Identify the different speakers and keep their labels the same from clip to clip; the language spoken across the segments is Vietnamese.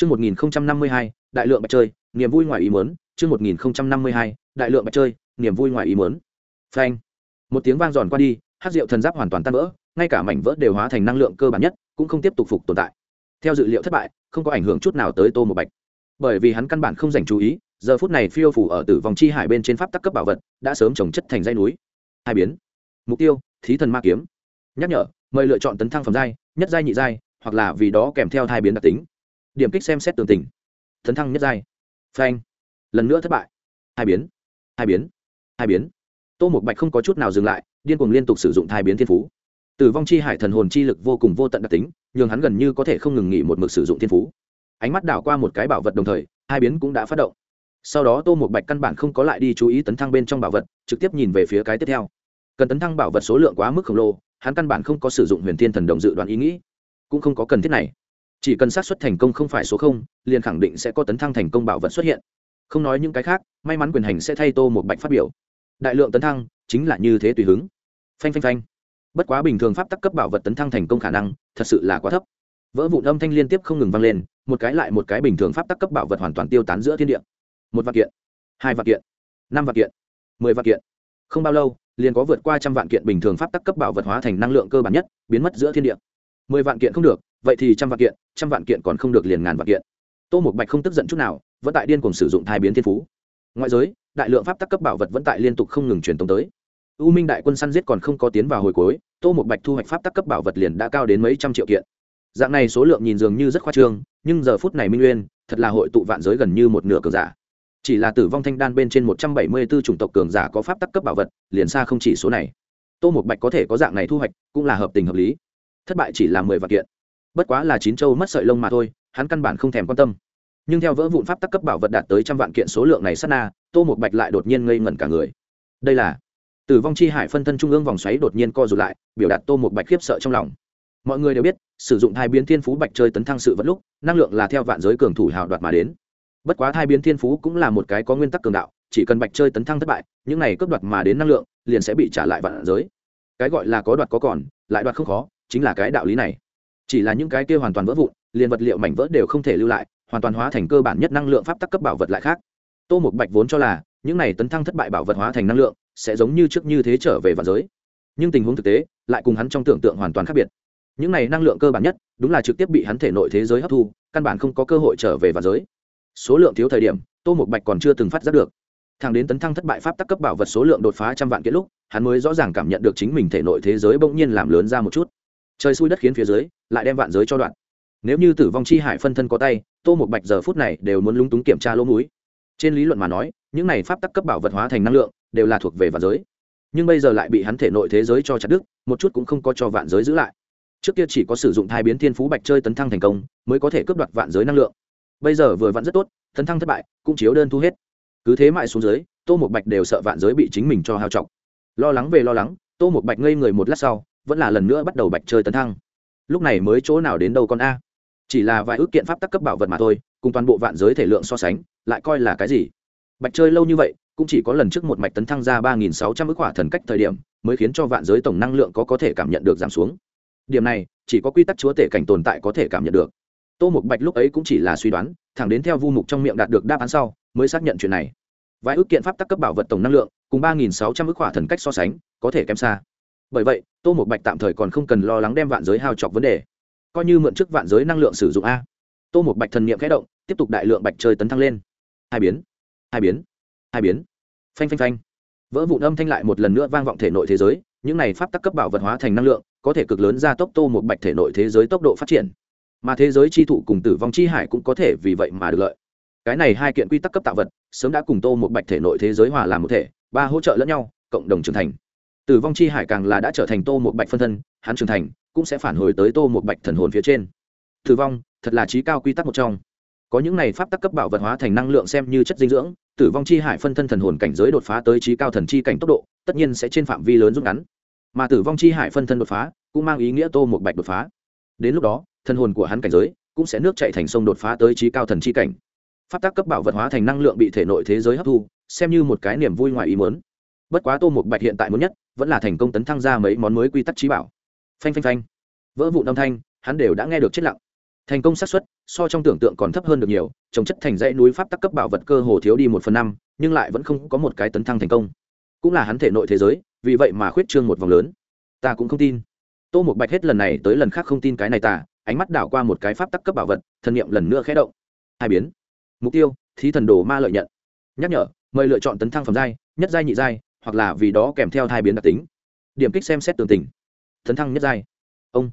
Speaker 1: Chương 1052, đại lượng bạch chơi, niềm vui ngoài ý muốn, chương 1052, đại lượng bạch chơi, niềm vui ngoài ý muốn. Phanh. Một tiếng vang giòn qua đi, hắc diệu thần giáp hoàn toàn tan vỡ, ngay cả mảnh vỡ đều hóa thành năng lượng cơ bản nhất, cũng không tiếp tục phục tồn tại. Theo dự liệu thất bại, không có ảnh hưởng chút nào tới Tô Mộ Bạch. Bởi vì hắn căn bản không dành chú ý, giờ phút này phiêu phủ ở tử vong chi hải bên trên pháp tắc cấp bảo vật, đã sớm trồng chất thành dãy núi. Hai biến. Mục tiêu: Thí thần ma kiếm. Nhắc nhở: Mời lựa chọn tấn thăng phẩm giai, nhất giai nhị giai, hoặc là vì đó kèm theo hai biến đặc tính điểm kích xem xét tường tình. Tấn thăng nhất giai. Phanh. Lần nữa thất bại. Hai biến. Hai biến. Hai biến. Tô một bạch không có chút nào dừng lại, điên cuồng liên tục sử dụng thai biến thiên phú. Tử vong chi hải thần hồn chi lực vô cùng vô tận đặc tính, nhường hắn gần như có thể không ngừng nghỉ một mực sử dụng thiên phú. Ánh mắt đảo qua một cái bảo vật đồng thời, hai biến cũng đã phát động. Sau đó tô một bạch căn bản không có lại đi chú ý tấn thăng bên trong bảo vật, trực tiếp nhìn về phía cái tiếp theo. Cần tấn thăng bảo vật số lượng quá mức khổng lồ, hắn căn bản không có sử dụng huyền thiên thần đồng dự đoán ý nghĩ. Cũng không có cần thiết này chỉ cần xác suất thành công không phải số không, liền khẳng định sẽ có tấn thăng thành công bảo vật xuất hiện. Không nói những cái khác, may mắn quyền hành sẽ thay tô một bạch phát biểu. Đại lượng tấn thăng, chính là như thế tùy hứng. Phanh phanh phanh. Bất quá bình thường pháp tắc cấp bảo vật tấn thăng thành công khả năng, thật sự là quá thấp. Vỡ vụn âm thanh liên tiếp không ngừng vang lên, một cái lại một cái bình thường pháp tắc cấp bảo vật hoàn toàn tiêu tán giữa thiên địa. Một vạn kiện, hai vạn kiện, năm vạn kiện, mười vạn kiện. Không bao lâu, liền có vượt qua trăm vạn kiện bình thường pháp tắc cấp bảo vật hóa thành năng lượng cơ bản nhất, biến mất giữa thiên địa. Mười vạn kiện không được vậy thì trăm vạn kiện, trăm vạn kiện còn không được liền ngàn vạn kiện. Tô một bạch không tức giận chút nào, vẫn tại điên cùng sử dụng thai biến thiên phú. Ngoại giới, đại lượng pháp tắc cấp bảo vật vẫn tại liên tục không ngừng truyền tống tới. U minh đại quân săn giết còn không có tiến vào hồi cuối, tô một bạch thu hoạch pháp tắc cấp bảo vật liền đã cao đến mấy trăm triệu kiện. Dạng này số lượng nhìn dường như rất khoa trương, nhưng giờ phút này minh nguyên, thật là hội tụ vạn giới gần như một nửa cường giả. Chỉ là tử vong thanh đan bên trên một trăm bảy mươi b ố chủng tộc cường giả có pháp tắc cấp bảo vật, liền xa không chỉ số này. Tô một bạch có thể có dạng này thu hoạch, cũng là hợp tình hợp lý. Thất bại chỉ là mười vạn kiện bất quá là chín châu mất sợi lông mà thôi, hắn căn bản không thèm quan tâm. Nhưng theo vỡ vụn pháp tắc cấp bảo vật đạt tới trăm vạn kiện số lượng này sát na, tô một bạch lại đột nhiên ngây ngẩn cả người. Đây là tử vong chi hải phân thân trung ương vòng xoáy đột nhiên co rụt lại, biểu đạt tô một bạch khiếp sợ trong lòng. Mọi người đều biết, sử dụng thai biến thiên phú bạch chơi tấn thăng sự vẫn lúc, năng lượng là theo vạn giới cường thủ hào đoạt mà đến. Bất quá thai biến thiên phú cũng là một cái có nguyên tắc cường đạo, chỉ cần bạch chơi tấn thăng thất bại, những này cướp đoạt mà đến năng lượng, liền sẽ bị trả lại vạn giới. Cái gọi là có đoạt có còn, lại đoạt không khó, chính là cái đạo lý này chỉ là những cái kia hoàn toàn vỡ vụn, liền vật liệu mảnh vỡ đều không thể lưu lại, hoàn toàn hóa thành cơ bản nhất năng lượng pháp tắc cấp bảo vật lại khác. Tô một bạch vốn cho là, những này tấn thăng thất bại bảo vật hóa thành năng lượng, sẽ giống như trước như thế trở về vạn giới. Nhưng tình huống thực tế, lại cùng hắn trong tưởng tượng hoàn toàn khác biệt. Những này năng lượng cơ bản nhất, đúng là trực tiếp bị hắn thể nội thế giới hấp thu, căn bản không có cơ hội trở về vạn giới. Số lượng thiếu thời điểm, tô một bạch còn chưa từng phát giác được. Thằng đến tấn thăng thất bại pháp tắc cấp bảo vật số lượng đột phá trăm vạn kiện lúc, hắn mới rõ ràng cảm nhận được chính mình thể nội thế giới bỗng nhiên làm lớn ra một chút trời xui đất khiến phía dưới, lại đem vạn giới cho đoạn. Nếu như tử vong chi hải phân thân có tay, tô một bạch giờ phút này đều muốn lúng túng kiểm tra lỗ mũi. Trên lý luận mà nói, những này pháp tắc cấp bảo vật hóa thành năng lượng, đều là thuộc về vạn giới. Nhưng bây giờ lại bị hắn thể nội thế giới cho chặt đức một chút cũng không có cho vạn giới giữ lại. Trước kia chỉ có sử dụng thai biến thiên phú bạch chơi tấn thăng thành công, mới có thể cướp đoạt vạn giới năng lượng. Bây giờ vừa vặn rất tốt, tấn thăng thất bại, cũng chiếu đơn thu hết. Cứ thế mãi xuống dưới, tô một bạch đều sợ vạn giới bị chính mình cho hao trọng lo lắng về lo lắng, tô một bạch ngây người một lát sau vẫn là lần nữa bắt đầu bạch chơi tấn thăng. Lúc này mới chỗ nào đến đâu con a? Chỉ là vài ước kiện pháp tắc cấp bảo vật mà thôi, cùng toàn bộ vạn giới thể lượng so sánh, lại coi là cái gì? Bạch chơi lâu như vậy, cũng chỉ có lần trước một mạch tấn thăng ra ba nghìn sáu trăm ước quả thần cách thời điểm, mới khiến cho vạn giới tổng năng lượng có có thể cảm nhận được giảm xuống. Điểm này, chỉ có quy tắc chúa tể cảnh tồn tại có thể cảm nhận được. Tô mục bạch lúc ấy cũng chỉ là suy đoán, thẳng đến theo vu mục trong miệng đạt được đáp án sau, mới xác nhận chuyện này. Vài ước kiện pháp tắc cấp bảo vật tổng năng lượng, cùng ba nghìn sáu trăm ước quả thần cách so sánh, có thể kém xa bởi vậy, tô một bạch tạm thời còn không cần lo lắng đem vạn giới hao chọc vấn đề. Coi như mượn trước vạn giới năng lượng sử dụng a. Tô một bạch thần n i ệ m khẽ động, tiếp tục đại lượng bạch chơi tấn thăng lên. Hai biến hai biến hai biến. Phanh phanh phanh. Vỡ vụn âm thanh lại một lần nữa vang vọng thể nội thế giới, những này pháp tắc cấp bảo vật hóa thành năng lượng, có thể cực lớn ra tốc tô một bạch thể nội thế giới tốc độ phát triển. Mà thế giới chi thụ cùng tử vong chi hải cũng có thể vì vậy mà được lợi. Cái này hai kiện quy tắc cấp tạo vật, sớm đã cùng tô một bạch thể nội thế giới hòa làm một thể, ba hỗ trợ lẫn nhau, cộng đồng trưởng thành tử vong chi hải càng là đã trở thành tô một bạch phân thân, hắn trưởng thành cũng sẽ phản hồi tới tô một bạch thần hồn phía trên. Tử vong, thật là trí cao quy tắc một trong. Có những này pháp tắc cấp bảo vật hóa thành năng lượng xem như chất dinh dưỡng, tử vong chi hải phân thân thần hồn cảnh giới đột phá tới trí cao thần chi cảnh tốc độ, tất nhiên sẽ trên phạm vi lớn rút ngắn. Mà tử vong chi hải phân thân đột phá cũng mang ý nghĩa tô một bạch đột phá. Đến lúc đó, thần hồn của hắn cảnh giới cũng sẽ nước chạy thành sông đột phá tới trí cao thần chi cảnh. Pháp tắc cấp bảo vật hóa thành năng lượng bị thể nội thế giới hấp thu, xem như một cái niềm vui ngoài ý muốn. Bất quá tô một bạch hiện tại muốn nhất vẫn là thành công tấn thăng ra mấy món mới quy tắc trí bảo. Phanh phanh phanh. Vỡ vụ âm thanh, hắn đều đã nghe được chết lặng. Thành công xác suất, so trong tưởng tượng còn thấp hơn được nhiều, trồng chất thành dãy núi pháp tắc cấp bảo vật cơ hồ thiếu đi một phần năm, nhưng lại vẫn không có một cái tấn thăng thành công. Cũng là hắn thể nội thế giới, vì vậy mà khuyết trương một vòng lớn. Ta cũng không tin. Tô một bạch hết lần này tới lần khác không tin cái này ta, ánh mắt đảo qua một cái pháp tắc cấp bảo vật, thần niệm lần nữa khé động. Hai biến. Mục tiêu, thí thần đồ ma lợi nhận. Nhắc nhở, mời lựa chọn tấn thăng phẩm giai, nhất giai nhị giai hoặc là vì đó kèm theo thai biến đặc tính. Điểm kích xem xét tường tình. Thấn thăng nhất giai. Ông.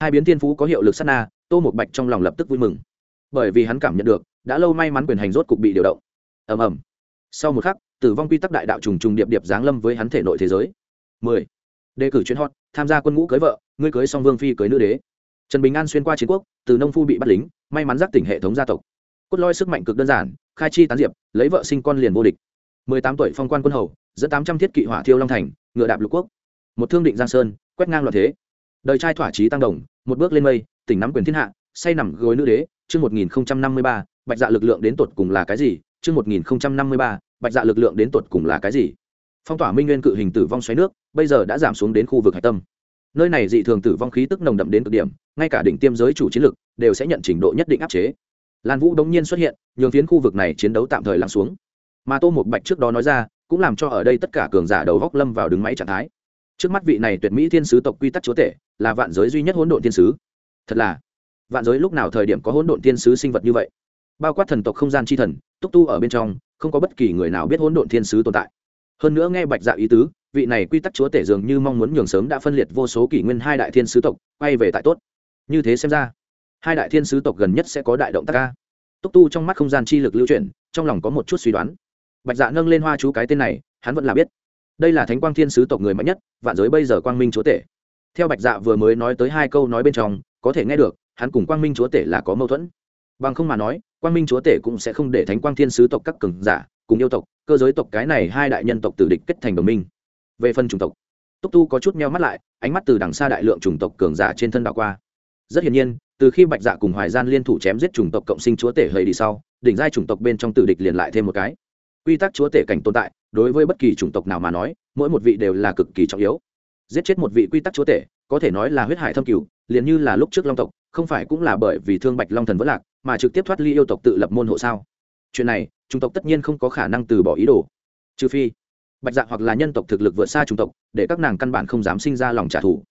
Speaker 1: Hai biến tiên phú có hiệu lực sát na, tô một bạch trong lòng lập tức vui mừng. Bởi vì hắn cảm nhận được, đã lâu may mắn quyền hành rốt cục bị điều động. Ầm ầm. Sau một khắc, tử vong quy tắc đại đạo trùng trùng điệp điệp giáng lâm với hắn thể nội thế giới. Mười. Đề cử chuyên hot, tham gia quân ngũ cưới vợ, ngươi cưới song vương phi cưới nữ đế. Trần bình an xuyên qua chiến quốc, từ nông phu bị bắt lính, may mắn giác tỉnh hệ thống gia tộc. Cốt lõi sức mạnh cực đơn giản, khai chi tán diệp, lấy vợ sinh con liền vô địch. Mười tám tuổi phong quan quân hầu dẫn tám trăm thiết kỵ hỏa thiêu long thành, ngựa đạp lục quốc. Một thương định giang sơn, quét ngang loạn thế. Đời trai thỏa chí tăng đồng, một bước lên mây, tỉnh nắm quyền thiên hạ, say nằm gối nữ đế, chương một nghìn năm mươi ba, bạch dạ lực lượng đến tột cùng là cái gì? Chương một nghìn năm mươi ba, bạch dạ lực lượng đến tột cùng là cái gì? Phong tỏa minh nguyên cự hình tử vong xoáy nước, bây giờ đã giảm xuống đến khu vực hạch tâm. Nơi này dị thường tử vong khí tức nồng đậm đến cực điểm, ngay cả đỉnh tiêm giới chủ chiến lực đều sẽ nhận trình độ nhất định áp chế. Lan vũ đống nhiên xuất hiện, nhường phiến khu vực này chiến đấu tạm thời lắng xuống. Mà tô một bạch trước đó nói ra cũng làm cho ở đây tất cả cường giả đầu góc lâm vào đứng máy trạng thái. Trước mắt vị này tuyệt mỹ thiên sứ tộc quy tắc chúa tể, là vạn giới duy nhất hỗn độn thiên sứ. Thật là, vạn giới lúc nào thời điểm có hỗn độn thiên sứ sinh vật như vậy? Bao quát thần tộc không gian chi thần, túc tu ở bên trong, không có bất kỳ người nào biết hỗn độn thiên sứ tồn tại. Hơn nữa nghe bạch dạ ý tứ, vị này quy tắc chúa tể dường như mong muốn nhường sớm đã phân liệt vô số kỷ nguyên hai đại thiên sứ tộc, quay về tại tốt. Như thế xem ra, hai đại thiên sứ tộc gần nhất sẽ có đại động tác ca túc tu trong mắt không gian chi lực lưu chuyển, trong lòng có một chút suy đoán bạch dạ nâng lên hoa chú cái tên này, hắn vẫn là biết. Đây là thánh quang thiên sứ tộc người mạnh nhất, vạn giới bây giờ quang minh chúa tể. Theo bạch dạ vừa mới nói tới hai câu nói bên trong, có thể nghe được, hắn cùng quang minh chúa tể là có mâu thuẫn. Bằng không mà nói, quang minh chúa tể cũng sẽ không để thánh quang thiên sứ tộc các cường giả, cùng yêu tộc, cơ giới tộc cái này hai đại nhân tộc tử địch kết thành đồng minh. Về phần chủng tộc, túc tu có chút meo mắt lại, ánh mắt từ đằng xa đại lượng chủng tộc cường giả trên thân đạo qua. Rất hiển nhiên, từ khi bạch dạ cùng hoài gian liên thủ chém giết chủng tộc cộng sinh chúa tể hơi đi sau, đỉnh giai chủng tộc bên trong tử địch liền lại thêm một cái quy tắc chúa tể cảnh tồn tại, đối với bất kỳ chủng tộc nào mà nói, mỗi một vị đều là cực kỳ trọng yếu. Giết chết một vị quy tắc chúa tể, có thể nói là huyết hải thâm cửu, liền như là lúc trước long tộc, không phải cũng là bởi vì thương bạch long thần vẫn lạc, mà trực tiếp thoát ly yêu tộc tự lập môn hộ sao? Chuyện này, chủng tộc tất nhiên không có khả năng từ bỏ ý đồ. Trừ phi, bạch dạ hoặc là nhân tộc thực lực vượt xa chủng tộc, để các nàng căn bản không dám sinh ra lòng trả thù.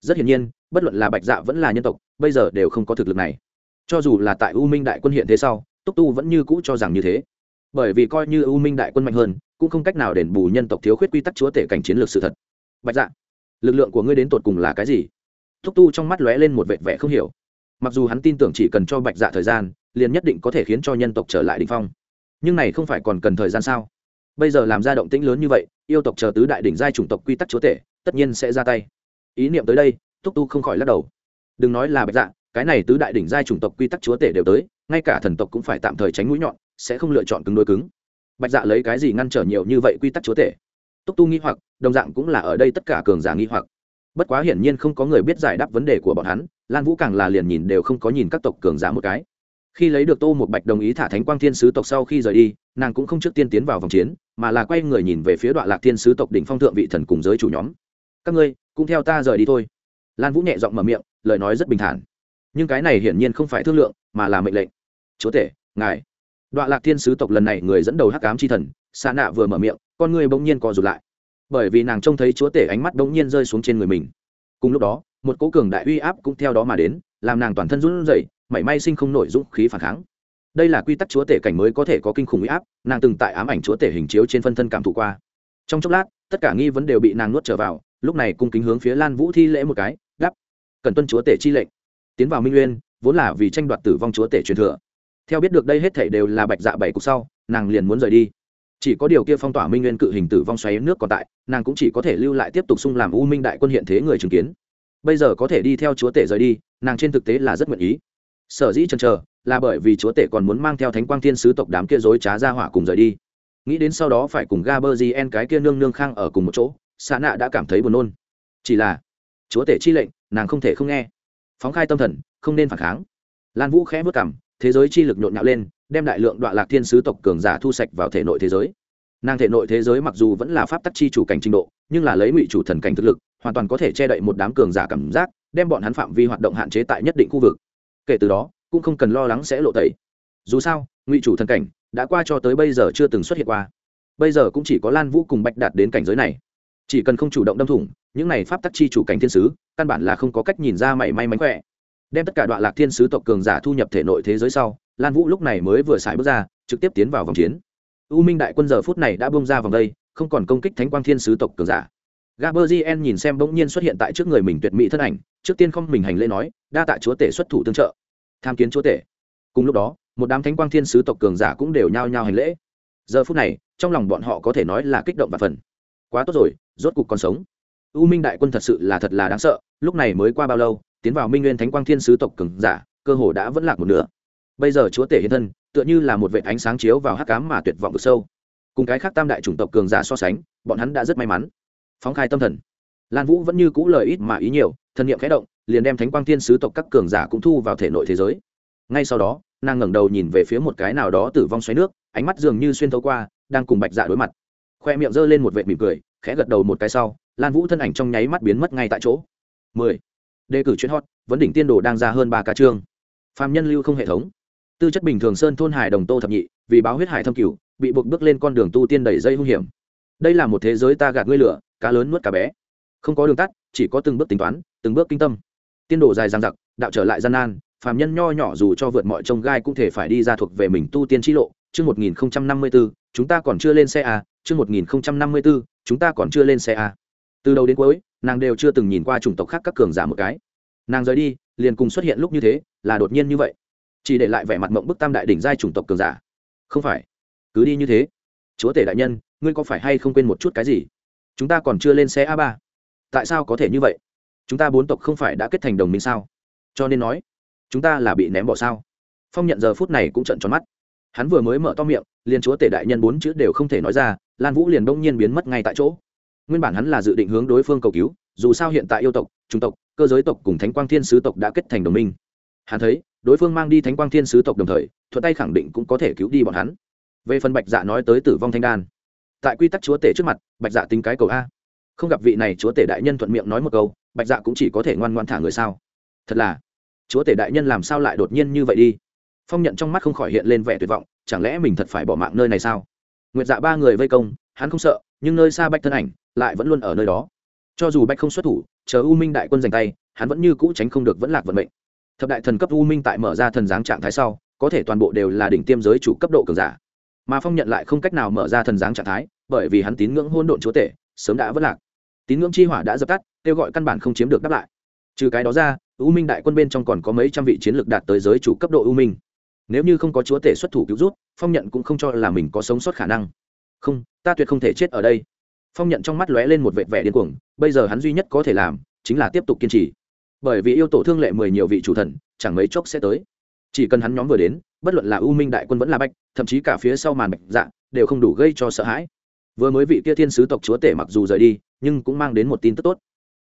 Speaker 1: Rất hiển nhiên, bất luận là bạch dạ vẫn là nhân tộc, bây giờ đều không có thực lực này. Cho dù là tại u minh đại quân hiện thế sau, túc tu vẫn như cũ cho rằng như thế bởi vì coi như u minh đại quân mạnh hơn, cũng không cách nào đền bù nhân tộc thiếu khuyết quy tắc chúa tể cảnh chiến lược sự thật. Bạch dạ lực lượng của ngươi đến tột cùng là cái gì? Thúc tu trong mắt lóe lên một vệt vẻ không hiểu. Mặc dù hắn tin tưởng chỉ cần cho bạch dạ thời gian, liền nhất định có thể khiến cho nhân tộc trở lại đ ỉ n h phong. Nhưng này không phải còn cần thời gian sao? Bây giờ làm ra động tĩnh lớn như vậy, yêu tộc chờ tứ đại đỉnh giai chủng tộc quy tắc chúa tể, tất nhiên sẽ ra tay. Ý niệm tới đây, Thúc tu không khỏi lắc đầu. Đừng nói là bạch dạ cái này tứ đại đỉnh giai chủng tộc quy tắc chúa tể đều tới, ngay cả thần tộc cũng phải tạm thời tránh mũi nhọn sẽ không lựa chọn cứng đối cứng. Bạch dạ lấy cái gì ngăn trở nhiều như vậy quy tắc chúa tể? Túc tu nghi hoặc, đồng dạng cũng là ở đây tất cả cường giả nghi hoặc. Bất quá hiển nhiên không có người biết giải đáp vấn đề của bọn hắn, lan vũ càng là liền nhìn đều không có nhìn các tộc cường giả một cái. Khi lấy được tô một bạch đồng ý thả thánh quang thiên sứ tộc sau khi rời đi, nàng cũng không trước tiên tiến vào vòng chiến, mà là quay người nhìn về phía đoạn lạc thiên sứ tộc đỉnh phong thượng vị thần cùng giới chủ nhóm. Các ngươi, cũng theo ta rời đi thôi. Lan vũ nhẹ giọng mở miệng, lời nói rất bình thản. Nhưng cái này hiển nhiên không phải thương lượng, mà là mệnh lệnh. Chúa tể, ngài đoạn lạc thiên sứ tộc lần này người dẫn đầu hắc ám c h i thần xa nạ vừa mở miệng, con người bỗng nhiên co rụt lại. Bởi vì nàng trông thấy chúa tể ánh mắt bỗng nhiên rơi xuống trên người mình. Cùng lúc đó, một cố cường đại uy áp cũng theo đó mà đến, làm nàng toàn thân run rẩy, mảy may sinh không nổi dũng khí phản kháng. Đây là quy tắc chúa tể cảnh mới có thể có kinh khủng uy áp, nàng từng tại ám ảnh chúa tể hình chiếu trên phân thân cảm thụ qua. Trong chốc lát, tất cả nghi vấn đều bị nàng nuốt trở vào, lúc này cung kính hướng phía lan vũ thi lễ một cái, gắp, cần tuân chúa tể chi lệnh. Tiến vào minh nguyên vốn là vì tranh đoạt tử vong chúa tể truyền thừa theo biết được đây hết thảy đều là bạch dạ bảy cục sau, nàng liền muốn rời đi. Chỉ có điều kia phong tỏa minh nguyên cự hình tử vong xoáy nước còn tại, nàng cũng chỉ có thể lưu lại tiếp tục xung làm u minh đại quân hiện thế người chứng kiến. Bây giờ có thể đi theo chúa tể rời đi, nàng trên thực tế là rất nguyện ý. Sở dĩ chần chờ, là bởi vì chúa tể còn muốn mang theo thánh quang thiên sứ tộc đám kia dối trá ra hỏa cùng rời đi. Nghĩ đến sau đó phải cùng gaber en cái kia nương nương khang ở cùng một chỗ xa nạ đã cảm thấy buồn nôn. Chỉ là, chúa tể chi lệnh, nàng không thể không nghe. Phóng khai tâm thần, không nên phản kháng. Lan vũ khẽ vất cảm thế giới chi lực nhộn nhạo lên, đem đại lượng đoạn lạc thiên sứ tộc cường giả thu sạch vào thể nội thế giới. Nàng thể nội thế giới mặc dù vẫn là pháp tắc chi chủ cảnh trình độ, nhưng là lấy ngụy chủ thần cảnh thực lực, hoàn toàn có thể che đậy một đám cường giả cảm giác, đem bọn hắn phạm vi hoạt động hạn chế tại nhất định khu vực. Kể từ đó, cũng không cần lo lắng sẽ lộ tẩy. Dù sao, ngụy chủ thần cảnh đã qua cho tới bây giờ chưa từng xuất hiện qua. Bây giờ cũng chỉ có lan vũ cùng bạch đạt đến cảnh giới này. Chỉ cần không chủ động đâm thủng, những này pháp tắc chi chủ cảnh thiên sứ, căn bản là không có cách nhìn ra mảy may mánh khỏe đem tất cả đoạn lạc thiên sứ tộc cường giả thu nhập thể nội thế giới sau, lan vũ lúc này mới vừa xài bước ra, trực tiếp tiến vào vòng chiến. U minh đại quân giờ phút này đã bông ra vòng đây, không còn công kích thánh quang thiên sứ tộc cường giả. Gaberzien nhìn xem bỗng nhiên xuất hiện tại trước người mình tuyệt mỹ thân ảnh, trước tiên không mình hành lễ nói, đa tạ chúa tể xuất thủ tương trợ. Tham kiến chúa tể. Cùng lúc đó, một đám thánh quang thiên sứ tộc cường giả cũng đều nhao nhao hành lễ. Giờ phút này, trong lòng bọn họ có thể nói là kích động và phần. Quá tốt rồi, rốt cục còn sống. U minh đại quân thật sự là thật là đáng sợ, lúc này mới qua bao lâu tiến vào minh nguyên thánh quang thiên sứ tộc cường giả, cơ hồ đã vẫn lạc một nửa. Bây giờ chúa tể hiện thân, tựa như là một vệ ánh sáng chiếu vào hắc cám mà tuyệt vọng vực sâu. Cùng cái khác tam đại chủng tộc cường giả so sánh, bọn hắn đã rất may mắn. Phóng khai tâm thần. Lan vũ vẫn như cũ lời ít mà ý nhiều, thân niệm khẽ động, liền đem thánh quang thiên sứ tộc các cường giả cũng thu vào thể nội thế giới. Ngay sau đó, nàng ngẩng đầu nhìn về phía một cái nào đó tử vong xoáy nước, ánh mắt dường như xuyên thấu qua, đang cùng bạch dạ đối mặt. Khoe miệng giơ lên một vệt mỉm cười, khẽ gật đầu một cái sau, lan vũ thân ảnh trong nháy mắt biến mất ngay tại chỗ. 10 đề cử chuyên hot, vấn đỉnh tiên đồ đang ra hơn ba ca chương. Phạm nhân lưu không hệ thống. Tư chất bình thường sơn thôn hải đồng tô thập nhị, vì báo huyết hải thâm cửu, bị buộc bước lên con đường tu tiên đẩy dây hung hiểm. Đây là một thế giới ta gạt ngươi lửa, cá lớn nuốt cá bé. Không có đường tắt, chỉ có từng bước tính toán, từng bước kinh tâm. Tiên đồ dài dằng dặc, đạo trở lại gian nan, phàm nhân nho nhỏ dù cho vượt mọi trông gai cũng thể phải đi ra thuộc về mình tu tiên chi lộ. Chương một nghìn năm mươi b chúng ta còn chưa lên xe a, chương một nghìn năm mươi b chúng ta còn chưa lên xe a từ đầu đến cuối, nàng đều chưa từng nhìn qua chủng tộc khác các cường giả một cái. Nàng rời đi, liền cùng xuất hiện lúc như thế, là đột nhiên như vậy. Chỉ để lại vẻ mặt mộng bức tam đại đỉnh giai chủng tộc cường giả. Không phải. Cứ đi như thế. Chúa tể đại nhân, ngươi có phải hay không quên một chút cái gì? Chúng ta còn chưa lên xe a ba. Tại sao có thể như vậy? Chúng ta bốn tộc không phải đã kết thành đồng minh sao? Cho nên nói, chúng ta là bị ném bỏ sao? Phong nhận giờ phút này cũng trận tròn mắt. Hắn vừa mới mở to miệng, liền chúa tể đại nhân bốn chữ đều không thể nói ra, lan vũ liền đông nhiên biến mất ngay tại chỗ nguyên bản hắn là dự định hướng đối phương cầu cứu, dù sao hiện tại yêu tộc trung tộc, cơ giới tộc cùng thánh quang thiên sứ tộc đã kết thành đồng minh. Hắn thấy, đối phương mang đi thánh quang thiên sứ tộc đồng thời, thuận tay khẳng định cũng có thể cứu đi bọn hắn. Về phần bạch dạ nói tới tử vong thanh đan, tại quy tắc chúa tể trước mặt, bạch dạ tính cái cầu a. Không gặp vị này chúa tể đại nhân thuận miệng nói một câu, bạch dạ cũng chỉ có thể ngoan ngoan thả người sao? Thật là, chúa tể đại nhân làm sao lại đột nhiên như vậy đi? Phong nhận trong mắt không khỏi hiện lên vẻ tuyệt vọng, chẳng lẽ mình thật phải bỏ mạng nơi này sao? Nguyệt dạ ba người vây công, hắn không sợ, nhưng nơi xa bạch thân ảnh lại vẫn luôn ở nơi đó. Cho dù bạch không xuất thủ, chờ u minh đại quân giành tay, hắn vẫn như cũ tránh không được vẫn lạc vận mệnh. Thập đại thần cấp u minh tại mở ra thần giáng trạng thái sau, có thể toàn bộ đều là đỉnh tiêm giới chủ cấp độ cường giả. Mà phong nhận lại không cách nào mở ra thần giáng trạng thái, bởi vì hắn tín ngưỡng hôn độn chúa tể, sớm đã vất lạc. Tín ngưỡng chi hỏa đã dập tắt, kêu gọi căn bản không chiếm được đáp lại. Trừ cái đó ra, u minh đại quân bên trong còn có mấy trăm vị chiến lược đạt tới giới chủ cấp độ u minh. Nếu như không có chúa tể xuất thủ cứu rút, phong nhận cũng không cho là mình có sống sót khả năng. Không, ta tuyệt không thể chết ở đây phong nhận trong mắt lóe lên một vệt vẻ điên cuồng, bây giờ hắn duy nhất có thể làm chính là tiếp tục kiên trì. Bởi vì yêu tổ thương lệ mười nhiều vị chủ thần, chẳng mấy chốc sẽ tới. Chỉ cần hắn nhóm vừa đến, bất luận là u minh đại quân vẫn là bạch, thậm chí cả phía sau màn bạch dạ đều không đủ gây cho sợ hãi. Vừa mới vị kia thiên sứ tộc chúa tể mặc dù rời đi, nhưng cũng mang đến một tin tức tốt.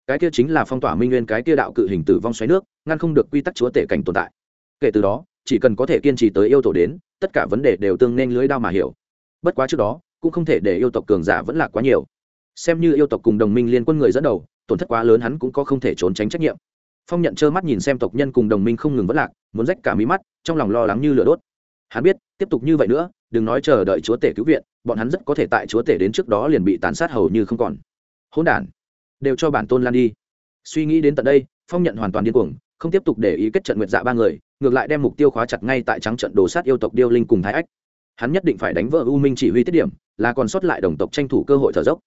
Speaker 1: Cái kia chính là phong tỏa minh nguyên cái kia đạo cự hình tử vong xoáy nước, ngăn không được quy tắc chúa tể cảnh tồn tại. Kể từ đó, chỉ cần có thể kiên trì tới yêu tổ đến, tất cả vấn đề đều tương nên lưới đao mà hiểu. Bất quá trước đó, cũng không thể để yêu tộc cường giả vẫn là quá nhiều xem như yêu tộc cùng đồng minh liên quân người dẫn đầu, tổn thất quá lớn hắn cũng có không thể trốn tránh trách nhiệm. Phong nhận trơ mắt nhìn xem tộc nhân cùng đồng minh không ngừng vất lạc, muốn rách cả mí mắt, trong lòng lo lắng như lửa đốt. Hắn biết, tiếp tục như vậy nữa, đừng nói chờ đợi chúa tể cứu viện, bọn hắn rất có thể tại chúa tể đến trước đó liền bị tàn sát hầu như không còn. Hỗn đản, đều cho bản tôn lan đi. Suy nghĩ đến tận đây, phong nhận hoàn toàn điên cuồng, không tiếp tục để ý kết trận nguyệt dạ ba người, ngược lại đem mục tiêu khóa chặt ngay tại trắng trận đồ sát yêu tộc điêu linh cùng thái ách. Hắn nhất định phải đánh vỡ u minh chỉ huy tiết điểm, là còn sót lại đồng tộc tranh thủ cơ hội thở dốc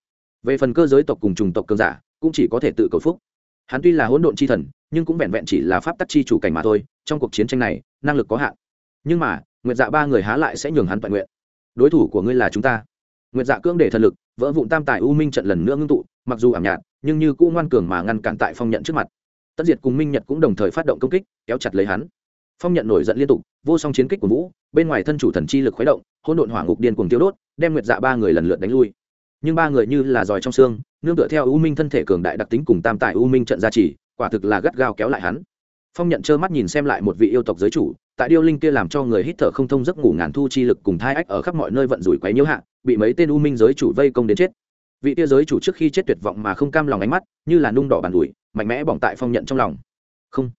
Speaker 1: về phần cơ giới tộc cùng trùng tộc cường giả, cũng chỉ có thể tự cầu phúc. Hắn tuy là hỗn độn chi thần, nhưng cũng vẹn vẹn chỉ là pháp tắc chi chủ cảnh mà thôi, trong cuộc chiến tranh này, năng lực có hạn. Nhưng mà, nguyệt dạ ba người há lại sẽ nhường hắn toàn nguyện. Đối thủ của ngươi là chúng ta. Nguyệt dạ cưỡng để thần lực, vỡ vụn tam tài u minh trận lần nữa ngưng tụ, mặc dù ảm nhạt, nhưng như cũ ngoan cường mà ngăn cản tại phong nhận trước mặt. Tất diệt cùng minh nhật cũng đồng thời phát động công kích, kéo chặt lấy hắn. Phong nhận nổi giận liên tục, vô song chiến kích của vũ, bên ngoài thân chủ thần chi lực khuấy động, hỗn độn hỏa ngục điên cuồng tiêu đốt, đem nguyệt dạ ba người lần lượt đánh lui nhưng ba người như là giỏi trong xương, nương tựa theo u minh thân thể cường đại đặc tính cùng tam tại u minh trận gia trì, quả thực là gắt gao kéo lại hắn. Phong nhận trơ mắt nhìn xem lại một vị yêu tộc giới chủ, tại điêu linh kia làm cho người hít thở không thông giấc ngủ ngàn thu chi lực cùng thai ách ở khắp mọi nơi vận rủi quấy nhiễu hạ, bị mấy tên u minh giới chủ vây công đến chết. Vị tia giới chủ trước khi chết tuyệt vọng mà không cam lòng ánh mắt, như là nung đỏ bàn ủi mạnh mẽ bỏng tại phong nhận trong lòng. Không.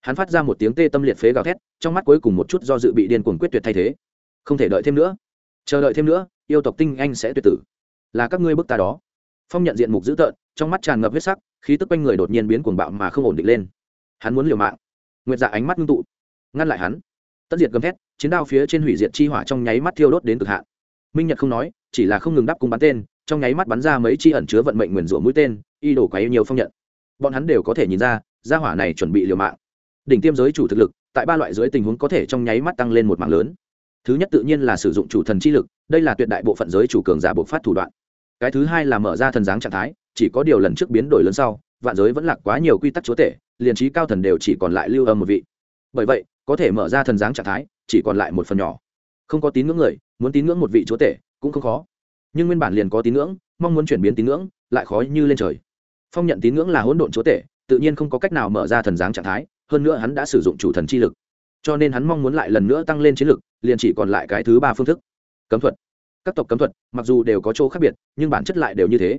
Speaker 1: Hắn phát ra một tiếng tê tâm liệt phế gào thét, trong mắt cuối cùng một chút do dự bị điên cuồng quyết tuyệt thay thế. Không thể đợi thêm nữa. Chờ đợi thêm nữa, yêu tộc tinh anh sẽ tuyệt tử là các ngươi bức ta đó. Phong nhận diện mục dữ tợn, trong mắt tràn ngập huyết sắc, khí tức quanh người đột nhiên biến cuồng bạo mà không ổn định lên. Hắn muốn liều mạng. Nguyệt dạ ánh mắt ngưng tụ, ngăn lại hắn. Tất diệt gầm thét, chiến đao phía trên hủy diệt chi hỏa trong nháy mắt thiêu đốt đến cực hạn. Minh nhật không nói, chỉ là không ngừng đắp cung bắn tên, trong nháy mắt bắn ra mấy chi ẩn chứa vận mệnh nguyền rủa mũi tên, y đổ quá yêu nhiều phong nhận. Bọn hắn đều có thể nhìn ra, gia hỏa này chuẩn bị liều mạng. Đỉnh tiêm giới chủ thực lực, tại ba loại dưới tình huống có thể trong nháy mắt tăng lên một mạng lớn. Thứ nhất tự nhiên là sử dụng chủ thần chi lực, đây là tuyệt đại bộ phận giới chủ cường giả bộc phát thủ đoạn cái thứ hai là mở ra thần dáng trạng thái, chỉ có điều lần trước biến đổi lớn sau, vạn giới vẫn lạc quá nhiều quy tắc chúa tể, liền trí cao thần đều chỉ còn lại lưu âm một vị. Bởi vậy, có thể mở ra thần dáng trạng thái, chỉ còn lại một phần nhỏ. Không có tín ngưỡng người, muốn tín ngưỡng một vị chúa tể, cũng không khó. Nhưng nguyên bản liền có tín ngưỡng, mong muốn chuyển biến tín ngưỡng, lại khó như lên trời. Phong nhận tín ngưỡng là hỗn độn chúa tể, tự nhiên không có cách nào mở ra thần dáng trạng thái, hơn nữa hắn đã sử dụng chủ thần chi lực. Cho nên hắn mong muốn lại lần nữa tăng lên chiến lực, liền chỉ còn lại cái thứ ba phương thức. Cấm thuật các tộc cấm thuật, mặc dù đều có chỗ khác biệt, nhưng bản chất lại đều như thế.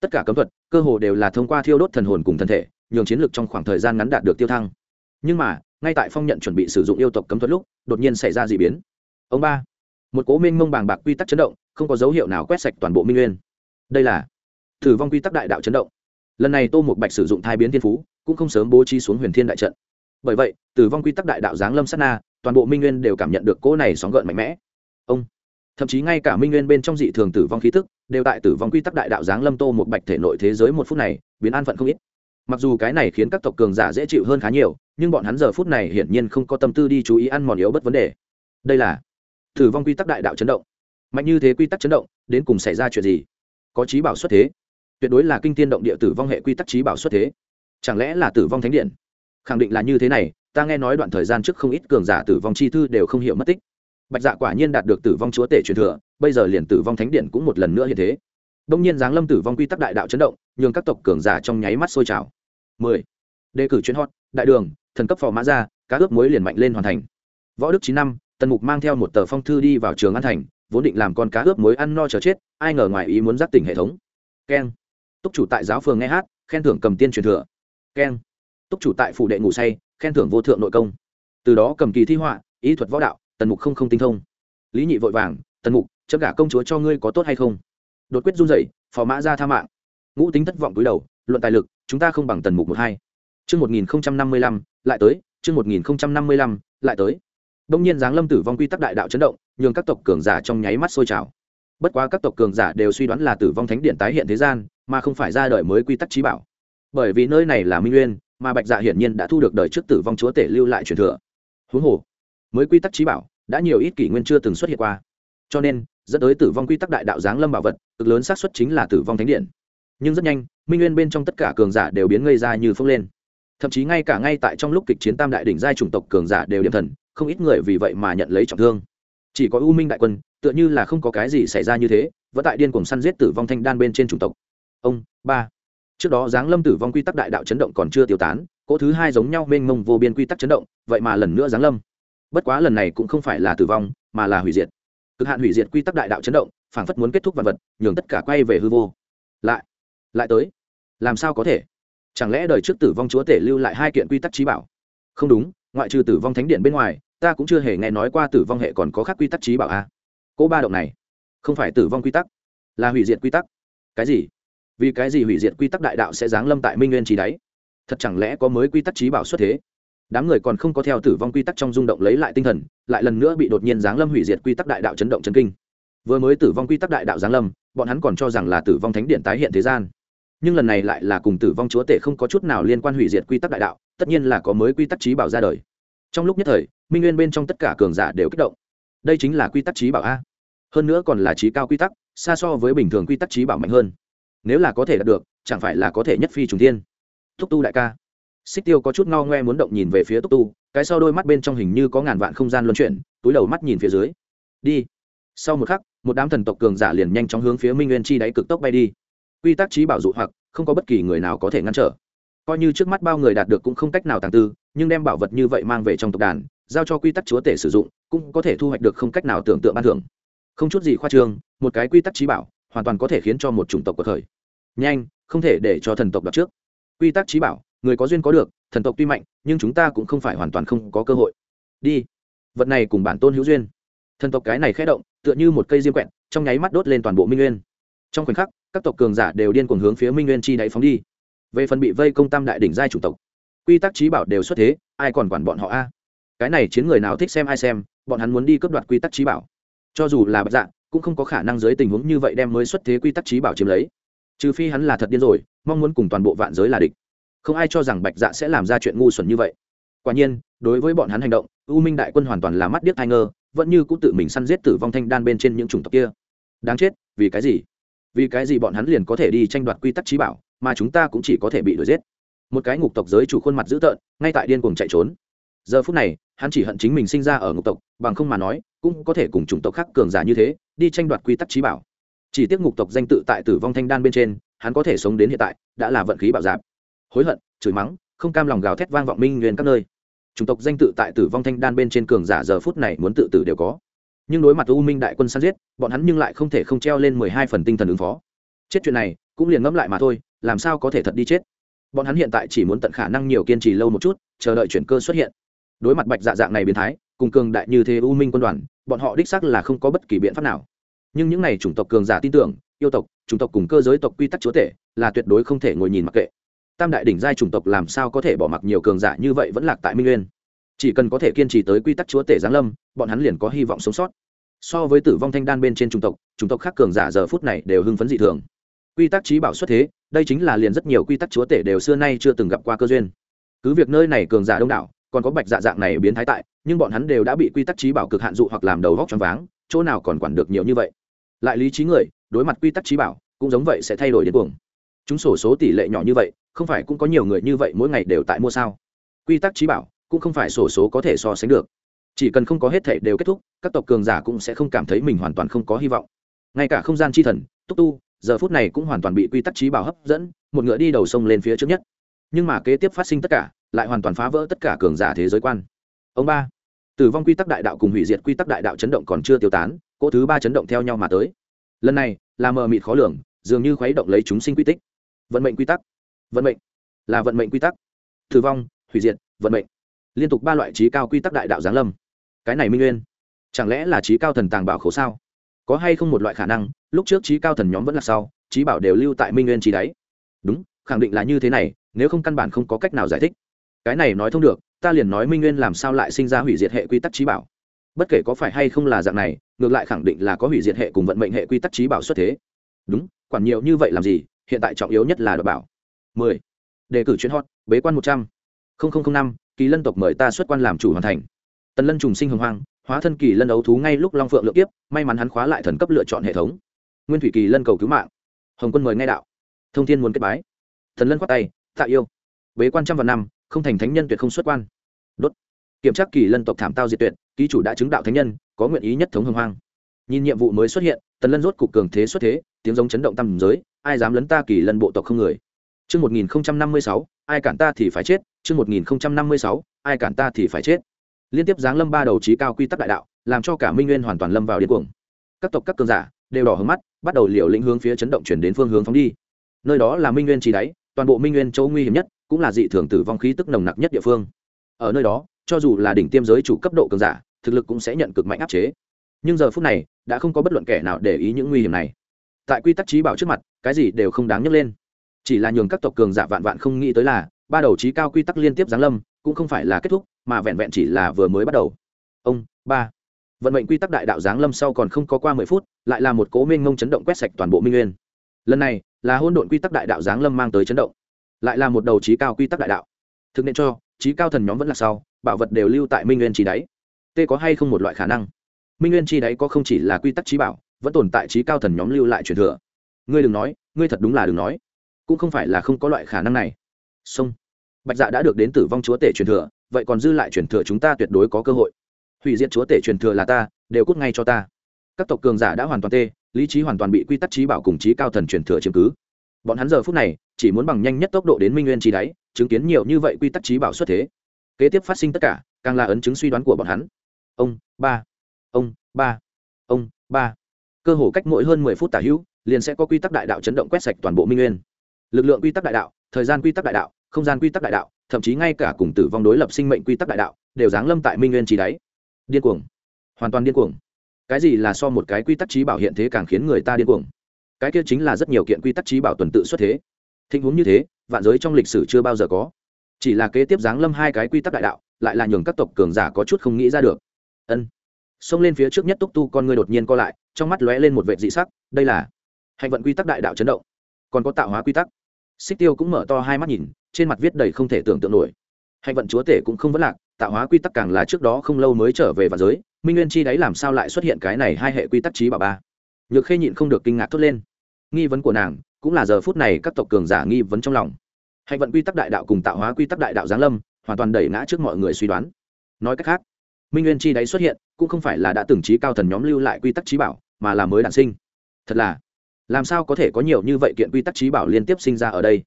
Speaker 1: Tất cả cấm thuật, cơ hồ đều là thông qua thiêu đốt thần hồn cùng thân thể, nhường chiến lược trong khoảng thời gian ngắn đạt được tiêu thăng. Nhưng mà, ngay tại phong nhận chuẩn bị sử dụng yêu tộc cấm thuật lúc, đột nhiên xảy ra d ị biến. Ông ba, một cố minh mông bàng bạc quy tắc chấn động, không có dấu hiệu nào quét sạch toàn bộ minh nguyên. Đây là thử vong quy tắc đại đạo chấn động. Lần này tô một bạch sử dụng thai biến thiên phú, cũng không sớm bố trí xuống huyền thiên đại trận. Bởi vậy tử vong quy tắc đại đạo giáng lâm sát na, toàn bộ minh nguyên đều cảm nhận được cỗ này sóng gợn mạnh mẽ. Ông thậm chí ngay cả minh nguyên bên trong dị thường tử vong khí thức đều tại tử vong quy tắc đại đạo giáng lâm tô một bạch thể nội thế giới một phút này, biến an phận không ít. Mặc dù cái này khiến các tộc cường giả dễ chịu hơn khá nhiều, nhưng bọn hắn giờ phút này hiển nhiên không có tâm tư đi chú ý ăn mòn yếu bất vấn đề. Đây là tử vong quy tắc đại đạo chấn động. Mạnh như thế quy tắc chấn động, đến cùng xảy ra chuyện gì? Có trí bảo xuất thế. Tuyệt đối là kinh tiên động địa tử vong hệ quy tắc trí bảo xuất thế. Chẳng lẽ là tử vong thánh điện? Khẳng định là như thế này, ta nghe nói đoạn thời gian trước không ít cường giả tử vong chi thư đều không hiểu mất tích bạch dạ quả nhiên đạt được tử vong chúa tể truyền thừa, bây giờ liền tử vong thánh điện cũng một lần nữa như thế. Đông nhiên giáng lâm tử vong quy tắc đại đạo chấn động, nhường các tộc cường giả trong nháy mắt sôi trào. Mười. Đề cử chuyến hot, đại đường, thần cấp phò mã ra, cá ướp muối liền mạnh lên hoàn thành. Võ đức chín năm, tần mục mang theo một tờ phong thư đi vào trường an thành, vốn định làm con cá ướp muối ăn no chờ chết, ai ngờ ngoài ý muốn giác tỉnh hệ thống. Keng. Túc chủ tại giáo phường nghe hát, khen thưởng cầm tiên truyền thừa. Keng. Túc chủ tại phủ đệ ngủ say, khen thưởng vô thượng nội công. Từ đó cầm kỳ thi họa, ý thuật võ đạo tần mục không không tinh thông. Lý nhị vội vàng, tần mục chấp gả công chúa cho ngươi có tốt hay không? Đột quyết run rẩy, phò mã ra tha mạng. Ngũ tính thất vọng túi đầu, luận tài lực, chúng ta không bằng tần mục một hai. Chương một nghìn năm mươi lăm, lại tới, chương một nghìn năm mươi lăm, lại tới. Đông nhiên giáng lâm tử vong quy tắc đại đạo chấn động, nhường các tộc cường giả trong nháy mắt sôi trào. Bất quá các tộc cường giả đều suy đoán là tử vong thánh điện tái hiện thế gian, mà không phải ra đời mới quy tắc trí bảo. Bởi vì nơi này là minh nguyên, mà bạch dạ hiển nhiên đã thu được đời trước tử vong chúa tể lưu lại truyền thừa. Huống hồ mới quy tắc trí bảo đã nhiều ít kỷ nguyên chưa từng xuất hiện qua. Cho nên, dẫn tới tử vong quy tắc đại đạo giáng lâm bảo vật, cực lớn xác suất chính là tử vong thánh điện. Nhưng rất nhanh, minh nguyên bên trong tất cả cường giả đều biến ngây ra như phông lên. Thậm chí ngay cả ngay tại trong lúc kịch chiến tam đại đỉnh giai chủng tộc cường giả đều điểm thần, không ít người vì vậy mà nhận lấy trọng thương. Chỉ có u minh đại quân, tựa như là không có cái gì xảy ra như thế, vẫn tại điên cuồng săn giết tử vong thanh đan bên trên chủng tộc. Ông, ba. Trước đó giáng lâm tử vong quy tắc đại đạo chấn động còn chưa tiêu tán, cỗ thứ hai giống nhau mênh mông vô biên quy tắc chấn động, vậy mà lần nữa giáng lâm bất quá lần này cũng không phải là tử vong, mà là hủy diệt. Cực hạn hủy diệt quy tắc đại đạo chấn động, phảng phất muốn kết thúc vật vật, nhường tất cả quay về hư vô. Lại lại tới. Làm sao có thể? Chẳng lẽ đời trước tử vong chúa tể lưu lại hai kiện quy tắc trí bảo? Không đúng, ngoại trừ tử vong thánh điện bên ngoài, ta cũng chưa hề nghe nói qua tử vong hệ còn có khác quy tắc trí bảo a à? cô ba động này, không phải tử vong quy tắc, là hủy diệt quy tắc. Cái gì? Vì cái gì hủy diệt quy tắc đại đạo sẽ giáng lâm tại minh nguyên trí đáy? Thật chẳng lẽ có mới quy tắc trí bảo xuất thế? Đám người còn không có theo tử vong quy tắc trong rung động lấy lại tinh thần, lại lần nữa bị đột nhiên giáng lâm hủy diệt quy tắc đại đạo chấn động chấn kinh. Vừa mới tử vong quy tắc đại đạo giáng lâm, bọn hắn còn cho rằng là tử vong thánh điện tái hiện thế gian. Nhưng lần này lại là cùng tử vong chúa tể không có chút nào liên quan hủy diệt quy tắc đại đạo, tất nhiên là có mới quy tắc trí bảo ra đời. Trong lúc nhất thời, minh nguyên bên trong tất cả cường giả đều kích động. Đây chính là quy tắc trí bảo a. Hơn nữa còn là trí cao quy tắc, xa so với bình thường quy tắc trí bảo mạnh hơn. Nếu là có thể đạt được, chẳng phải là có thể nhất phi trùng thiên. Thúc tu đại ca xích tiêu có chút ngao ngoe muốn động nhìn về phía túc tu, cái sau đôi mắt bên trong hình như có ngàn vạn không gian luân chuyển, túi đầu mắt nhìn phía dưới. Đi. Sau một khắc, một đám thần tộc cường giả liền nhanh chóng hướng phía minh nguyên chi đáy cực tốc bay đi. Quy tắc trí bảo dụ hoặc, không có bất kỳ người nào có thể ngăn trở. Coi như trước mắt bao người đạt được cũng không cách nào tàng tư, nhưng đem bảo vật như vậy mang về trong tộc đàn, giao cho quy tắc chúa tể sử dụng, cũng có thể thu hoạch được không cách nào tưởng tượng ban thưởng. Không chút gì khoa trương, một cái quy tắc trí bảo, hoàn toàn có thể khiến cho một chủng tộc có thời nhanh, không thể để cho thần tộc đọc trước. Quy tắc trí bảo người có duyên có được, thần tộc tuy mạnh, nhưng chúng ta cũng không phải hoàn toàn không có cơ hội. Đi. Vật này cùng bản tôn hữu duyên. Thần tộc cái này khẽ động, tựa như một cây diêm quẹn trong nháy mắt đốt lên toàn bộ minh nguyên. Trong khoảnh khắc, các tộc cường giả đều điên cuồng hướng phía minh nguyên chi đáy phóng đi. Về phần bị vây công tam đại đỉnh giai chủng tộc, quy tắc trí bảo đều xuất thế, ai còn quản bọn họ a? Cái này chiến người nào thích xem ai xem, bọn hắn muốn đi cướp đoạt quy tắc trí bảo. Cho dù là bạch dạ cũng không có khả năng dưới tình huống như vậy đem mới xuất thế quy tắc trí bảo chiếm lấy. Trừ phi hắn là thật điên rồi, mong muốn cùng toàn bộ vạn giới là địch không ai cho rằng bạch dạ sẽ làm ra chuyện ngu xuẩn như vậy. Quả nhiên, đối với bọn hắn hành động, u minh đại quân hoàn toàn là mắt điếc thai ngơ vẫn như cũng tự mình săn giết tử vong thanh đan bên trên những chủng tộc kia. Đáng chết, vì cái gì? Vì cái gì bọn hắn liền có thể đi tranh đoạt quy tắc trí bảo, mà chúng ta cũng chỉ có thể bị đuổi giết? Một cái ngục tộc giới chủ khuôn mặt dữ tợn, ngay tại điên cuồng chạy trốn. Giờ phút này, hắn chỉ hận chính mình sinh ra ở ngục tộc, bằng không mà nói, cũng có thể cùng chủng tộc khác cường giả như thế, đi tranh đoạt quy tắc trí bảo. Chỉ tiếc ngục tộc danh tự tại tử vong thanh đan bên trên, hắn có thể sống đến hiện tại, đã là vận khí bảo giảm hối hận, chửi mắng, không cam lòng gào thét vang vọng minh nguyên các nơi. Chủng tộc danh tự tại tử vong thanh đan bên trên cường giả giờ phút này muốn tự tử đều có. Nhưng đối mặt u minh đại quân săn giết, bọn hắn nhưng lại không thể không treo lên mười hai phần tinh thần ứng phó. Chết chuyện này, cũng liền ngẫm lại mà thôi, làm sao có thể thật đi chết? Bọn hắn hiện tại chỉ muốn tận khả năng nhiều kiên trì lâu một chút, chờ đợi chuyển cơ xuất hiện. Đối mặt bạch dạ dạng này biến thái, cùng cường đại như thế u minh quân đoàn, bọn họ đích xác là không có bất kỳ biện pháp nào. Nhưng những n à y chủng tộc cường giả tin tưởng, yêu tộc, chủng tộc cùng cơ giới tộc quy tắc chúa tể, là tuyệt đối không thể ngồi nhìn mặc kệ tam đại đỉnh giai chủng tộc làm sao có thể bỏ mặc nhiều cường giả như vậy vẫn lạc tại minh nguyên? Chỉ cần có thể kiên trì tới quy tắc chúa tể giáng lâm, bọn hắn liền có hy vọng sống sót. So với tử vong thanh đan bên trên chủng tộc chủng tộc khác cường giả giờ phút này đều hưng phấn dị thường. Quy tắc trí bảo xuất thế, đây chính là liền rất nhiều quy tắc chúa tể đều xưa nay chưa từng gặp qua cơ duyên. Cứ việc nơi này cường giả đông đảo, còn có bạch dạ dạng này biến thái tại, nhưng bọn hắn đều đã bị quy tắc trí bảo cực hạn dụ hoặc làm đầu vóc t r váng, chỗ nào còn quản được nhiều như vậy. Lại lý trí người, đối mặt quy tắc trí bảo, cũng giống vậy sẽ thay đổi đến cuồng chúng sổ số tỷ lệ nhỏ như vậy, không phải cũng có nhiều người như vậy mỗi ngày đều tại mua sao? Quy tắc trí bảo cũng không phải sổ số có thể so sánh được. Chỉ cần không có hết thể đều kết thúc, các tộc cường giả cũng sẽ không cảm thấy mình hoàn toàn không có hy vọng. Ngay cả không gian chi thần, túc tu, giờ phút này cũng hoàn toàn bị quy tắc trí bảo hấp dẫn, một ngựa đi đầu sông lên phía trước nhất. Nhưng mà kế tiếp phát sinh tất cả, lại hoàn toàn phá vỡ tất cả cường giả thế giới quan. Ông ba, tử vong quy tắc đại đạo cùng hủy diệt quy tắc đại đạo chấn động còn chưa tiêu tán, cỗ thứ ba chấn động theo nhau mà tới. Lần này, là mờ mịt khó lường, dường như khuấy động lấy chúng sinh quy tích vận mệnh quy tắc. Vận mệnh là vận mệnh quy tắc. Thử vong, hủy diệt, vận mệnh. Liên tục ba loại trí cao quy tắc đại đạo giáng lâm. Cái này minh nguyên, chẳng lẽ là trí cao thần tàng bảo khổ sao? Có hay không một loại khả năng, lúc trước trí cao thần nhóm vẫn là sau, trí bảo đều lưu tại minh nguyên trí đáy? Đúng, khẳng định là như thế này, nếu không căn bản không có cách nào giải thích. Cái này nói thông được, ta liền nói minh nguyên làm sao lại sinh ra hủy diệt hệ quy tắc trí bảo. Bất kể có phải hay không là dạng này, ngược lại khẳng định là có hủy diệt hệ cùng vận mệnh hệ quy tắc trí bảo xuất thế. Đúng, quản nhiều như vậy làm gì hiện tại trọng yếu nhất là đảm bảo. Mười. Đề cử chuyến hot, bế quan một trăm. Linh năm, kỳ lân tộc mời ta xuất quan làm chủ hoàn thành. Tần lân trùng sinh hồng hoang, hóa thân kỳ lân ấu thú ngay lúc long phượng lượng tiếp may mắn hắn khóa lại thần cấp lựa chọn hệ thống. Nguyên thủy kỳ lân cầu cứu mạng. Hồng quân mời ngay đạo. Thông thiên muốn kết bái. Thần lân khoát tay, tạ yêu. Bế quan trăm vạn năm, không thành thánh nhân tuyệt không xuất quan. Đốt. Kiểm tra kỳ lân tộc thảm tao diệt tuyệt, ký chủ đã chứng đạo thánh nhân, có nguyện ý nhất thống hồng hoang. Nhìn nhiệm vụ mới xuất hiện, tần lân rốt cục cường thế xuất thế, tiếng giống chấn động tầm giới ai dám lấn ta kỳ lân bộ tộc không người chương một nghìn năm mươi sáu ai cản ta thì phải chết, chương một nghìn năm mươi sáu ai cản ta thì phải chết. Liên tiếp giáng lâm ba đầu trí cao quy tắc đại đạo, làm cho cả Minh Nguyên hoàn toàn lâm vào điên cuồng. Các tộc các cường giả đều đỏ hướng mắt, bắt đầu liều lĩnh hướng phía chấn động chuyển đến phương hướng phóng đi. Nơi đó là Minh Nguyên trí đáy, toàn bộ Minh Nguyên châu nguy hiểm nhất, cũng là dị thường tử vong khí tức nồng nặc nhất địa phương. Ở nơi đó, cho dù là đỉnh tiêm giới chủ cấp độ cường giả, thực lực cũng sẽ nhận cực mạnh áp chế. Nhưng giờ phút này, đã không có bất luận kẻ nào để ý những nguy hiểm này. Tại quy tắc trí bảo trước mặt, cái gì đều không đáng nhắc lên. Chỉ là nhường các tộc cường giả vạn vạn không nghĩ tới là ba đầu trí cao quy tắc liên tiếp giáng lâm cũng không phải là kết thúc mà vẹn vẹn chỉ là vừa mới bắt đầu. Ông ba. Vận mệnh quy tắc đại đạo giáng lâm sau còn không có qua mười phút lại là một cố minh ngông chấn động quét sạch toàn bộ minh nguyên. Lần này là hôn độn quy tắc đại đạo giáng lâm mang tới chấn động. Lại là một đầu trí cao quy tắc đại đạo. Thực nên cho trí cao thần nhóm vẫn là sau bảo vật đều lưu tại minh nguyên trí đáy. Tê có hay không một loại khả năng? Minh nguyên trí đáy có không chỉ là quy tắc trí bảo vẫn tồn tại trí cao thần nhóm lưu lại truyền thừa. Ngươi đừng nói, ngươi thật đúng là đừng nói. Cũng không phải là không có loại khả năng này. Sông bạch dạ đã được đến tử vong chúa tể truyền thừa, vậy còn dư lại truyền thừa chúng ta tuyệt đối có cơ hội. Hủy diệt chúa tể truyền thừa là ta, đều cút ngay cho ta. Các tộc cường giả đã hoàn toàn tê, lý trí hoàn toàn bị quy tắc trí bảo cùng trí cao thần truyền thừa chiếm cứ. Bọn hắn giờ phút này, chỉ muốn bằng nhanh nhất tốc độ đến minh nguyên trí đáy, chứng kiến nhiều như vậy quy tắc trí bảo xuất thế. Kế tiếp phát sinh tất cả, càng là ấn chứng suy đoán của bọn hắn. Ông, ba. Ông ba. Ông, ba cơ hồ cách mỗi hơn mười phút tả hữu, liền sẽ có quy tắc đại đạo chấn động quét sạch toàn bộ minh nguyên. Lực lượng quy tắc đại đạo, thời gian quy tắc đại đạo, không gian quy tắc đại đạo, thậm chí ngay cả cùng tử vong đối lập sinh mệnh quy tắc đại đạo, đều giáng lâm tại minh nguyên trí đáy. Điên cuồng. Hoàn toàn điên cuồng. Cái gì là so một cái quy tắc trí bảo hiện thế càng khiến người ta điên cuồng? Cái kia chính là rất nhiều kiện quy tắc trí bảo tuần tự xuất thế. Thịnh huống như thế, vạn giới trong lịch sử chưa bao giờ có. Chỉ là kế tiếp giáng lâm hai cái quy tắc đại đạo, lại là nhường các tộc cường giả có chút không nghĩ ra được. Ân xông lên phía trước nhất túc tu con người đột nhiên co lại, trong mắt lóe lên một vệ dị sắc, đây là hành vận quy tắc đại đạo chấn động, còn có tạo hóa quy tắc. Xích tiêu cũng mở to hai mắt nhìn, trên mặt viết đầy không thể tưởng tượng nổi. Hành vận chúa tể cũng không vấn lạc, tạo hóa quy tắc càng là trước đó không lâu mới trở về vào giới, minh nguyên chi đấy làm sao lại xuất hiện cái này hai hệ quy tắc trí bảo ba? Nhược khê nhịn không được kinh ngạc thốt lên. Nghi vấn của nàng, cũng là giờ phút này các tộc cường giả nghi vấn trong lòng. Hành vận quy tắc đại đạo cùng tạo hóa quy tắc đại đạo giáng lâm, hoàn toàn đẩy ngã trước mọi người suy đoán. Nói cách khác, minh nguyên chi đáy xuất hiện cũng không phải là đã từng trí cao thần nhóm lưu lại quy tắc trí bảo, mà là mới đản sinh. Thật là, làm sao có thể có nhiều như vậy kiện quy tắc trí bảo liên tiếp sinh ra ở đây?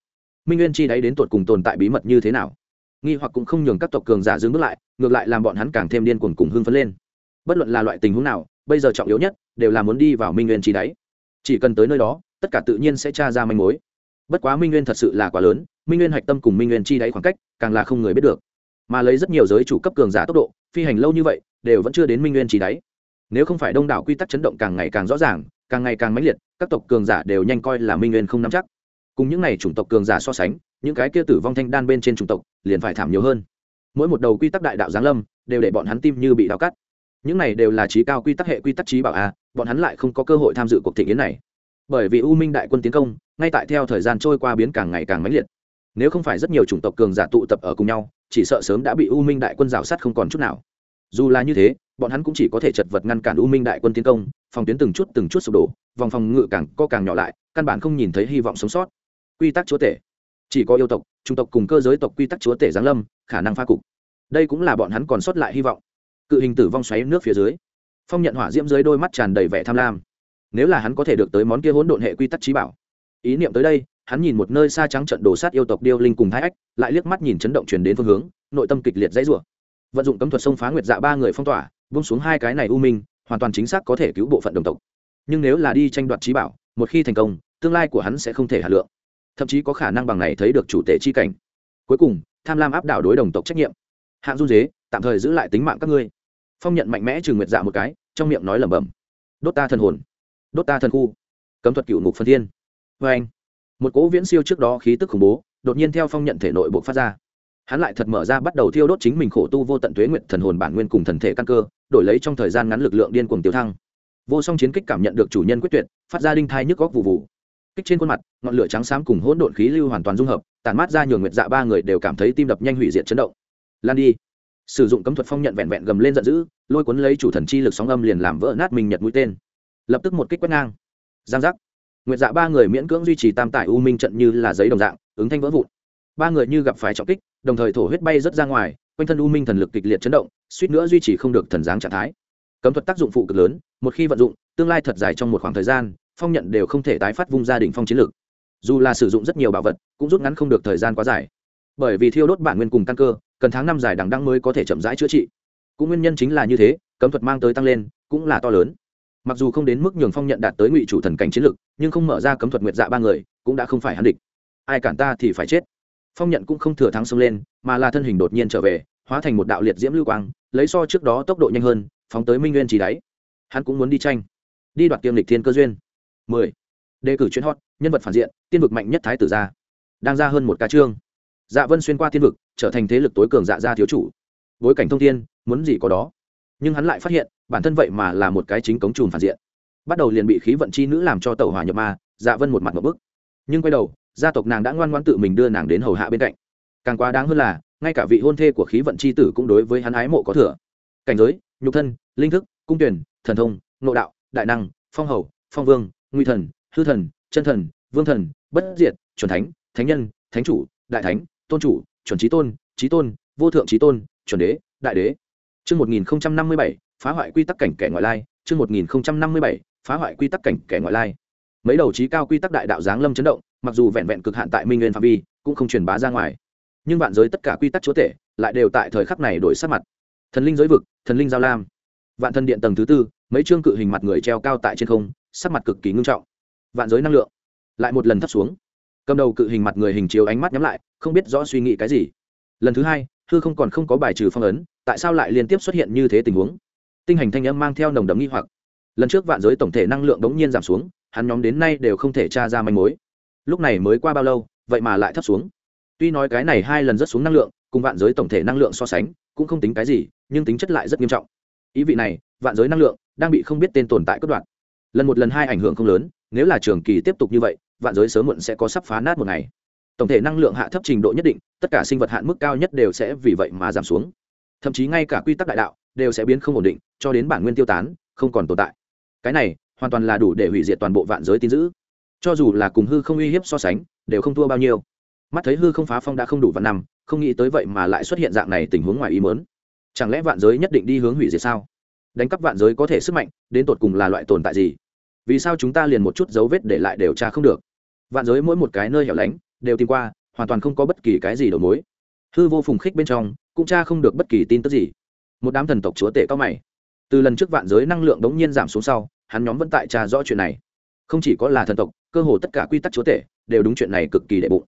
Speaker 1: Minh nguyên chi đáy đến tột cùng tồn tại bí mật như thế nào? Nghi hoặc cũng không nhường các tộc cường giả dừng bước lại, ngược lại làm bọn hắn càng thêm điên cuồng cùng hưng phấn lên. Bất luận là loại tình huống nào, bây giờ trọng yếu nhất đều là muốn đi vào minh nguyên chi đáy chỉ cần tới nơi đó, tất cả tự nhiên sẽ tra ra manh mối. Bất quá minh nguyên thật sự là quá lớn, minh nguyên hạch tâm cùng minh nguyên chi đáy khoảng cách càng là không người biết được. Mà lấy rất nhiều giới chủ cấp cường giả tốc độ, phi hành lâu như vậy đều vẫn chưa đến minh nguyên trí đáy. Nếu không phải đông đảo quy tắc chấn động càng ngày càng rõ ràng, càng ngày càng mãnh liệt, các tộc cường giả đều nhanh coi là minh nguyên không nắm chắc. Cùng những n à y chủng tộc cường giả so sánh, những cái kia tử vong thanh đan bên trên chủng tộc liền phải thảm nhiều hơn. Mỗi một đầu quy tắc đại đạo giáng lâm, đều để bọn hắn tim như bị đào cắt. Những này đều là trí cao quy tắc hệ quy tắc trí bảo a, bọn hắn lại không có cơ hội tham dự cuộc thị kiến này. Bởi vì u minh đại quân tiến công, ngay tại theo thời gian trôi qua biến càng ngày càng mãnh liệt. Nếu không phải rất nhiều chủng tộc cường giả tụ tập ở cùng nhau, chỉ sợ sớm đã bị u minh đại quân rào sát không còn chút nào dù là như thế, bọn hắn cũng chỉ có thể chật vật ngăn cản u minh đại quân tiến công, phòng tuyến từng chút từng chút sụp đổ, vòng phòng ngự càng co càng nhỏ lại, căn bản không nhìn thấy hy vọng sống sót. Quy tắc chúa tể. Chỉ có yêu tộc trung tộc cùng cơ giới tộc quy tắc chúa tể giáng lâm, khả năng pha cục. Đây cũng là bọn hắn còn sót lại hy vọng. Cự hình tử vong xoáy nước phía dưới. Phong nhận hỏa diễm dưới đôi mắt tràn đầy vẻ tham lam. Nếu là hắn có thể được tới món kia hỗn độn hệ quy tắc trí bảo. Ý niệm tới đây, hắn nhìn một nơi xa trắng trận đổ sát yêu tộc điêu linh cùng thái ách, lại liếc mắt nhìn chấn động truyền đến phương hướng, nội tâm kịch liệt dãy rủa vận dụng cấm thuật sông phá nguyệt dạ ba người phong tỏa vung xuống hai cái này u minh, hoàn toàn chính xác có thể cứu bộ phận đồng tộc. Nhưng nếu là đi tranh đoạt trí bảo, một khi thành công, tương lai của hắn sẽ không thể hạ lượng. Thậm chí có khả năng bằng này thấy được chủ tể chi cảnh. Cuối cùng, tham lam áp đảo đối đồng tộc trách nhiệm. Hạng run dế, tạm thời giữ lại tính mạng các ngươi. Phong nhận mạnh mẽ trừ nguyệt dạ một cái, trong miệng nói lẩm bẩm. Đốt ta thần hồn. Đốt ta thần khu. Cấm thuật cựu ngục phân thiên. Vê anh một cỗ viễn siêu trước đó khí tức khủng bố, đột nhiên theo phong nhận thể nội bộ phát ra hắn lại thật mở ra bắt đầu thiêu đốt chính mình khổ tu vô tận tuế nguyện thần hồn bản nguyên cùng thần thể căn cơ, đổi lấy trong thời gian ngắn lực lượng điên cuồng tiêu thăng. Vô song chiến kích cảm nhận được chủ nhân quyết tuyệt, phát ra đinh thai nhức góc vụ vụ. Kích trên khuôn mặt, ngọn lửa trắng xám cùng hỗn độn khí lưu hoàn toàn dung hợp tàn mát ra nhường nguyệt dạ ba người đều cảm thấy tim đập nhanh hủy diệt chấn động. Lan đi. Sử dụng cấm thuật phong nhận vẹn vẹn gầm lên giận dữ, lôi cuốn lấy chủ thần chi lực sóng âm liền làm vỡ nát mình nhật mũi tên. Lập tức một kích quét ngang. Giang giác. Nguyệt dạ ba người miễn cưỡng duy trì tam tải u minh trận như là giấy đồng dạng, ứng thanh vỡ vụn ba người như gặp phải trọng kích, đồng thời thổ huyết bay rớt ra ngoài, quanh thân u minh thần lực kịch liệt chấn động, suýt nữa duy trì không được thần dáng trạng thái. Cấm thuật tác dụng phụ cực lớn, một khi vận dụng, tương lai thật dài trong một khoảng thời gian, phong nhận đều không thể tái phát vung gia đình phong chiến lược dù là sử dụng rất nhiều bảo vật, cũng rút ngắn không được thời gian quá dài. Bởi vì thiêu đốt bản nguyên cùng căn cơ, cần tháng năm dài đằng đăng mới có thể chậm rãi chữa trị. Cũng nguyên nhân chính là như thế, cấm thuật mang tới tăng lên, cũng là to lớn. Mặc dù không đến mức nhường phong nhận đạt tới ngụy chủ thần cảnh chiến lực, nhưng không mở ra cấm thuật nguyệt dạ ba người, cũng đã không phải hắn địch. Ai cản ta thì phải chết phong nhận cũng không thừa thắng xông lên, mà là thân hình đột nhiên trở về, hóa thành một đạo liệt diễm lưu quang, lấy so trước đó tốc độ nhanh hơn, phóng tới minh nguyên chỉ đáy. Hắn cũng muốn đi tranh. Đi đoạt tiêm lịch thiên cơ duyên. Mười. Đề cử chuyên hot, nhân vật phản diện, tiên vực mạnh nhất thái tử gia. Đang ra hơn một ca chương dạ vân xuyên qua tiên vực, trở thành thế lực tối cường dạ gia thiếu chủ. Bối cảnh thông thiên, muốn gì có đó. Nhưng hắn lại phát hiện, bản thân vậy mà là một cái chính cống trùn phản diện. Bắt đầu liền bị khí vận chi nữ làm cho tẩu hỏa nhập ma dạ vân một mặt một bức. Nhưng quay đầu gia tộc nàng đã ngoan ngoan tự mình đưa nàng đến hầu hạ bên cạnh. Càng quá đáng hơn là, ngay cả vị hôn thê của khí vận chi tử cũng đối với hắn ái mộ có thừa. Cảnh giới, nhục thân, linh thức, cung tuyển, thần thông, nội đạo, đại năng, phong hầu, phong vương, nguy thần, hư thần, chân thần, vương thần, bất diệt, chuẩn thánh thánh nhân, thánh chủ, đại thánh, tôn chủ, chuẩn trí tôn trí tôn, vô thượng trí tôn, chuẩn đế, đại đế. Chương một nghìn năm mươi bảy, phá hoại quy tắc cảnh kẻ ngoại lai. Chương một nghìn năm mươi bảy, phá hoại quy tắc cảnh kẻ ngoại lai. Mấy đầu trí cao quy tắc đại đạo giáng lâm chấn động mặc dù vẹn vẹn cực hạn tại minh nguyên phạm vi, cũng không truyền bá ra ngoài. Nhưng vạn giới tất cả quy tắc chúa tể lại đều tại thời khắc này đổi sắc mặt. Thần linh giới vực, thần linh giao lam. Vạn thần điện tầng thứ tư, mấy chương cự hình mặt người treo cao tại trên không, sắc mặt cực kỳ ngưng trọng. Vạn giới năng lượng lại một lần thấp xuống. Cầm đầu cự hình mặt người hình chiếu ánh mắt nhắm lại, không biết rõ suy nghĩ cái gì. Lần thứ hai, hư không còn không có bài trừ phong ấn, tại sao lại liên tiếp xuất hiện như thế tình huống? Tinh hành thanh âm mang theo nồng đấm nghi hoặc. Lần trước vạn giới tổng thể năng lượng đống nhiên giảm xuống, hắn nhóm đến nay đều không thể tra ra manh mối lúc này mới qua bao lâu, vậy mà lại thấp xuống. Tuy nói cái này hai lần rất xuống năng lượng, cùng vạn giới tổng thể năng lượng so sánh, cũng không tính cái gì, nhưng tính chất lại rất nghiêm trọng. Ý vị này, vạn giới năng lượng đang bị không biết tên tồn tại cất đoạn lần một lần hai ảnh hưởng không lớn, nếu là trường kỳ tiếp tục như vậy, vạn giới sớm muộn sẽ có sắp phá nát một ngày. Tổng thể năng lượng hạ thấp trình độ nhất định, tất cả sinh vật hạn mức cao nhất đều sẽ vì vậy mà giảm xuống. Thậm chí ngay cả quy tắc đại đạo đều sẽ biến không ổn định, cho đến bản nguyên tiêu tán, không còn tồn tại. Cái này hoàn toàn là đủ để hủy diệt toàn bộ vạn giới tin giữ cho dù là cùng hư không uy hiếp so sánh, đều không thua bao nhiêu. Mắt thấy hư không phá phong đã không đủ vạn năm, không nghĩ tới vậy mà lại xuất hiện dạng này tình huống ngoài ý mớn chẳng lẽ vạn giới nhất định đi hướng hủy diệt sao? Đánh cắp vạn giới có thể sức mạnh, đến tột cùng là loại tồn tại gì? Vì sao chúng ta liền một chút dấu vết để lại đều tra không được? Vạn giới mỗi một cái nơi hẻo lánh, đều tìm qua, hoàn toàn không có bất kỳ cái gì đầu mối. Hư vô phùng khích bên trong, cũng tra không được bất kỳ tin tức gì. Một đám thần tộc chúa tể cao mày. Từ lần trước vạn giới năng lượng đống nhiên giảm xuống sau, hắn nhóm vẫn tại tra rõ chuyện này. Không chỉ có là thần tộc cơ hồ tất cả quy tắc chúa tể đều đúng chuyện này cực kỳ đệ bụng.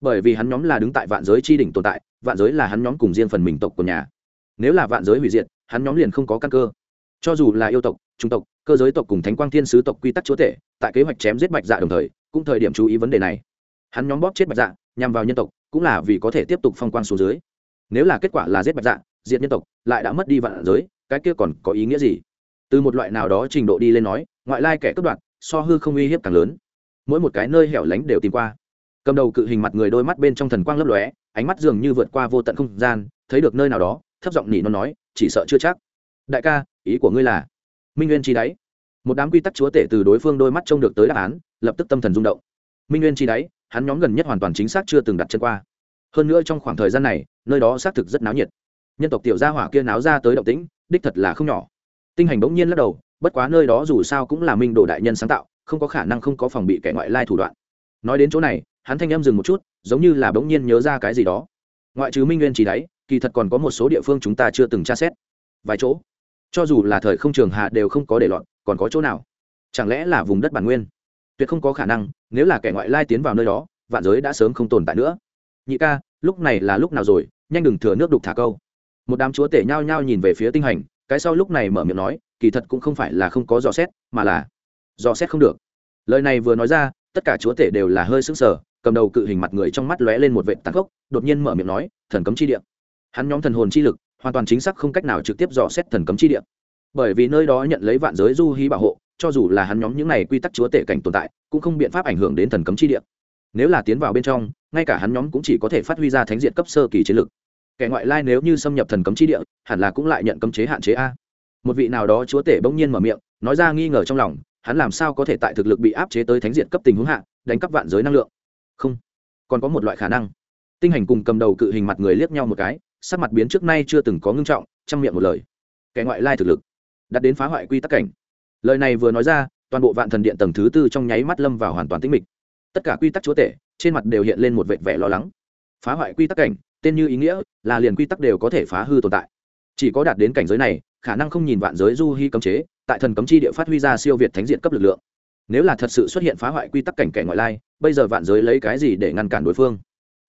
Speaker 1: Bởi vì hắn nhóm là đứng tại vạn giới chi đỉnh tồn tại, vạn giới là hắn nhóm cùng riêng phần mình tộc của nhà. Nếu là vạn giới hủy diệt, hắn nhóm liền không có căn cơ. Cho dù là yêu tộc trung tộc, cơ giới tộc cùng thánh quang thiên sứ tộc quy tắc chúa tể, tại kế hoạch chém giết bạch dạ đồng thời, cũng thời điểm chú ý vấn đề này. Hắn nhóm bóp chết bạch dạ nhằm vào nhân tộc, cũng là vì có thể tiếp tục phong quang xuống dưới. Nếu là kết quả là giết bạch dạ diệt nhân tộc, lại đã mất đi vạn giới, cái kia còn có ý nghĩa gì? Từ một loại nào đó trình độ đi lên nói, ngoại lai kẻ cướp đoạt, so hư không uy hiếp càng lớn mỗi một cái nơi hẻo lánh đều tìm qua. Cầm đầu cự hình mặt người đôi mắt bên trong thần quang lấp lóe, ánh mắt dường như vượt qua vô tận không gian, thấy được nơi nào đó, thấp giọng nỉ nó nói, chỉ sợ chưa chắc. Đại ca, ý của ngươi là? Minh nguyên chi đáy. Một đám quy tắc chúa tể từ đối phương đôi mắt trông được tới đáp án, lập tức tâm thần rung động. Minh nguyên chi đáy, hắn nhóm gần nhất hoàn toàn chính xác chưa từng đặt chân qua. Hơn nữa trong khoảng thời gian này, nơi đó xác thực rất náo nhiệt. Nhân tộc tiểu gia hỏa kia náo ra tới động tĩnh, đích thật là không nhỏ. Tinh hành bỗng nhiên lắc đầu, bất quá nơi đó dù sao cũng là minh đồ đại nhân sáng tạo không có khả năng không có phòng bị kẻ ngoại lai thủ đoạn. Nói đến chỗ này, hắn thanh em dừng một chút, giống như là bỗng nhiên nhớ ra cái gì đó. Ngoại trừ minh nguyên chỉ đáy kỳ thật còn có một số địa phương chúng ta chưa từng tra xét. Vài chỗ. Cho dù là thời không trường hạ đều không có để lọt, còn có chỗ nào? Chẳng lẽ là vùng đất bản nguyên? Tuyệt không có khả năng, nếu là kẻ ngoại lai tiến vào nơi đó, vạn giới đã sớm không tồn tại nữa. Nhị ca, lúc này là lúc nào rồi? Nhanh đừng thừa nước đục thả câu. Một đám chúa tể nhao nhao nhìn về phía tinh hành, cái sau lúc này mở miệng nói, kỳ thật cũng không phải là không có dò xét, mà là dò xét không được. Lời này vừa nói ra, tất cả chúa tể đều là hơi sững sờ, cầm đầu cự hình mặt người trong mắt lóe lên một vệ tàn khốc, đột nhiên mở miệng nói, thần cấm chi địa. Hắn nhóm thần hồn chi lực, hoàn toàn chính xác không cách nào trực tiếp dò xét thần cấm chi địa. Bởi vì nơi đó nhận lấy vạn giới du hí bảo hộ, cho dù là hắn nhóm những này quy tắc chúa tể cảnh tồn tại, cũng không biện pháp ảnh hưởng đến thần cấm chi địa. Nếu là tiến vào bên trong, ngay cả hắn nhóm cũng chỉ có thể phát huy ra thánh diện cấp sơ kỳ chiến lực. Kẻ ngoại lai nếu như xâm nhập thần cấm chi địa, hẳn là cũng lại nhận cấm chế hạn chế a. Một vị nào đó chúa tể bỗng nhiên mở miệng, nói ra nghi ngờ trong lòng hắn làm sao có thể tại thực lực bị áp chế tới thánh diện cấp tình huống hạ, đánh cắp vạn giới năng lượng? Không. Còn có một loại khả năng. Tinh hành cùng cầm đầu cự hình mặt người liếc nhau một cái, sắc mặt biến trước nay chưa từng có ngưng trọng, chăm miệng một lời. Kẻ ngoại lai thực lực. Đặt đến phá hoại quy tắc cảnh. Lời này vừa nói ra, toàn bộ vạn thần điện tầng thứ tư trong nháy mắt lâm vào hoàn toàn tĩnh mịch. Tất cả quy tắc chúa tể, trên mặt đều hiện lên một vệt vẻ lo lắng. Phá hoại quy tắc cảnh, tên như ý nghĩa, là liền quy tắc đều có thể phá hư tồn tại chỉ có đạt đến cảnh giới này, khả năng không nhìn vạn giới du hy cấm chế, tại thần cấm chi địa phát huy ra siêu việt thánh diện cấp lực lượng. Nếu là thật sự xuất hiện phá hoại quy tắc cảnh kẻ ngoại lai, bây giờ vạn giới lấy cái gì để ngăn cản đối phương?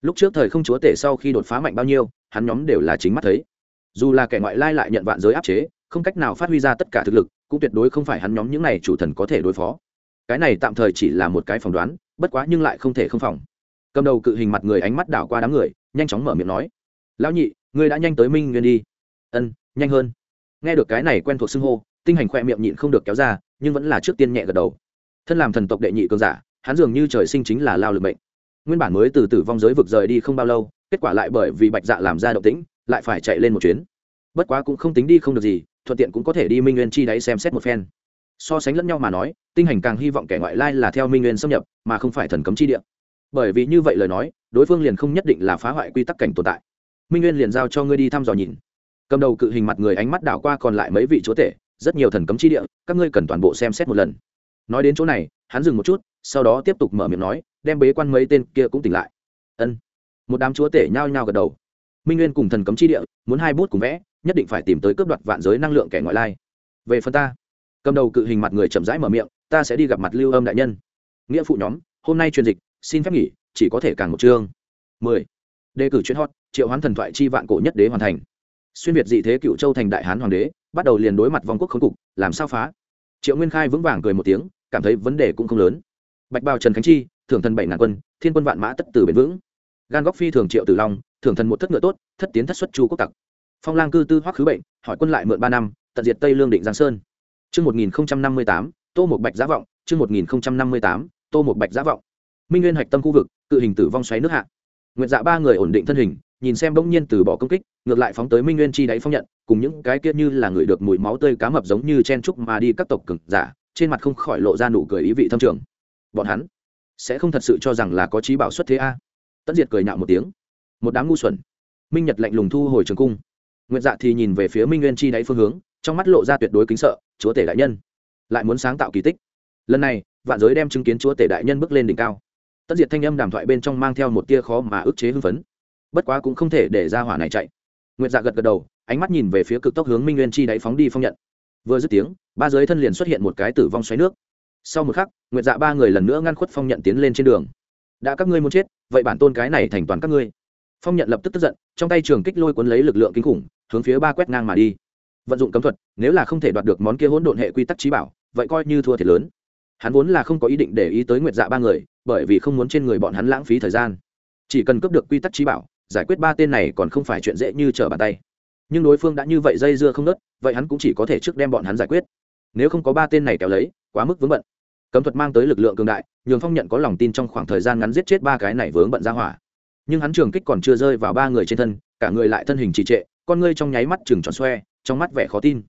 Speaker 1: Lúc trước thời không chúa tể sau khi đột phá mạnh bao nhiêu, hắn nhóm đều là chính mắt thấy. Dù là kẻ ngoại lai lại nhận vạn giới áp chế, không cách nào phát huy ra tất cả thực lực, cũng tuyệt đối không phải hắn nhóm những này chủ thần có thể đối phó. Cái này tạm thời chỉ là một cái phỏng đoán, bất quá nhưng lại không thể không phòng. Cầm đầu cự hình mặt người ánh mắt đảo qua đám người, nhanh chóng mở miệng nói. Lão nhị, ngươi đã nhanh tới minh nguyên đi ân, nhanh hơn. Nghe được cái này quen thuộc xưng hô, tinh hành khoe miệng nhịn không được kéo ra, nhưng vẫn là trước tiên nhẹ gật đầu. Thân làm thần tộc đệ nhị cường giả, hắn dường như trời sinh chính là lao lực bệnh nguyên bản mới từ tử vong giới vực rời đi không bao lâu, kết quả lại bởi vì bạch dạ làm ra động tĩnh, lại phải chạy lên một chuyến. Bất quá cũng không tính đi không được gì, thuận tiện cũng có thể đi minh nguyên chi đáy xem xét một phen. So sánh lẫn nhau mà nói, tinh hành càng hy vọng kẻ ngoại lai là theo minh nguyên xâm nhập, mà không phải thần cấm chi địa. Bởi vì như vậy lời nói, đối phương liền không nhất định là phá hoại quy tắc cảnh tồn tại. Minh nguyên liền giao cho ngươi đi thăm dò nhìn cầm đầu cự hình mặt người ánh mắt đảo qua còn lại mấy vị chúa tể, rất nhiều thần cấm chi địa, các ngươi cần toàn bộ xem xét một lần. Nói đến chỗ này, hắn dừng một chút, sau đó tiếp tục mở miệng nói, đem bế quan mấy tên kia cũng tỉnh lại. Ân. Một đám chúa tể nhao nhao gật đầu. Minh nguyên cùng thần cấm chi địa, muốn hai bút cùng vẽ, nhất định phải tìm tới cướp đoạt vạn giới năng lượng kẻ ngoại lai. Về phần ta, cầm đầu cự hình mặt người chậm rãi mở miệng, ta sẽ đi gặp mặt lưu âm đại nhân. Nghĩa phụ nhóm, hôm nay truyền dịch, xin phép nghỉ, chỉ có thể càng một chương. Mười. Đề cử chuyên hot, triệu hoán thần thoại chi vạn cổ nhất đế hoàn thành xuyên việt dị thế cựu châu thành đại hán hoàng đế bắt đầu liền đối mặt vong quốc khống cục làm sao phá? Triệu nguyên khai vững vàng cười một tiếng cảm thấy vấn đề cũng không lớn. Bạch bào trần khánh chi thưởng thần bảy ngàn quân thiên quân vạn mã tất tử bền vững. Gan góc phi thường triệu tử long thưởng thần một thất ngựa tốt thất tiến thất xuất chu quốc tặc. Phong lang cư tư hoắc khứ bệnh hỏi quân lại mượn ba năm tận diệt tây lương định giang sơn. Trước 1058, Tô một Bạch Giá Vọng, trước 1058, Tô một Bạch Giá Vọng. Minh Nguyên hạch tâm khu vực, cự hình tử vong xoáy nước hạ. nguyện Dạ ba người ổn định thân hình, nhìn xem bỗng nhiên từ bỏ công kích, ngược lại phóng tới Minh Nguyên chi đáy phong nhận, cùng những cái kia như là người được mùi máu tươi cá mập giống như chen trúc mà đi các tộc cực giả, trên mặt không khỏi lộ ra nụ cười ý vị thâm trường. Bọn hắn sẽ không thật sự cho rằng là có trí bảo xuất thế a. Tấn Diệt cười nhạo một tiếng. Một đám ngu xuẩn. Minh Nhật lạnh lùng thu hồi trường cung. nguyện Dạ thì nhìn về phía Minh Nguyên chi đáy phương hướng, trong mắt lộ ra tuyệt đối kính sợ, chúa tể đại nhân lại muốn sáng tạo kỳ tích lần này vạn giới đem chứng kiến chúa tể đại nhân bước lên đỉnh cao tất diệt thanh âm đàm thoại bên trong mang theo một tia khó mà ức chế hưng phấn bất quá cũng không thể để ra hỏa này chạy. Nguyệt dạ gật gật đầu, ánh mắt nhìn về phía cực tốc hướng minh nguyên chi đáy phóng đi phong nhận. Vừa dứt tiếng, ba giới thân liền xuất hiện một cái tử vong xoáy nước. Sau một khắc, nguyệt dạ ba người lần nữa ngăn khuất phong nhận tiến lên trên đường. Đã các ngươi muốn chết, vậy bản tôn cái này thành toàn các ngươi. Phong nhận lập tức tức giận, trong tay trường kích lôi cuốn lấy lực lượng kinh khủng, hướng phía ba quét ngang mà đi. Vận dụng cấm thuật, nếu là không thể đoạt được món kia hỗn độn hệ quy tắc trí bảo, vậy coi như thua thiệt lớn. Hắn vốn là không có ý định để ý tới nguyệt dạ ba người, bởi vì không muốn trên người bọn hắn lãng phí thời gian. Chỉ cần cướp được quy tắc trí bảo giải quyết ba tên này còn không phải chuyện dễ như trở bàn tay. Nhưng đối phương đã như vậy dây dưa không nớt, vậy hắn cũng chỉ có thể trước đem bọn hắn giải quyết. Nếu không có ba tên này kéo lấy, quá mức vướng bận. Cấm thuật mang tới lực lượng cường đại, nhường phong nhận có lòng tin trong khoảng thời gian ngắn giết chết ba cái này vướng bận ra hỏa. Nhưng hắn trường kích còn chưa rơi vào ba người trên thân, cả người lại thân hình trì trệ, con ngươi trong nháy mắt chừng tròn xoe, trong mắt vẻ khó tin.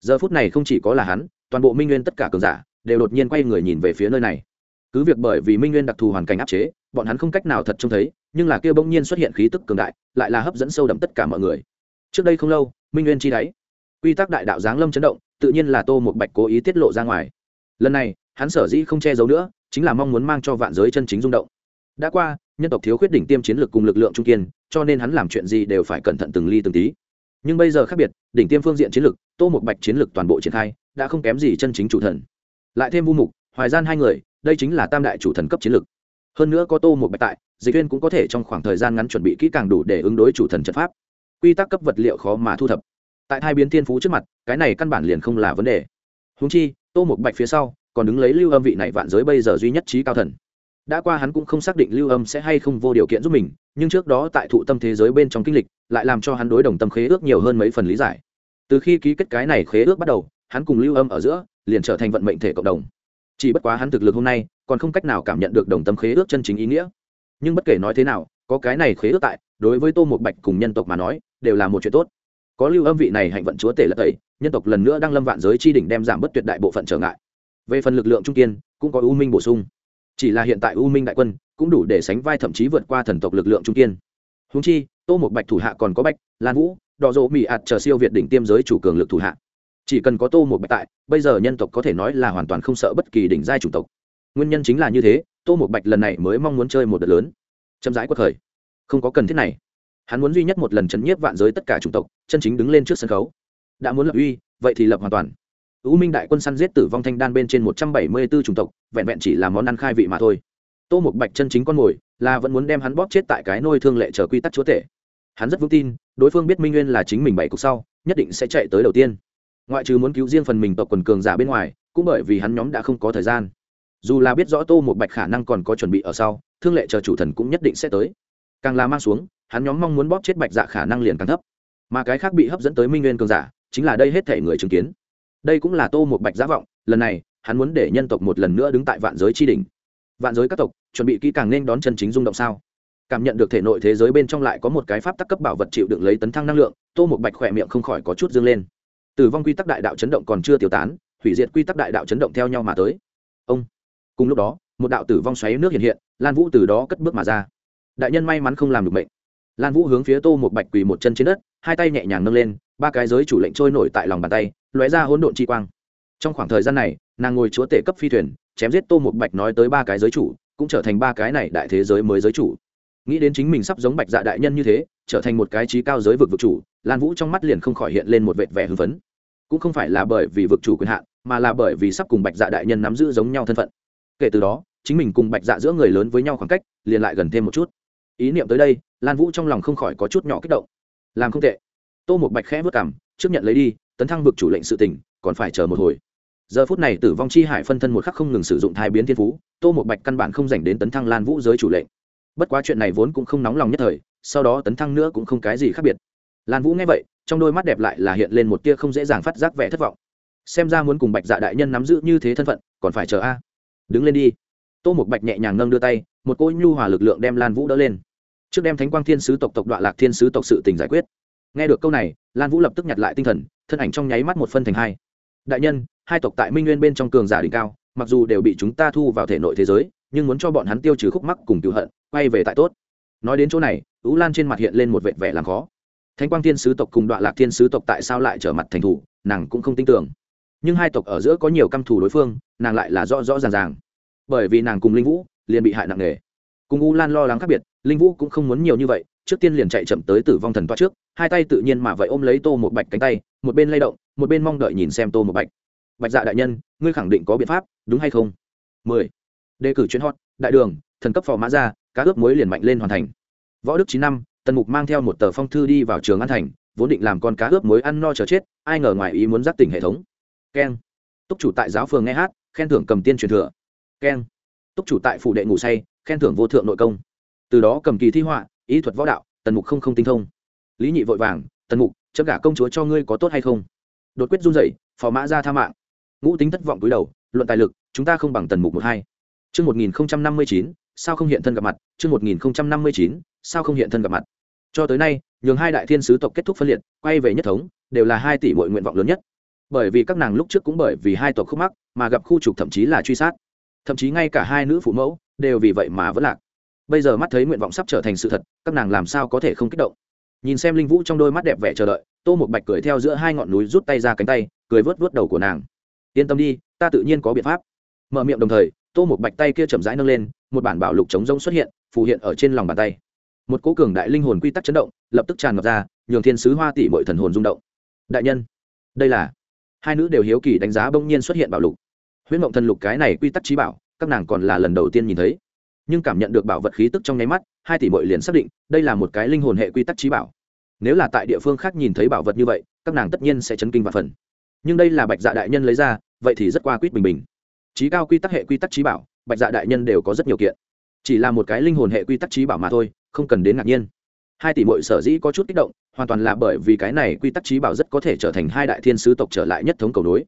Speaker 1: Giờ phút này không chỉ có là hắn, toàn bộ minh nguyên tất cả cường giả đều đột nhiên quay người nhìn về phía nơi này. Cứ việc bởi vì minh nguyên đặc thù hoàn cảnh áp chế bọn hắn không cách nào thật trông thấy, nhưng là kia bỗng nhiên xuất hiện khí tức cường đại, lại là hấp dẫn sâu đậm tất cả mọi người. Trước đây không lâu, minh nguyên chi đáy, quy tắc đại đạo giáng lâm chấn động, tự nhiên là tô một bạch cố ý tiết lộ ra ngoài. Lần này, hắn sở dĩ không che giấu nữa, chính là mong muốn mang cho vạn giới chân chính rung động. Đã qua, nhân tộc thiếu khuyết đỉnh tiêm chiến lược cùng lực lượng trung kiên, cho nên hắn làm chuyện gì đều phải cẩn thận từng ly từng tí. Nhưng bây giờ khác biệt, đỉnh tiêm phương diện chiến lược, tô một bạch chiến lược toàn bộ triển khai, đã không kém gì chân chính chủ thần. Lại thêm vu mục, hoài gian hai người, đây chính là tam đại chủ thần cấp chiến lược hơn nữa có tô một bạch tại, dịch viên cũng có thể trong khoảng thời gian ngắn chuẩn bị kỹ càng đủ để ứng đối chủ thần trận pháp. Quy tắc cấp vật liệu khó mà thu thập. Tại hai biến thiên phú trước mặt, cái này căn bản liền không là vấn đề. Húng chi, tô một bạch phía sau, còn đứng lấy lưu âm vị này vạn giới bây giờ duy nhất trí cao thần. Đã qua hắn cũng không xác định lưu âm sẽ hay không vô điều kiện giúp mình, nhưng trước đó tại thụ tâm thế giới bên trong kinh lịch, lại làm cho hắn đối đồng tâm khế ước nhiều hơn mấy phần lý giải. Từ khi ký kết cái này khế ước bắt đầu, hắn cùng lưu âm ở giữa, liền trở thành vận mệnh thể cộng đồng chỉ bất quá hắn thực lực hôm nay, còn không cách nào cảm nhận được đồng tâm khế ước chân chính ý nghĩa. Nhưng bất kể nói thế nào, có cái này khế ước tại, đối với tô một bạch cùng nhân tộc mà nói, đều là một chuyện tốt. Có lưu âm vị này hạnh vận chúa tể lật tẩy, nhân tộc lần nữa đang lâm vạn giới chi đỉnh đem giảm bất tuyệt đại bộ phận trở ngại. Về phần lực lượng trung kiên, cũng có u minh bổ sung. Chỉ là hiện tại u minh đại quân, cũng đủ để sánh vai thậm chí vượt qua thần tộc lực lượng trung kiên. Húng chi, tô một bạch thủ hạ còn có bạch, lan vũ, đỏ rộ mỹ ạt chờ siêu việt đỉnh tiêm giới chủ cường lực thủ hạ chỉ cần có tô một bạch tại bây giờ nhân tộc có thể nói là hoàn toàn không sợ bất kỳ đỉnh giai chủng tộc nguyên nhân chính là như thế tô một bạch lần này mới mong muốn chơi một đợt lớn chậm rãi quật khởi không có cần thiết này hắn muốn duy nhất một lần chấn nhiếp vạn giới tất cả chủng tộc chân chính đứng lên trước sân khấu đã muốn lập uy vậy thì lập hoàn toàn U Minh đại quân săn giết tử vong thanh đan bên trên một trăm bảy mươi 174 chủng tộc, vẹn vẹn chỉ là món ăn khai vị mà thôi. Tô một Bạch chân chính con mồi, là vẫn muốn đem hắn bóp chết tại cái nôi thương lệ chờ quy tắc chúa tể. Hắn rất vững tin, đối phương biết Minh Nguyên là chính mình bảy cục sau, nhất định sẽ chạy tới đầu tiên. Ngoại trừ muốn cứu riêng phần mình tộc quần cường giả bên ngoài, cũng bởi vì hắn nhóm đã không có thời gian. Dù là biết rõ Tô một Bạch khả năng còn có chuẩn bị ở sau, thương lệ chờ chủ thần cũng nhất định sẽ tới. Càng là mang xuống, hắn nhóm mong muốn bóp chết Bạch Dạ khả năng liền càng thấp. Mà cái khác bị hấp dẫn tới Minh Nguyên cường giả, chính là đây hết thể người chứng kiến đây cũng là tô một bạch giả vọng lần này hắn muốn để nhân tộc một lần nữa đứng tại vạn giới tri đình vạn giới các tộc chuẩn bị kỹ càng nên đón chân chính rung động sao cảm nhận được thể nội thế giới bên trong lại có một cái pháp tắc cấp bảo vật chịu đựng lấy tấn thăng năng lượng tô một bạch khỏe miệng không khỏi có chút dương lên tử vong quy tắc đại đạo chấn động còn chưa tiêu tán, hủy diệt quy tắc đại đạo chấn động theo nhau mà tới. Ông. Cùng lúc đó, một đạo tử vong xoáy nước hiện hiện, lan vũ từ đó cất bước mà ra. Đại nhân may mắn không làm được bệnh lan vũ hướng phía tô một bạch quỳ một chân trên đất, hai tay nhẹ nhàng nâng lên, ba cái giới chủ lệnh trôi nổi tại lòng bàn tay, lóe ra hỗn độn chi quang. Trong khoảng thời gian này, nàng ngồi chúa tể cấp phi thuyền, chém giết tô một bạch nói tới ba cái giới chủ, cũng trở thành ba cái này đại thế giới mới giới chủ nghĩ đến chính mình sắp giống bạch dạ đại nhân như thế, trở thành một cái trí cao giới vực vực chủ, lan vũ trong mắt liền không khỏi hiện lên một vệt vẻ hưng phấn. Cũng không phải là bởi vì vực chủ quyền hạn, mà là bởi vì sắp cùng bạch dạ đại nhân nắm giữ giống nhau thân phận. Kể từ đó, chính mình cùng bạch dạ giữa người lớn với nhau khoảng cách liền lại gần thêm một chút. Ý niệm tới đây, lan vũ trong lòng không khỏi có chút nhỏ kích động. Làm không tệ. Tô một bạch khẽ vất cảm, trước nhận lấy đi, tấn thăng vực chủ lệnh sự tỉnh, còn phải chờ một hồi. Giờ phút này tử vong chi hải phân thân một khắc không ngừng sử dụng thai biến thiên phú, tô một bạch căn bản không dành đến tấn thăng lan vũ giới chủ lệnh bất quá chuyện này vốn cũng không nóng lòng nhất thời, sau đó tấn thăng nữa cũng không cái gì khác biệt. Lan vũ nghe vậy, trong đôi mắt đẹp lại là hiện lên một tia không dễ dàng phát giác vẻ thất vọng. Xem ra muốn cùng bạch dạ đại nhân nắm giữ như thế thân phận, còn phải chờ a. Đứng lên đi. Tô một bạch nhẹ nhàng nâng đưa tay, một cỗ nhu hòa lực lượng đem lan vũ đỡ lên. Trước đem thánh quang thiên sứ tộc tộc đoạn lạc thiên sứ tộc sự tình giải quyết. Nghe được câu này, lan vũ lập tức nhặt lại tinh thần, thân ảnh trong nháy mắt một phân thành hai. Đại nhân, hai tộc tại minh nguyên bên trong cường giả đỉnh cao, mặc dù đều bị chúng ta thu vào thể nội thế giới, nhưng muốn cho bọn hắn tiêu trừ khúc mắc cùng cựu hận quay về tại tốt. Nói đến chỗ này ú lan trên mặt hiện lên một vệt vẻ làm khó. Thánh quang thiên sứ tộc cùng đoạn lạc thiên sứ tộc tại sao lại trở mặt thành thủ, nàng cũng không tin tưởng. Nhưng hai tộc ở giữa có nhiều căm thù đối phương, nàng lại là rõ rõ ràng ràng. Bởi vì nàng cùng linh vũ liền bị hại nặng nề. Cùng u lan lo lắng khác biệt, linh vũ cũng không muốn nhiều như vậy, trước tiên liền chạy chậm tới tử vong thần toa trước, hai tay tự nhiên mà vậy ôm lấy tô một bạch cánh tay, một bên lay động, một bên mong đợi nhìn xem tô một bạch. Bạch dạ đại nhân, ngươi khẳng định có biện pháp, đúng hay không? Mười. Đề cử chuyến hot, đại đường, thần cấp phò mã ra cá ướp muối liền mạnh lên hoàn thành. Võ đức chín năm tần mục mang theo một tờ phong thư đi vào trường an thành vốn định làm con cá ướp muối ăn no chờ chết ai ngờ ngoài ý muốn giác tỉnh hệ thống. Keng. Túc chủ tại giáo phường nghe hát khen thưởng cầm tiên truyền thừa. Keng. Túc chủ tại phủ đệ ngủ say khen thưởng vô thượng nội công. Từ đó cầm kỳ thi họa ý thuật võ đạo tần mục không không tinh thông. Lý nhị vội vàng tần mục chấp gả công chúa cho ngươi có tốt hay không? Đột quyết run rẩy phò mã ra tha mạng. Ngũ tính thất vọng túi đầu luận tài lực chúng ta không bằng tần mục một hai. Chương 1059, sao không hiện thân gặp mặt, chương 1059, sao không hiện thân gặp mặt. Cho tới nay, nhường hai đại thiên sứ tộc kết thúc phân liệt, quay về nhất thống, đều là hai tỷ mọi nguyện vọng lớn nhất. Bởi vì các nàng lúc trước cũng bởi vì hai tộc khúc mắc, mà gặp khu trục thậm chí là truy sát. Thậm chí ngay cả hai nữ phụ mẫu đều vì vậy mà vẫn lạc. Bây giờ mắt thấy nguyện vọng sắp trở thành sự thật, các nàng làm sao có thể không kích động. Nhìn xem Linh Vũ trong đôi mắt đẹp vẻ chờ đợi, Tô một Bạch cười theo giữa hai ngọn núi rút tay ra cánh tay, cười vớt vớt đầu của nàng. Yên tâm đi, ta tự nhiên có biện pháp. Mở miệng đồng thời, tô một bạch tay kia chậm rãi nâng lên, một bản bảo lục chống rông xuất hiện, phù hiện ở trên lòng bàn tay. Một cố cường đại linh hồn quy tắc chấn động, lập tức tràn ngập ra, nhường thiên sứ hoa tỷ mọi thần hồn rung động. Đại nhân, đây là hai nữ đều hiếu kỳ đánh giá bỗng nhiên xuất hiện bảo lục. Huyễn mộng thần lục cái này quy tắc trí bảo, các nàng còn là lần đầu tiên nhìn thấy. Nhưng cảm nhận được bảo vật khí tức trong nháy mắt, hai tỷ mọi liền xác định, đây là một cái linh hồn hệ quy tắc trí bảo. Nếu là tại địa phương khác nhìn thấy bảo vật như vậy, các nàng tất nhiên sẽ chấn kinh và phần. Nhưng đây là bạch dạ đại nhân lấy ra, vậy thì rất qua quýt bình bình trí cao quy tắc hệ quy tắc trí bảo, bạch dạ đại nhân đều có rất nhiều kiện. Chỉ là một cái linh hồn hệ quy tắc trí bảo mà thôi, không cần đến ngạc nhiên. Hai tỷ mội sở dĩ có chút kích động, hoàn toàn là bởi vì cái này quy tắc trí bảo rất có thể trở thành hai đại thiên sứ tộc trở lại nhất thống cầu nối.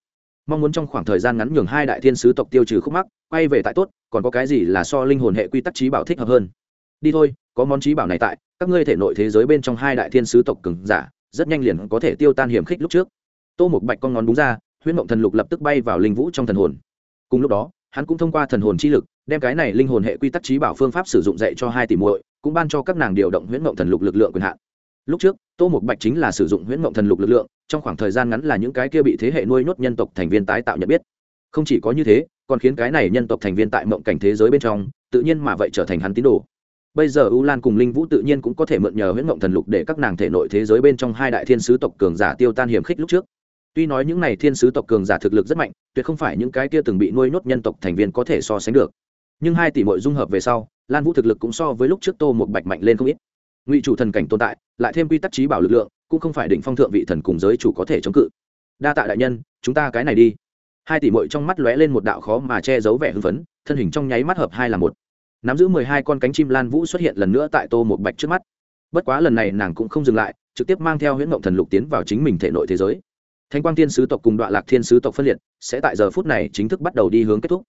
Speaker 1: Mong muốn trong khoảng thời gian ngắn nhường hai đại thiên sứ tộc tiêu trừ khúc mắc, quay về tại tốt, còn có cái gì là so linh hồn hệ quy tắc trí bảo thích hợp hơn? Đi thôi, có món trí bảo này tại, các ngươi thể nội thế giới bên trong hai đại thiên sứ tộc cứng giả, rất nhanh liền có thể tiêu tan hiểm khích lúc trước. Tô một bạch con ngón đúng ra, huyễn mộng thần lục lập tức bay vào linh vũ trong thần hồn cùng lúc đó, hắn cũng thông qua thần hồn chi lực, đem cái này linh hồn hệ quy tắc trí bảo phương pháp sử dụng dạy cho hai tỷ muội, cũng ban cho các nàng điều động huyễn mộng thần lục lực lượng quyền hạn. Lúc trước, tô một bạch chính là sử dụng huyễn mộng thần lục lực lượng, trong khoảng thời gian ngắn là những cái kia bị thế hệ nuôi nhốt nhân tộc thành viên tái tạo nhận biết. Không chỉ có như thế, còn khiến cái này nhân tộc thành viên tại mộng cảnh thế giới bên trong, tự nhiên mà vậy trở thành hắn tín đồ. Bây giờ u lan cùng linh vũ tự nhiên cũng có thể mượn nhờ huyễn mộng thần lục để các nàng thể nội thế giới bên trong hai đại thiên sứ tộc cường giả tiêu tan hiểm khích lúc trước tuy nói những này thiên sứ tộc cường giả thực lực rất mạnh, tuyệt không phải những cái kia từng bị nuôi nhốt nhân tộc thành viên có thể so sánh được. Nhưng hai tỷ mội dung hợp về sau, lan vũ thực lực cũng so với lúc trước tô một bạch mạnh lên không ít. Ngụy chủ thần cảnh tồn tại, lại thêm quy tắc trí bảo lực lượng, cũng không phải định phong thượng vị thần cùng giới chủ có thể chống cự. Đa tạ đại nhân, chúng ta cái này đi. Hai tỷ mội trong mắt lóe lên một đạo khó mà che giấu vẻ hưng phấn, thân hình trong nháy mắt hợp hai là một. Nắm giữ mười hai con cánh chim lan vũ xuất hiện lần nữa tại tô một bạch trước mắt. Bất quá lần này nàng cũng không dừng lại, trực tiếp mang theo huyễn mộng thần lục tiến vào chính mình thể nội thế giới thanh quang thiên sứ tộc cùng đoạn lạc thiên sứ tộc phân liệt, sẽ tại giờ phút này chính thức bắt đầu đi hướng kết thúc.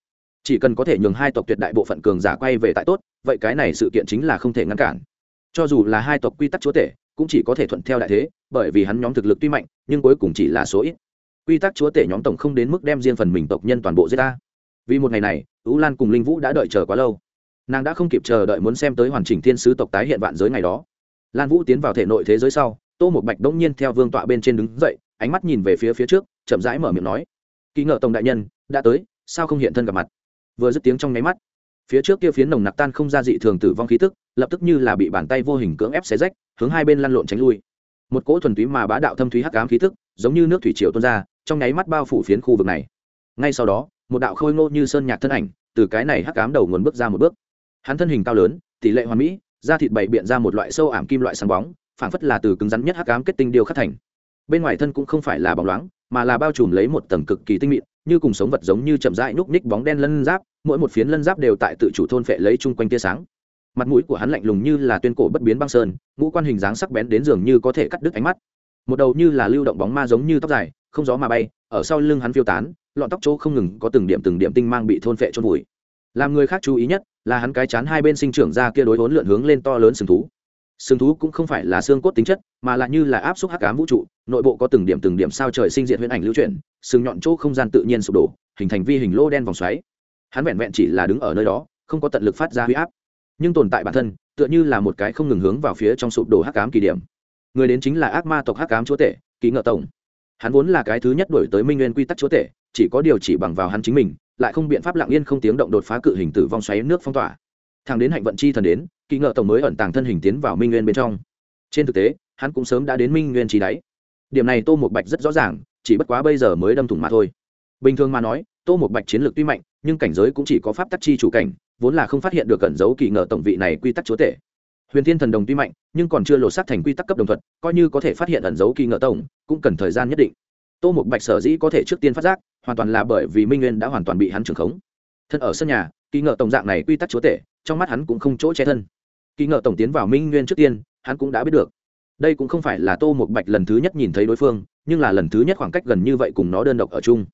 Speaker 1: Chỉ cần có thể nhường hai tộc tuyệt đại bộ phận cường giả quay về tại tốt, vậy cái này sự kiện chính là không thể ngăn cản. Cho dù là hai tộc quy tắc chúa tể, cũng chỉ có thể thuận theo đại thế, bởi vì hắn nhóm thực lực tuy mạnh, nhưng cuối cùng chỉ là số ít. Quy tắc chúa tể nhóm tổng không đến mức đem riêng phần mình tộc nhân toàn bộ giết ta vì một ngày này ú lan cùng linh vũ đã đợi chờ quá lâu. Nàng đã không kịp chờ đợi muốn xem tới hoàn chỉnh thiên sứ tộc tái hiện vạn giới ngày đó. Lan vũ tiến vào thể nội thế giới sau, tô một bạch đông nhiên theo vương tọa bên trên đứng dậy ánh mắt nhìn về phía phía trước, chậm rãi mở miệng nói kỳ ngờ tổng đại nhân, đã tới, sao không hiện thân gặp mặt? Vừa dứt tiếng trong nháy mắt, phía trước kia phiến nồng nặc tan không ra dị thường tử vong khí tức, lập tức như là bị bàn tay vô hình cưỡng ép xé rách, hướng hai bên lăn lộn tránh lui. Một cỗ thuần túy mà bá đạo thâm thúy hắc ám khí tức, giống như nước thủy triều tuôn ra, trong nháy mắt bao phủ phiến khu vực này. Ngay sau đó, một đạo khôi ngô như sơn nhạc thân ảnh, từ cái này hắc ám đầu nguồn bước ra một bước. Hắn thân hình cao lớn, tỷ lệ hoàn mỹ, da thịt bày biện ra một loại sâu ảm kim loại sáng bóng, phảng phất là từ cứng rắn nhất hắc ám kết tinh điêu khắc thành bên ngoài thân cũng không phải là bóng loáng, mà là bao trùm lấy một tầng cực kỳ tinh mịn, như cùng sống vật giống như chậm rãi núp ních bóng đen lân giáp, mỗi một phiến lân giáp đều tại tự chủ thôn phệ lấy chung quanh tia sáng. Mặt mũi của hắn lạnh lùng như là tuyên cổ bất biến băng sơn, ngũ quan hình dáng sắc bén đến dường như có thể cắt đứt ánh mắt. Một đầu như là lưu động bóng ma giống như tóc dài, không gió mà bay, ở sau lưng hắn phiêu tán, lọn tóc chỗ không ngừng có từng điểm từng điểm tinh mang bị thôn phệ trôn vùi. Làm người khác chú ý nhất là hắn cái chán hai bên sinh trưởng ra kia đối vốn lượn hướng lên to lớn sừng thú sừng thú cũng không phải là xương cốt tính chất, mà là như là áp suất hắc ám vũ trụ, nội bộ có từng điểm từng điểm sao trời sinh diện huyễn ảnh lưu chuyển, sừng nhọn chỗ không gian tự nhiên sụp đổ, hình thành vi hình lô đen vòng xoáy. Hắn vẹn vẹn chỉ là đứng ở nơi đó, không có tận lực phát ra huy áp. Nhưng tồn tại bản thân, tựa như là một cái không ngừng hướng vào phía trong sụp đổ hắc ám kỳ điểm. Người đến chính là ác ma tộc hắc ám chúa tể ký ngợ tổng. Hắn vốn là cái thứ nhất đổi tới minh nguyên quy tắc chúa tể, chỉ có điều chỉ bằng vào hắn chính mình, lại không biện pháp lặng yên không tiếng động đột phá cự hình tử vong xoáy nước phong tỏa. Thằng đến hạnh vận chi thần đến Kỳ ngợ tổng mới ẩn tàng thân hình tiến vào minh nguyên bên trong. Trên thực tế, hắn cũng sớm đã đến minh nguyên trí đáy. Điểm này tô một bạch rất rõ ràng, chỉ bất quá bây giờ mới đâm thủng mà thôi. Bình thường mà nói, tô một bạch chiến lược tuy mạnh, nhưng cảnh giới cũng chỉ có pháp tắc chi chủ cảnh, vốn là không phát hiện được cẩn dấu kỳ ngờ tổng vị này quy tắc chúa tể. Huyền thiên thần đồng tuy mạnh, nhưng còn chưa lột xác thành quy tắc cấp đồng thuật, coi như có thể phát hiện ẩn dấu kỳ ngờ tổng, cũng cần thời gian nhất định. Tô một bạch sở dĩ có thể trước tiên phát giác, hoàn toàn là bởi vì minh nguyên đã hoàn toàn bị hắn trưởng khống. Thân ở sân nhà, kỳ ngờ tổng dạng này quy tắc chúa tể, trong mắt hắn cũng không chỗ che thân kỳ ngờ tổng tiến vào minh nguyên trước tiên, hắn cũng đã biết được. Đây cũng không phải là tô một bạch lần thứ nhất nhìn thấy đối phương, nhưng là lần thứ nhất khoảng cách gần như vậy cùng nó đơn độc ở chung.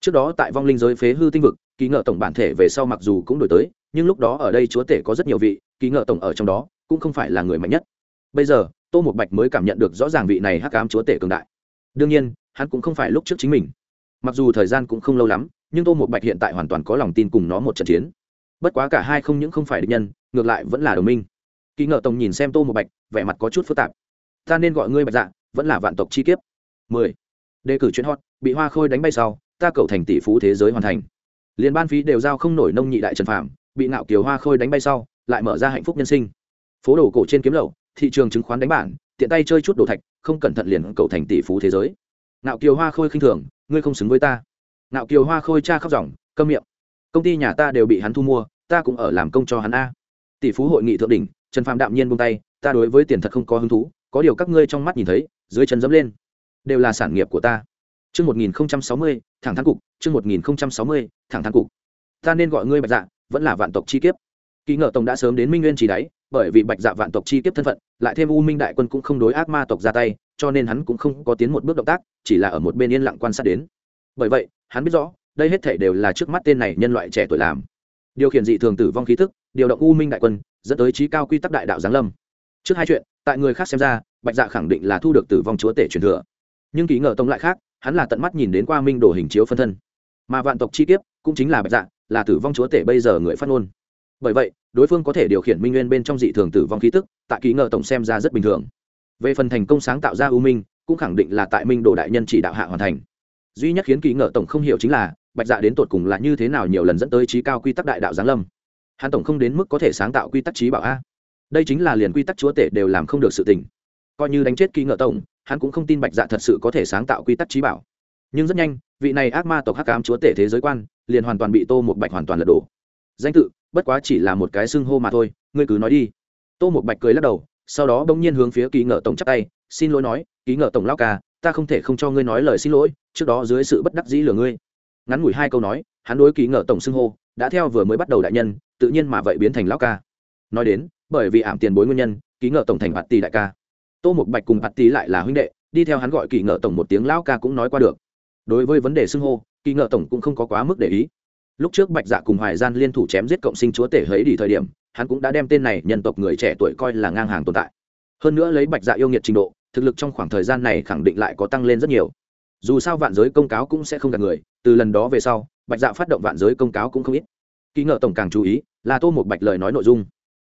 Speaker 1: Trước đó tại vong linh giới phế hư tinh vực, kỳ ngờ tổng bản thể về sau mặc dù cũng đổi tới, nhưng lúc đó ở đây chúa tể có rất nhiều vị, kỳ ngờ tổng ở trong đó cũng không phải là người mạnh nhất. Bây giờ, tô một bạch mới cảm nhận được rõ ràng vị này hắc cám chúa tể cường đại. Đương nhiên, hắn cũng không phải lúc trước chính mình. Mặc dù thời gian cũng không lâu lắm, nhưng tô một bạch hiện tại hoàn toàn có lòng tin cùng nó một trận chiến. Bất quá cả hai không những không phải địch nhân, ngược lại vẫn là đồng minh kỳ ngờ tổng nhìn xem tô một bạch, vẻ mặt có chút phức tạp. Ta nên gọi ngươi bạch dạ vẫn là vạn tộc chi kiếp. Mười. Đề cử chuyến hot, bị hoa khôi đánh bay sau, ta cầu thành tỷ phú thế giới hoàn thành. Liên ban phí đều giao không nổi nông nhị đại trần phạm bị ngạo kiều hoa khôi đánh bay sau, lại mở ra hạnh phúc nhân sinh. Phố đồ cổ trên kiếm lậu, thị trường chứng khoán đánh bản, tiện tay chơi chút đồ thạch, không cẩn thận liền cầu thành tỷ phú thế giới. Ngạo kiều hoa khôi khinh thường, ngươi không xứng với ta. Ngạo kiều hoa khôi cha khóc ròng câm miệng. Công ty nhà ta đều bị hắn thu mua, ta cũng ở làm công cho hắn a. Tỷ phú hội nghị thượng đỉnh trần phạm đạm nhiên buông tay ta đối với tiền thật không có hứng thú có điều các ngươi trong mắt nhìn thấy dưới chân dẫm lên đều là sản nghiệp của ta Chương 1060, thẳng thắn cục, chương 1060, thẳng thắn cục. Ta nên gọi ngươi Bạch Dạ, vẫn là vạn tộc chi kiếp. Kỳ ngờ tổng đã sớm đến Minh Nguyên chỉ đáy, bởi vì Bạch Dạ vạn tộc chi kiếp thân phận, lại thêm U Minh đại quân cũng không đối ác ma tộc ra tay, cho nên hắn cũng không có tiến một bước động tác, chỉ là ở một bên yên lặng quan sát đến. Bởi vậy, hắn biết rõ, đây hết thảy đều là trước mắt tên này nhân loại trẻ tuổi làm. Điều khiển dị thường tử vong khí tức, điều động U Minh đại quân, dẫn tới trí cao quy tắc đại đạo giáng lâm. Trước hai chuyện, tại người khác xem ra, Bạch Dạ khẳng định là thu được tử vong chúa tể truyền thừa. Nhưng kỳ ngờ tông lại khác, hắn là tận mắt nhìn đến qua minh đồ hình chiếu phân thân mà vạn tộc chi kiếp cũng chính là bạch dạ là tử vong chúa tể bây giờ người phát ngôn bởi vậy đối phương có thể điều khiển minh nguyên bên trong dị thường tử vong khí tức tại ký ngờ tổng xem ra rất bình thường về phần thành công sáng tạo ra ưu minh cũng khẳng định là tại minh đồ đại nhân chỉ đạo hạ hoàn thành duy nhất khiến ký ngờ tổng không hiểu chính là bạch dạ đến tột cùng là như thế nào nhiều lần dẫn tới trí cao quy tắc đại đạo giáng lâm? Hắn tổng không đến mức có thể sáng tạo quy tắc trí bảo a. Đây chính là liền quy tắc chúa tể đều làm không được sự tình. Coi như đánh chết ký ngợ tổng, hắn cũng không tin bạch dạ thật sự có thể sáng tạo quy tắc trí bảo. Nhưng rất nhanh, vị này ác ma tộc hắc ám chúa tể thế giới quan liền hoàn toàn bị tô một bạch hoàn toàn lật đổ. Danh tự, bất quá chỉ là một cái xưng hô mà thôi, ngươi cứ nói đi. Tô một bạch cười lắc đầu, sau đó bỗng nhiên hướng phía ký ngợ tổng chắp tay, xin lỗi nói, ký ngợ tổng lao ca, ta không thể không cho ngươi nói lời xin lỗi, trước đó dưới sự bất đắc dĩ lừa ngươi ngắn ngủi hai câu nói, hắn đối ký ngờ tổng xưng hô, đã theo vừa mới bắt đầu đại nhân, tự nhiên mà vậy biến thành lão ca. Nói đến, bởi vì ảm tiền bối nguyên nhân, ký ngờ tổng thành bạt tỷ đại ca. Tô một bạch cùng bạt tỷ lại là huynh đệ, đi theo hắn gọi kỳ ngờ tổng một tiếng lão ca cũng nói qua được. Đối với vấn đề xưng hô kỳ ngờ tổng cũng không có quá mức để ý. Lúc trước bạch dạ cùng hoài gian liên thủ chém giết cộng sinh chúa tể hấy đi thời điểm, hắn cũng đã đem tên này nhân tộc người trẻ tuổi coi là ngang hàng tồn tại. Hơn nữa lấy bạch dạ yêu nghiệt trình độ, thực lực trong khoảng thời gian này khẳng định lại có tăng lên rất nhiều dù sao vạn giới công cáo cũng sẽ không gặp người, từ lần đó về sau, bạch dạ phát động vạn giới công cáo cũng không ít. Kỹ ngờ tổng càng chú ý, là tô một bạch lời nói nội dung.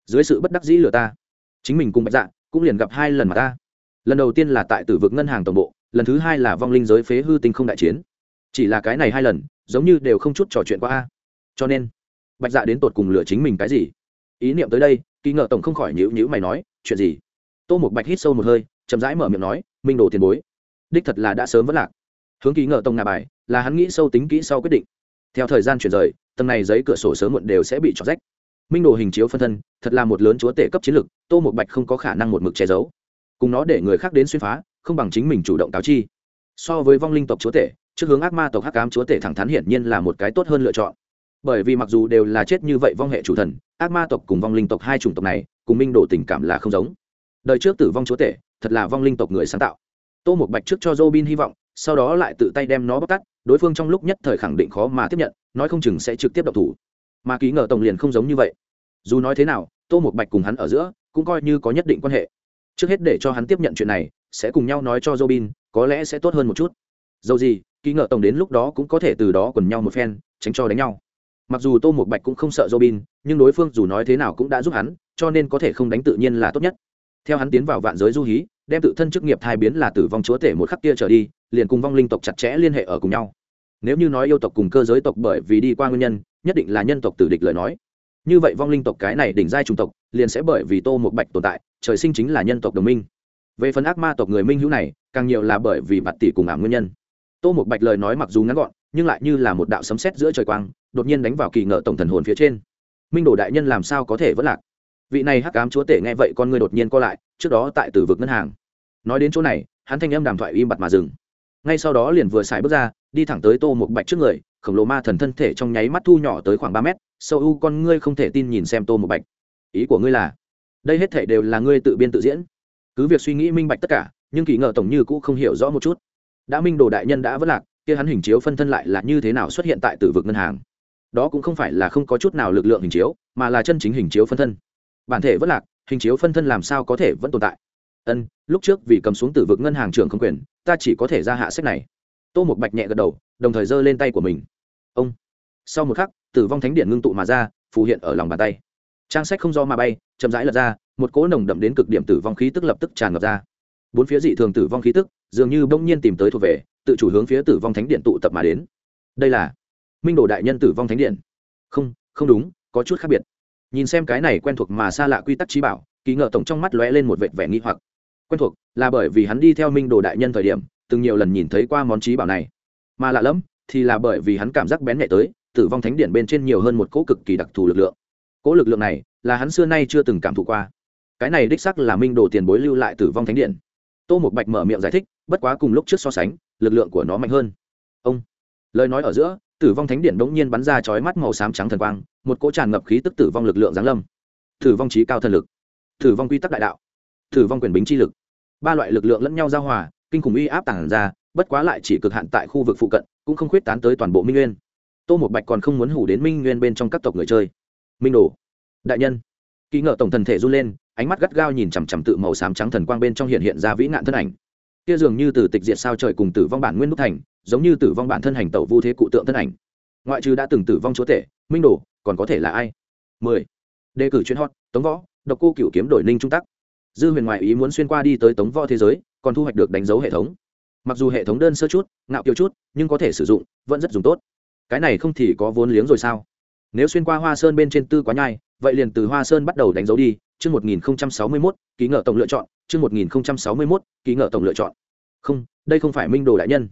Speaker 1: Dưới sự bất đắc dĩ lừa ta, chính mình cùng bạch dạ cũng liền gặp hai lần mà ta. Lần đầu tiên là tại tử vực ngân hàng tổng bộ, lần thứ hai là vong linh giới phế hư tinh không đại chiến. Chỉ là cái này hai lần, giống như đều không chút trò chuyện qua a. Cho nên, bạch dạ đến tột cùng lừa chính mình cái gì? Ý niệm tới đây kỳ ngờ tổng không khỏi nhữ nhữ mày nói, chuyện gì? Tô một bạch hít sâu một hơi, chậm rãi mở miệng nói, minh đồ tiền bối đích thật là đã sớm vất lạc. Hướng ký ngờ Tông ngà bài, là hắn nghĩ sâu tính kỹ sau quyết định. Theo thời gian chuyển rời, tầng này giấy cửa sổ sớm muộn đều sẽ bị trọt rách. Minh đồ hình chiếu phân thân, thật là một lớn chúa tể cấp chiến lược, tô một bạch không có khả năng một mực che giấu. Cùng nó để người khác đến xuyên phá, không bằng chính mình chủ động cáo chi. So với vong linh tộc chúa tể, trước hướng ác ma tộc hắc ám chúa tể thẳng thắn hiển nhiên là một cái tốt hơn lựa chọn. Bởi vì mặc dù đều là chết như vậy vong hệ chủ thần, ác ma tộc cùng vong linh tộc hai chủng tộc này, cùng minh đồ tình cảm là không giống. Đời trước tử vong chúa tể, thật là vong linh tộc người sáng tạo tô một bạch trước cho robin hy vọng, sau đó lại tự tay đem nó bóc tắt đối phương trong lúc nhất thời khẳng định khó mà tiếp nhận, nói không chừng sẽ trực tiếp độc thủ. Mà ký ngờ tổng liền không giống như vậy. Dù nói thế nào, tô một bạch cùng hắn ở giữa cũng coi như có nhất định quan hệ. Trước hết để cho hắn tiếp nhận chuyện này, sẽ cùng nhau nói cho robin, có lẽ sẽ tốt hơn một chút. Dầu gì, ký ngờ tổng đến lúc đó cũng có thể từ đó quần nhau một phen, tránh cho đánh nhau. Mặc dù tô một bạch cũng không sợ robin, nhưng đối phương dù nói thế nào cũng đã giúp hắn, cho nên có thể không đánh tự nhiên là tốt nhất. Theo hắn tiến vào vạn giới du hí đem tự thân chức nghiệp thai biến là tử vong chúa tể một khắc kia trở đi, liền cùng vong linh tộc chặt chẽ liên hệ ở cùng nhau. Nếu như nói yêu tộc cùng cơ giới tộc bởi vì đi qua nguyên nhân, nhất định là nhân tộc tử địch lời nói. Như vậy vong linh tộc cái này đỉnh giai trùng tộc, liền sẽ bởi vì tô một bạch tồn tại, trời sinh chính là nhân tộc đồng minh. Về phần ác ma tộc người minh hữu này, càng nhiều là bởi vì mặt tỷ cùng ảm nguyên nhân. Tô một bạch lời nói mặc dù ngắn gọn, nhưng lại như là một đạo sấm sét giữa trời quang, đột nhiên đánh vào kỳ ngờ tổng thần hồn phía trên. Minh đồ đại nhân làm sao có thể vẫn lạc? Vị này hắc ám chúa tể nghe vậy con người đột nhiên co lại, trước đó tại tử vực ngân hàng. Nói đến chỗ này, hắn thanh âm đàm thoại im bặt mà dừng. Ngay sau đó liền vừa xài bước ra, đi thẳng tới tô một bạch trước người, khổng lồ ma thần thân thể trong nháy mắt thu nhỏ tới khoảng ba mét, sâu u con ngươi không thể tin nhìn xem tô một bạch. Ý của ngươi là, đây hết thể đều là ngươi tự biên tự diễn. Cứ việc suy nghĩ minh bạch tất cả, nhưng kỳ ngờ tổng như cũ không hiểu rõ một chút. Đã minh đồ đại nhân đã vất lạc, kia hắn hình chiếu phân thân lại là như thế nào xuất hiện tại tử vực ngân hàng? Đó cũng không phải là không có chút nào lực lượng hình chiếu, mà là chân chính hình chiếu phân thân bản thể vẫn lạc, hình chiếu phân thân làm sao có thể vẫn tồn tại? Ân, lúc trước vì cầm xuống tử vực ngân hàng trưởng không quyền, ta chỉ có thể ra hạ sách này. Tô một bạch nhẹ gật đầu, đồng thời giơ lên tay của mình. Ông. Sau một khắc, tử vong thánh điện ngưng tụ mà ra, phù hiện ở lòng bàn tay. Trang sách không do mà bay, chậm rãi lật ra, một cỗ nồng đậm đến cực điểm tử vong khí tức lập tức tràn ngập ra. Bốn phía dị thường tử vong khí tức, dường như bỗng nhiên tìm tới thuộc về, tự chủ hướng phía tử vong thánh điện tụ tập mà đến. Đây là minh đồ đại nhân tử vong thánh điện. Không không đúng, có chút khác biệt nhìn xem cái này quen thuộc mà xa lạ quy tắc trí bảo, kỳ ngờ tổng trong mắt lóe lên một vệt vẻ nghi hoặc. Quen thuộc là bởi vì hắn đi theo minh đồ đại nhân thời điểm, từng nhiều lần nhìn thấy qua món trí bảo này. Mà lạ lẫm thì là bởi vì hắn cảm giác bén nhẹ tới, tử vong thánh điện bên trên nhiều hơn một cỗ cực kỳ đặc thù lực lượng. Cỗ lực lượng này là hắn xưa nay chưa từng cảm thụ qua. Cái này đích sắc là minh đồ tiền bối lưu lại tử vong thánh điện. Tô một bạch mở miệng giải thích, bất quá cùng lúc trước so sánh, lực lượng của nó mạnh hơn. Ông, lời nói ở giữa tử vong thánh điện bỗng nhiên bắn ra chói mắt màu xám trắng thần quang, một cỗ tràn ngập khí tức tử vong lực lượng giáng lâm. Tử vong trí cao thần lực, tử vong quy tắc đại đạo, tử vong quyền bính chi lực. Ba loại lực lượng lẫn nhau giao hòa, kinh khủng uy áp tản ra, bất quá lại chỉ cực hạn tại khu vực phụ cận, cũng không khuyết tán tới toàn bộ minh nguyên. Tô một bạch còn không muốn hủ đến minh nguyên bên trong các tộc người chơi. Minh đồ, đại nhân. Kỳ ngợ tổng thần thể run lên, ánh mắt gắt gao nhìn chằm chằm tự màu xám trắng thần quang bên trong hiện hiện ra vĩ nạn thân ảnh kia dường như từ tịch diệt sao trời cùng tử vong bản nguyên đúc thành, giống như tử vong bản thân hành tẩu vu thế cụ tượng thân ảnh. Ngoại trừ đã từng tử vong chúa tể, minh đồ, còn có thể là ai? Mười. Đề cử chuyên hot, tống võ, độc cô cửu kiếm đổi ninh trung tắc. Dư huyền ngoại ý muốn xuyên qua đi tới tống võ thế giới, còn thu hoạch được đánh dấu hệ thống. Mặc dù hệ thống đơn sơ chút, ngạo kiều chút, nhưng có thể sử dụng, vẫn rất dùng tốt. Cái này không thì có vốn liếng rồi sao? Nếu xuyên qua hoa sơn bên trên tư quá nhai, vậy liền từ hoa sơn bắt đầu đánh dấu đi, chương một nghìn sáu mươi mốt, ký ngợ tổng lựa chọn chương một nghìn sáu mươi mốt, ký ngợ tổng lựa chọn. Không, đây không phải minh đồ đại nhân.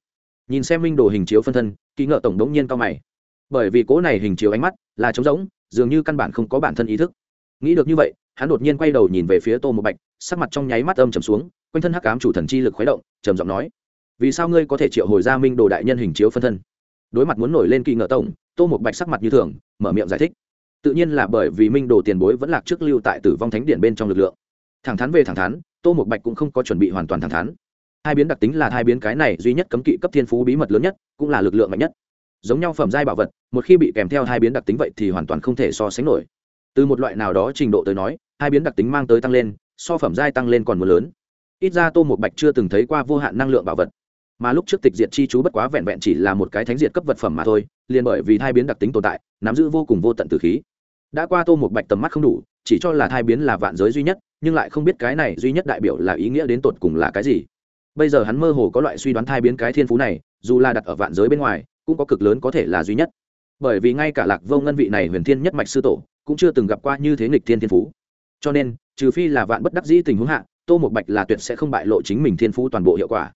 Speaker 1: Nhìn xem minh đồ hình chiếu phân thân, ký ngợ tổng đống nhiên cao mày. Bởi vì cố này hình chiếu ánh mắt là trống rỗng, dường như căn bản không có bản thân ý thức. Nghĩ được như vậy, hắn đột nhiên quay đầu nhìn về phía tô một bạch, sắc mặt trong nháy mắt âm trầm xuống, quanh thân hắc ám chủ thần chi lực khuấy động, trầm giọng nói, vì sao ngươi có thể triệu hồi ra minh đồ đại nhân hình chiếu phân thân? Đối mặt muốn nổi lên kỳ ngợ tổng, tô một bạch sắc mặt như thường, mở miệng giải thích, tự nhiên là bởi vì minh đồ tiền bối vẫn lạc trước lưu tại tử vong thánh điện bên trong lực lượng. Thẳng thắn về thẳng thắn tô một bạch cũng không có chuẩn bị hoàn toàn thẳng thắn. Hai biến đặc tính là hai biến cái này duy nhất cấm kỵ cấp thiên phú bí mật lớn nhất, cũng là lực lượng mạnh nhất. Giống nhau phẩm giai bảo vật, một khi bị kèm theo hai biến đặc tính vậy thì hoàn toàn không thể so sánh nổi. Từ một loại nào đó trình độ tới nói, hai biến đặc tính mang tới tăng lên, so phẩm giai tăng lên còn một lớn. Ít ra tô một bạch chưa từng thấy qua vô hạn năng lượng bảo vật. Mà lúc trước tịch diệt chi chú bất quá vẹn vẹn chỉ là một cái thánh diệt cấp vật phẩm mà thôi, liền bởi vì thai biến đặc tính tồn tại, nắm giữ vô cùng vô tận từ khí. Đã qua tô một bạch tầm mắt không đủ, chỉ cho là thai biến là vạn giới duy nhất nhưng lại không biết cái này duy nhất đại biểu là ý nghĩa đến tột cùng là cái gì. Bây giờ hắn mơ hồ có loại suy đoán thai biến cái thiên phú này, dù là đặt ở vạn giới bên ngoài, cũng có cực lớn có thể là duy nhất. Bởi vì ngay cả lạc vô ngân vị này huyền thiên nhất mạch sư tổ, cũng chưa từng gặp qua như thế nghịch thiên thiên phú. Cho nên, trừ phi là vạn bất đắc dĩ tình huống hạ, tô một bạch là tuyệt sẽ không bại lộ chính mình thiên phú toàn bộ hiệu quả.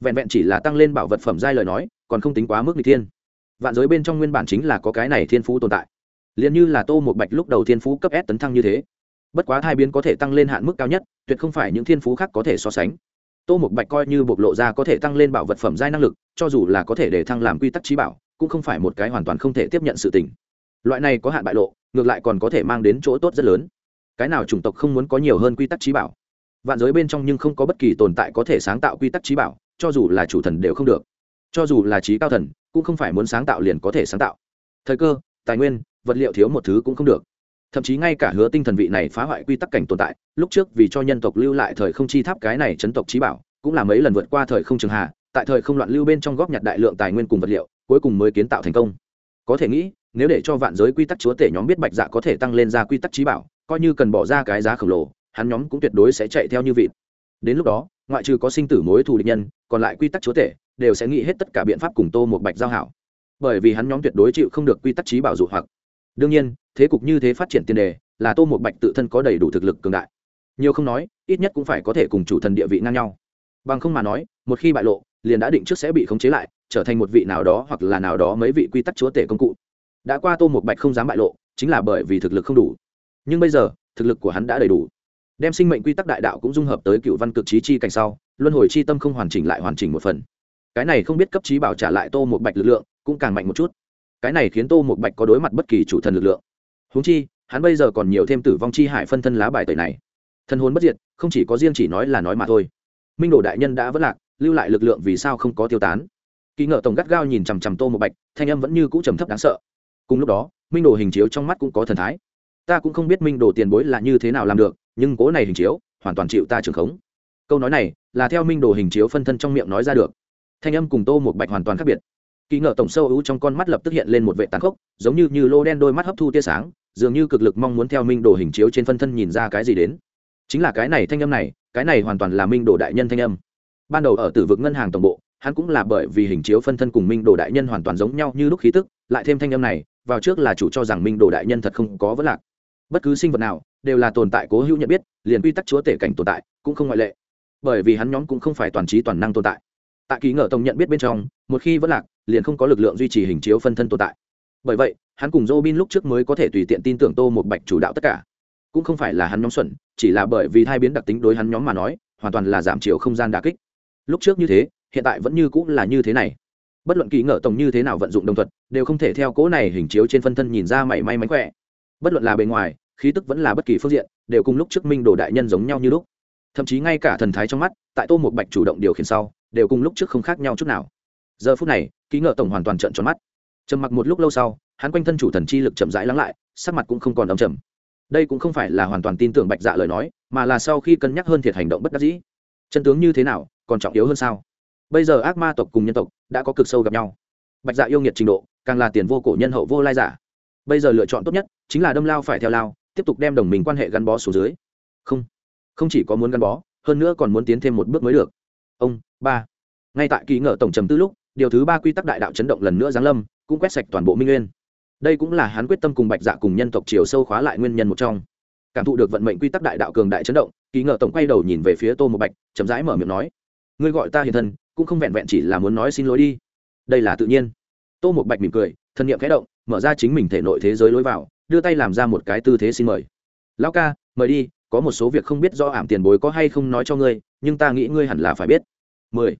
Speaker 1: Vẹn vẹn chỉ là tăng lên bảo vật phẩm giai lời nói, còn không tính quá mức nghịch thiên. Vạn giới bên trong nguyên bản chính là có cái này thiên phú tồn tại. Liền như là tô một bạch lúc đầu thiên phú cấp s tấn thăng như thế bất quá hai biến có thể tăng lên hạn mức cao nhất, tuyệt không phải những thiên phú khác có thể so sánh. Tô Mục bạch coi như bộc lộ ra có thể tăng lên bảo vật phẩm giai năng lực, cho dù là có thể để thăng làm quy tắc trí bảo, cũng không phải một cái hoàn toàn không thể tiếp nhận sự tình. Loại này có hạn bại lộ, ngược lại còn có thể mang đến chỗ tốt rất lớn. Cái nào chủng tộc không muốn có nhiều hơn quy tắc trí bảo? Vạn giới bên trong nhưng không có bất kỳ tồn tại có thể sáng tạo quy tắc trí bảo, cho dù là chủ thần đều không được. Cho dù là trí cao thần, cũng không phải muốn sáng tạo liền có thể sáng tạo. Thời cơ, tài nguyên, vật liệu thiếu một thứ cũng không được thậm chí ngay cả hứa tinh thần vị này phá hoại quy tắc cảnh tồn tại, lúc trước vì cho nhân tộc lưu lại thời không chi tháp cái này chấn tộc trí bảo, cũng là mấy lần vượt qua thời không trường hạ, tại thời không loạn lưu bên trong góp nhặt đại lượng tài nguyên cùng vật liệu, cuối cùng mới kiến tạo thành công. Có thể nghĩ, nếu để cho vạn giới quy tắc chúa tể nhóm biết bạch dạ có thể tăng lên ra quy tắc trí bảo, coi như cần bỏ ra cái giá khổng lồ, hắn nhóm cũng tuyệt đối sẽ chạy theo như vịt. Đến lúc đó, ngoại trừ có sinh tử mối thù địch nhân, còn lại quy tắc chúa tể đều sẽ nghĩ hết tất cả biện pháp cùng tô một bạch giao hảo. Bởi vì hắn nhóm tuyệt đối chịu không được quy tắc trí bảo dụ hoặc đương nhiên, thế cục như thế phát triển tiền đề, là tô một bạch tự thân có đầy đủ thực lực cường đại. Nhiều không nói, ít nhất cũng phải có thể cùng chủ thần địa vị ngang nhau. Bằng không mà nói, một khi bại lộ, liền đã định trước sẽ bị khống chế lại, trở thành một vị nào đó hoặc là nào đó mấy vị quy tắc chúa tể công cụ. Đã qua tô một bạch không dám bại lộ, chính là bởi vì thực lực không đủ. Nhưng bây giờ, thực lực của hắn đã đầy đủ. Đem sinh mệnh quy tắc đại đạo cũng dung hợp tới cựu văn cực trí chi cảnh sau, luân hồi chi tâm không hoàn chỉnh lại hoàn chỉnh một phần. Cái này không biết cấp trí bảo trả lại tô một bạch lực lượng, cũng càng mạnh một chút cái này khiến tô một bạch có đối mặt bất kỳ chủ thần lực lượng. Húng chi, hắn bây giờ còn nhiều thêm tử vong chi hải phân thân lá bài tẩy này. Thân hồn bất diệt, không chỉ có riêng chỉ nói là nói mà thôi. Minh đồ đại nhân đã vất lạc, lưu lại lực lượng vì sao không có tiêu tán? Kỳ ngợ tổng gắt gao nhìn chằm chằm tô một bạch, thanh âm vẫn như cũ trầm thấp đáng sợ. Cùng lúc đó, minh đồ hình chiếu trong mắt cũng có thần thái. Ta cũng không biết minh đồ tiền bối là như thế nào làm được, nhưng cố này hình chiếu, hoàn toàn chịu ta trưởng khống. Câu nói này là theo minh đồ hình chiếu phân thân trong miệng nói ra được. Thanh âm cùng tô một bạch hoàn toàn khác biệt kỳ ngờ tổng sâu ưu trong con mắt lập tức hiện lên một vệ tàn khốc, giống như như lô đen đôi mắt hấp thu tia sáng, dường như cực lực mong muốn theo minh đồ hình chiếu trên phân thân nhìn ra cái gì đến. Chính là cái này thanh âm này, cái này hoàn toàn là minh đồ đại nhân thanh âm. Ban đầu ở tử vực ngân hàng tổng bộ, hắn cũng là bởi vì hình chiếu phân thân cùng minh đồ đại nhân hoàn toàn giống nhau như lúc khí tức, lại thêm thanh âm này, vào trước là chủ cho rằng minh đồ đại nhân thật không có vấn lạc. Bất cứ sinh vật nào, đều là tồn tại cố hữu nhận biết, liền quy tắc chúa tể cảnh tồn tại, cũng không ngoại lệ. Bởi vì hắn nhóm cũng không phải toàn trí toàn năng tồn tại tại ký ngờ tổng nhận biết bên trong một khi vẫn lạc liền không có lực lượng duy trì hình chiếu phân thân tồn tại bởi vậy hắn cùng Robin lúc trước mới có thể tùy tiện tin tưởng Tô một Bạch chủ đạo tất cả. Cũng không phải là hắn nhóm xuẩn, chỉ là bởi vì hai biến đặc tính đối hắn nhóm mà nói, hoàn toàn là giảm chiều không gian đả kích. Lúc trước như thế, hiện tại vẫn như cũng là như thế này. Bất luận kỳ ngờ tổng như thế nào vận dụng đồng thuật, đều không thể theo cố này hình chiếu trên phân thân nhìn ra mảy may mánh khỏe. Bất luận là bề ngoài, khí tức vẫn là bất kỳ phương diện, đều cùng lúc trước Minh Đồ đại nhân giống nhau như lúc. Thậm chí ngay cả thần thái trong mắt, tại Tô một Bạch chủ động điều khiển sau, đều cùng lúc trước không khác nhau chút nào. Giờ phút này, ký ngờ tổng hoàn toàn trợn tròn mắt. Trầm mặc một lúc lâu sau, hắn quanh thân chủ thần chi lực chậm rãi lắng lại sắc mặt cũng không còn đ trầm. Đây cũng không phải là hoàn toàn tin tưởng bạch dạ lời nói mà là sau khi cân nhắc hơn thiệt hành động bất đắc dĩ. Chân tướng như thế nào còn trọng yếu hơn sao? Bây giờ ác ma tộc cùng nhân tộc đã có cực sâu gặp nhau. Bạch dạ yêu nghiệt trình độ càng là tiền vô cổ nhân hậu vô lai giả. Bây giờ lựa chọn tốt nhất chính là đâm lao phải theo lao tiếp tục đem đồng mình quan hệ gắn bó xuống dưới. Không không chỉ có muốn gắn bó hơn nữa còn muốn tiến thêm một bước mới được ông, ba. Ngay tại kỳ ngờ tổng trầm tư lúc, điều thứ ba quy tắc đại đạo chấn động lần nữa giáng lâm, cũng quét sạch toàn bộ minh nguyên. Đây cũng là hắn quyết tâm cùng bạch dạ cùng nhân tộc chiều sâu khóa lại nguyên nhân một trong. Cảm thụ được vận mệnh quy tắc đại đạo cường đại chấn động kỳ ngờ tổng quay đầu nhìn về phía tô một bạch, chậm rãi mở miệng nói, ngươi gọi ta hiện thân, cũng không vẹn vẹn chỉ là muốn nói xin lỗi đi. Đây là tự nhiên. Tô một bạch mỉm cười, thân nhiệm khẽ động, mở ra chính mình thể nội thế giới lối vào, đưa tay làm ra một cái tư thế xin mời. Lão ca, mời đi có một số việc không biết do ảm tiền bối có hay không nói cho ngươi nhưng ta nghĩ ngươi hẳn là phải biết. Mười.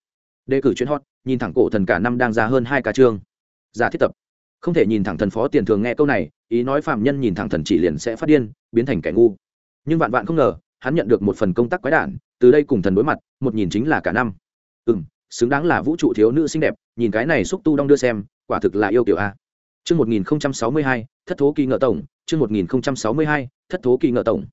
Speaker 1: Đề cử chuyến hot nhìn thẳng cổ thần cả năm đang ra hơn hai ca chương. Giả thiết tập. Không thể nhìn thẳng thần phó tiền thường nghe câu này ý nói phạm nhân nhìn thẳng thần chỉ liền sẽ phát điên biến thành kẻ ngu. Nhưng vạn vạn không ngờ hắn nhận được một phần công tác quái đản từ đây cùng thần đối mặt một nhìn chính là cả năm. Ừ m xứng đáng là vũ trụ thiếu nữ xinh đẹp nhìn cái này xúc tu đong đưa xem quả thực là yêu kiểu a. Trước 1062, thất thố kỳ ngợ tổng, trước 1062, thất thố kỳ ngợ tổng.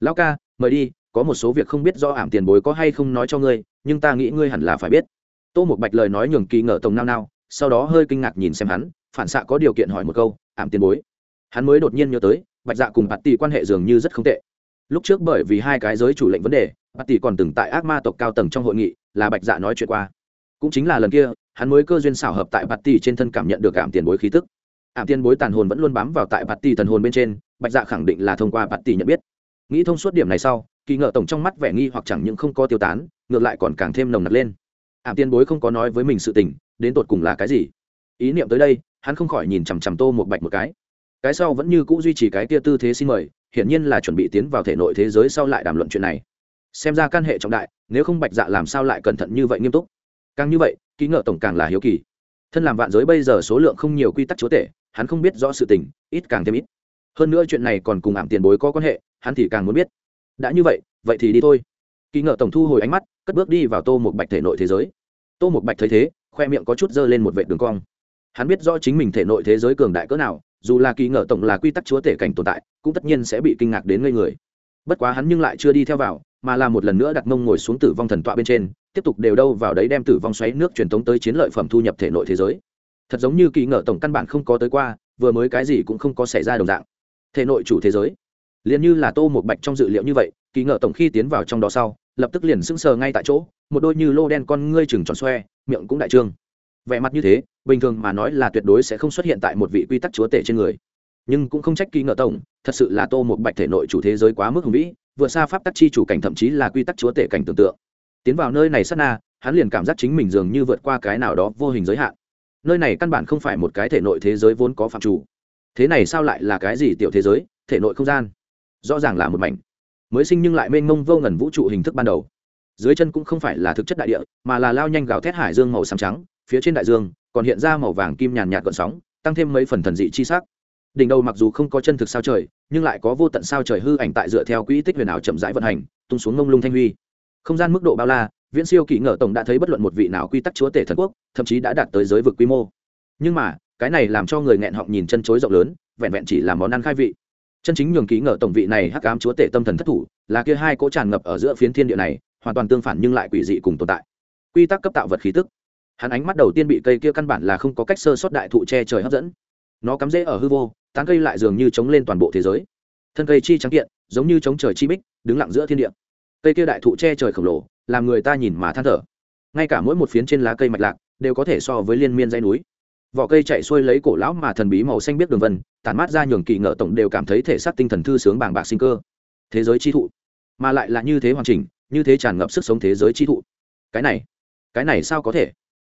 Speaker 1: Lão ca, mời đi, có một số việc không biết do ảm tiền bối có hay không nói cho ngươi, nhưng ta nghĩ ngươi hẳn là phải biết. Tô một Bạch lời nói nhường kỳ ngờ tổng nao nao, sau đó hơi kinh ngạc nhìn xem hắn, phản xạ có điều kiện hỏi một câu ảm tiền bối? Hắn mới đột nhiên nhớ tới bạch dạ cùng bạt tỷ quan hệ dường như rất không tệ. Lúc trước bởi vì hai cái giới chủ lệnh vấn đề bạt tỷ còn từng tại ác ma tộc cao tầng trong hội nghị là bạch dạ nói chuyện qua. Cũng chính là lần kia hắn mới cơ duyên xảo hợp tại bạt tỷ trên thân cảm nhận được ảm tiền bối khí tức. Ảm tiền bối tàn hồn vẫn luôn bám vào tại bạt tỷ thần hồn bên trên bạch dạ khẳng định là thông qua bạt tỷ nhận biết nghĩ thông suốt điểm này sau, kỳ ngợ tổng trong mắt vẻ nghi hoặc chẳng những không có tiêu tán, ngược lại còn càng thêm nồng nặc lên. Ảm Tiên bối không có nói với mình sự tình, đến tột cùng là cái gì? Ý niệm tới đây, hắn không khỏi nhìn chằm chằm tô một bạch một cái. Cái sau vẫn như c ũ duy trì cái kia tư thế xin mời, hiển nhiên là chuẩn bị tiến vào thể nội thế giới sau lại đàm luận chuyện này. Xem ra căn hệ trọng đại, nếu không bạch dạ làm sao lại cẩn thận như vậy nghiêm túc? Càng như vậy ký ngợ tổng càng là hiếu kỳ. Thân làm vạn giới bây giờ số lượng không nhiều quy tắc chúa tể, hắn không biết rõ sự tình, ít càng thêm ít. Hơn nữa chuyện này còn cùng ảm tiền bối có quan hệ hắn thì càng muốn biết. Đã như vậy vậy thì đi thôi. Kỳ ngợ tổng thu hồi ánh mắt, cất bước đi vào tô một bạch thể nội thế giới. Tô một bạch thấy thế, khoe miệng có chút dơ lên một vệ đường cong. Hắn biết rõ chính mình thể nội thế giới cường đại cỡ nào, dù là kỳ ngờ tổng là quy tắc chúa tể cảnh tồn tại, cũng tất nhiên sẽ bị kinh ngạc đến ngây người. Bất quá hắn nhưng lại chưa đi theo vào, mà là một lần nữa đặt mông ngồi xuống tử vong thần tọa bên trên, tiếp tục đều đâu vào đấy đem tử vong xoáy nước truyền thống tới chiến lợi phẩm thu nhập thể nội thế giới. Thật giống như kỳ ngờ tổng căn bản không có tới qua, vừa mới cái gì cũng không có xảy ra đồng dạng. Thể nội chủ thế giới liền như là tô một bạch trong dự liệu như vậy, kỳ ngờ tổng khi tiến vào trong đó sau, lập tức liền sững sờ ngay tại chỗ, một đôi như lô đen con ngươi chừng tròn xoe, miệng cũng đại trương. Vẻ mặt như thế, bình thường mà nói là tuyệt đối sẽ không xuất hiện tại một vị quy tắc chúa tể trên người. Nhưng cũng không trách kỳ ngờ tổng, thật sự là tô một bạch thể nội chủ thế giới quá mức hùng vĩ, vượt xa pháp tắc chi chủ cảnh thậm chí là quy tắc chúa tể cảnh tưởng tượng. Tiến vào nơi này sát na, hắn liền cảm giác chính mình dường như vượt qua cái nào đó vô hình giới hạn. Nơi này căn bản không phải một cái thể nội thế giới vốn có phạm chủ. Thế này sao lại là cái gì tiểu thế giới, thể nội không gian? Rõ ràng là một mảnh. Mới sinh nhưng lại mênh mông vô ngần vũ trụ hình thức ban đầu. Dưới chân cũng không phải là thực chất đại địa, mà là lao nhanh gào thét hải dương màu xám trắng, phía trên đại dương còn hiện ra màu vàng kim nhàn nhạt gợn sóng, tăng thêm mấy phần thần dị chi sắc. Đỉnh đầu mặc dù không có chân thực sao trời, nhưng lại có vô tận sao trời hư ảnh tại dựa theo quỹ tích huyền ảo chậm rãi vận hành, tung xuống ngông lung thanh huy. Không gian mức độ bao la, viễn siêu kỳ ngờ tổng đã thấy bất luận một vị nào quy tắc chúa tể thần quốc, thậm chí đã đạt tới giới vực quy mô. Nhưng mà, cái này làm cho người nghẹn họng nhìn chân chối rộng lớn, vẹn vẹn chỉ là món ăn khai vị chân chính nhường ký ngờ tổng vị này hắc ám chúa tể tâm thần thất thủ, là kia hai cỗ tràn ngập ở giữa phiến thiên địa này, hoàn toàn tương phản nhưng lại quỷ dị cùng tồn tại. Quy tắc cấp tạo vật khí tức. Hắn ánh mắt đầu tiên bị cây kia căn bản là không có cách sơ sót đại thụ che trời hấp dẫn. Nó cắm rễ ở hư vô, tán cây lại dường như chống lên toàn bộ thế giới. Thân cây chi trắng kiện, giống như chống trời chi bích, đứng lặng giữa thiên địa. Cây kia đại thụ che trời khổng lồ, làm người ta nhìn mà than thở. Ngay cả mỗi một phiến trên lá cây mạch lạc, đều có thể so với liên miên dãy núi vỏ cây chạy xuôi lấy cổ lão mà thần bí màu xanh biết đường vân, tản mát ra nhường kỳ ngợ tổng đều cảm thấy thể xác tinh thần thư sướng bàng bạc sinh cơ. Thế giới chi thụ, mà lại là như thế hoàn chỉnh, như thế tràn ngập sức sống thế giới chi thụ. Cái này cái này sao có thể?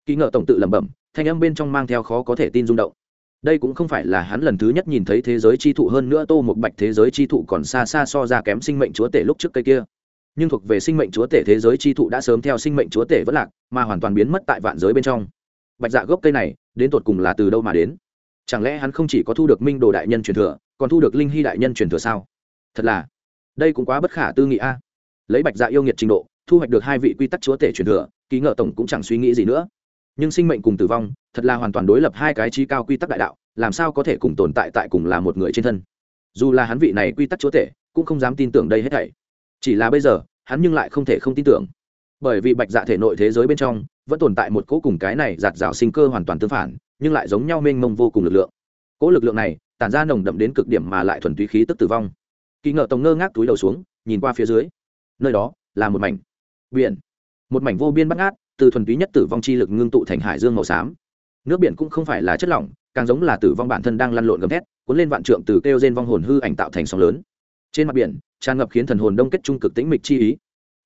Speaker 1: Kỳ ngợ tổng tự lẩm bẩm, thanh âm bên trong mang theo khó có thể tin rung động. Đây cũng không phải là hắn lần thứ nhất nhìn thấy thế giới chi thụ hơn nữa tô một bạch thế giới chi thụ còn xa xa so ra kém sinh mệnh chúa tể lúc trước cây kia. Nhưng thuộc về sinh mệnh chúa tể thế giới chi thụ đã sớm theo sinh mệnh chúa tể vẫn lạc, mà hoàn toàn biến mất tại vạn giới bên trong bạch dạ gốc cây này đến tột cùng là từ đâu mà đến? Chẳng lẽ hắn không chỉ có thu được minh đồ đại nhân truyền thừa, còn thu được linh hy đại nhân truyền thừa sao? Thật là, đây cũng quá bất khả tư nghị a. Lấy bạch dạ yêu nghiệt trình độ, thu hoạch được hai vị quy tắc chúa tể truyền thừa, ký ngờ tổng cũng chẳng suy nghĩ gì nữa. Nhưng sinh mệnh cùng tử vong, thật là hoàn toàn đối lập hai cái trí cao quy tắc đại đạo, làm sao có thể cùng tồn tại tại cùng là một người trên thân? Dù là hắn vị này quy tắc chúa tể, cũng không dám tin tưởng đây hết thảy. Chỉ là bây giờ, hắn nhưng lại không thể không tin tưởng. Bởi vì bạch dạ thể nội thế giới bên trong vẫn tồn tại một cỗ cùng cái này giạt rào sinh cơ hoàn toàn tương phản, nhưng lại giống nhau mênh mông vô cùng lực lượng. Cỗ lực lượng này, tản ra nồng đậm đến cực điểm mà lại thuần túy khí tức tử vong. Kỳ ngờ tổng ngơ ngác túi đầu xuống, nhìn qua phía dưới. Nơi đó, là một mảnh biển. Một mảnh vô biên bắt ngát, từ thuần túy nhất tử vong chi lực ngưng tụ thành hải dương màu xám. Nước biển cũng không phải là chất lỏng, càng giống là tử vong bản thân đang lăn lộn gầm thét, cuốn lên vạn trượng từ kêu trên vong hồn hư ảnh tạo thành sóng lớn. Trên mặt biển, tràn ngập khiến thần hồn đông kết trung cực tĩnh mịch chi ý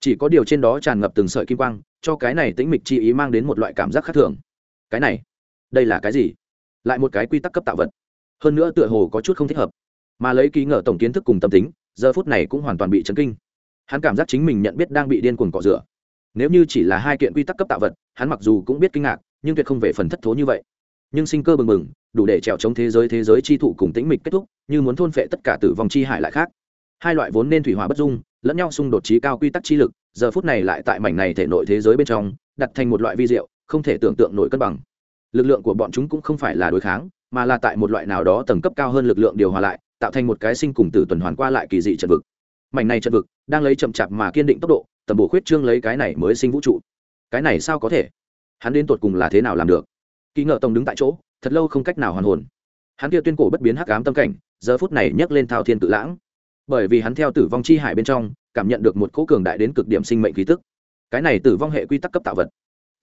Speaker 1: chỉ có điều trên đó tràn ngập từng sợi kim quang, cho cái này tĩnh mịch chi ý mang đến một loại cảm giác khác thường. Cái này, đây là cái gì? Lại một cái quy tắc cấp tạo vật. Hơn nữa tựa hồ có chút không thích hợp. Mà lấy ký ngờ tổng kiến thức cùng tâm tính, giờ phút này cũng hoàn toàn bị chấn kinh. Hắn cảm giác chính mình nhận biết đang bị điên cuồng cọ rửa. Nếu như chỉ là hai kiện quy tắc cấp tạo vật, hắn mặc dù cũng biết kinh ngạc, nhưng tuyệt không về phần thất thố như vậy. Nhưng sinh cơ bừng bừng, đủ để trèo chống thế giới thế giới chi thụ cùng tĩnh mịch kết thúc, như muốn thôn phệ tất cả tử vong chi hải lại khác hai loại vốn nên thủy hỏa bất dung, lẫn nhau xung đột trí cao quy tắc chi lực, giờ phút này lại tại mảnh này thể nội thế giới bên trong, đặt thành một loại vi diệu, không thể tưởng tượng nổi cân bằng. Lực lượng của bọn chúng cũng không phải là đối kháng, mà là tại một loại nào đó tầng cấp cao hơn lực lượng điều hòa lại, tạo thành một cái sinh cùng tử tuần hoàn qua lại kỳ dị trận vực. Mảnh này trận vực đang lấy chậm chạp mà kiên định tốc độ, tầm bổ khuyết trương lấy cái này mới sinh vũ trụ. Cái này sao có thể? Hắn đến tột cùng là thế nào làm được? Kỳ ngợ tông đứng tại chỗ, thật lâu không cách nào hoàn hồn. Hắn kia tuyên cổ bất biến hắc ám tâm cảnh, giờ phút này nhấc lên thao thiên tự lãng bởi vì hắn theo tử vong chi hải bên trong, cảm nhận được một cỗ cường đại đến cực điểm sinh mệnh khí tức. Cái này tử vong hệ quy tắc cấp tạo vật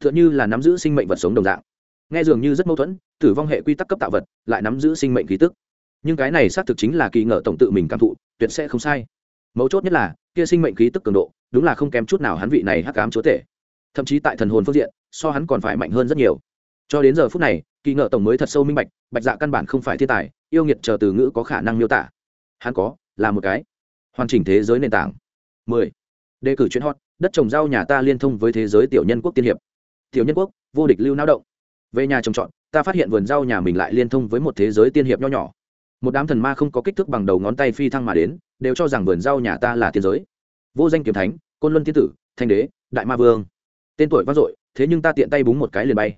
Speaker 1: t h ư ợ n như là nắm giữ sinh mệnh vật sống đồng dạng. Nghe dường như rất mâu thuẫn, tử vong hệ quy tắc cấp tạo vật lại nắm giữ sinh mệnh khí tức. Nhưng cái này xác thực chính là kỳ ngờ tổng tự mình cảm thụ, tuyệt sẽ không sai. Mấu chốt nhất là, kia sinh mệnh khí tức cường độ, đúng là không kém chút nào hắn vị này hắc cám chúa tể. Thậm chí tại thần hồn phương diện, so hắn còn phải mạnh hơn rất nhiều. Cho đến giờ phút này, kỳ ngờ tổng mới thật sâu minh bạch bạch dạ căn bản không phải thiên tài, yêu nghiệt chờ từ ngữ có khả năng miêu tả. Hắn có là một cái hoàn chỉnh thế giới nền tảng. 10. đề cử chuyên hot đất trồng rau nhà ta liên thông với thế giới tiểu nhân quốc tiên hiệp. Tiểu nhân quốc vô địch lưu náo động. Về nhà trồng trọt ta phát hiện vườn rau nhà mình lại liên thông với một thế giới tiên hiệp nho nhỏ. Một đám thần ma không có kích thước bằng đầu ngón tay phi thăng mà đến đều cho rằng vườn rau nhà ta là tiên giới. Vô danh kiếm thánh côn luân thiên tử thanh đế đại ma vương. Tên tuổi vang dội thế nhưng ta tiện tay búng một cái liền bay.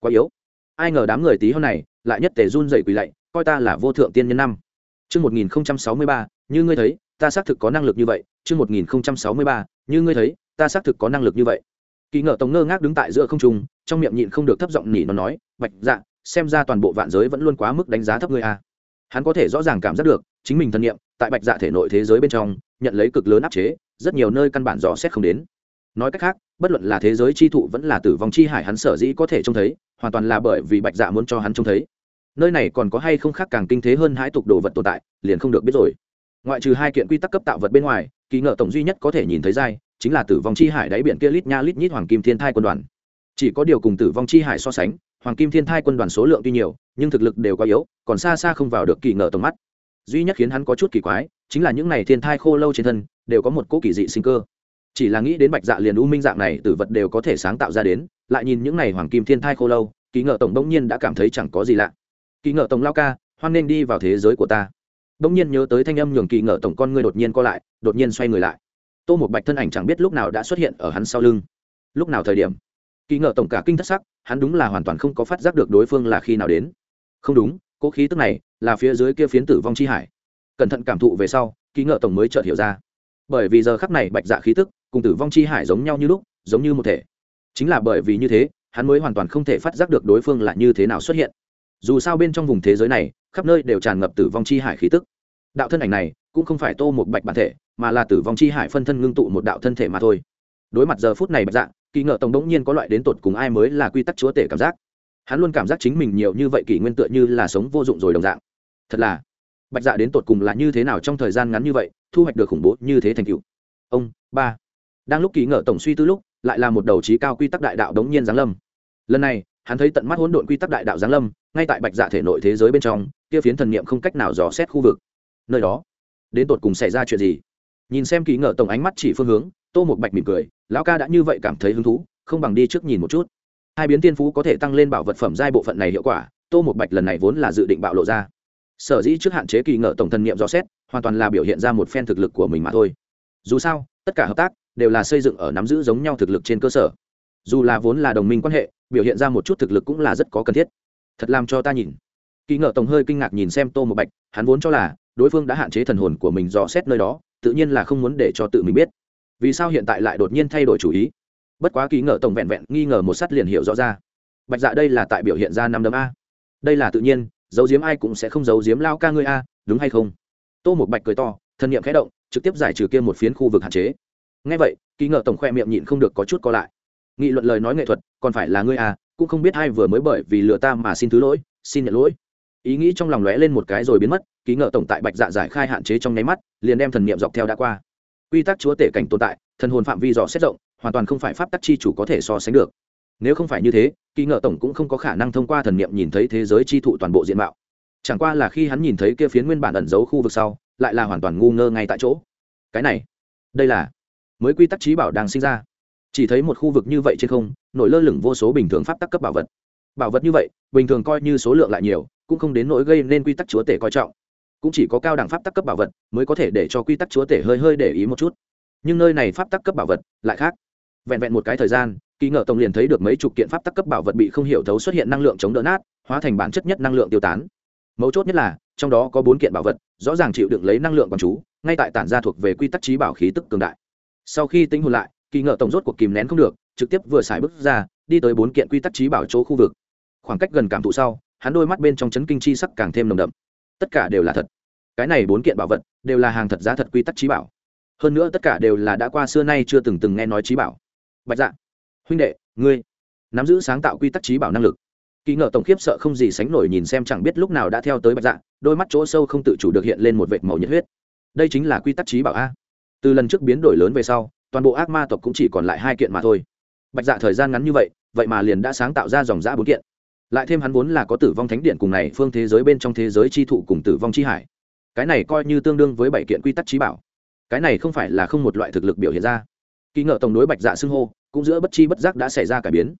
Speaker 1: Quá yếu. Ai ngờ đám người tí hôm này lại nhất tề run dậy quỳ lạy coi ta là vô thượng tiên nhân năm. Trước 1063, như ngươi thấy, ta xác thực có năng lực như vậy, chương một nghìn sáu mươi ba, như ngươi thấy, ta xác thực có năng lực như vậy. Kỳ ngờ tổng ngơ ngác đứng tại giữa không trung, trong miệng nhịn không được thấp giọng nỉ nó nói, bạch dạ xem ra toàn bộ vạn giới vẫn luôn quá mức đánh giá thấp ngươi a. Hắn có thể rõ ràng cảm giác được, chính mình thân nhiệm, tại bạch dạ thể nội thế giới bên trong, nhận lấy cực lớn áp chế, rất nhiều nơi căn bản dò xét không đến. Nói cách khác, bất luận là thế giới chi thụ vẫn là tử vong chi hải hắn sở dĩ có thể trông thấy, hoàn toàn là bởi vì bạch dạ muốn cho hắn trông thấy. Nơi này còn có hay không khác càng kinh thế hơn hãi tục đồ vật tồn tại, liền không được biết rồi ngoại trừ hai kiện quy tắc cấp tạo vật bên ngoài kỳ ngợ tổng duy nhất có thể nhìn thấy dai, chính là tử vong chi hải đáy biển kia lít nha lít nhít hoàng kim thiên thai quân đoàn. Chỉ có điều cùng tử vong chi hải so sánh, hoàng kim thiên thai quân đoàn số lượng tuy nhiều, nhưng thực lực đều quá yếu, còn xa xa không vào được kỳ ngờ tổng mắt. Duy nhất khiến hắn có chút kỳ quái, chính là những n à y thiên thai khô lâu trên thân, đều có một cỗ kỳ dị sinh cơ. Chỉ là nghĩ đến bạch dạ liền u minh dạng này tử vật đều có thể sáng tạo ra đến, lại nhìn những n à y hoàng kim thiên thai khô lâu kỳ ngờ tổng đông nhiên đã cảm thấy chẳng có gì lạ. Kỳ ngờ tổng lao ca, hoan nên đi vào thế giới của ta đông nhiên nhớ tới thanh âm nhường kỳ ngờ tổng con ngươi đột nhiên co lại, đột nhiên xoay người lại. Tô một bạch thân ảnh chẳng biết lúc nào đã xuất hiện ở hắn sau lưng. Lúc nào thời điểm? Kỳ ngờ tổng cả kinh thất sắc, hắn đúng là hoàn toàn không có phát giác được đối phương là khi nào đến. Không đúng, cố khí tức này là phía dưới kia phiến tử vong chi hải. Cẩn thận cảm thụ về sau, kỳ ngờ tổng mới chợt hiểu ra. Bởi vì giờ khắc này bạch dạ khí tức cùng tử vong chi hải giống nhau như lúc, giống như một thể. Chính là bởi vì như thế, hắn mới hoàn toàn không thể phát giác được đối phương là như thế nào xuất hiện dù sao bên trong vùng thế giới này, khắp nơi đều tràn ngập tử vong chi hải khí tức. Đạo thân ảnh này, cũng không phải tô một bạch bản thể, mà là tử vong chi hải phân thân ngưng tụ một đạo thân thể mà thôi. Đối mặt giờ phút này bạch dạ kỳ ngờ tổng đống nhiên có loại đến tột cùng ai mới là quy tắc chúa tể cảm giác. Hắn luôn cảm giác chính mình nhiều như vậy kỷ nguyên tựa như là sống vô dụng rồi đồng dạng. Thật là, bạch dạ đến tột cùng là như thế nào trong thời gian ngắn như vậy, thu hoạch được khủng bố như thế thành cựu ông, ba. Đang lúc kỳ ngờ tổng suy tư lúc, lại là một đầu trí cao quy tắc đại đạo đống nhiên giáng lâm. Lần này, hắn thấy tận mắt hỗn độn quy tắc đại đạo giáng lâm ngay tại bạch dạ thể nội thế giới bên trong, kia phiến thần niệm không cách nào dò xét khu vực. Nơi đó, đến tột cùng xảy ra chuyện gì? Nhìn xem kỳ ngờ tổng ánh mắt chỉ phương hướng, tô một bạch mỉm cười, lão ca đã như vậy cảm thấy hứng thú, không bằng đi trước nhìn một chút. Hai biến tiên phú có thể tăng lên bảo vật phẩm giai bộ phận này hiệu quả, tô một bạch lần này vốn là dự định bạo lộ ra. Sở dĩ trước hạn chế kỳ ngờ tổng thần niệm dò xét, hoàn toàn là biểu hiện ra một phen thực lực của mình mà thôi. Dù sao, tất cả hợp tác đều là xây dựng ở nắm giữ giống nhau thực lực trên cơ sở. Dù là vốn là đồng minh quan hệ, biểu hiện ra một chút thực lực cũng là rất có cần thiết thật làm cho ta nhìn. Kỳ ngờ tổng hơi kinh ngạc nhìn xem tô một bạch, hắn vốn cho là đối phương đã hạn chế thần hồn của mình dò xét nơi đó, tự nhiên là không muốn để cho tự mình biết. Vì sao hiện tại lại đột nhiên thay đổi chủ ý? Bất quá kỳ ngờ tổng vẹn vẹn nghi ngờ một sắt liền hiểu rõ ra. Bạch dạ đây là tại biểu hiện ra năm đấm a. Đây là tự nhiên, giấu giếm ai cũng sẽ không giấu giếm lao ca ngươi a, đúng hay không? Tô một bạch cười to, thân nhiệm khẽ động, trực tiếp giải trừ kia một phiến khu vực hạn chế. Ngay vậy kỳ ngờ tổng khoe miệng nhịn không được có chút co lại. Nghị luận lời nói nghệ thuật, còn phải là ngươi à cũng không biết ai vừa mới bởi vì lừa ta mà xin thứ lỗi, xin nhận lỗi. Ý nghĩ trong lòng lóe lên một cái rồi biến mất, ký ngờ tổng tại bạch dạ giải khai hạn chế trong nháy mắt, liền đem thần niệm dọc theo đã qua. Quy tắc chúa tể cảnh tồn tại, thần hồn phạm vi dò xét rộng, hoàn toàn không phải pháp tắc chi chủ có thể so sánh được. Nếu không phải như thế, ký ngờ tổng cũng không có khả năng thông qua thần niệm nhìn thấy thế giới chi thụ toàn bộ diện mạo. Chẳng qua là khi hắn nhìn thấy kia phiến nguyên bản ẩn giấu khu vực sau, lại là hoàn toàn ngu ngơ ngay tại chỗ. Cái này, đây là mới quy tắc trí bảo đang sinh ra. Chỉ thấy một khu vực như vậy trên không nổi lơ lửng vô số bình thường pháp tắc cấp bảo vật. Bảo vật như vậy, bình thường coi như số lượng lại nhiều, cũng không đến nỗi gây nên quy tắc chúa tể coi trọng. Cũng chỉ có cao đẳng pháp tắc cấp bảo vật mới có thể để cho quy tắc chúa tể hơi hơi để ý một chút. Nhưng nơi này pháp tắc cấp bảo vật lại khác. Vẹn vẹn một cái thời gian, kỳ ngờ tổng liền thấy được mấy chục kiện pháp tắc cấp bảo vật bị không hiểu thấu xuất hiện năng lượng chống đỡ nát, hóa thành bản chất nhất năng lượng tiêu tán. Mấu chốt nhất là, trong đó có bốn kiện bảo vật, rõ ràng chịu đựng lấy năng lượng quán chú, ngay tại tản ra thuộc về quy tắc trí bảo khí tức cường đại. Sau khi tính hồn lại, kỳ ngờ tổng rốt cuộc kìm nén không được trực tiếp vừa xài bước ra, đi tới bốn kiện quy tắc trí bảo chỗ khu vực. Khoảng cách gần cảm thụ sau, hắn đôi mắt bên trong chấn kinh chi sắc càng thêm nồng đậm. Tất cả đều là thật. Cái này bốn kiện bảo vật đều là hàng thật giá thật quy tắc trí bảo. Hơn nữa tất cả đều là đã qua xưa nay chưa từng từng nghe nói trí bảo. Bạch dạ huynh đệ, ngươi nắm giữ sáng tạo quy tắc trí bảo năng lực. Kỳ ngờ tổng khiếp sợ không gì sánh nổi nhìn xem chẳng biết lúc nào đã theo tới bạch dạ đôi mắt chỗ sâu không tự chủ được hiện lên một vệt màu nhiệt huyết. Đây chính là quy tắc trí bảo a. Từ lần trước biến đổi lớn về sau, toàn bộ ác ma tộc cũng chỉ còn lại hai kiện mà thôi bạch dạ thời gian ngắn như vậy vậy mà liền đã sáng tạo ra dòng giã bốn kiện. Lại thêm hắn vốn là có tử vong thánh điện cùng này phương thế giới bên trong thế giới chi thụ cùng tử vong chi hải. Cái này coi như tương đương với bảy kiện quy tắc trí bảo. Cái này không phải là không một loại thực lực biểu hiện ra. Kỳ ngờ tổng đối bạch dạ xưng hô, cũng giữa bất chi bất giác đã xảy ra cải biến.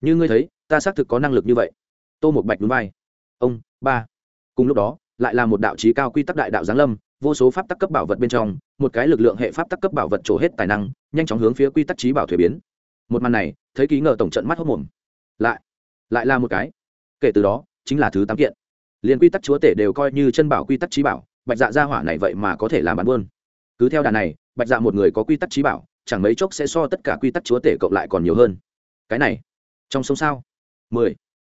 Speaker 1: Như ngươi thấy, ta xác thực có năng lực như vậy. Tô một bạch núi vai. Ông, ba. Cùng lúc đó, lại là một đạo trí cao quy tắc đại đạo giáng lâm, vô số pháp tắc cấp bảo vật bên trong, một cái lực lượng hệ pháp tắc cấp bảo vật trổ hết tài năng, nhanh chóng hướng phía quy tắc trí bảo thuế biến một màn này, thấy ký ngờ tổng trận mắt hốc mồm. Lại lại là một cái. Kể từ đó, chính là thứ tám kiện. Liền quy tắc chúa tể đều coi như chân bảo quy tắc trí bảo, bạch dạ gia hỏa này vậy mà có thể làm bán buôn. Cứ theo đà này, bạch dạ một người có quy tắc trí bảo, chẳng mấy chốc sẽ so tất cả quy tắc chúa tể cộng lại còn nhiều hơn. Cái này, trong sông sao? Mười.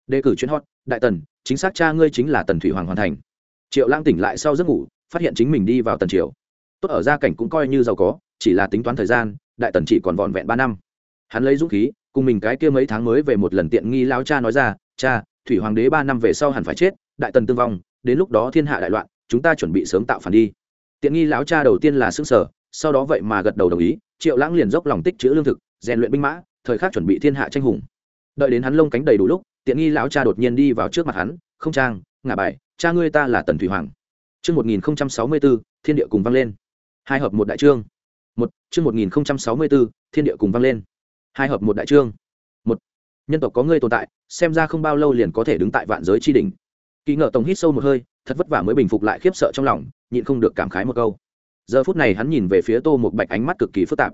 Speaker 1: Đề cử chuyến hot, đại tần, chính xác cha ngươi chính là tần thủy hoàng hoàn thành. Triệu lang tỉnh lại sau giấc ngủ, phát hiện chính mình đi vào tần triều. Tốt ở gia cảnh cũng coi như giàu có, chỉ là tính toán thời gian, đại tần chỉ còn vọn vẹn ba năm hắn lấy dũng khí cùng mình cái kia mấy tháng mới về một lần tiện nghi lao cha nói ra cha thủy hoàng đế ba năm về sau hẳn phải chết đại tần tương vong đến lúc đó thiên hạ đại loạn chúng ta chuẩn bị sớm tạo phản đi tiện nghi lão cha đầu tiên là xương sở sau đó vậy mà gật đầu đồng ý triệu lãng liền dốc lòng tích chữ lương thực rèn luyện binh mã thời khắc chuẩn bị thiên hạ tranh hùng đợi đến hắn lông cánh đầy đủ lúc tiện nghi lão cha đột nhiên đi vào trước mặt hắn không trang ngả bài cha ngươi ta là tần thủy hoàng Chương 1064, thiên địa cùng vang lên. Hai hợp một đại chương. Một, nghìn sáu mươi bốn thiên địa cùng vang lên. Hai hợp một đại trương, Một, nhân tộc có ngươi tồn tại, xem ra không bao lâu liền có thể đứng tại vạn giới tri đỉnh. Kỳ ngờ tổng hít sâu một hơi, thật vất vả mới bình phục lại khiếp sợ trong lòng, nhịn không được cảm khái một câu. Giờ phút này hắn nhìn về phía Tô một Bạch ánh mắt cực kỳ phức tạp.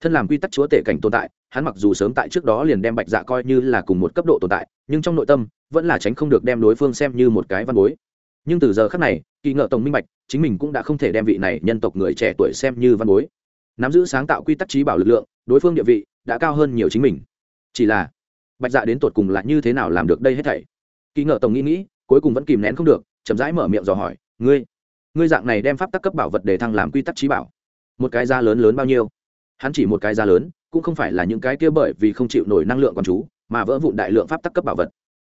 Speaker 1: Thân làm quy tắc chúa tể cảnh tồn tại, hắn mặc dù sớm tại trước đó liền đem Bạch Dạ coi như là cùng một cấp độ tồn tại, nhưng trong nội tâm vẫn là tránh không được đem đối phương xem như một cái văn bối nhưng từ giờ khác này kỳ ngợ tổng minh bạch chính mình cũng đã không thể đem vị này nhân tộc người trẻ tuổi xem như văn bối nắm giữ sáng tạo quy tắc trí bảo lực lượng đối phương địa vị đã cao hơn nhiều chính mình. Chỉ là, bạch dạ đến tột cùng là như thế nào làm được đây hết thảy? Kỳ ngờ tổng nghĩ nghĩ, cuối cùng vẫn kìm nén không được, chậm rãi mở miệng dò hỏi, ngươi ngươi dạng này đem pháp tắc cấp bảo vật để thăng làm quy tắc trí bảo, một cái da lớn lớn bao nhiêu? Hắn chỉ một cái da lớn, cũng không phải là những cái kia bởi vì không chịu nổi năng lượng con chú, mà vỡ vụn đại lượng pháp tắc cấp bảo vật.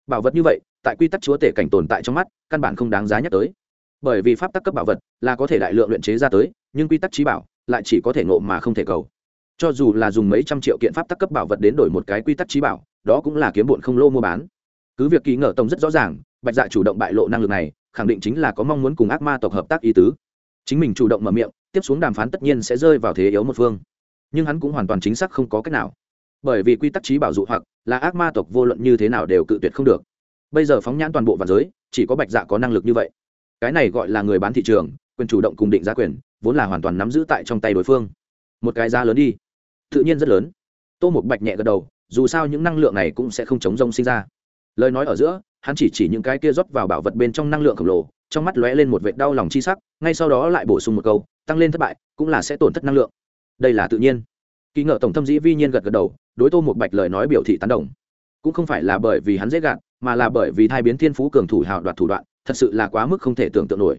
Speaker 1: Bảo vật như vậy, tại quy tắc chúa tể cảnh tồn tại trong mắt, căn bản không đáng giá nhắc tới. Bởi vì pháp tắc cấp bảo vật là có thể đại lượng luyện chế ra tới, nhưng quy tắc trí bảo lại chỉ có thể ngộ mà không thể cầu cho dù là dùng mấy trăm triệu kiện pháp tắc cấp bảo vật đến đổi một cái quy tắc trí bảo, đó cũng là kiếm bụn không lô mua bán. Cứ việc kỳ ngờ tông rất rõ ràng, bạch dạ chủ động bại lộ năng lực này, khẳng định chính là có mong muốn cùng ác ma tộc hợp tác ý tứ. Chính mình chủ động mở miệng, tiếp xuống đàm phán tất nhiên sẽ rơi vào thế yếu một phương. Nhưng hắn cũng hoàn toàn chính xác không có cách nào. Bởi vì quy tắc trí bảo dụ hoặc, là ác ma tộc vô luận như thế nào đều cự tuyệt không được. Bây giờ phóng nhãn toàn bộ và giới, chỉ có bạch dạ có năng lực như vậy. Cái này gọi là người bán thị trường, quyền chủ động cùng định giá quyền, vốn là hoàn toàn nắm giữ tại trong tay đối phương. Một cái giá lớn đi tự nhiên rất lớn. Tô một bạch nhẹ gật đầu, dù sao những năng lượng này cũng sẽ không chống rông sinh ra. Lời nói ở giữa, hắn chỉ chỉ những cái kia rót vào bảo vật bên trong năng lượng khổng lồ, trong mắt lóe lên một vệt đau lòng chi sắc, ngay sau đó lại bổ sung một câu, tăng lên thất bại, cũng là sẽ tổn thất năng lượng. Đây là tự nhiên. Kỳ ngờ tổng thâm dĩ vi nhiên gật gật đầu, đối tô một bạch lời nói biểu thị tán đồng. Cũng không phải là bởi vì hắn dễ gạt, mà là bởi vì thai biến thiên phú cường thủ hào đoạt thủ đoạn, thật sự là quá mức không thể tưởng tượng nổi.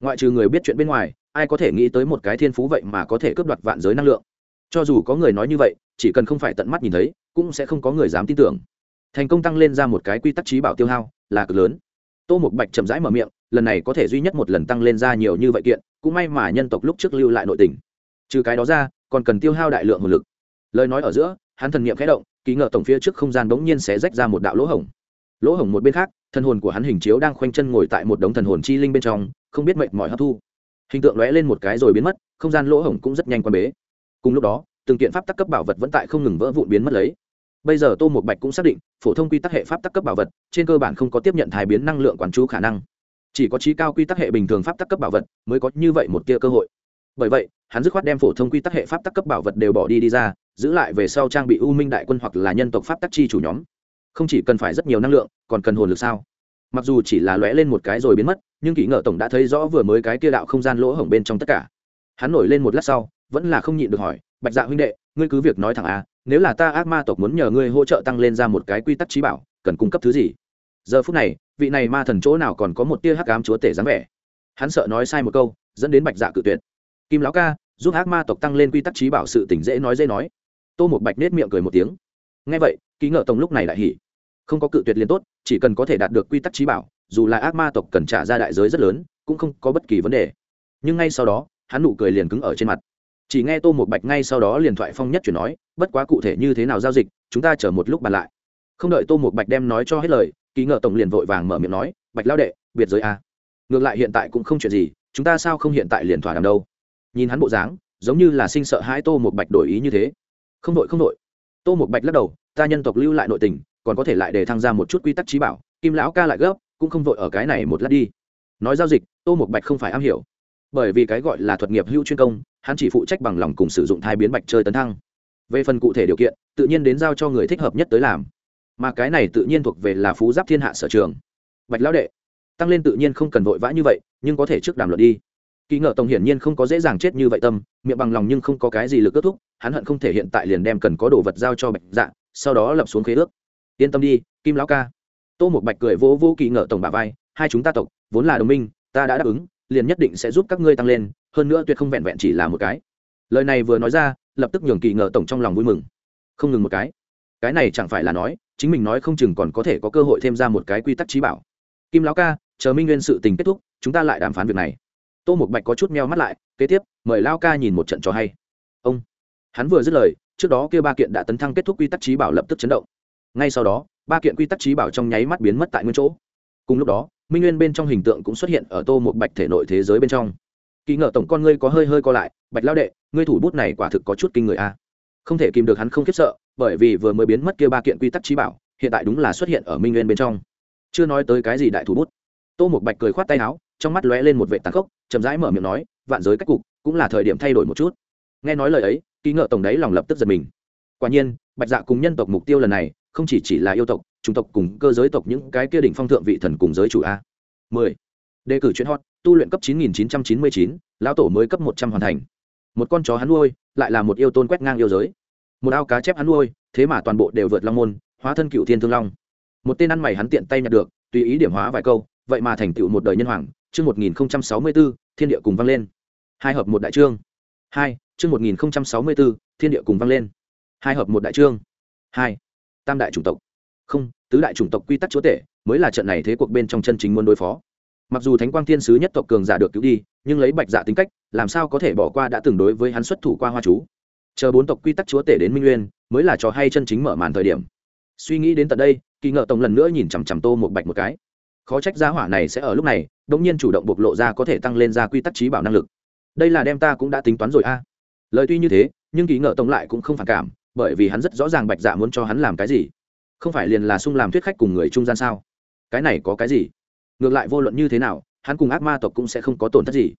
Speaker 1: Ngoại trừ người biết chuyện bên ngoài, ai có thể nghĩ tới một cái thiên phú vậy mà có thể cướp đoạt vạn giới năng lượng? Cho dù có người nói như vậy, chỉ cần không phải tận mắt nhìn thấy, cũng sẽ không có người dám tin tưởng. Thành công tăng lên ra một cái quy tắc trí bảo tiêu hao, là cực lớn. Tô một bạch chậm rãi mở miệng, lần này có thể duy nhất một lần tăng lên ra nhiều như vậy kiện, cũng may mà nhân tộc lúc trước lưu lại nội tình. Trừ cái đó ra, còn cần tiêu hao đại lượng nguồn lực. Lời nói ở giữa, hắn thần niệm khẽ động, ký ngờ tổng phía trước không gian bỗng nhiên sẽ rách ra một đạo lỗ hổng. Lỗ hổng một bên khác, thần hồn của hắn hình chiếu đang khoanh chân ngồi tại một đống thần hồn chi linh bên trong, không biết mệnh mọi hấp thu. Hình tượng lóe lên một cái rồi biến mất, không gian lỗ hổng cũng rất nhanh qua bế cùng lúc đó, từng kiện pháp tắc cấp bảo vật vẫn tại không ngừng vỡ vụn biến mất lấy. Bây giờ tô một bạch cũng xác định, phổ thông quy tắc hệ pháp tắc cấp bảo vật, trên cơ bản không có tiếp nhận thai biến năng lượng quản chú khả năng. Chỉ có trí cao quy tắc hệ bình thường pháp tắc cấp bảo vật mới có như vậy một tia cơ hội. Bởi vậy, hắn dứt khoát đem phổ thông quy tắc hệ pháp tắc cấp bảo vật đều bỏ đi đi ra, giữ lại về sau trang bị u minh đại quân hoặc là nhân tộc pháp tắc chi chủ nhóm. Không chỉ cần phải rất nhiều năng lượng, còn cần hồn lực sao? Mặc dù chỉ là lóe lên một cái rồi biến mất, nhưng kỹ ngờ tổng đã thấy rõ vừa mới cái kia đạo không gian lỗ hổng bên trong tất cả. Hắn nổi lên một lát sau vẫn là không nhịn được hỏi, bạch dạ huynh đệ, ngươi cứ việc nói thẳng à nếu là ta ác ma tộc muốn nhờ ngươi hỗ trợ tăng lên ra một cái quy tắc trí bảo, cần cung cấp thứ gì? Giờ phút này, vị này ma thần chỗ nào còn có một tia hắc ám chúa tể dáng vẻ. Hắn sợ nói sai một câu, dẫn đến bạch dạ cự tuyệt. Kim lão ca, giúp ác ma tộc tăng lên quy tắc trí bảo sự tỉnh dễ nói dễ nói. Tô một bạch nết miệng cười một tiếng. Ngay vậy, ký ngợ tổng lúc này lại hỉ. Không có cự tuyệt liền tốt, chỉ cần có thể đạt được quy tắc trí bảo, dù là ác ma tộc cần trả ra đại giới rất lớn, cũng không có bất kỳ vấn đề. Nhưng ngay sau đó, hắn nụ cười liền cứng ở trên mặt chỉ nghe tô một bạch ngay sau đó liền thoại phong nhất chuyển nói, bất quá cụ thể như thế nào giao dịch, chúng ta chờ một lúc bàn lại. Không đợi tô một bạch đem nói cho hết lời kỳ ngờ tổng liền vội vàng mở miệng nói, bạch lao đệ, biệt giới a. Ngược lại hiện tại cũng không chuyện gì, chúng ta sao không hiện tại liền thỏa đàm đâu? Nhìn hắn bộ dáng, giống như là sinh sợ hai tô một bạch đổi ý như thế. Không đội không đội. Tô một bạch lắc đầu, ta nhân tộc lưu lại nội tình, còn có thể lại để tham gia một chút quy tắc trí bảo, kim lão ca lại gấp, cũng không vội ở cái này một lát đi. Nói giao dịch, tô một bạch không phải am hiểu bởi vì cái gọi là thuật nghiệp hữu chuyên công, hắn chỉ phụ trách bằng lòng cùng sử dụng thai biến bạch chơi tấn thăng. Về phần cụ thể điều kiện, tự nhiên đến giao cho người thích hợp nhất tới làm. Mà cái này tự nhiên thuộc về là phú giáp thiên hạ sở trường. Bạch lão đệ, tăng lên tự nhiên không cần vội vã như vậy, nhưng có thể trước đàm luận đi. Kỳ ngờ tổng hiển nhiên không có dễ dàng chết như vậy tâm, miệng bằng lòng nhưng không có cái gì lực kết thúc, hắn hận không thể hiện tại liền đem cần có đồ vật giao cho bạch dạ sau đó lập xuống khế ước. Yên tâm đi, kim lão ca. Tô một bạch cười vỗ vỗ kỳ ngờ tổng bà vai, hai chúng ta tộc, vốn là đồng minh, ta đã đáp ứng liền nhất định sẽ giúp các ngươi tăng lên, hơn nữa tuyệt không vẹn vẹn chỉ là một cái. Lời này vừa nói ra, lập tức nhường kỳ ngờ tổng trong lòng vui mừng. Không ngừng một cái. Cái này chẳng phải là nói, chính mình nói không chừng còn có thể có cơ hội thêm ra một cái quy tắc trí bảo. Kim lão ca, chờ minh nguyên sự tình kết thúc, chúng ta lại đàm phán việc này. Tô một bạch có chút meo mắt lại, kế tiếp, mời lao ca nhìn một trận cho hay. Ông. Hắn vừa dứt lời, trước đó kia ba kiện đã tấn thăng kết thúc quy tắc trí bảo lập tức chấn động. Ngay sau đó, ba kiện quy tắc trí bảo trong nháy mắt biến mất tại nguyên chỗ. Cùng lúc đó minh nguyên bên trong hình tượng cũng xuất hiện ở tô một bạch thể nội thế giới bên trong. Kỳ ngờ tổng con ngươi có hơi hơi co lại, bạch lao đệ, ngươi thủ bút này quả thực có chút kinh người a. Không thể kìm được hắn không khiếp sợ, bởi vì vừa mới biến mất kia ba kiện quy tắc trí bảo, hiện tại đúng là xuất hiện ở minh nguyên bên trong. Chưa nói tới cái gì đại thủ bút. Tô một bạch cười khoát tay áo, trong mắt lóe lên một vệ tàn khốc, chậm rãi mở miệng nói, vạn giới cách cục, cũng là thời điểm thay đổi một chút. Nghe nói lời ấy ký ngợ tổng đấy lòng lập tức giật mình. Quả nhiên, bạch dạ cùng nhân tộc mục tiêu lần này, không chỉ chỉ là yêu tộc chủng tộc cùng cơ giới tộc những cái kia đỉnh phong thượng vị thần cùng giới chủ a. Mười. Đề cử chuyển hot, tu luyện cấp chín nghìn chín trăm chín mươi chín, lão tổ mới cấp một trăm hoàn thành. Một con chó hắn nuôi, lại là một yêu tôn quét ngang yêu giới. Một ao cá chép hắn nuôi, thế mà toàn bộ đều vượt long môn, hóa thân cựu thiên thương long. Một tên ăn mày hắn tiện tay nhặt được, tùy ý điểm hóa vài câu, vậy mà thành tựu một đời nhân hoàng, chương một nghìn sáu mươi bốn thiên địa cùng vang lên. Hai hợp một đại trương. Hai, chương một nghìn sáu mươi bốn thiên địa cùng vang lên. Hai hợp một đại trương. Hai, tam đại chủng tộc. Không tứ đại chủng tộc quy tắc chúa tể mới là trận này thế cuộc bên trong chân chính muốn đối phó. Mặc dù thánh quang thiên sứ nhất tộc cường giả được cứu đi, nhưng lấy bạch giả tính cách, làm sao có thể bỏ qua đã từng đối với hắn xuất thủ qua hoa chú? Chờ bốn tộc quy tắc chúa tể đến minh nguyên, mới là trò hay chân chính mở màn thời điểm. Suy nghĩ đến tận đây, kỳ ngợ tổng lần nữa nhìn chằm chằm tô một bạch một cái. Khó trách giá hỏa này sẽ ở lúc này đ ỗ n g nhiên chủ động bộc lộ ra có thể tăng lên ra quy tắc trí bảo năng lực. Đây là đem ta cũng đã tính toán rồi a. Lời tuy như thế, nhưng kỳ ngợ tổng lại cũng không phản cảm, bởi vì hắn rất rõ ràng bạch dạ muốn cho hắn làm cái gì không phải liền là sung làm thuyết khách cùng người trung gian sao? Cái này có cái gì? Ngược lại vô luận như thế nào, hắn cùng ác ma tộc cũng sẽ không có tổn thất gì.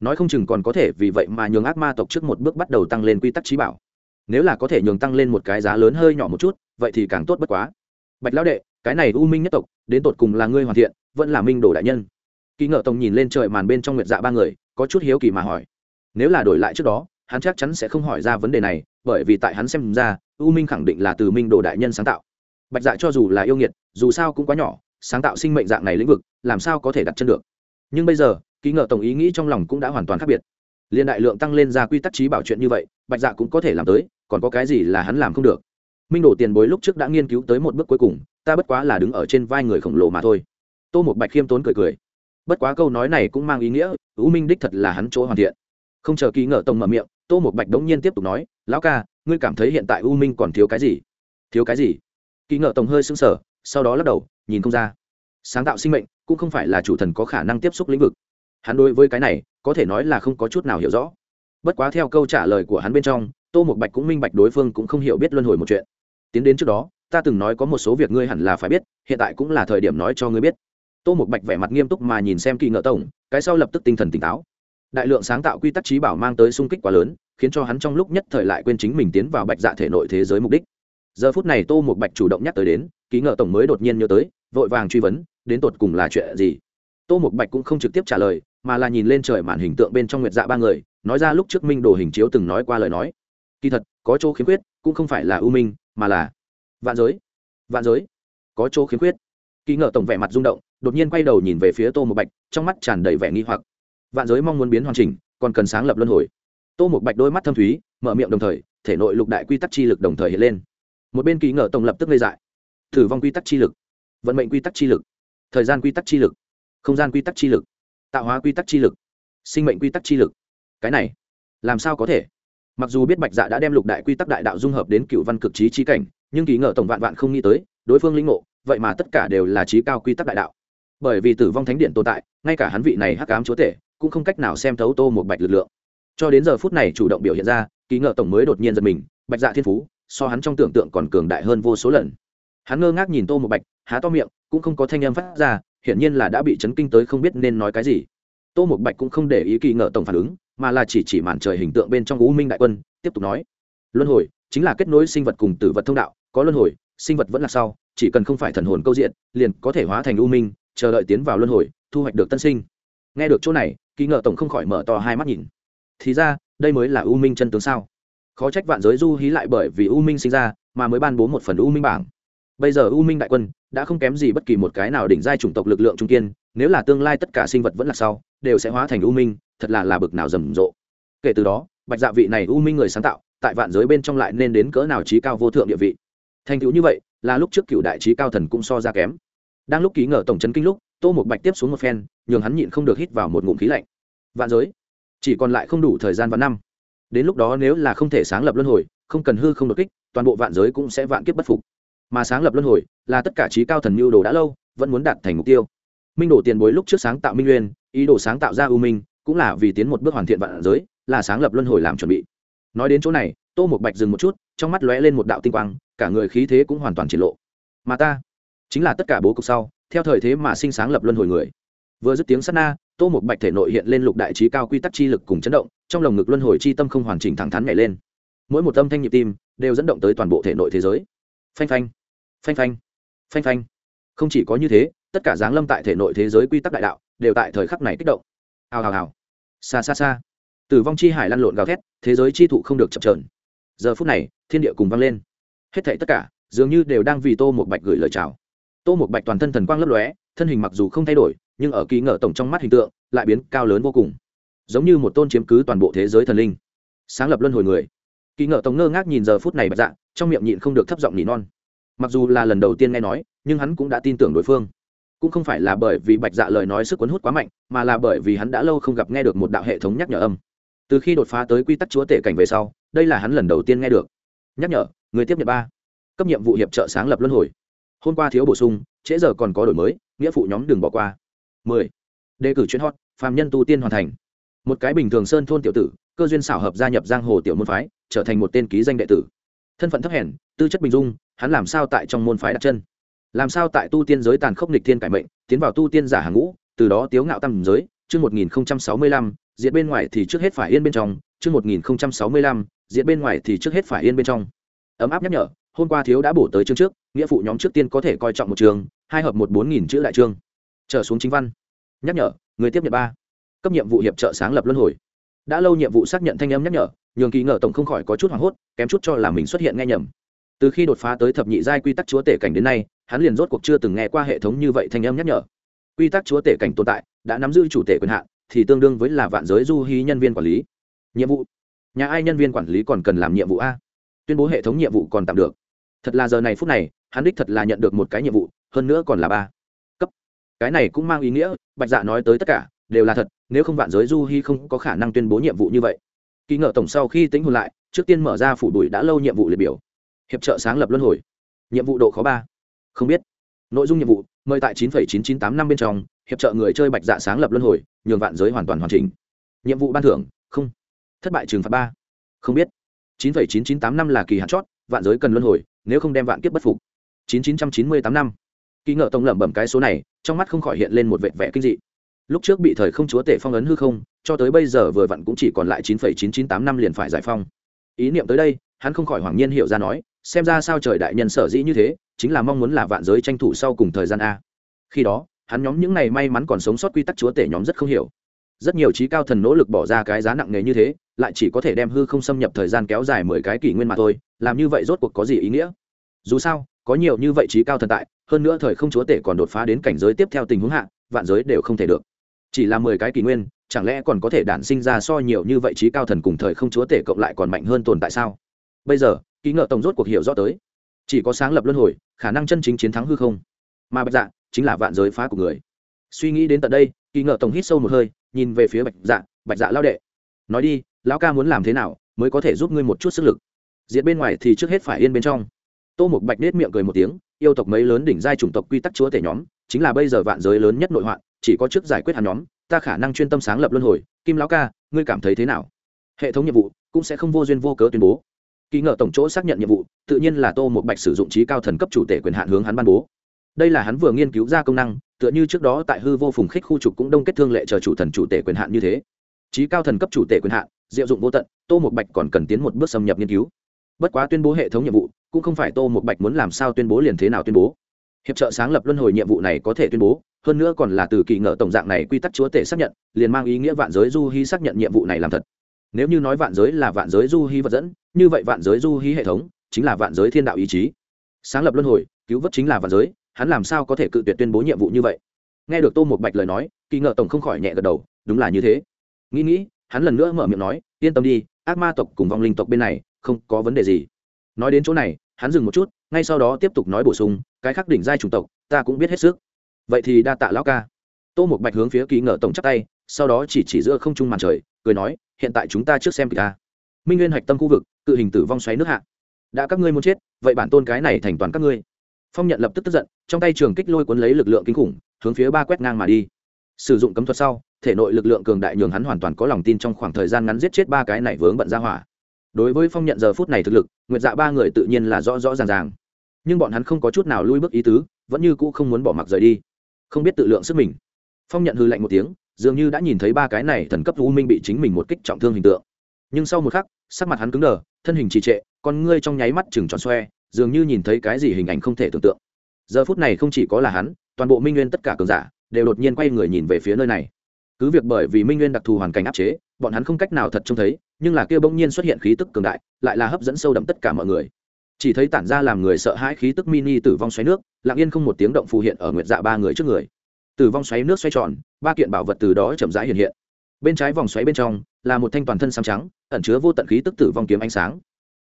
Speaker 1: Nói không chừng còn có thể vì vậy mà nhường ác ma tộc trước một bước bắt đầu tăng lên quy tắc trí bảo. Nếu là có thể nhường tăng lên một cái giá lớn hơi nhỏ một chút, vậy thì càng tốt bất quá. Bạch lão đệ, cái này u minh nhất tộc, đến tột cùng là ngươi hoàn thiện, vẫn là minh đồ đại nhân? Kỳ ngợ tổng nhìn lên trời màn bên trong nguyệt dạ ba người, có chút hiếu kỳ mà hỏi. Nếu là đổi lại trước đó, hắn chắc chắn sẽ không hỏi ra vấn đề này, bởi vì tại hắn xem ra, u minh khẳng định là từ minh đồ đại nhân sáng tạo bạch dạ cho dù là yêu nghiệt, dù sao cũng quá nhỏ, sáng tạo sinh mệnh dạng này lĩnh vực, làm sao có thể đặt chân được? Nhưng bây giờ, ký ngợ tổng ý nghĩ trong lòng cũng đã hoàn toàn khác biệt. Liên đại lượng tăng lên ra quy tắc trí bảo chuyện như vậy, bạch dạ cũng có thể làm tới, còn có cái gì là hắn làm không được? Minh đổ tiền bối lúc trước đã nghiên cứu tới một bước cuối cùng, ta bất quá là đứng ở trên vai người khổng lồ mà thôi. Tô một bạch khiêm tốn cười cười. Bất quá câu nói này cũng mang ý nghĩa ưu minh đích thật là hắn chỗ hoàn thiện. Không chờ ký ngờ tông mở miệng, tô một bạch đống nhiên tiếp tục nói, lão ca, ngươi cảm thấy hiện tại u minh còn thiếu cái gì? Thiếu cái gì? Kỳ ngờ tổng hơi sững sờ, sau đó lắc đầu, nhìn không ra. Sáng tạo sinh mệnh cũng không phải là chủ thần có khả năng tiếp xúc lĩnh vực. Hắn đối với cái này, có thể nói là không có chút nào hiểu rõ. Bất quá theo câu trả lời của hắn bên trong, tô một bạch cũng minh bạch đối phương cũng không hiểu biết luân hồi một chuyện. Tiến đến trước đó, ta từng nói có một số việc ngươi hẳn là phải biết, hiện tại cũng là thời điểm nói cho ngươi biết. Tô một bạch vẻ mặt nghiêm túc mà nhìn xem kỳ ngợ tổng, cái sau lập tức tinh thần tỉnh táo. Đại lượng sáng tạo quy tắc trí bảo mang tới sung kích quá lớn, khiến cho hắn trong lúc nhất thời lại quên chính mình tiến vào bạch dạ thể nội thế giới mục đích giờ phút này tô một bạch chủ động nhắc tới đến, ký ngợ tổng mới đột nhiên nhớ tới, vội vàng truy vấn, đến tột cùng là chuyện gì? Tô một bạch cũng không trực tiếp trả lời, mà là nhìn lên trời màn hình tượng bên trong nguyệt dạ ba người, nói ra lúc trước minh đồ hình chiếu từng nói qua lời nói. Kỳ thật, có chỗ khiếm khuyết, cũng không phải là ưu minh, mà là vạn giới. Vạn giới? Có chỗ khiếm khuyết. Kỳ ngờ tổng vẻ mặt rung động, đột nhiên quay đầu nhìn về phía tô một bạch, trong mắt tràn đầy vẻ nghi hoặc. Vạn giới mong muốn biến hoàn chỉnh, còn cần sáng lập luân hồi. Tô một bạch đôi mắt thâm thúy, mở miệng đồng thời, thể nội lục đại quy tắc chi lực đồng thời hiện lên một bên kỳ ngờ tổng lập tức gây dại. Thử vong quy tắc chi lực, vận mệnh quy tắc chi lực, thời gian quy tắc chi lực, không gian quy tắc chi lực, tạo hóa quy tắc chi lực, sinh mệnh quy tắc chi lực. Cái này, làm sao có thể? Mặc dù biết bạch dạ đã đem lục đại quy tắc đại đạo dung hợp đến cựu văn cực trí trí cảnh, nhưng kỳ ngờ tổng vạn vạn không nghĩ tới, đối phương linh ngộ, vậy mà tất cả đều là trí cao quy tắc đại đạo. Bởi vì tử vong thánh điện tồn tại, ngay cả hắn vị này hắc ám chúa tể, cũng không cách nào xem thấu tô một bạch lực lượng. Cho đến giờ phút này chủ động biểu hiện ra kỳ ngờ tổng mới đột nhiên giật mình, bạch dạ thiên phú so hắn trong tưởng tượng còn cường đại hơn vô số lần. Hắn ngơ ngác nhìn tô một bạch, há to miệng, cũng không có thanh âm phát ra, hiển nhiên là đã bị chấn kinh tới không biết nên nói cái gì. Tô một bạch cũng không để ý kỳ ngờ tổng phản ứng, mà là chỉ chỉ màn trời hình tượng bên trong u minh đại quân, tiếp tục nói. Luân hồi, chính là kết nối sinh vật cùng tử vật thông đạo, có luân hồi, sinh vật vẫn là sau, chỉ cần không phải thần hồn câu diện, liền có thể hóa thành u minh, chờ đợi tiến vào luân hồi, thu hoạch được tân sinh. Nghe được chỗ này, kỳ ngờ tổng không khỏi mở to hai mắt nhìn. Thì ra, đây mới là u minh chân tướng sao? Khó trách vạn giới du hí lại bởi vì u minh sinh ra, mà mới ban bố một phần u minh bảng. Bây giờ u minh đại quân đã không kém gì bất kỳ một cái nào đỉnh giai chủng tộc lực lượng trung kiên, nếu là tương lai tất cả sinh vật vẫn là sau, đều sẽ hóa thành u minh, thật là là bực nào rầm rộ. Kể từ đó, bạch dạ vị này u minh người sáng tạo, tại vạn giới bên trong lại nên đến cỡ nào trí cao vô thượng địa vị. Thành tựu như vậy, là lúc trước cựu đại trí cao thần cũng so ra kém. Đang lúc ký ngờ tổng trấn kinh lúc, tô một bạch tiếp xuống một phen, nhường hắn nhịn không được hít vào một ngụm khí lạnh. Vạn giới, chỉ còn lại không đủ thời gian và năm đến lúc đó nếu là không thể sáng lập luân hồi, không cần hư không đột kích, toàn bộ vạn giới cũng sẽ vạn kiếp bất phục. Mà sáng lập luân hồi là tất cả trí cao thần mưu đồ đã lâu, vẫn muốn đạt thành mục tiêu. Minh đổ tiền bối lúc trước sáng tạo minh nguyên, ý đồ sáng tạo ra ưu minh, cũng là vì tiến một bước hoàn thiện vạn giới, là sáng lập luân hồi làm chuẩn bị. Nói đến chỗ này, tô một bạch dừng một chút, trong mắt lóe lên một đạo tinh quang, cả người khí thế cũng hoàn toàn triển lộ. Mà ta, chính là tất cả bố cục sau, theo thời thế mà sinh sáng lập luân hồi người vừa dứt tiếng sát na, tô một bạch thể nội hiện lên lục đại trí cao quy tắc chi lực cùng chấn động, trong lồng ngực luân hồi chi tâm không hoàn chỉnh thẳng thắn nhảy lên. Mỗi một âm thanh nhịp tim đều dẫn động tới toàn bộ thể nội thế giới. Phanh phanh phanh phanh phanh phanh. Không chỉ có như thế, tất cả giáng lâm tại thể nội thế giới quy tắc đại đạo đều tại thời khắc này kích động. Hào hào hào. Xa xa xa. Tử vong chi hải lăn lộn gào thét, thế giới chi thụ không được chập trờn giờ phút này, thiên địa cùng vang lên. Hết thảy tất cả dường như đều đang vì tô một bạch gửi lời chào. Tô một bạch toàn thân thần quang lấp lóe, thân hình mặc dù không thay đổi nhưng ở kỳ ngờ tổng trong mắt hình tượng, lại biến cao lớn vô cùng. Giống như một tôn chiếm cứ toàn bộ thế giới thần linh. Sáng lập luân hồi người. Kỳ ngờ tổng ngơ ngác nhìn giờ phút này bạch dạ trong miệng nhịn không được thấp giọng nỉ non. Mặc dù là lần đầu tiên nghe nói, nhưng hắn cũng đã tin tưởng đối phương. Cũng không phải là bởi vì bạch dạ lời nói sức cuốn hút quá mạnh, mà là bởi vì hắn đã lâu không gặp nghe được một đạo hệ thống nhắc nhở âm. Từ khi đột phá tới quy tắc chúa tể cảnh về sau, đây là hắn lần đầu tiên nghe được. Nhắc nhở, người tiếp nhận ba. Cấp nhiệm vụ hiệp trợ sáng lập luân hồi. Hôm qua thiếu bổ sung, trễ giờ còn có đổi mới, nghĩa phụ nhóm đừng bỏ qua mười. Đề cử chuyên hot, phàm nhân tu tiên hoàn thành. Một cái bình thường sơn thôn tiểu tử, cơ duyên xảo hợp gia nhập giang hồ tiểu môn phái, trở thành một tên ký danh đệ tử. Thân phận thấp hèn, tư chất bình dung, hắn làm sao tại trong môn phái đặt chân? Làm sao tại tu tiên giới tàn khốc nghịch thiên cải mệnh, tiến vào tu tiên giả hàng ngũ, từ đó tiếu ngạo tăng giới? Chương một nghìn sáu mươi lăm diện bên ngoài thì trước hết phải yên bên trong. Chương một nghìn sáu mươi lăm diện bên ngoài thì trước hết phải yên bên trong. Ấm áp nhắc nhở, hôm qua thiếu đã bổ tới chương trước, nghĩa phụ nhóm trước tiên có thể coi trọng một trường, hai hợp một bốn nghìn chữ đại chương trở xuống chính văn. Nhắc nhở, người tiếp nhận ba. Cấp nhiệm vụ hiệp trợ sáng lập luân hồi. Đã lâu nhiệm vụ xác nhận thanh âm nhắc nhở, nhường kỳ ngờ tổng không khỏi có chút hoảng hốt, kém chút cho là mình xuất hiện nghe nhầm. Từ khi đột phá tới thập nhị giai quy tắc chúa tể cảnh đến nay, hắn liền rốt cuộc chưa từng nghe qua hệ thống như vậy thanh âm nhắc nhở. Quy tắc chúa tể cảnh tồn tại, đã nắm giữ chủ tể quyền hạn, thì tương đương với là vạn giới du hí nhân viên quản lý. Nhiệm vụ. Nhà ai nhân viên quản lý còn cần làm nhiệm vụ a. Tuyên bố hệ thống nhiệm vụ còn tạm được. Thật là giờ này phút này, hắn đích thật là nhận được một cái nhiệm vụ, hơn nữa còn là ba cái này cũng mang ý nghĩa, bạch dạ nói tới tất cả, đều là thật, nếu không vạn giới du hy không có khả năng tuyên bố nhiệm vụ như vậy. Kỳ ngờ tổng sau khi tính hồn lại, trước tiên mở ra phủ đùi đã lâu nhiệm vụ liệt biểu. Hiệp trợ sáng lập luân hồi. Nhiệm vụ độ khó ba. Không biết. Nội dung nhiệm vụ, mời tại chín chín chín tám năm bên trong, hiệp trợ người chơi bạch dạ sáng lập luân hồi, nhường vạn giới hoàn toàn hoàn chỉnh. Nhiệm vụ ban thưởng, không. Thất bại trừng phạt ba. Không biết. chín chín chín tám năm là kỳ hạn chót, vạn giới cần luân hồi, nếu không đem vạn kiếp bất phục. chín chín trăm chín mươi tám năm kỳ ngợ tổng lẩm bẩm cái số này, trong mắt không khỏi hiện lên một vệt vẻ kinh dị. Lúc trước bị thời không chúa tể phong ấn hư không, cho tới bây giờ vừa vặn cũng chỉ còn lại chín phẩy chín chín tám năm liền phải giải phong. Ý niệm tới đây, hắn không khỏi hoảng nhiên hiểu ra nói, xem ra sao trời đại nhân sở dĩ như thế, chính là mong muốn là vạn giới tranh thủ sau cùng thời gian a. Khi đó, hắn nhóm những này may mắn còn sống sót quy tắc chúa tể nhóm rất không hiểu. Rất nhiều trí cao thần nỗ lực bỏ ra cái giá nặng nề như thế, lại chỉ có thể đem hư không xâm nhập thời gian kéo dài mười cái kỷ nguyên mà thôi, làm như vậy rốt cuộc có gì ý nghĩa? Dù sao, có nhiều như vậy trí cao thần tại hơn nữa thời không chúa tể còn đột phá đến cảnh giới tiếp theo tình huống hạ, vạn giới đều không thể được. Chỉ là mười cái kỷ nguyên, chẳng lẽ còn có thể đản sinh ra so nhiều như vậy trí cao thần cùng thời không chúa tể cộng lại còn mạnh hơn tồn tại sao? Bây giờ, ký ngợ tổng rốt cuộc hiểu rõ tới. Chỉ có sáng lập luân hồi, khả năng chân chính chiến thắng hư không. Mà bạch dạ chính là vạn giới phá của người. Suy nghĩ đến tận đây kỳ ngợ tổng hít sâu một hơi, nhìn về phía bạch dạ bạch dạ lao đệ, nói đi, lão ca muốn làm thế nào mới có thể giúp ngươi một chút sức lực? Diệt bên ngoài thì trước hết phải yên bên trong. Tô một bạch nết miệng cười một tiếng yêu tộc mấy lớn đỉnh giai chủng tộc quy tắc chúa tể nhóm, chính là bây giờ vạn giới lớn nhất nội hoạn, chỉ có trước giải quyết hắn nhóm, ta khả năng chuyên tâm sáng lập luân hồi. Kim lão ca, ngươi cảm thấy thế nào? Hệ thống nhiệm vụ cũng sẽ không vô duyên vô cớ tuyên bố. Kỳ ngờ tổng chỗ xác nhận nhiệm vụ, tự nhiên là tô một bạch sử dụng trí cao thần cấp chủ tể quyền hạn hướng hắn ban bố. Đây là hắn vừa nghiên cứu ra công năng, tựa như trước đó tại hư vô phùng khích khu trục cũng đông kết thương lệ chờ chủ thần chủ tể quyền hạn như thế. Trí cao thần cấp chủ tể quyền hạn, diệu dụng vô tận, tô một bạch còn cần tiến một bước xâm nhập nghiên cứu bất quá tuyên bố hệ thống nhiệm vụ, cũng không phải tô một bạch muốn làm sao tuyên bố liền thế nào tuyên bố. Hiệp trợ sáng lập luân hồi nhiệm vụ này có thể tuyên bố, hơn nữa còn là từ kỳ ngờ tổng dạng này quy tắc chúa tể xác nhận, liền mang ý nghĩa vạn giới du hy xác nhận nhiệm vụ này làm thật. Nếu như nói vạn giới là vạn giới du hy vật dẫn, như vậy vạn giới du hy hệ thống chính là vạn giới thiên đạo ý chí. Sáng lập luân hồi, cứu vớt chính là vạn giới, hắn làm sao có thể cự tuyệt tuyên bố nhiệm vụ như vậy? Nghe được tô một bạch lời nói, kỳ ngờ tổng không khỏi nhẹ gật đầu, đúng là như thế. Nghĩ nghĩ, hắn lần nữa mở miệng nói, yên tâm đi, ác ma tộc cùng vong linh tộc bên này không có vấn đề gì. Nói đến chỗ này, hắn dừng một chút, ngay sau đó tiếp tục nói bổ sung, cái khắc đỉnh giai chủng tộc, ta cũng biết hết sức. Vậy thì đa tạ lão ca. Tô một bạch hướng phía kỳ ngờ tổng chắc tay, sau đó chỉ chỉ giữa không trung màn trời, cười nói, hiện tại chúng ta trước xem kỳ ta minh nguyên hạch tâm khu vực, cự hình tử vong xoáy nước hạ. Đã các ngươi muốn chết, vậy bản tôn cái này thành toàn các ngươi. Phong nhận lập tức tức giận, trong tay trường kích lôi cuốn lấy lực lượng kinh khủng, hướng phía ba quét ngang mà đi. Sử dụng cấm thuật sau, thể nội lực lượng cường đại nhường hắn hoàn toàn có lòng tin trong khoảng thời gian ngắn giết chết ba cái này vướng bận ra hỏa đối với phong nhận giờ phút này thực lực, nguyệt dạ ba người tự nhiên là rõ rõ ràng ràng. Nhưng bọn hắn không có chút nào lui bước ý tứ, vẫn như cũ không muốn bỏ mặc rời đi. Không biết tự lượng sức mình. Phong nhận hư lạnh một tiếng, dường như đã nhìn thấy ba cái này thần cấp u minh bị chính mình một kích trọng thương hình tượng. Nhưng sau một khắc, sắc mặt hắn cứng đờ, thân hình trì trệ, con ngươi trong nháy mắt chừng tròn xoe, dường như nhìn thấy cái gì hình ảnh không thể tưởng tượng. Giờ phút này không chỉ có là hắn, toàn bộ minh nguyên tất cả cường giả đều đột nhiên quay người nhìn về phía nơi này. Cứ việc bởi vì minh nguyên đặc thù hoàn cảnh áp chế, bọn hắn không cách nào thật trông thấy nhưng là kia bỗng nhiên xuất hiện khí tức cường đại, lại là hấp dẫn sâu đậm tất cả mọi người. Chỉ thấy tản ra làm người sợ hãi khí tức mini tử vong xoáy nước, lặng yên không một tiếng động phù hiện ở nguyệt dạ ba người trước người. Tử vong xoáy nước xoay tròn, ba kiện bảo vật từ đó chậm rãi hiện hiện. Bên trái vòng xoáy bên trong là một thanh toàn thân xám trắng, ẩn chứa vô tận khí tức tử vong kiếm ánh sáng.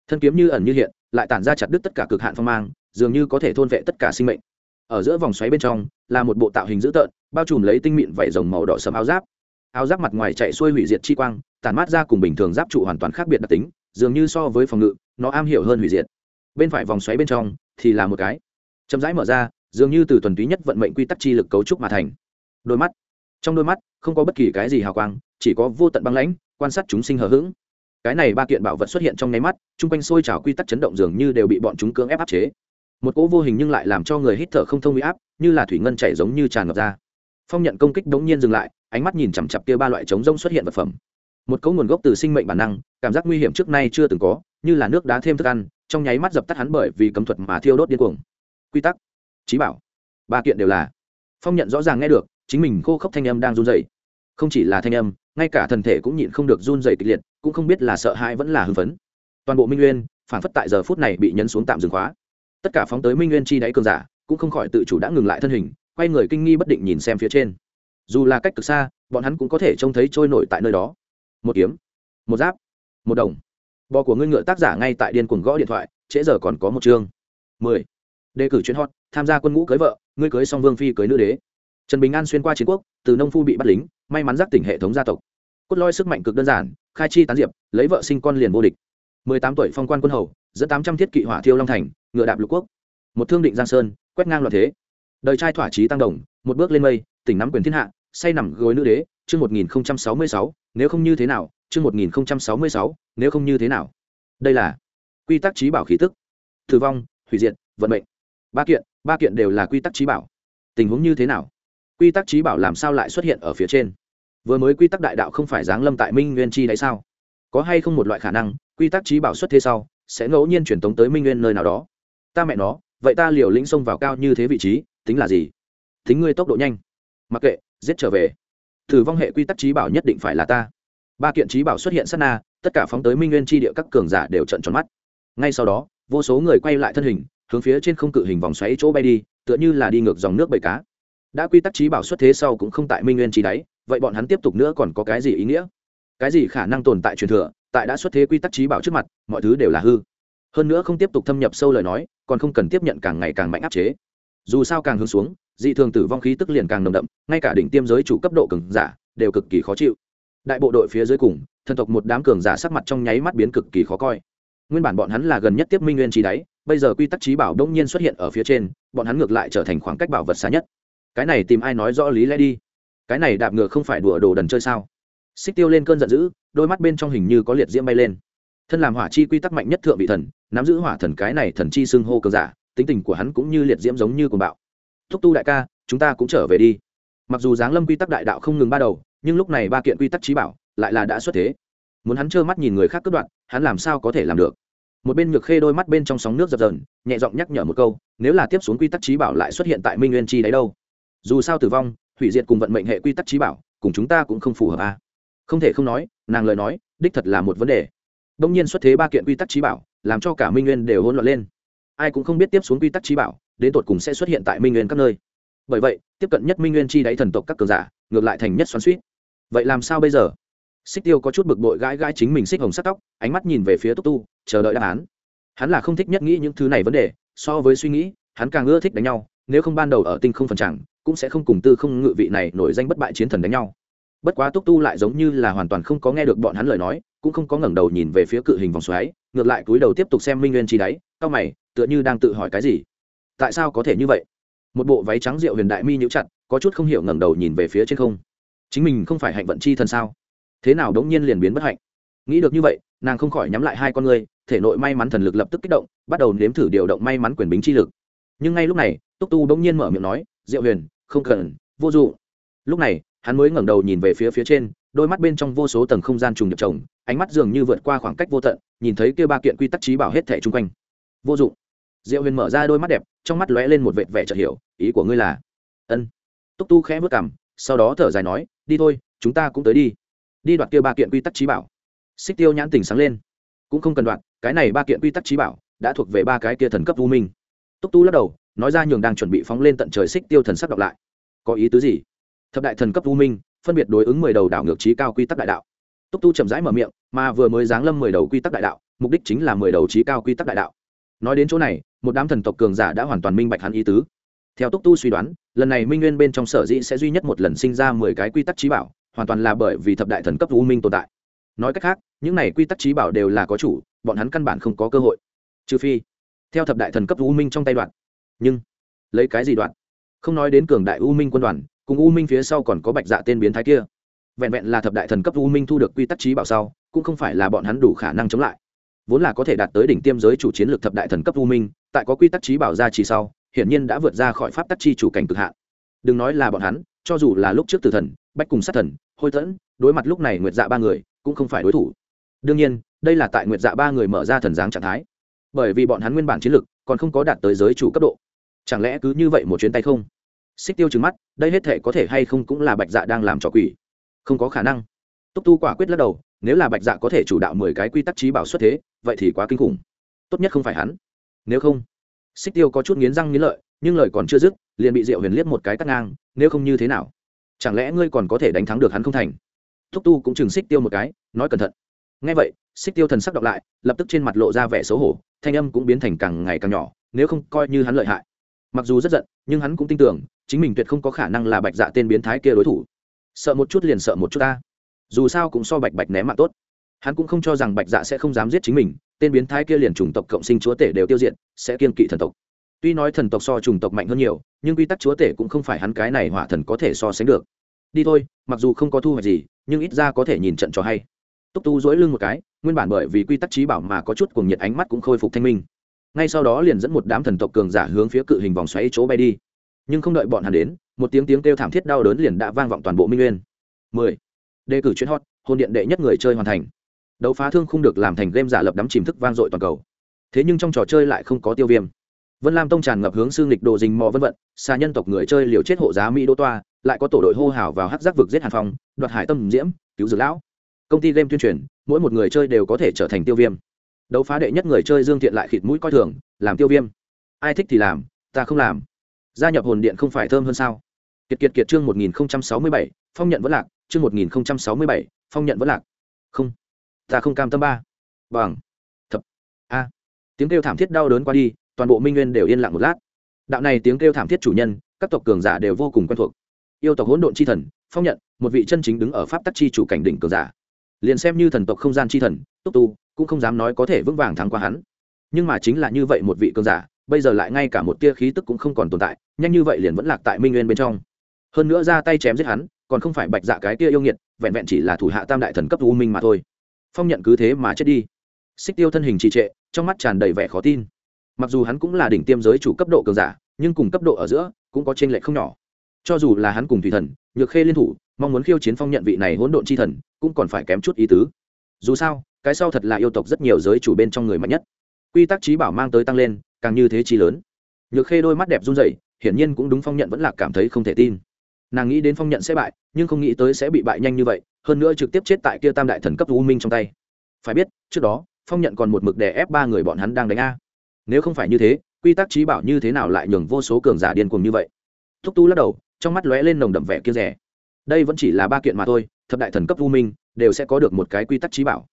Speaker 1: Thân kiếm như ẩn như hiện, lại tản ra chặt đứt tất cả cực hạn phong mang, dường như có thể thôn vệ tất cả sinh mệnh. Ở giữa vòng xoáy bên trong là một bộ tạo hình dữ tợn, bao trùm lấy tinh mịn vảy rồng màu đỏ sẫm áo giáp áo giáp mặt ngoài chạy xuôi hủy diệt chi quang, tản mát ra cùng bình thường giáp trụ hoàn toàn khác biệt đặc tính, dường như so với phòng ngự, nó am hiểu hơn hủy diệt. Bên phải vòng xoáy bên trong thì là một cái. Chậm rãi mở ra, dường như từ tuần túy nhất vận mệnh quy tắc chi lực cấu trúc mà thành. Đôi mắt. Trong đôi mắt, không có bất kỳ cái gì hào quang, chỉ có vô tận băng lãnh, quan sát chúng sinh hờ hững. Cái này ba kiện bảo vật xuất hiện trong nháy mắt, chung quanh xôi trào quy tắc chấn động dường như đều bị bọn chúng cưỡng ép áp chế. Một cỗ vô hình nhưng lại làm cho người hít thở không thông huy áp, như là thủy ngân chảy giống như tràn ngập ra phong nhận công kích đống nhiên dừng lại, ánh mắt nhìn chằm chặp kia ba loại trống rông xuất hiện vật phẩm. Một cỗ nguồn gốc từ sinh mệnh bản năng, cảm giác nguy hiểm trước nay chưa từng có, như là nước đá thêm thức ăn, trong nháy mắt dập tắt hắn bởi vì cấm thuật mà thiêu đốt điên cuồng. Quy tắc trí bảo. Ba kiện đều là. Phong nhận rõ ràng nghe được, chính mình khô khốc thanh âm đang run dậy không chỉ là thanh âm, ngay cả thần thể cũng nhịn không được run dậy kịch liệt, cũng không biết là sợ hãi vẫn là hưng phấn. Toàn bộ minh nguyên phản phất tại giờ phút này bị nhấn xuống tạm dừng khóa. Tất cả phóng tới minh nguyên chi đáy cường giả, cũng không khỏi tự chủ đã ngừng lại thân hình quay người kinh nghi bất định nhìn xem phía trên. Dù là cách cực xa, bọn hắn cũng có thể trông thấy trôi nổi tại nơi đó. Một kiếm, một giáp, một đồng. Bò của ngươi ngựa tác giả ngay tại điên cuồng gõ điện thoại, trễ giờ còn có một chương. Mười. Đề cử chuyến hot, tham gia quân ngũ cưới vợ, ngươi cưới song vương phi cưới nữ đế. Trần bình an xuyên qua chiến quốc, từ nông phu bị bắt lính, may mắn giác tỉnh hệ thống gia tộc. Cốt loi sức mạnh cực đơn giản, khai chi tán diệp, lấy vợ sinh con liền vô địch. Mười tám tuổi phong quan quân hầu, dẫn tám trăm thiết kỵ hỏa thiêu long thành, ngựa đạp lục quốc. Một thương định giang sơn, quét ngang loạn thế đời trai thỏa chí tăng đồng, một bước lên mây, tỉnh nắm quyền thiên hạ, say nằm gối nữ đế, chương một nghìn sáu mươi sáu, nếu không như thế nào, chương một nghìn sáu mươi sáu, nếu không như thế nào. Đây là quy tắc trí bảo khí tức. Thử vong, hủy diệt, vận mệnh. Ba kiện ba kiện đều là quy tắc trí bảo. Tình huống như thế nào? Quy tắc trí bảo làm sao lại xuất hiện ở phía trên? Vừa mới quy tắc đại đạo không phải giáng lâm tại minh nguyên chi đấy sao? Có hay không một loại khả năng, quy tắc trí bảo xuất thế sau, sẽ ngẫu nhiên truyền tống tới minh nguyên nơi nào đó? Ta mẹ nó, vậy ta liều lĩnh xông vào cao như thế vị trí tính là gì? Tính ngươi tốc độ nhanh. Mặc kệ, giết trở về. Thử vong hệ quy tắc trí bảo nhất định phải là ta. Ba kiện trí bảo xuất hiện sát na, tất cả phóng tới minh nguyên tri địa các cường giả đều trận tròn mắt. Ngay sau đó, vô số người quay lại thân hình, hướng phía trên không cự hình vòng xoáy chỗ bay đi, tựa như là đi ngược dòng nước bầy cá. Đã quy tắc trí bảo xuất thế sau cũng không tại minh nguyên trí đáy, vậy bọn hắn tiếp tục nữa còn có cái gì ý nghĩa? Cái gì khả năng tồn tại truyền thừa, tại đã xuất thế quy tắc trí bảo trước mặt, mọi thứ đều là hư. Hơn nữa không tiếp tục thâm nhập sâu lời nói, còn không cần tiếp nhận càng ngày càng mạnh áp chế dù sao càng hướng xuống, dị thường tử vong khí tức liền càng nồng đậm, ngay cả đỉnh tiêm giới chủ cấp độ cường giả đều cực kỳ khó chịu. Đại bộ đội phía dưới cùng, thần tộc một đám cường giả sắc mặt trong nháy mắt biến cực kỳ khó coi. Nguyên bản bọn hắn là gần nhất tiếp minh nguyên trí đáy, bây giờ quy tắc trí bảo đông nhiên xuất hiện ở phía trên, bọn hắn ngược lại trở thành khoảng cách bảo vật xa nhất. Cái này tìm ai nói rõ lý lẽ đi? Cái này đạp ngựa không phải đùa đồ đần chơi sao? Xích tiêu lên cơn giận dữ, đôi mắt bên trong hình như có liệt diễm bay lên. Thân làm hỏa chi quy tắc mạnh nhất thượng vị thần, nắm giữ hỏa thần cái này thần chi xưng hô cường giả tính tình của hắn cũng như liệt diễm giống như cuồng bạo. Thúc tu đại ca, chúng ta cũng trở về đi. Mặc dù giáng lâm quy tắc đại đạo không ngừng ba đầu, nhưng lúc này ba kiện quy tắc trí bảo lại là đã xuất thế. Muốn hắn trơ mắt nhìn người khác cất đoạn hắn làm sao có thể làm được? Một bên nhược khê đôi mắt bên trong sóng nước dập dờn, nhẹ giọng nhắc nhở một câu, nếu là tiếp xuống quy tắc trí bảo lại xuất hiện tại minh nguyên chi đấy đâu? Dù sao tử vong, hủy diệt cùng vận mệnh hệ quy tắc trí bảo, cùng chúng ta cũng không phù hợp à. không thể không nói, nàng lời nói, đích thật là một vấn đề. Đông nhiên xuất thế ba kiện quy tắc trí bảo, làm cho cả minh nguyên đều hỗn loạn lên ai cũng không biết tiếp xuống quy tắc trí bảo, đến tột cùng sẽ xuất hiện tại minh nguyên các nơi. Bởi vậy, tiếp cận nhất minh nguyên chi đáy thần tộc các cường giả, ngược lại thành nhất xoắn suýt vậy làm sao bây giờ? Xích tiêu có chút bực bội gãi gãi chính mình xích hồng sắc tóc, ánh mắt nhìn về phía túc tu, chờ đợi đáp án. Hắn là không thích nhất nghĩ những thứ này vấn đề, so với suy nghĩ, hắn càng ưa thích đánh nhau, nếu không ban đầu ở tinh không phần chẳng, cũng sẽ không cùng tư không ngự vị này nổi danh bất bại chiến thần đánh nhau. Bất quá túc tu lại giống như là hoàn toàn không có nghe được bọn hắn lời nói, cũng không có ngẩng đầu nhìn về phía cự hình vòng xoáy, ngược lại cúi đầu tiếp tục xem minh nguyên chi đáy, cao mày tựa như đang tự hỏi cái gì? Tại sao có thể như vậy? Một bộ váy trắng rượu huyền đại mi nhũ chặt có chút không hiểu ngẩng đầu nhìn về phía trên không. Chính mình không phải hạnh vận chi thần sao? Thế nào đống nhiên liền biến bất hạnh? Nghĩ được như vậy nàng không khỏi nhắm lại hai con người, thể nội may mắn thần lực lập tức kích động bắt đầu nếm thử điều động may mắn quyền bính chi lực. Nhưng ngay lúc này túc tu đống nhiên mở miệng nói diệu huyền không cần vô dụng lúc này hắn mới ngẩng đầu nhìn về phía phía trên đôi mắt bên trong vô số tầng không gian trùng nhập chồng ánh mắt dường như vượt qua khoảng cách vô tận nhìn thấy kia ba kiện quy tắc trí bảo hết thẻ chung quanh. Vô dụng diệu huyền mở ra đôi mắt đẹp, trong mắt lóe lên một vệt vẻ chợt hiểu, ý của ngươi là? Ân. Túc tu khẽ vớt cảm sau đó thở dài nói, đi thôi, chúng ta cũng tới đi. Đi đoạt kia ba kiện quy tắc trí bảo. Xích tiêu nhãn tình sáng lên. Cũng không cần đoạt, cái này ba kiện quy tắc trí bảo đã thuộc về ba cái kia thần cấp u minh. Túc tu lắc đầu, nói ra nhường đang chuẩn bị phóng lên tận trời xích tiêu thần sắc đọc lại. Có ý tứ gì? Thập đại thần cấp u minh, phân biệt đối ứng mười đầu đảo ngược trí cao quy tắc đại đạo. Túc tu chậm rãi mở miệng, mà vừa mới giáng lâm mười đầu quy tắc đại đạo, mục đích chính là mười đầu trí cao quy tắc đại đạo nói đến chỗ này, một đám thần tộc cường giả đã hoàn toàn minh bạch hắn ý tứ. Theo túc tu suy đoán, lần này minh nguyên bên trong sở dĩ sẽ duy nhất một lần sinh ra mười cái quy tắc trí bảo, hoàn toàn là bởi vì thập đại thần cấp u minh tồn tại. Nói cách khác, những này quy tắc trí bảo đều là có chủ, bọn hắn căn bản không có cơ hội. Trừ phi, theo thập đại thần cấp u minh trong tay đoạn. Nhưng, lấy cái gì đoạn? Không nói đến cường đại u minh quân đoàn, cùng u minh phía sau còn có bạch dạ tên biến thái kia. Vẹn vẹn là thập đại thần cấp u minh thu được quy tắc trí bảo sau, cũng không phải là bọn hắn đủ khả năng chống lại vốn là có thể đạt tới đỉnh tiêm giới chủ chiến lược thập đại thần cấp u minh tại có quy tắc trí bảo ra chỉ sau hiển nhiên đã vượt ra khỏi pháp tắc chi chủ cảnh cực hạn. Đừng nói là bọn hắn cho dù là lúc trước tử thần bách cùng sát thần hôi thẫn, đối mặt lúc này nguyệt dạ ba người cũng không phải đối thủ. Đương nhiên đây là tại nguyệt dạ ba người mở ra thần dáng trạng thái. Bởi vì bọn hắn nguyên bản chiến lược còn không có đạt tới giới chủ cấp độ. Chẳng lẽ cứ như vậy một chuyến tay không? Xích tiêu trừng mắt đây hết thể có thể hay không cũng là bạch dạ đang làm trò quỷ. Không có khả năng. Túc tu quả quyết lắc đầu nếu là bạch dạ có thể chủ đạo mười cái quy tắc trí bảo xuất thế, vậy thì quá kinh khủng. Tốt nhất không phải hắn. Nếu không, xích tiêu có chút nghiến răng nghiến lợi, nhưng lời còn chưa dứt, liền bị diệu huyền liếc một cái cắt ngang, nếu không như thế nào? Chẳng lẽ ngươi còn có thể đánh thắng được hắn không thành? Thúc tu cũng chừng xích tiêu một cái, nói cẩn thận. Ngay vậy, xích tiêu thần sắc đọc lại, lập tức trên mặt lộ ra vẻ xấu hổ, thanh âm cũng biến thành càng ngày càng nhỏ, nếu không, coi như hắn lợi hại. Mặc dù rất giận, nhưng hắn cũng tin tưởng, chính mình tuyệt không có khả năng là bạch dạ tên biến thái kia đối thủ. Sợ một chút liền sợ một chút ta dù sao cũng so bạch bạch ném mạng tốt. Hắn cũng không cho rằng bạch dạ sẽ không dám giết chính mình, tên biến thái kia liền chủng tộc cộng sinh chúa tể đều tiêu diệt, sẽ kiên kỵ thần tộc. Tuy nói thần tộc so chủng tộc mạnh hơn nhiều, nhưng quy tắc chúa tể cũng không phải hắn cái này hỏa thần có thể so sánh được. Đi thôi, mặc dù không có thu hoạch gì, nhưng ít ra có thể nhìn trận cho hay. Túc tu dỗi lưng một cái, nguyên bản bởi vì quy tắc trí bảo mà có chút cuồng nhiệt ánh mắt cũng khôi phục thanh minh. Ngay sau đó liền dẫn một đám thần tộc cường giả hướng phía cự hình vòng xoáy chỗ bay đi. Nhưng không đợi bọn hắn đến, một tiếng tiếng kêu thảm thiết đau đớn liền đã vang vọng toàn bộ minh nguyên. Mười đề cử chuyên hot, hôn điện đệ nhất người chơi hoàn thành. Đấu phá thương không được làm thành game giả lập đắm chìm thức vang dội toàn cầu. Thế nhưng trong trò chơi lại không có tiêu viêm. Vân lam tông tràn ngập hướng xương lịch đồ dình mò vân vận xa nhân tộc người chơi liều chết hộ giá mỹ đô toa, lại có tổ đội hô hào vào hát giác vực giết hàn phong, đoạt hải tâm diễm, cứu dược lão. Công ty game tuyên truyền, mỗi một người chơi đều có thể trở thành tiêu viêm. Đấu phá đệ nhất người chơi dương thiện lại khịt mũi coi thường, làm tiêu viêm. Ai thích thì làm, ta không làm. Gia nhập hồn điện không phải thơm hơn sao? Kiệt kiệt kiệt chương một nghìn sáu mươi bảy, phong nhận vẫn lạc chương một nghìn sáu mươi bảy, phong nhận vẫn lạc. Không. Ta không cam tâm ba. Bằng. Thập. A. Tiếng kêu thảm thiết đau đớn qua đi, toàn bộ minh nguyên đều yên lặng một lát. Đạo này tiếng kêu thảm thiết chủ nhân, các tộc cường giả đều vô cùng quen thuộc. Yêu tộc hỗn độn chi thần, phong nhận, một vị chân chính đứng ở pháp tắc chi chủ cảnh đỉnh cường giả. Liền xem như thần tộc không gian chi thần, túc tu, cũng không dám nói có thể vững vàng thắng qua hắn. Nhưng mà chính là như vậy một vị cường giả, bây giờ lại ngay cả một tia khí tức cũng không còn tồn tại, nhanh như vậy liền vẫn lạc tại minh nguyên bên trong. Hơn nữa ra tay chém giết hắn còn không phải bạch dạ cái kia yêu nghiệt, vẹn vẹn chỉ là thủ hạ tam đại thần cấp u minh mà thôi. Phong nhận cứ thế mà chết đi. Xích tiêu thân hình trì trệ, trong mắt tràn đầy vẻ khó tin. Mặc dù hắn cũng là đỉnh tiêm giới chủ cấp độ cường giả, nhưng cùng cấp độ ở giữa, cũng có t r ê n lệch không nhỏ. Cho dù là hắn cùng thủy thần, nhược khê liên thủ, mong muốn khiêu chiến phong nhận vị này hỗn độn chi thần, cũng còn phải kém chút ý tứ. Dù sao, cái sau thật là yêu tộc rất nhiều giới chủ bên trong người mạnh nhất. Quy tắc trí bảo mang tới tăng lên, càng như thế chi lớn. Nhược khê đôi mắt đẹp run rẩy, hiển nhiên cũng đúng phong nhận vẫn là cảm thấy không thể tin nàng nghĩ đến phong nhận sẽ bại, nhưng không nghĩ tới sẽ bị bại nhanh như vậy, hơn nữa trực tiếp chết tại kia tam đại thần cấp u minh trong tay. Phải biết, trước đó, phong nhận còn một mực đè ép ba người bọn hắn đang đánh a. Nếu không phải như thế, quy tắc trí bảo như thế nào lại nhường vô số cường giả điên cuồng như vậy? Thúc tu lắc đầu, trong mắt lóe lên nồng đậm vẻ kia rẻ. Đây vẫn chỉ là ba kiện mà thôi, thập đại thần cấp u minh đều sẽ có được một cái quy tắc trí bảo.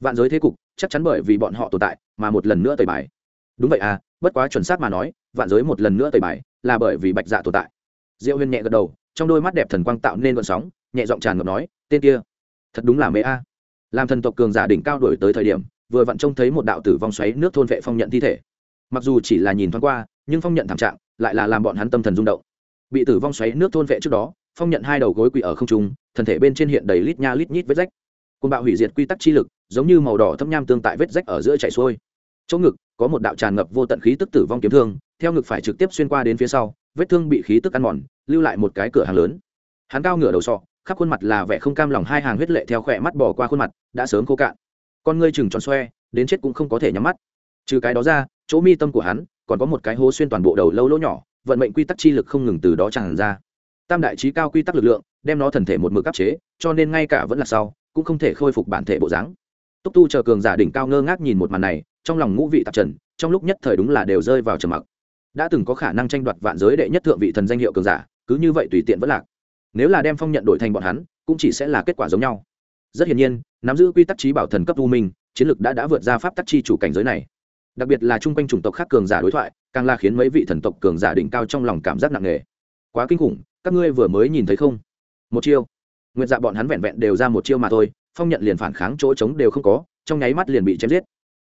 Speaker 1: Vạn giới thế cục, chắc chắn bởi vì bọn họ tồn tại mà một lần nữa tẩy bài. Đúng vậy à bất quá chuẩn xác mà nói, vạn giới một lần nữa tẩy bài là bởi vì bạch dạ tồn tại. Diệu huyền nhẹ gật đầu trong đôi mắt đẹp thần quang tạo nên vận sóng, nhẹ giọng tràn ngập nói, tên kia, thật đúng là mê a. Làm thần tộc cường giả đỉnh cao đổi tới thời điểm, vừa vặn trông thấy một đạo tử vong xoáy nước thôn vệ phong nhận thi thể. Mặc dù chỉ là nhìn thoáng qua, nhưng phong nhận thảm trạng lại là làm bọn hắn tâm thần rung động. Bị tử vong xoáy nước thôn vệ trước đó, phong nhận hai đầu gối quỳ ở không trung, thân thể bên trên hiện đầy lít nha lít nhít vết rách. Côn bạo hủy diệt quy tắc chi lực, giống như màu đỏ thâm nham tương tại vết rách ở giữa chảy xuôi. Chỗ ngực, có một đạo tràn ngập vô tận khí tức tử vong kiếm thương, theo ngực phải trực tiếp xuyên qua đến phía sau, vết thương bị khí tức ăn mòn lưu lại một cái cửa hàng lớn. Hắn cao ngửa đầu sọ, khắp khuôn mặt là vẻ không cam lòng hai hàng huyết lệ theo khỏe mắt bỏ qua khuôn mặt, đã sớm khô cạn. Con ngươi chừng tròn xoe, đến chết cũng không có thể nhắm mắt. Trừ cái đó ra, chỗ mi tâm của hắn, còn có một cái hố xuyên toàn bộ đầu lâu lỗ nhỏ, vận mệnh quy tắc chi lực không ngừng từ đó tràn ra. Tam đại trí cao quy tắc lực lượng, đem nó thần thể một mực áp chế, cho nên ngay cả vẫn là sau, cũng không thể khôi phục bản thể bộ dáng. Túc tu chờ cường giả đỉnh cao ngơ ngác nhìn một màn này, trong lòng ngũ vị tạp trần, trong lúc nhất thời đúng là đều rơi vào trầm mặc. Đã từng có khả năng tranh đoạt vạn giới đệ nhất thượng vị thần danh hiệu cường giả cứ như vậy tùy tiện vẫn lạc. Nếu là đem phong nhận đổi thành bọn hắn, cũng chỉ sẽ là kết quả giống nhau. Rất hiển nhiên, nắm giữ quy tắc trí bảo thần cấp u minh, chiến lược đã đã vượt ra pháp tắc chi chủ cảnh giới này. Đặc biệt là chung quanh chủng tộc khác cường giả đối thoại, càng là khiến mấy vị thần tộc cường giả đỉnh cao trong lòng cảm giác nặng nề. Quá kinh khủng, các ngươi vừa mới nhìn thấy không? Một chiêu. Nguyện dạ bọn hắn vẹn vẹn đều ra một chiêu mà thôi, phong nhận liền phản kháng chỗ trống đều không có, trong nháy mắt liền bị chém giết.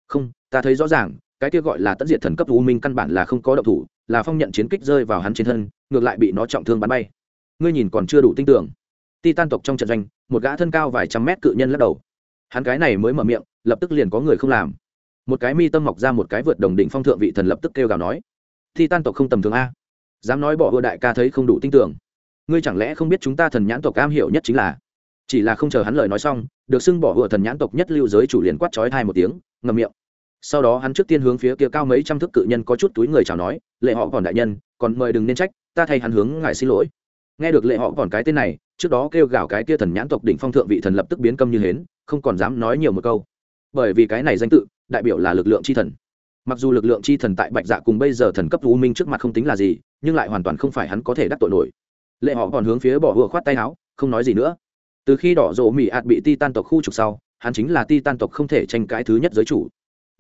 Speaker 1: Không, ta thấy rõ ràng cái kia gọi là tận diệt thần cấp u minh căn bản là không có động thủ, là phong nhận chiến kích rơi vào hắn trên thân, ngược lại bị nó trọng thương bắn bay. Ngươi nhìn còn chưa đủ tin tưởng. Titan tộc trong trận doanh, một gã thân cao vài trăm mét cự nhân lắc đầu. Hắn cái này mới mở miệng, lập tức liền có người không làm. Một cái mi tâm mọc ra một cái vượt đồng đỉnh phong thượng vị thần lập tức kêu gào nói, titan tộc không tầm thường a. Dám nói bỏ vừa đại ca thấy không đủ tin tưởng. Ngươi chẳng lẽ không biết chúng ta thần nhãn tộc am hiểu nhất chính là? Chỉ là không chờ hắn lời nói xong, được xưng bỏ vừa thần nhãn tộc nhất lưu giới chủ liền quát chói thai một tiếng ngầm miệng sau đó hắn trước tiên hướng phía kia cao mấy trăm thước cự nhân có chút túi người chào nói, lệ họ còn đại nhân, còn mời đừng nên trách, ta thay hắn hướng ngài xin lỗi. Nghe được lệ họ còn cái tên này, trước đó kêu gào cái kia thần nhãn tộc đỉnh phong thượng vị thần lập tức biến câm như hến, không còn dám nói nhiều một câu. Bởi vì cái này danh tự, đại biểu là lực lượng chi thần. Mặc dù lực lượng chi thần tại bạch dạ cùng bây giờ thần cấp u minh trước mặt không tính là gì, nhưng lại hoàn toàn không phải hắn có thể đắc tội nổi. Lệ họ còn hướng phía bỏ vừa khoát tay áo, không nói gì nữa. Từ khi đỏ rộ mỹ ạt bị ti tan tộc khu trục sau, hắn chính là ti tan tộc không thể tranh cãi thứ nhất giới chủ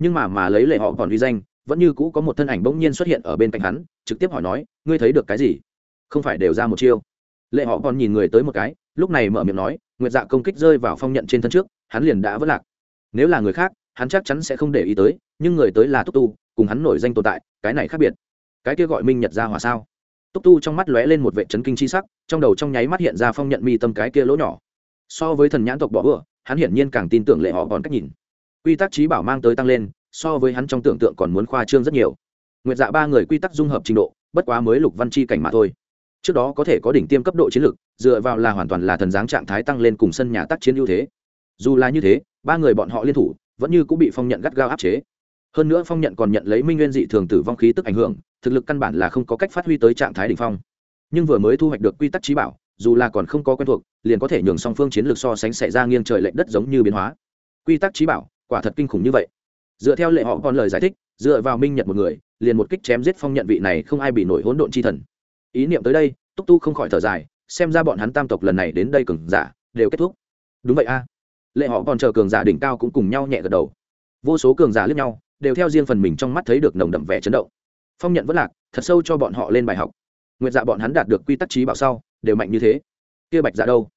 Speaker 1: nhưng mà mà lấy lệ họ còn uy danh, vẫn như cũ có một thân ảnh bỗng nhiên xuất hiện ở bên cạnh hắn, trực tiếp hỏi nói, ngươi thấy được cái gì? Không phải đều ra một chiêu. Lệ họ còn nhìn người tới một cái, lúc này mở miệng nói, nguyệt dạ công kích rơi vào phong nhận trên thân trước, hắn liền đã vất lạc. Nếu là người khác, hắn chắc chắn sẽ không để ý tới, nhưng người tới là túc tu, cùng hắn nổi danh tồn tại, cái này khác biệt. Cái kia gọi minh nhật ra hỏa sao? Túc tu trong mắt lóe lên một vệ trấn kinh c h i sắc, trong đầu trong nháy mắt hiện ra phong nhận mi tâm cái kia lỗ nhỏ. So với thần nhãn tộc bỏ vừa hắn hiển nhiên càng tin tưởng lệ họ còn cách nhìn quy tắc trí bảo mang tới tăng lên, so với hắn trong tưởng tượng còn muốn khoa trương rất nhiều. Nguyệt dạ ba người quy tắc dung hợp trình độ, bất quá mới lục văn chi cảnh mà thôi. Trước đó có thể có đỉnh tiêm cấp độ chiến lược, dựa vào là hoàn toàn là thần dáng trạng thái tăng lên cùng sân nhà tác chiến ưu thế. Dù là như thế, ba người bọn họ liên thủ, vẫn như cũng bị phong nhận gắt gao áp chế. Hơn nữa phong nhận còn nhận lấy minh nguyên dị thường tử vong khí tức ảnh hưởng, thực lực căn bản là không có cách phát huy tới trạng thái đ ỉ n h phong. Nhưng vừa mới thu hoạch được quy tắc trí bảo, dù là còn không có quen thuộc, liền có thể nhường song phương chiến lược so sánh xảy ra nghiêng trời lệnh đất giống như biến hóa. Quy tắc trí bảo quả thật kinh khủng như vậy. Dựa theo lệ họ còn lời giải thích, dựa vào minh nhật một người, liền một kích chém giết phong nhận vị này không ai bị nổi hỗn độn chi thần. Ý niệm tới đây, túc tu không khỏi thở dài, xem ra bọn hắn tam tộc lần này đến đây cường giả, đều kết thúc. Đúng vậy a. Lệ họ còn chờ cường giả đỉnh cao cũng cùng nhau nhẹ gật đầu. Vô số cường giả lướt nhau, đều theo riêng phần mình trong mắt thấy được nồng đậm vẻ chấn động. Phong nhận vất lạc, thật sâu cho bọn họ lên bài học. Nguyện dạ bọn hắn đạt được quy tắc trí bảo sau, đều mạnh như thế. Kia bạch dạ đâu?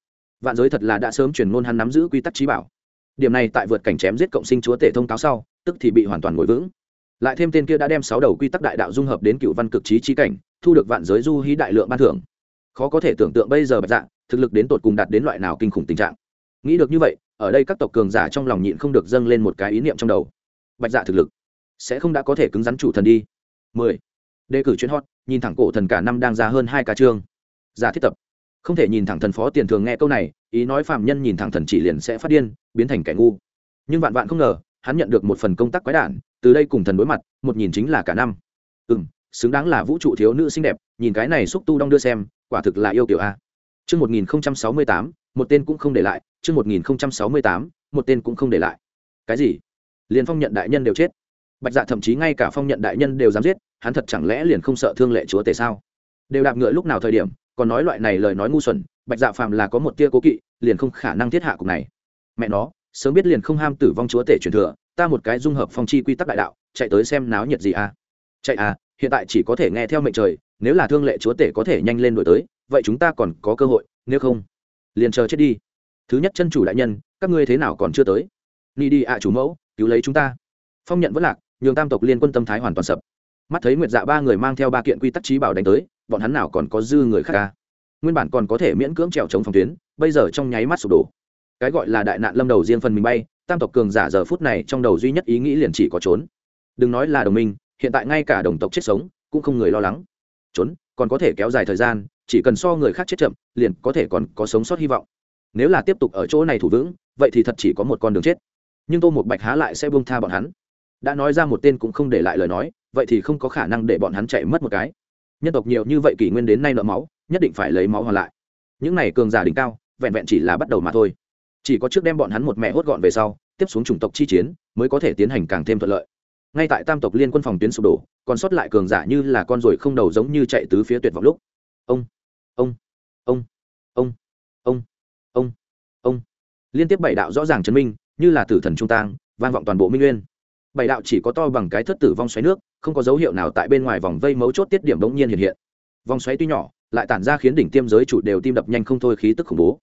Speaker 1: Vạn giới thật là đã sớm chuyển ngôn hắn nắm giữ quy tắc trí bảo điểm này tại vượt cảnh chém giết cộng sinh chúa tể thông cáo sau, tức thì bị hoàn toàn ngồi vững. Lại thêm tên kia đã đem sáu đầu quy tắc đại đạo dung hợp đến cựu văn cực trí trí cảnh, thu được vạn giới du hí đại lượng ban thưởng. Khó có thể tưởng tượng bây giờ bạch dạ thực lực đến tột cùng đạt đến loại nào kinh khủng tình trạng. Nghĩ được như vậy, ở đây các tộc cường giả trong lòng nhịn không được dâng lên một cái ý niệm trong đầu. Bạch dạ thực lực sẽ không đã có thể cứng rắn chủ thần đi. Mười. Đề cử chuyến hot, nhìn thẳng cổ thần cả năm đang ra hơn hai ca chương. Giả thiết tập. Không thể nhìn thẳng thần phó tiền thường nghe câu này ý nói phạm nhân nhìn thẳng thần chỉ liền sẽ phát điên biến thành kẻ ngu nhưng vạn vạn không ngờ hắn nhận được một phần công tác quái đản từ đây cùng thần đối mặt một nhìn chính là cả năm ừ m xứng đáng là vũ trụ thiếu nữ xinh đẹp nhìn cái này xúc tu đong đưa xem quả thực là yêu kiểu a Trước 1068, một tên cũng không để lại, trước 1068, một tên cũng không để lại. Cái gì? Liên phong nhận đại nhân đều chết. Bạch Dạ thậm chí ngay cả phong nhận đại nhân đều dám giết, hắn thật chẳng lẽ liền không sợ thương lệ chúa tể sao? Đều đạp ngựa lúc nào thời điểm, còn nói loại này lời nói ngu xuẩn, Bạch Dạ phàm là có một tia cố kỵ, liền không khả năng thiết hạ cục này. Mẹ nó, sớm biết liền không ham tử vong chúa tể truyền thừa, ta một cái dung hợp phong chi quy tắc đại đạo, chạy tới xem náo nhiệt gì à? Chạy à, hiện tại chỉ có thể nghe theo mệnh trời, nếu là thương lệ chúa tể có thể nhanh lên đuổi tới, vậy chúng ta còn có cơ hội, nếu không, liền chờ chết đi. Thứ nhất chân chủ đại nhân, các ngươi thế nào còn chưa tới? Ni đi ạ chủ mẫu, cứu lấy chúng ta. Phong nhận vẫn lạc, nhường tam tộc liên quân tâm thái hoàn toàn sập. Mắt thấy Nguyệt Dạ ba người mang theo ba kiện quy tắc trí bảo đánh tới, bọn hắn nào còn có dư người khác ca. Nguyên bản còn có thể miễn cưỡng trèo chống phòng tuyến, bây giờ trong nháy mắt sụp đổ. Cái gọi là đại nạn lâm đầu riêng phần mình bay, tam tộc cường giả giờ phút này trong đầu duy nhất ý nghĩ liền chỉ có trốn. Đừng nói là đồng minh, hiện tại ngay cả đồng tộc chết sống cũng không người lo lắng. Trốn, còn có thể kéo dài thời gian chỉ cần so người khác chết chậm liền có thể còn có sống sót hy vọng nếu là tiếp tục ở chỗ này thủ vững vậy thì thật chỉ có một con đường chết nhưng tô một bạch há lại sẽ buông tha bọn hắn đã nói ra một tên cũng không để lại lời nói vậy thì không có khả năng để bọn hắn chạy mất một cái nhân tộc nhiều như vậy kỷ nguyên đến nay nợ máu nhất định phải lấy máu hoàn lại. Những này cường giả đỉnh cao, vẹn vẹn chỉ là bắt đầu mà thôi. Chỉ có trước đem bọn hắn một mẹ hốt gọn về sau, tiếp xuống chủng tộc chi chiến, mới có thể tiến hành càng thêm thuận lợi. Ngay tại tam tộc liên quân phòng tuyến sụp đổ, còn sót lại cường giả như là con ruồi không đầu giống như chạy tứ phía tuyệt vọng lúc. Ông ông ông ông ông ông ông. Liên tiếp bảy đạo rõ ràng chấn minh, như là tử thần trung tang, vang vọng toàn bộ minh nguyên. Bảy đạo chỉ có to bằng cái thất tử vong xoáy nước, không có dấu hiệu nào tại bên ngoài vòng vây mấu chốt tiết điểm đống nhiên hiện hiện. Vòng xoáy tuy nhỏ lại tản ra khiến đỉnh tiêm giới chủ đều tim đập nhanh không thôi, khí tức khủng bố.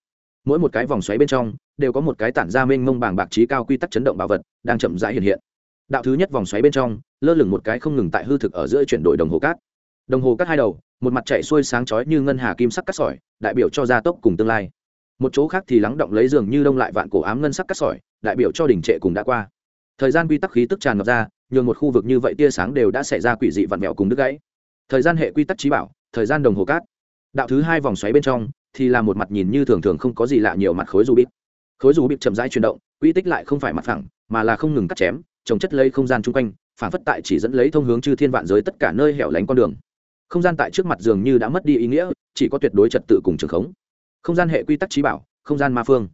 Speaker 1: Mỗi một cái vòng xoáy bên trong, đều có một cái tản ra mênh mông bàng bạc trí cao quy tắc chấn động bảo vật, đang chậm rãi hiện hiện. Đạo thứ nhất vòng xoáy bên trong, lơ lửng một cái không ngừng tại hư thực ở giữa chuyển đổi đồng hồ cát. Đồng hồ cát hai đầu, một mặt chạy xuôi sáng chói như ngân hà kim sắc cắt sỏi, đại biểu cho gia tốc cùng tương lai. Một chỗ khác thì lắng động lấy giường như đông lại vạn cổ ám ngân sắc cắt sỏi, đại biểu cho đỉnh trệ cùng đã qua. Thời gian quy tắc khí tức tràn ngập ra, nhường một khu vực như vậy tia sáng đều đã xảy ra quỷ dị vặn mẹo cùng đứt gãy. Thời gian hệ quy tắc trí bảo, thời gian đồng hồ cát đạo thứ hai vòng xoáy bên trong thì là một mặt nhìn như thường thường không có gì lạ nhiều mặt khối dù bít khối dù bít chậm rãi chuyển động, quy tích lại không phải mặt phẳng, mà là không ngừng cắt chém, trồng chất lấy không gian chung quanh, phản phất tại chỉ dẫn lấy thông hướng chư thiên vạn giới tất cả nơi hẻo lánh con đường. Không gian tại trước mặt dường như đã mất đi ý nghĩa, chỉ có tuyệt đối trật tự cùng trường khống. Không gian hệ quy tắc trí bảo, không gian ma phương.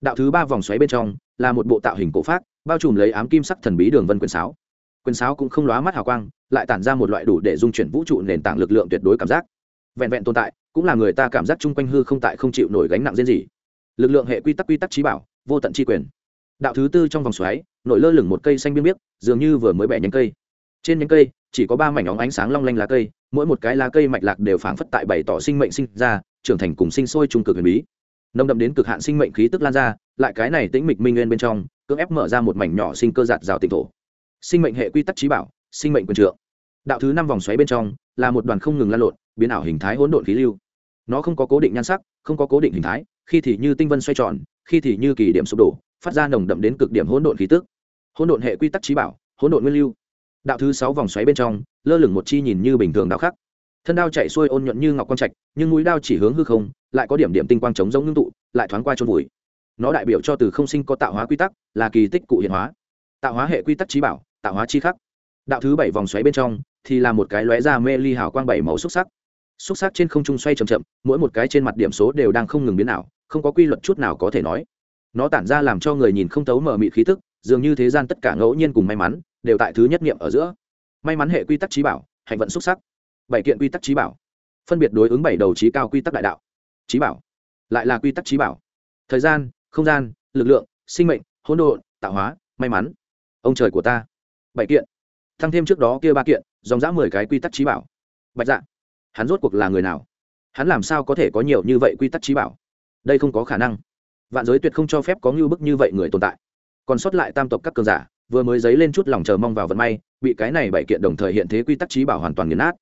Speaker 1: Đạo thứ ba vòng xoáy bên trong là một bộ tạo hình cổ pháp bao trùm lấy ám kim sắc thần bí đường vân quyền sáo. Quyền sáo cũng không lóa mắt hào quang, lại tản ra một loại đủ để dung chuyển vũ trụ nền tảng lực lượng tuyệt đối cảm giác vẹn vẹn tồn tại, cũng là người ta cảm giác chung quanh hư không tại không chịu nổi gánh nặng riêng gì. Lực lượng hệ quy tắc quy tắc trí bảo, vô tận tri quyền. Đạo thứ tư trong vòng xoáy, nổi lơ lửng một cây xanh biếc biếc, dường như vừa mới bẻ nhánh cây. Trên nhánh cây, chỉ có ba mảnh óng ánh sáng long lanh lá cây, mỗi một cái lá cây mạch lạc đều phảng phất tại bày tỏ sinh mệnh sinh ra, trưởng thành cùng sinh sôi trung cực huyền bí. Nồng đậm đến cực hạn sinh mệnh khí tức lan ra, lại cái này tĩnh mịch minh nguyên bên trong, cưỡng ép mở ra một mảnh nhỏ sinh cơ giạt rào tịnh thổ. Sinh mệnh hệ quy tắc trí bảo, sinh mệnh quyền trượng. Đạo thứ năm vòng xoáy bên trong, là một đoàn không ngừng lan lộn biến ảo hình thái hỗn độn khí lưu. Nó không có cố định nhan sắc, không có cố định hình thái, khi thì như tinh vân xoay tròn, khi thì như kỳ điểm sụp đổ, phát ra nồng đậm đến cực điểm hỗn độn khí tức. Hỗn độn hệ quy tắc trí bảo, hỗn độn nguyên lưu. Đạo thứ sáu vòng xoáy bên trong, lơ lửng một chi nhìn như bình thường đạo khắc. Thân đao chạy xuôi ôn nhuận như ngọc quang trạch, nhưng mũi đao chỉ hướng hư không, lại có điểm điểm tinh quang chống giống ngưng tụ, lại thoáng qua trôn vùi. Nó đại biểu cho từ không sinh có tạo hóa quy tắc, là kỳ tích cụ hiện hóa. Tạo hóa hệ quy tắc trí bảo, tạo hóa chi khắc. Đạo thứ bảy vòng xoáy bên trong, thì là một cái lóe ra mê ly hào quang bảy màu xúc sắc xúc sắc trên không trung xoay chậm chậm, mỗi một cái trên mặt điểm số đều đang không ngừng biến ảo, không có quy luật chút nào có thể nói. Nó tản ra làm cho người nhìn không thấu mở mịt khí tức, dường như thế gian tất cả ngẫu nhiên cùng may mắn, đều tại thứ nhất niệm ở giữa. May mắn hệ quy tắc trí bảo, hạnh vận xúc sắc bảy kiện quy tắc trí bảo. Phân biệt đối ứng bảy đầu trí cao quy tắc đại đạo. Trí bảo. Lại là quy tắc trí bảo. Thời gian, không gian, lực lượng, sinh mệnh, hỗn độn, tạo hóa, may mắn. Ông trời của ta. Bảy kiện. Thăng thêm trước đó kia ba kiện, dòng dã mười cái quy tắc trí bảo. Bạch dạ hắn rốt cuộc là người nào? Hắn làm sao có thể có nhiều như vậy quy tắc trí bảo? Đây không có khả năng. Vạn giới tuyệt không cho phép có ngưu bức như vậy người tồn tại. Còn sót lại tam tộc các cường giả, vừa mới dấy lên chút lòng chờ mong vào vận may, bị cái này bảy kiện đồng thời hiện thế quy tắc trí bảo hoàn toàn nghiền nát.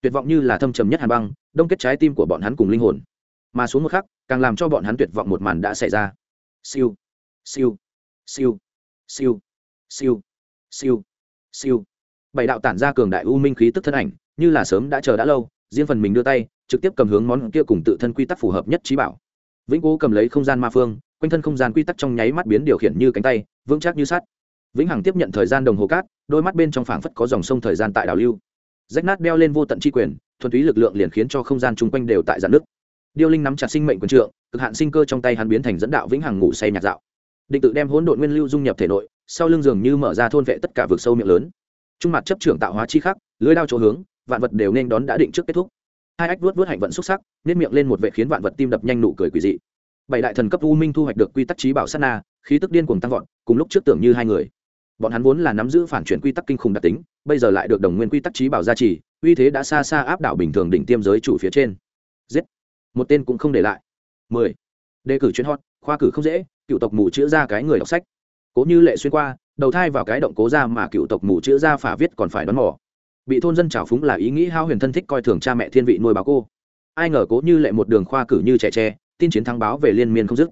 Speaker 1: Tuyệt vọng như là thâm trầm nhất hàn băng, đông kết trái tim của bọn hắn cùng linh hồn. Mà xuống một khắc, càng làm cho bọn hắn tuyệt vọng một màn đã xảy ra. Siêu siêu siêu siêu siêu siêu siêu. Bảy đạo tản ra cường đại u minh khí tức thân ảnh, như là sớm đã chờ đã lâu riêng phần mình đưa tay, trực tiếp cầm hướng món kia cùng tự thân quy tắc phù hợp nhất trí bảo. Vĩnh cố cầm lấy không gian ma phương, quanh thân không gian quy tắc trong nháy mắt biến điều khiển như cánh tay, vững chắc như sắt. Vĩnh hằng tiếp nhận thời gian đồng hồ cát, đôi mắt bên trong phảng phất có dòng sông thời gian tại đảo lưu. Rách nát đeo lên vô tận tri quyền, thuần túy lực lượng liền khiến cho không gian chung quanh đều tại dạn nước điêu linh nắm chặt sinh mệnh quần trượng, cực hạn sinh cơ trong tay hắn biến thành dẫn đạo vĩnh hằng ngủ say nhạt dạo. Định tự đem hỗn độn nguyên lưu dung nhập thể nội, sau lưng dường như mở ra thôn vệ tất cả vực sâu miệng lớn. Trung mặt chấp trưởng tạo hóa chi khắc, lưới đao chỗ hướng vạn vật đều nên đón đã định trước kết thúc. Hai ách vuốt vuốt hạnh vận xúc sắc nếp miệng lên một vệ khiến vạn vật tim đập nhanh nụ cười quỷ dị. Bảy đại thần cấp u minh thu hoạch được quy tắc trí bảo sát na, khí tức điên cuồng tăng vọt, cùng lúc trước tưởng như hai người. Bọn hắn vốn là nắm giữ phản chuyển quy tắc kinh khủng đặc tính, bây giờ lại được đồng nguyên quy tắc trí bảo gia trì, uy thế đã xa xa áp đảo bình thường đỉnh tiêm giới chủ phía trên. Giết! Một tên cũng không để lại. Mười! Đề cử chuyên hot, khoa cử không dễ, cựu tộc mù chữa ra cái người đọc sách. Cố như lệ xuyên qua, đầu thai vào cái động cố ra mà cựu tộc mù chữa ra phả viết còn phải đón mỏ bị thôn dân trào phúng là ý nghĩ hao huyền thân thích coi thường cha mẹ thiên vị nuôi báo cô. Ai ngờ cố như lệ một đường khoa cử như trẻ tre, tin chiến thắng báo về liên miên không dứt.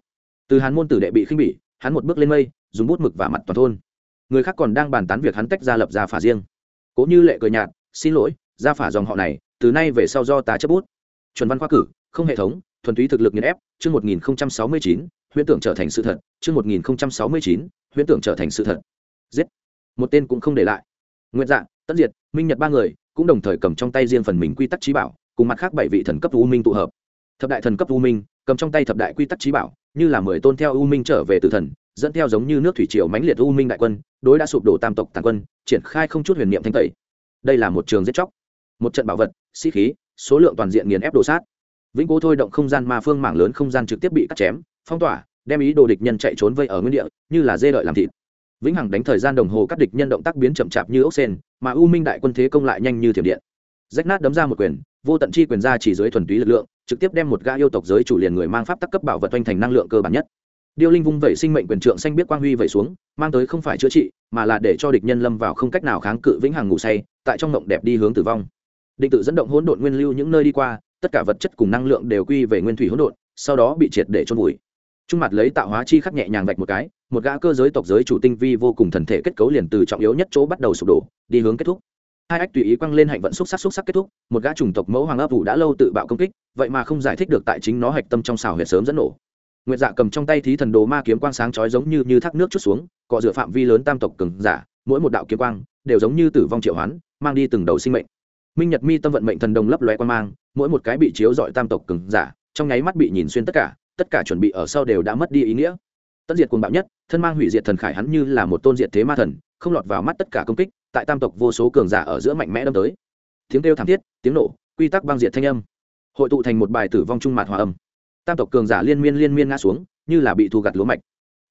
Speaker 1: Từ hắn môn tử đệ bị khinh bỉ, hắn một bước lên mây, dùng bút mực và mặt toàn thôn. Người khác còn đang bàn tán việc hắn tách ra lập ra phả riêng. Cố như lệ cười nhạt, xin lỗi ra phả dòng họ này, từ nay về sau do ta chấp bút. Chuẩn văn khoa cử, không hệ thống, thuần túy thực lực nghiền ép, chương một nghìn sáu mươi chín, huyễn tưởng trở thành sự thật, chương một nghìn sáu mươi chín, huyễn tưởng trở thành sự thật. Giết. Một tên cũng không để lại. Nguyện dạng tất diệt, minh nhật ba người cũng đồng thời cầm trong tay riêng phần mình quy tắc trí bảo, cùng mặt khác bảy vị thần cấp u minh tụ hợp. Thập đại thần cấp u minh cầm trong tay thập đại quy tắc trí bảo, như là mười tôn theo u minh trở về từ thần, dẫn theo giống như nước thủy triều mãnh liệt u minh đại quân, đối đã sụp đổ tam tộc tàn quân, triển khai không chút huyền niệm thanh tẩy. Đây là một trường giết chóc. Một trận bảo vật, sĩ khí, số lượng toàn diện nghiền ép đồ sát. Vĩnh cố thôi động không gian ma phương mảng lớn không gian trực tiếp bị cắt chém, phong tỏa, đem ý đồ địch nhân chạy trốn vây ở nguyên địa, như là dê đợi làm thịt vĩnh hằng đánh thời gian đồng hồ các địch nhân động tác biến chậm chạp như ốc sen, mà u minh đại quân thế công lại nhanh như thiểm điện. Rách nát đấm ra một quyền, vô tận chi quyền ra chỉ dưới thuần túy lực lượng, trực tiếp đem một gã yêu tộc giới chủ liền người mang pháp tắc cấp bảo vật oanh thành năng lượng cơ bản nhất. Điêu linh vung vẩy sinh mệnh quyền trượng xanh biết quang huy vẩy xuống, mang tới không phải chữa trị, mà là để cho địch nhân lâm vào không cách nào kháng cự vĩnh hằng ngủ say, tại trong mộng đẹp đi hướng tử vong. Định tự dẫn động hỗn độn nguyên lưu những nơi đi qua, tất cả vật chất cùng năng lượng đều quy về nguyên thủy hỗn độn, sau đó bị triệt để trôn vùi. Trung mặt lấy tạo hóa chi khắc nhẹ nhàng vạch một cái một gã cơ giới tộc giới chủ tinh vi vô cùng thần thể kết cấu liền từ trọng yếu nhất chỗ bắt đầu sụp đổ, đi hướng kết thúc. Hai ách tùy ý quăng lên hạnh vận xúc sắc xúc sắc kết thúc, một gã chủng tộc mẫu hoàng ấp vụ đã lâu tự bạo công kích, vậy mà không giải thích được tại chính nó hạch tâm trong xào huyệt sớm dẫn nổ. Nguyệt dạ cầm trong tay thí thần đồ ma kiếm quang sáng chói giống như như thác nước chút xuống, cọ dựa phạm vi lớn tam tộc cường giả, mỗi một đạo kiếm quang đều giống như tử vong triệu hoán, mang đi từng đầu sinh mệnh. Minh nhật mi tâm vận mệnh thần đồng lấp loe quan mang, mỗi một cái bị chiếu dọi tam tộc cường giả, trong nháy mắt bị nhìn xuyên tất cả tất cả chuẩn bị ở sau đều đã mất đi ý nghĩa tất diệt cuồng bạo nhất, thân mang hủy diệt thần khải hắn như là một tôn diệt thế ma thần, không lọt vào mắt tất cả công kích, tại tam tộc vô số cường giả ở giữa mạnh mẽ đâm tới. Tiếng kêu thảm thiết, tiếng nổ, quy tắc băng diệt thanh âm. Hội tụ thành một bài tử vong trung mạt hòa âm. Tam tộc cường giả liên miên liên miên ngã xuống, như là bị thu gặt lúa mạch.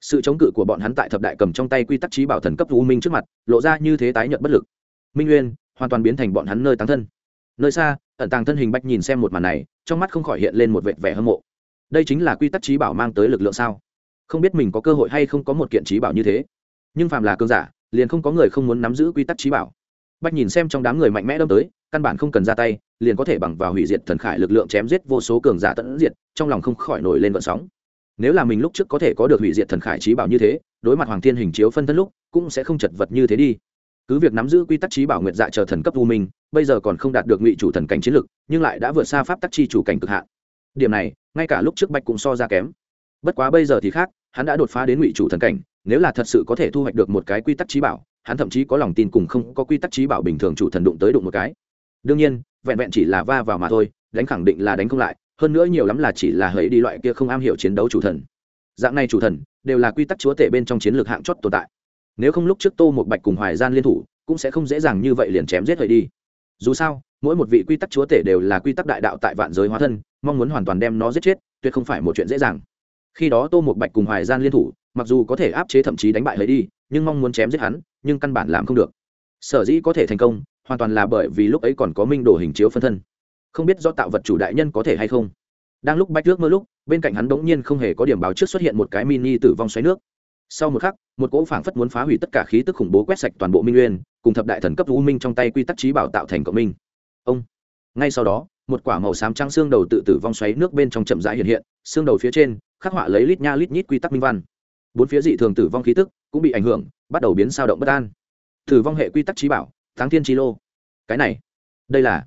Speaker 1: Sự chống cự của bọn hắn tại thập đại cầm trong tay quy tắc trí bảo thần cấp u minh trước mặt, lộ ra như thế tái nhận bất lực. Minh nguyên, hoàn toàn biến thành bọn hắn nơi táng thân. Nơi xa, ẩn tàng thân hình bách nhìn xem một màn này, trong mắt không khỏi hiện lên một vệt vẻ hâm mộ. Đây chính là quy tắc trí bảo mang tới lực lượng sao? Không biết mình có cơ hội hay không có một kiện trí bảo như thế. Nhưng phàm là cơn giả, liền không có người không muốn nắm giữ quy tắc trí bảo. Bách nhìn xem trong đám người mạnh mẽ đâm tới, căn bản không cần ra tay, liền có thể bằng vào hủy diệt thần khải lực lượng chém giết vô số cường giả tận diệt, trong lòng không khỏi nổi lên vận sóng. Nếu là mình lúc trước có thể có được hủy diệt thần khải trí bảo như thế, đối mặt hoàng thiên hình chiếu phân thân lúc, cũng sẽ không chật vật như thế đi. Cứ việc nắm giữ quy tắc trí bảo nguyệt dạ chờ thần cấp u minh, bây giờ còn không đạt được ngụy chủ thần cảnh chiến lực, nhưng lại đã vượt xa pháp tắc chi chủ cảnh cực hạn. Điểm này, ngay cả lúc trước bạch cũng so ra kém bất quá bây giờ thì khác, hắn đã đột phá đến ngụy chủ thần cảnh, nếu là thật sự có thể thu hoạch được một cái quy tắc trí bảo, hắn thậm chí có lòng tin cùng không có quy tắc trí bảo bình thường chủ thần đụng tới đụng một cái. Đương nhiên, vẹn vẹn chỉ là va vào mà thôi, đánh khẳng định là đánh không lại, hơn nữa nhiều lắm là chỉ là hãy đi loại kia không am hiểu chiến đấu chủ thần. Dạng này chủ thần, đều là quy tắc chúa tể bên trong chiến lược hạng chót tồn tại. Nếu không lúc trước tô một bạch cùng hoài gian liên thủ, cũng sẽ không dễ dàng như vậy liền chém giết hời đi. Dù sao, mỗi một vị quy tắc chúa tể đều là quy tắc đại đạo tại vạn giới hóa thân, mong muốn hoàn toàn đem nó giết chết, tuyệt không phải một chuyện dễ dàng khi đó tô một bạch cùng hoài gian liên thủ, mặc dù có thể áp chế thậm chí đánh bại lấy đi, nhưng mong muốn chém giết hắn, nhưng căn bản làm không được. Sở dĩ có thể thành công, hoàn toàn là bởi vì lúc ấy còn có minh đồ hình chiếu phân thân. Không biết do tạo vật chủ đại nhân có thể hay không. Đang lúc bách nước mơ lúc, bên cạnh hắn bỗng nhiên không hề có điểm báo trước xuất hiện một cái mini tử vong xoáy nước. Sau một khắc, một cỗ phảng phất muốn phá hủy tất cả khí tức khủng bố quét sạch toàn bộ minh nguyên cùng thập đại thần cấp u minh trong tay quy tắc trí bảo tạo thành cộng minh. Ông! Ngay sau đó, một quả màu xám trắng xương đầu tự tử vong xoáy nước bên trong chậm rãi hiện hiện, xương đầu phía trên khắc họa lấy lít nha lít nhít quy tắc minh văn. Bốn phía dị thường tử vong khí tức cũng bị ảnh hưởng, bắt đầu biến sao động bất an. Tử vong hệ quy tắc trí bảo, thắng thiên trí lô. Cái này, đây là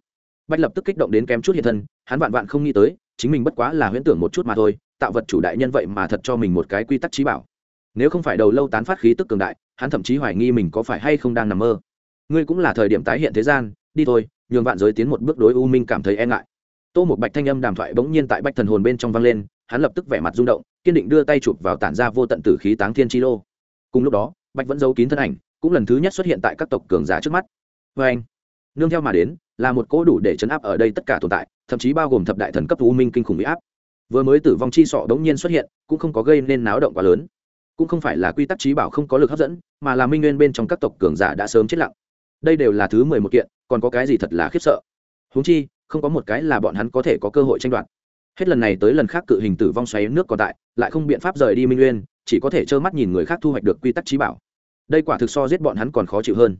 Speaker 1: bách lập tức kích động đến kém chút hiện thân, hắn vạn vạn không nghĩ tới, chính mình bất quá là huyễn tưởng một chút mà thôi, tạo vật chủ đại nhân vậy mà thật cho mình một cái quy tắc trí bảo. Nếu không phải đầu lâu tán phát khí tức cường đại, hắn thậm chí hoài nghi mình có phải hay không đang nằm mơ. Ngươi cũng là thời điểm tái hiện thế gian, đi thôi, nhường vạn giới tiến một bước đối u minh cảm thấy e ngại. Tô một bạch thanh âm đàm thoại bỗng nhiên tại bách thần hồn bên trong vang lên hắn lập tức vẻ mặt rung động, kiên định đưa tay chụp vào tản ra vô tận tử khí táng thiên chi lô. Cùng lúc đó, bạch vẫn giấu kín thân ảnh, cũng lần thứ nhất xuất hiện tại các tộc cường giả trước mắt. Vê anh, nương theo mà đến, là một cỗ đủ để chấn áp ở đây tất cả tồn tại, thậm chí bao gồm thập đại thần cấp u minh kinh khủng bị áp. Vừa mới tử vong chi sọ đống nhiên xuất hiện, cũng không có gây nên náo động quá lớn. Cũng không phải là quy tắc trí bảo không có lực hấp dẫn, mà là minh nguyên bên trong các tộc cường giả đã sớm chết lặng. Đây đều là thứ mười một kiện, còn có cái gì thật là khiếp sợ? Huống chi, không có một cái là bọn hắn có thể có cơ hội tranh đoạt hết lần này tới lần khác cự hình tử vong xoáy nước còn tại, lại không biện pháp rời đi minh nguyên chỉ có thể trơ mắt nhìn người khác thu hoạch được quy tắc trí bảo. Đây quả thực so giết bọn hắn còn khó chịu hơn.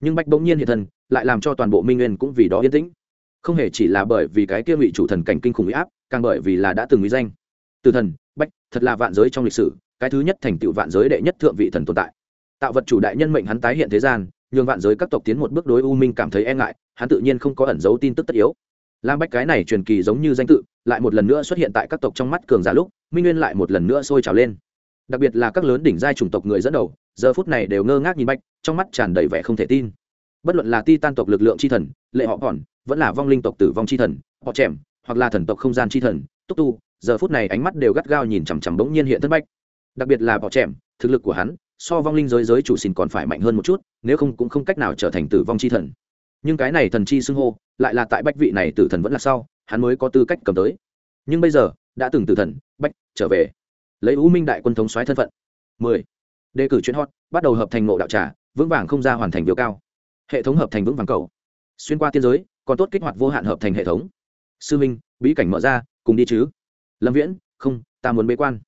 Speaker 1: Nhưng bách bỗng nhiên hiện thân, lại làm cho toàn bộ minh nguyên cũng vì đó yên tĩnh. Không hề chỉ là bởi vì cái kia ngụy chủ thần cảnh kinh khủng huy áp, càng bởi vì là đã từng uy danh. Từ thần bách thật là vạn giới trong lịch sử, cái thứ nhất thành tựu vạn giới đệ nhất thượng vị thần tồn tại. Tạo vật chủ đại nhân mệnh hắn tái hiện thế gian, nhường vạn giới các tộc tiến một bước đối u minh cảm thấy e ngại, hắn tự nhiên không có ẩn giấu tin tức tất yếu lam bách cái này truyền kỳ giống như danh tự, lại một lần nữa xuất hiện tại các tộc trong mắt cường giả lúc, minh nguyên lại một lần nữa sôi trào lên. Đặc biệt là các lớn đỉnh giai chủng tộc người dẫn đầu, giờ phút này đều ngơ ngác nhìn bách, trong mắt tràn đầy vẻ không thể tin. Bất luận là ti tan tộc lực lượng c h i thần, lệ họ còn, vẫn là vong linh tộc tử vong c h i thần, họ chèm hoặc là thần tộc không gian c h i thần, túc tu, giờ phút này ánh mắt đều gắt gao nhìn chằm chằm bỗng nhiên hiện thân bách. Đặc biệt là họ chèm thực lực của hắn, so vong linh giới giới chủ xin còn phải mạnh hơn một chút, nếu không cũng không cách nào trở thành tử vong c h i thần nhưng cái này thần chi xưng hô, lại là tại bách vị này tử thần vẫn là sau, hắn mới có tư cách cầm tới. Nhưng bây giờ, đã từng tử thần, bách, trở về. Lấy u minh đại quân thống xoáy thân phận. Mười. Đề cử chuyến hot, bắt đầu hợp thành ngộ đạo trà, vững vàng không ra hoàn thành biểu cao. Hệ thống hợp thành vững vàng cầu. Xuyên qua tiên giới, còn tốt kích hoạt vô hạn hợp thành hệ thống. Sư minh, bí cảnh mở ra, cùng đi chứ. Lâm viễn, không, ta muốn bế quan.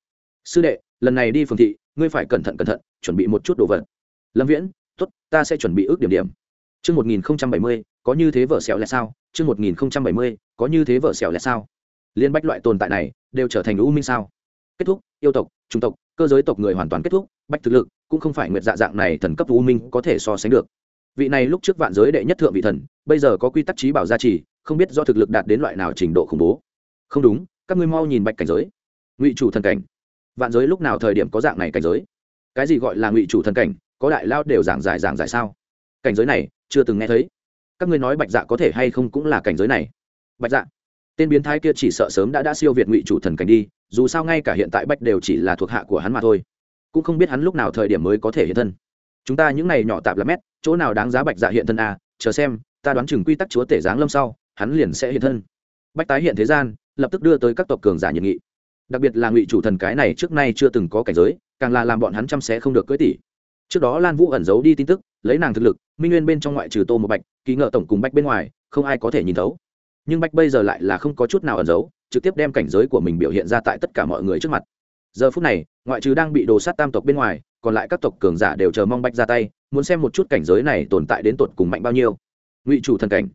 Speaker 1: Sư đệ, lần này đi phường thị, ngươi phải cẩn thận cẩn thận, chuẩn bị một chút đồ vật. Lâm viễn t ố t ta sẽ chuẩn bị ước điểm điểm. Trước 1070, có như thế vợ xẻo là sao? Trước 1070, có như thế vợ xẻo là sao? Liên bách loại tồn tại này, đều trở thành u minh sao? Kết thúc, yêu tộc, trung tộc, cơ giới tộc người hoàn toàn kết thúc, bách thực lực, cũng không phải nguyệt dạ dạng này thần cấp u minh có thể so sánh được. Vị này lúc trước vạn giới đệ nhất thượng vị thần bây giờ có quy tắc trí bảo gia trì không biết do thực lực đạt đến loại nào trình độ khủng bố. Không đúng các ngươi mau nhìn bạch cảnh giới. Ngụy chủ thần cảnh. Vạn giới lúc nào thời điểm có dạng này cảnh giới? Cái gì gọi là ngụy chủ thần cảnh? Có đại lao đều giảng giải giảng giải sao? Cảnh giới này chưa từng nghe thấy. Các ngươi nói bạch dạ có thể hay không cũng là cảnh giới này. Bạch dạ tên biến thái kia chỉ sợ sớm đã đã siêu việt ngụy chủ thần cảnh đi dù sao ngay cả hiện tại bạch đều chỉ là thuộc hạ của hắn mà thôi. Cũng không biết hắn lúc nào thời điểm mới có thể hiện thân. Chúng ta những này nhỏ tạp là mét chỗ nào đáng giá bạch dạ hiện thân à, chờ xem ta đoán chừng quy tắc chúa tể giáng lâm sau hắn liền sẽ hiện thân. Bách tái hiện thế gian lập tức đưa tới các tộc cường giả nhiệt nghị. Đặc biệt là ngụy chủ thần cái này trước nay chưa từng có cảnh giới càng là làm bọn hắn chăm sẽ không được cưỡi tỷ trước đó lan vũ ẩn giấu đi tin tức lấy nàng thực lực, minh nguyên bên trong ngoại trừ tô một bạch, kỳ ngợ tổng cùng bách bên ngoài, không ai có thể nhìn thấu. Nhưng bách bây giờ lại là không có chút nào ẩn giấu, trực tiếp đem cảnh giới của mình biểu hiện ra tại tất cả mọi người trước mặt. Giờ phút này, ngoại trừ đang bị đồ sát tam tộc bên ngoài, còn lại các tộc cường giả đều chờ mong bách ra tay, muốn xem một chút cảnh giới này tồn tại đến tột cùng mạnh bao nhiêu. Ngụy chủ thần cảnh.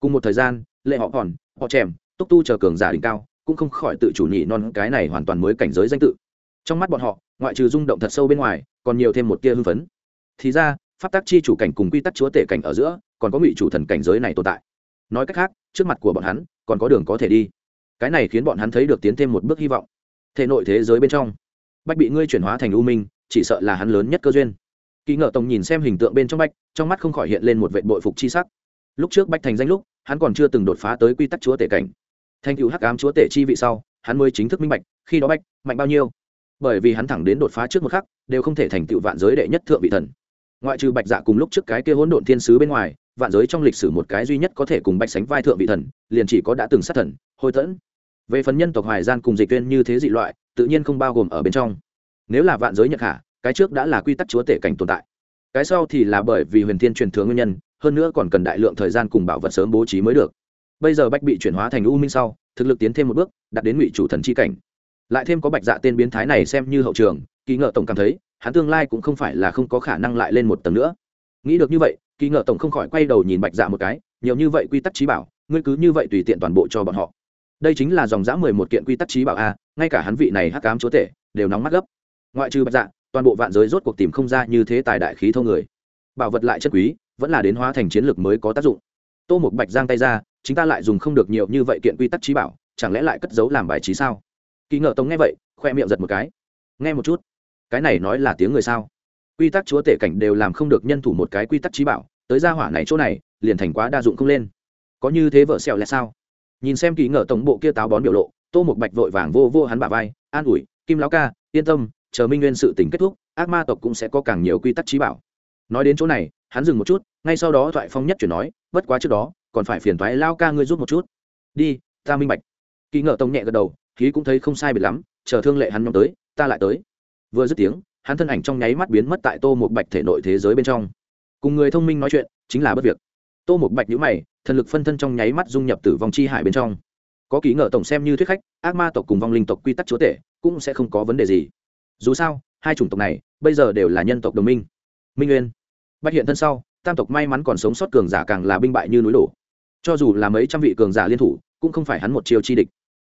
Speaker 1: Cùng một thời gian, lệ họ còn, họ chèm túc tu chờ cường giả đỉnh cao, cũng không khỏi tự chủ nhị non cái này hoàn toàn mới cảnh giới danh tự. Trong mắt bọn họ, ngoại trừ rung động thật sâu bên ngoài, còn nhiều thêm một tia hưng phấn. Thì ra pháp tắc chi chủ cảnh cùng quy tắc chúa tể cảnh ở giữa, còn có ngụy chủ thần cảnh giới này tồn tại. Nói cách khác, trước mặt của bọn hắn, còn có đường có thể đi. Cái này khiến bọn hắn thấy được tiến thêm một bước hy vọng. Thể nội thế giới bên trong, bách bị ngươi chuyển hóa thành u minh, chỉ sợ là hắn lớn nhất cơ duyên. Kỳ ngợ tổng nhìn xem hình tượng bên trong bách, trong mắt không khỏi hiện lên một vệ bội phục chi sắc. Lúc trước bách thành danh lúc, hắn còn chưa từng đột phá tới quy tắc chúa tể cảnh. Thanh cựu hắc ám chúa tể chi vị sau, hắn mới chính thức minh bạch, khi đó bách mạnh bao nhiêu. Bởi vì hắn thẳng đến đột phá trước một khắc, đều không thể thành tựu vạn giới đệ nhất thượng vị thần ngoại trừ bạch dạ cùng lúc trước cái kia hỗn độn thiên sứ bên ngoài, vạn giới trong lịch sử một cái duy nhất có thể cùng bạch sánh vai thượng vị thần, liền chỉ có đã từng sát thần, hôi tẫn. Về phần nhân tộc hoài gian cùng dịch tuyên như thế dị loại, tự nhiên không bao gồm ở bên trong. Nếu là vạn giới nhật hạ cái trước đã là quy tắc chúa tể cảnh tồn tại. Cái sau thì là bởi vì huyền thiên truyền thừa nguyên nhân, hơn nữa còn cần đại lượng thời gian cùng bảo vật sớm bố trí mới được. Bây giờ bách bị chuyển hóa thành u minh sau, thực lực tiến thêm một bước đặt đến ngụy chủ thần chi cảnh. Lại thêm có bạch dạ tên biến thái này xem như hậu trường kỳ ngợ tổng cảm thấy hắn tương lai cũng không phải là không có khả năng lại lên một tầng nữa. Nghĩ được như vậy, kỳ ngợ tổng không khỏi quay đầu nhìn bạch dạ một cái, nhiều như vậy quy tắc trí bảo, ngươi cứ như vậy tùy tiện toàn bộ cho bọn họ. Đây chính là dòng dã mười một kiện quy tắc trí bảo a, ngay cả hắn vị này hắc cám chúa tể, đều nóng mắt gấp. Ngoại trừ bạch dạ toàn bộ vạn giới rốt cuộc tìm không ra như thế tài đại khí thô người. Bảo vật lại chất quý, vẫn là đến hóa thành chiến lược mới có tác dụng. Tô một bạch giang tay ra, chúng ta lại dùng không được nhiều như vậy kiện quy tắc trí bảo, chẳng lẽ lại cất giấu làm bài trí sao? Kỳ ngợ tống nghe vậy, khoe miệng giật một cái. Nghe một chút cái này nói là tiếng người sao? Quy tắc chúa tể cảnh đều làm không được nhân thủ một cái quy tắc trí bảo, tới gia hỏa này chỗ này, liền thành quá đa dụng không lên. Có như thế vợ xẹo là sao? Nhìn xem kỳ ngờ tổng bộ kia táo bón biểu lộ, tô một bạch vội vàng vô vô hắn bả vai, an ủi, kim lão ca, yên tâm, chờ minh nguyên sự tình kết thúc, ác ma tộc cũng sẽ có càng nhiều quy tắc trí bảo. Nói đến chỗ này, hắn dừng một chút, ngay sau đó thoại phong nhất chuyển nói, bất quá trước đó, còn phải phiền thoái lao ca ngươi rút một chút. Đi, ta minh bạch. Kỳ ngờ tông nhẹ gật đầu, khí cũng thấy không sai biệt lắm, chờ thương lệ hắn nhóm tới, ta lại tới vừa dứt tiếng, hắn thân ảnh trong nháy mắt biến mất tại tô một bạch thể nội thế giới bên trong. Cùng người thông minh nói chuyện, chính là bất việc. Tô một bạch nhữ mày, thần lực phân thân trong nháy mắt dung nhập tử vong chi hải bên trong. Có ký ngờ tổng xem như thuyết khách, ác ma tộc cùng vong linh tộc quy tắc chúa tể, cũng sẽ không có vấn đề gì. Dù sao, hai chủng tộc này, bây giờ đều là nhân tộc đồng minh. Minh nguyên. Bạch hiện thân sau, tam tộc may mắn còn sống sót cường giả càng là binh bại như núi đổ. Cho dù là mấy trăm vị cường giả liên thủ, cũng không phải hắn một chiều chi địch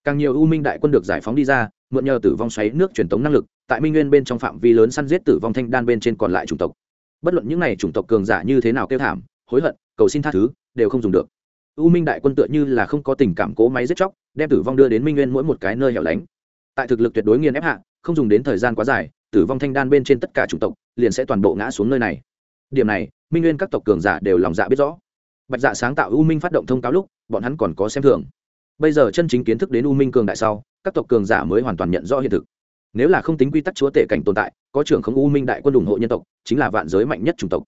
Speaker 1: càng nhiều u minh đại quân được giải phóng đi ra, mượn nhờ tử vong xoáy nước truyền tống năng lực, tại minh nguyên bên trong phạm vi lớn săn giết tử vong thanh đan bên trên còn lại chủng tộc. Bất luận những n à y chủng tộc cường giả như thế nào kêu thảm, hối hận, cầu xin tha thứ, đều không dùng được. U minh đại quân tựa như là không có tình cảm cố máy giết chóc, đem tử vong đưa đến minh nguyên mỗi một cái nơi hẻo lánh. Tại thực lực tuyệt đối nghiền ép hạ, không dùng đến thời gian quá dài, tử vong thanh đan bên trên tất cả chủng tộc liền sẽ toàn bộ ngã xuống nơi này. Điểm này, minh nguyên các tộc cường giả đều lòng dạ biết rõ. Bạch dạ sáng tạo u minh phát động thông cáo lúc, bọn hắn còn có xem thường bây giờ chân chính kiến thức đến u minh cường đại sau, các tộc cường giả mới hoàn toàn nhận rõ hiện thực. Nếu là không tính quy tắc chúa tể cảnh tồn tại, có trưởng không u minh đại quân ủng hộ nhân tộc, chính là vạn giới mạnh nhất chủng tộc.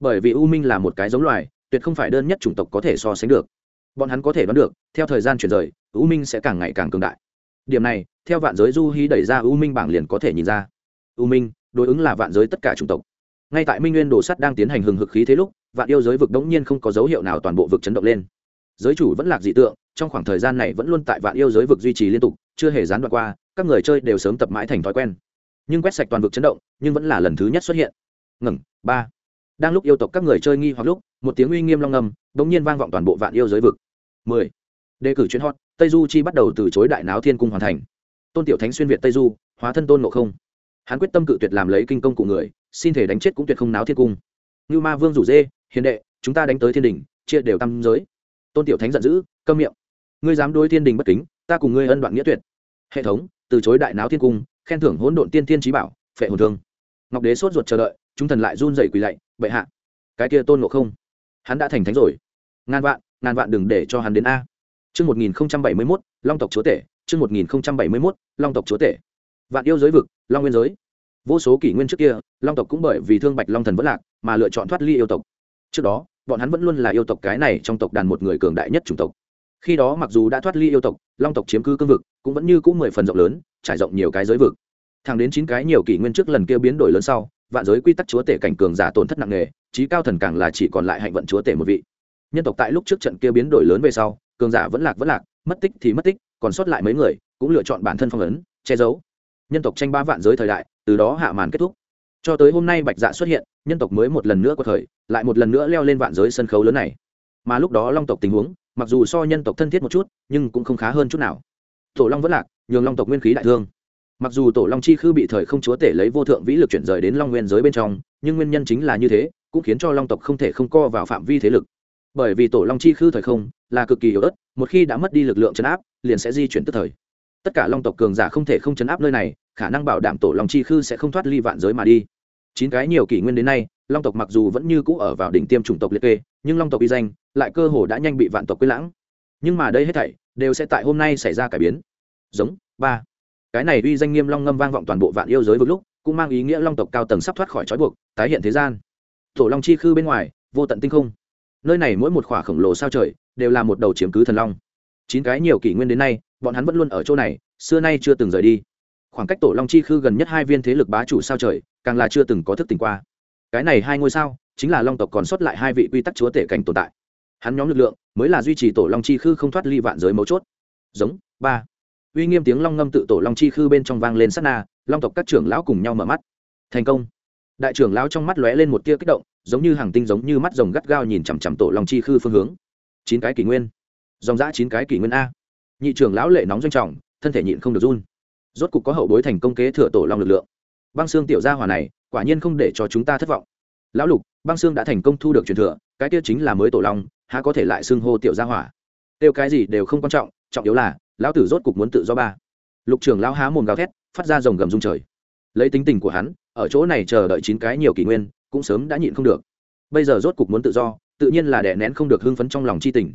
Speaker 1: Bởi vì u minh là một cái giống loài, tuyệt không phải đơn nhất chủng tộc có thể so sánh được. Bọn hắn có thể đoán được, theo thời gian chuyển rời, u minh sẽ càng ngày càng cường đại. Điểm này, theo vạn giới du hí đẩy ra u minh bảng liền có thể nhìn ra. U minh, đối ứng là vạn giới tất cả chủng tộc. Ngay tại minh nguyên đồ sắt đang tiến hành hừng hực khí thế lúc, vạn yêu giới vực đống nhiên không có dấu hiệu nào toàn bộ vực chấn động lên. Giới chủ vẫn lạc dị tượng trong khoảng thời gian này vẫn luôn tại vạn yêu giới vực duy trì liên tục, chưa hề gián đoạn qua, các người chơi đều sớm tập mãi thành thói quen. Nhưng quét sạch toàn vực chấn động, nhưng vẫn là lần thứ nhất xuất hiện. Ngừng, ba. Đang lúc yêu tộc các người chơi nghi hoặc lúc, một tiếng uy nghiêm long ngầm bỗng nhiên vang vọng toàn bộ vạn yêu giới vực. Mười. Đề cử chuyến hot, tây du chi bắt đầu từ chối đại náo thiên cung hoàn thành. Tôn tiểu thánh xuyên việt tây du, hóa thân tôn ngộ không. Hắn quyết tâm cự tuyệt làm lấy kinh công của người, xin thể đánh chết cũng tuyệt không náo thiên cung. Như ma vương rủ dê, hiền đệ, chúng ta đánh tới thiên đình chia đều tam giới. Tôn tiểu thánh giận dữ, câm miệng ngươi dám đối thiên đình bất kính ta cùng ngươi ân đoạn nghĩa tuyệt hệ thống từ chối đại náo thiên cung khen thưởng hỗn độn tiên thiên trí bảo phệ hồn thương ngọc đế sốt ruột chờ đợi chúng thần lại run dậy quỳ lạy bệ hạ cái kia tôn ngộ không hắn đã thành thánh rồi ngàn vạn ngàn vạn đừng để cho hắn đến a Chương 1071, Long tộc chúa tể, chương 1071, Long tộc chúa tể. Vạn yêu giới vực, Long nguyên giới. Vô số kỷ nguyên trước kia, Long tộc cũng bởi vì thương Bạch Long thần vẫn lạc, mà lựa chọn thoát ly yêu tộc. Trước đó, bọn hắn vẫn luôn là yêu tộc cái này trong tộc đàn một người cường đại nhất chủng tộc. Khi đó mặc dù đã thoát ly yêu tộc, Long tộc chiếm cứ cương vực, cũng vẫn như cũ mười phần rộng lớn, trải rộng nhiều cái giới vực. Thẳng đến chín cái nhiều kỷ nguyên trước lần kia biến đổi lớn sau, vạn giới quy tắc chúa tể cảnh cường giả tổn thất nặng nề, trí cao thần càng là chỉ còn lại hạnh vận chúa tể một vị. Nhân tộc tại lúc trước trận kia biến đổi lớn về sau, cường giả vẫn lạc vẫn lạc mất tích thì mất tích còn sót lại mấy người cũng lựa chọn bản thân phong ấn che giấu nhân tộc tranh ba vạn giới thời đại từ đó hạ màn kết thúc cho tới hôm nay bạch dạ xuất hiện nhân tộc mới một lần nữa có thời lại một lần nữa leo lên vạn giới sân khấu lớn này mà lúc đó long tộc tình huống mặc dù so nhân tộc thân thiết một chút, nhưng cũng không khá hơn chút nào. Tổ long vẫn lạc, nhường long tộc nguyên khí đại thương. Mặc dù tổ long chi khư bị thời không chúa tể lấy vô thượng vĩ lực chuyển rời đến long nguyên giới bên trong, nhưng nguyên nhân chính là như thế, cũng khiến cho long tộc không thể không co vào phạm vi thế lực. Bởi vì tổ long chi khư thời không là cực kỳ yếu ớt, một khi đã mất đi lực lượng chấn áp, liền sẽ di chuyển tức thời. Tất cả long tộc cường giả không thể không chấn áp nơi này, khả năng bảo đảm tổ long chi khư sẽ không thoát ly vạn giới mà đi. Chín cái nhiều kỷ nguyên đến nay long tộc mặc dù vẫn như cũ ở vào đỉnh tiêm chủng tộc liệt kê, nhưng long tộc uy danh lại cơ hồ đã nhanh bị vạn tộc quy lãng. Nhưng mà đây hết thảy đều sẽ tại hôm nay xảy ra cải biến. Giống, ba. Cái này uy danh nghiêm long ngâm vang vọng toàn bộ vạn yêu giới vực lúc, cũng mang ý nghĩa long tộc cao tầng sắp thoát khỏi trói buộc, tái hiện thế gian. Tổ long chi khư bên ngoài, vô tận tinh không. Nơi này mỗi một khỏa khổng lồ sao trời đều là một đầu chiếm cứ thần long. Chín cái nhiều kỷ nguyên đến nay, bọn hắn vẫn luôn ở chỗ này, xưa nay chưa từng rời đi. Khoảng cách tổ long chi khư gần nhất hai viên thế lực bá chủ sao trời, càng là chưa từng có thức tỉnh qua cái này hai ngôi sao, chính là long tộc còn sót lại hai vị quy tắc chúa tể cảnh tồn tại. Hắn nhóm lực lượng mới là duy trì tổ long chi khư không thoát ly vạn giới mấu chốt. Giống, ba. Uy nghiêm tiếng long ngâm tự tổ long chi khư bên trong vang lên sát na, long tộc các trưởng lão cùng nhau mở mắt. Thành công. Đại trưởng lão trong mắt lóe lên một tia kích động, giống như hàng tinh giống như mắt rồng gắt gao nhìn chằm chằm tổ long chi khư phương hướng. Chín cái kỷ nguyên. Dòng giã chín cái kỷ nguyên a. Nhị trưởng lão lệ nóng doanh trọng, thân thể nhịn không được run. Rốt cục có hậu bối thành công kế thừa tổ long lực lượng. Băng xương tiểu gia hỏa này quả nhiên không để cho chúng ta thất vọng. Lão lục, băng xương đã thành công thu được truyền thừa, cái kia chính là mới tổ long, há có thể lại xưng hô tiểu gia hỏa. Tiêu cái gì đều không quan trọng trọng yếu là, lão tử rốt cục muốn tự do ba. Lục trưởng lão há mồm gào thét, phát ra rồng gầm rung trời. Lấy tính tình của hắn, ở chỗ này chờ đợi chín cái nhiều kỷ nguyên, cũng sớm đã nhịn không được. Bây giờ rốt cục muốn tự do, tự nhiên là đè nén không được hưng phấn trong lòng chi tình.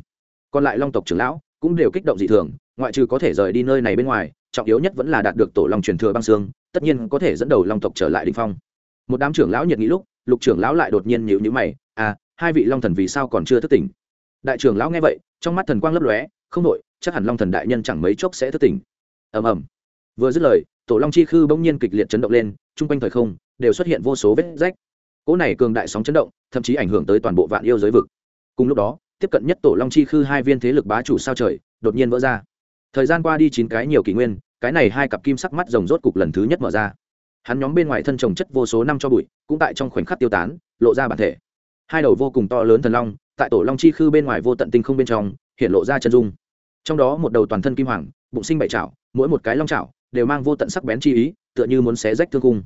Speaker 1: Còn lại long tộc trưởng lão, cũng đều kích động dị thường, ngoại trừ có thể rời đi nơi này bên ngoài, trọng yếu nhất vẫn là đạt được tổ long truyền thừa băng xương, tất nhiên có thể dẫn đầu long tộc trở lại đình phong một đám trưởng lão nhiệt nghĩ lúc, lục trưởng lão lại đột nhiên nhịu nhữ mày à hai vị long thần vì sao còn chưa thức tỉnh? Đại trưởng lão nghe vậy, trong mắt thần quang lấp lóe, không nội chắc hẳn long thần đại nhân chẳng mấy chốc sẽ thức tỉnh. Ầm ầm. Vừa dứt lời, tổ long chi khư bỗng nhiên kịch liệt chấn động lên, chung quanh thời không đều xuất hiện vô số vết rách. Cỗ này cường đại sóng chấn động, thậm chí ảnh hưởng tới toàn bộ vạn yêu giới vực. Cùng lúc đó, tiếp cận nhất tổ long chi khư hai viên thế lực bá chủ sao trời, đột nhiên vỡ ra. Thời gian qua đi chín cái nhiều kỷ nguyên, cái này hai cặp kim sắc mắt rồng rốt cục lần thứ nhất mở ra hắn nhóm bên ngoài thân trồng chất vô số năm cho bụi, cũng tại trong khoảnh khắc tiêu tán, lộ ra bản thể. Hai đầu vô cùng to lớn thần long, tại tổ long chi khư bên ngoài vô tận tinh không bên trong, hiện lộ ra chân dung. Trong đó một đầu toàn thân kim hoàng, bụng sinh bảy chảo mỗi một cái long chảo đều mang vô tận sắc bén chi ý, tựa như muốn xé rách thương cung.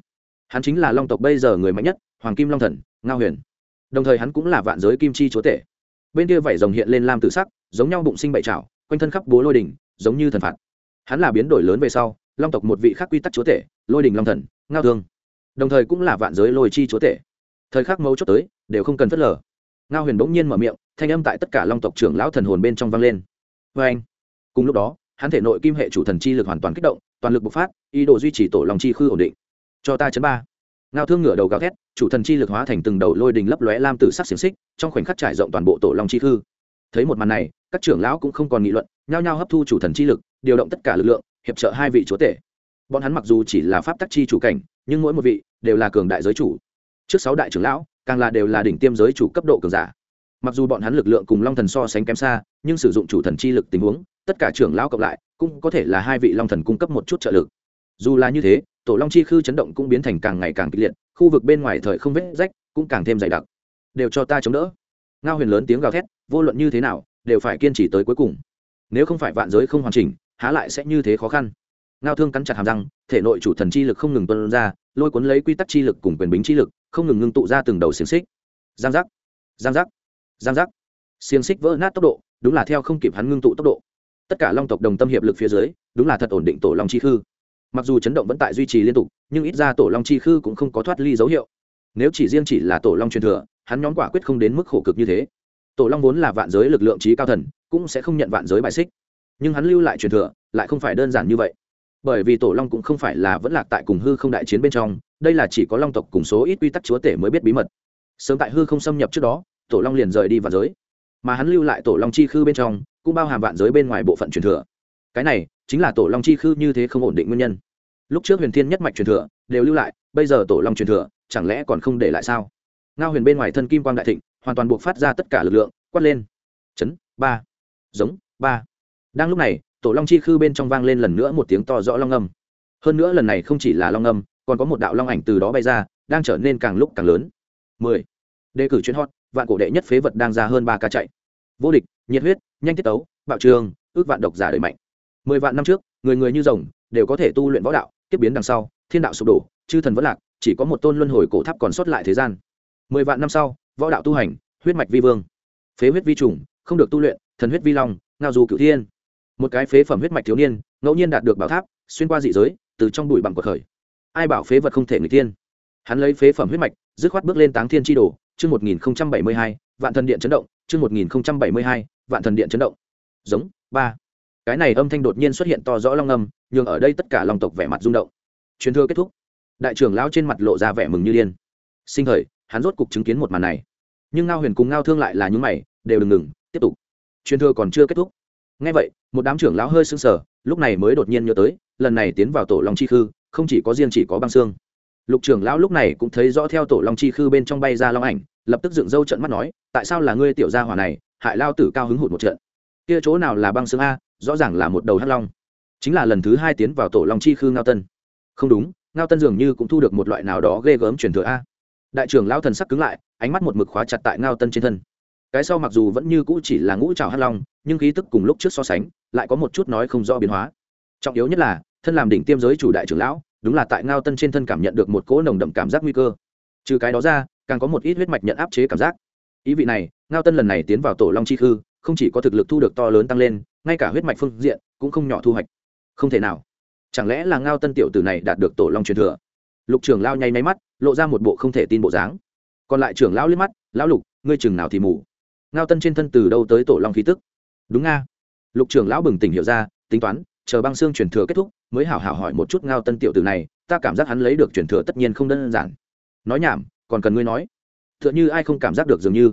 Speaker 1: Hắn chính là long tộc bây giờ người mạnh nhất, hoàng kim long thần, ngao huyền. Đồng thời hắn cũng là vạn giới kim chi chúa tể. Bên kia vảy rồng hiện lên lam tự sắc, giống nhau bụng sinh bảy chảo quanh thân khắp bố lôi đỉnh, giống như thần phạt. Hắn là biến đổi lớn về sau long tộc một vị khác quy tắc chúa tể, lôi đình long thần, ngao thương. Đồng thời cũng là vạn giới lôi chi chúa tể. Thời khắc mấu chốt tới, đều không cần phớt lờ. Ngao huyền bỗng nhiên mở miệng, thanh âm tại tất cả long tộc trưởng lão thần hồn bên trong vang lên. Vê anh, cùng lúc đó, hắn thể nội kim hệ chủ thần chi lực hoàn toàn kích động, toàn lực bộc phát, ý đồ duy trì tổ lòng chi khư ổn định. Cho ta chấn ba. Ngao thương ngửa đầu gào thét, chủ thần chi lực hóa thành từng đầu lôi đình lấp lóe lam tử sắc xiềng xích, trong khoảnh khắc trải rộng toàn bộ tổ long chi khư. Thấy một màn này, các trưởng lão cũng không còn nghị luận, nhao nhao hấp thu chủ thần chi lực, điều động tất cả lực lượng hiệp trợ hai vị chúa tể. Bọn hắn mặc dù chỉ là pháp tắc chi chủ cảnh, nhưng mỗi một vị đều là cường đại giới chủ. Trước sáu đại trưởng lão, càng là đều là đỉnh tiêm giới chủ cấp độ cường giả. Mặc dù bọn hắn lực lượng cùng long thần so sánh kém xa, nhưng sử dụng chủ thần chi lực tình huống, tất cả trưởng lão cộng lại, cũng có thể là hai vị long thần cung cấp một chút trợ lực. Dù là như thế, tổ long chi khư chấn động cũng biến thành càng ngày càng kịch liệt, khu vực bên ngoài thời không vết rách cũng càng thêm dày đặc. Đều cho ta chống đỡ. Ngao huyền lớn tiếng gào thét, vô luận như thế nào, đều phải kiên trì tới cuối cùng. Nếu không phải vạn giới không hoàn chỉnh há lại sẽ như thế khó khăn. Ngao thương cắn chặt hàm răng, thể nội chủ thần chi lực không ngừng tuân ra, lôi cuốn lấy quy tắc chi lực cùng quyền bính chi lực, không ngừng ngưng tụ ra từng đầu xiềng xích. Giang giác giang giác giang giác. Xiềng xích vỡ nát tốc độ, đúng là theo không kịp hắn ngưng tụ tốc độ. Tất cả long tộc đồng tâm hiệp lực phía dưới, đúng là thật ổn định tổ long chi khư. Mặc dù chấn động vẫn tại duy trì liên tục, nhưng ít ra tổ long chi khư cũng không có thoát ly dấu hiệu. Nếu chỉ riêng chỉ là tổ long truyền thừa, hắn nhóm quả quyết không đến mức khổ cực như thế. Tổ long vốn là vạn giới lực lượng trí cao thần, cũng sẽ không nhận vạn giới bài xích nhưng hắn lưu lại truyền thừa lại không phải đơn giản như vậy. Bởi vì tổ long cũng không phải là vẫn lạc tại cùng hư không đại chiến bên trong, đây là chỉ có long tộc cùng số ít quy tắc chúa tể mới biết bí mật. Sớm tại hư không xâm nhập trước đó, tổ long liền rời đi vạn giới. Mà hắn lưu lại tổ long chi khư bên trong, cũng bao hàm vạn giới bên ngoài bộ phận truyền thừa. Cái này chính là tổ long chi khư như thế không ổn định nguyên nhân. Lúc trước huyền thiên nhất mạch truyền thừa đều lưu lại, bây giờ tổ long truyền thừa, chẳng lẽ còn không để lại sao? Ngao huyền bên ngoài thân kim quang đại thịnh, hoàn toàn buộc phát ra tất cả lực lượng, quát lên. Chấn, ba. Giống, ba đang lúc này, tổ long chi khư bên trong vang lên lần nữa một tiếng to rõ long âm. Hơn nữa lần này không chỉ là long âm, còn có một đạo long ảnh từ đó bay ra, đang trở nên càng lúc càng lớn. Mười. Đề cử chuyên hot, vạn cổ đệ nhất phế vật đang ra hơn ba ca chạy. Vô địch, nhiệt huyết, nhanh tiết tấu, bạo trường, ước vạn độc giả đời mạnh. Mười vạn năm trước, người người như rồng, đều có thể tu luyện võ đạo, tiếp biến đằng sau, thiên đạo sụp đổ, chư thần vẫn lạc, chỉ có một tôn luân hồi cổ tháp còn sót lại thế gian. Mười vạn năm sau, võ đạo tu hành, huyết mạch vi vương. Phế huyết vi trùng, không được tu luyện, thần huyết vi long, ngao du cửu thiên một cái phế phẩm huyết mạch thiếu niên, ngẫu nhiên đạt được bảo tháp, xuyên qua dị giới, từ trong bụi bằng cuộc khởi ai bảo phế vật không thể người tiên hắn lấy phế phẩm huyết mạch, dứt khoát bước lên táng thiên tri đồ, chương một nghìn bảy mươi hai, vạn thần điện chấn động, chương một nghìn bảy mươi hai, vạn thần điện chấn động. Giống, ba. Cái này âm thanh đột nhiên xuất hiện to rõ long âm nhưng ở đây tất cả lòng tộc vẻ mặt rung động. Truyền thừa kết thúc. Đại trưởng lão trên mặt lộ ra vẻ mừng như điên. Sinh thời, hắn rốt cục chứng kiến một màn này. Nhưng ngao huyền cùng ngao thương lại là những mày, đều đừng ngừng, tiếp tục. Truyền thừa còn chưa kết thúc ngay vậy, một đám trưởng lão hơi sưng sờ, lúc này mới đột nhiên nhớ tới, lần này tiến vào tổ long chi khư, không chỉ có riêng chỉ có băng xương. Lục trưởng lão lúc này cũng thấy rõ theo tổ long chi khư bên trong bay ra long ảnh, lập tức dựng râu trận mắt nói, tại sao là ngươi tiểu gia hỏa này, hại lao tử cao hứng hụt một trận? Kia chỗ nào là băng xương a, rõ ràng là một đầu hắc long. Chính là lần thứ hai tiến vào tổ long chi khư ngao tân. Không đúng, ngao tân dường như cũng thu được một loại nào đó ghê gớm truyền thừa a. Đại trưởng lão thần sắc cứng lại, ánh mắt một mực khóa chặt tại ngao tân trên thân. Cái sau mặc dù vẫn như cũ chỉ là ngũ trào hắc long nhưng khí tức cùng lúc trước so sánh, lại có một chút nói không rõ biến hóa. Trọng yếu nhất là, thân làm đỉnh tiêm giới chủ đại trưởng lão, đúng là tại ngao tân trên thân cảm nhận được một cỗ nồng đậm cảm giác nguy cơ. Trừ cái đó ra, càng có một ít huyết mạch nhận áp chế cảm giác. Ý vị này, ngao tân lần này tiến vào tổ long chi khư, không chỉ có thực lực thu được to lớn tăng lên, ngay cả huyết mạch phương diện cũng không nhỏ thu hoạch. Không thể nào. Chẳng lẽ là ngao tân tiểu tử này đạt được tổ long truyền thừa? Lục trưởng lao nháy máy mắt, lộ ra một bộ không thể tin bộ dáng. Còn lại trưởng lão liếc mắt, lão lục, ngươi chừng nào thì mù? Ngao tân trên thân từ đâu tới tổ long khí tức? Đúng nga lục trưởng lão bừng tỉnh hiểu ra, tính toán, chờ băng xương truyền thừa kết thúc, mới hảo hảo hỏi một chút ngao tân tiểu tử này, ta cảm giác hắn lấy được truyền thừa tất nhiên không đơn giản. Nói nhảm, còn cần ngươi nói. T h ư ợ n h ư ai không cảm giác được dường như.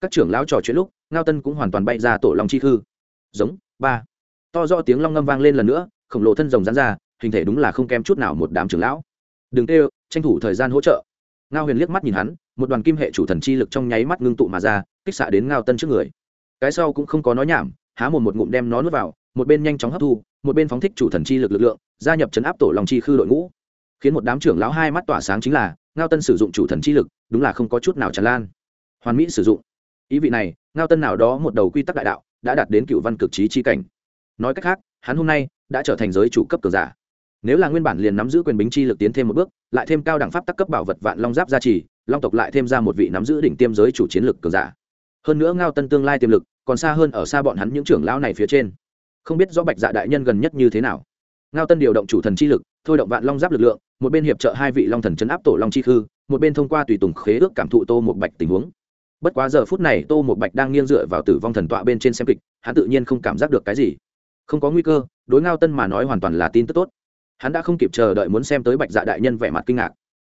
Speaker 1: Các trưởng lão trò chuyện lúc, ngao tân cũng hoàn toàn bay ra tổ long chi thư giống, ba. To do tiếng long ngâm vang lên lần nữa, khổng lồ thân rồng rán ra, hình thể đúng là không kém chút nào một đám trưởng lão. Đừng tê tranh thủ thời gian hỗ trợ. Ngao huyền liếc mắt nhìn hắn, một đoàn kim hệ chủ thần chi lực trong nháy mắt ngưng tụ mà ra, kích xạ đến ngao tân trước người cái sau cũng không có nói nhảm, há một một ngụm đem nó nuốt vào, một bên nhanh chóng hấp thu, một bên phóng thích chủ thần chi lực lực lượng, gia nhập chấn áp tổ lòng chi khư đội ngũ. Khiến một đám trưởng lão hai mắt tỏa sáng chính là, ngao tân sử dụng chủ thần chi lực, đúng là không có chút nào tràn lan. Hoàn mỹ sử dụng. Ý vị này, ngao tân nào đó một đầu quy tắc đại đạo, đã đạt đến cựu văn cực trí chi cảnh. Nói cách khác, hắn hôm nay đã trở thành giới chủ cấp cường giả. Nếu là nguyên bản liền nắm giữ quyền bính chi lực tiến thêm một bước, lại thêm cao đẳng pháp tắc cấp bảo vật vạn long giáp gia trì, long tộc lại thêm ra một vị nắm giữ đỉnh tiêm giới chủ chiến lực cường giả hơn nữa ngao tân tương lai tiềm lực còn xa hơn ở xa bọn hắn những trưởng lão này phía trên không biết rõ bạch dạ đại nhân gần nhất như thế nào ngao tân điều động chủ thần chi lực thôi động vạn long giáp lực lượng một bên hiệp trợ hai vị long thần chấn áp tổ long chi khư một bên thông qua tùy tùng khế ước cảm thụ tô một bạch tình huống bất quá giờ phút này tô một bạch đang nghiêng dựa vào tử vong thần tọa bên trên xem kịch hắn tự nhiên không cảm giác được cái gì không có nguy cơ đối ngao tân mà nói hoàn toàn là tin tức tốt hắn đã không kịp chờ đợi muốn xem tới bạch dạ đại nhân vẻ mặt kinh ngạc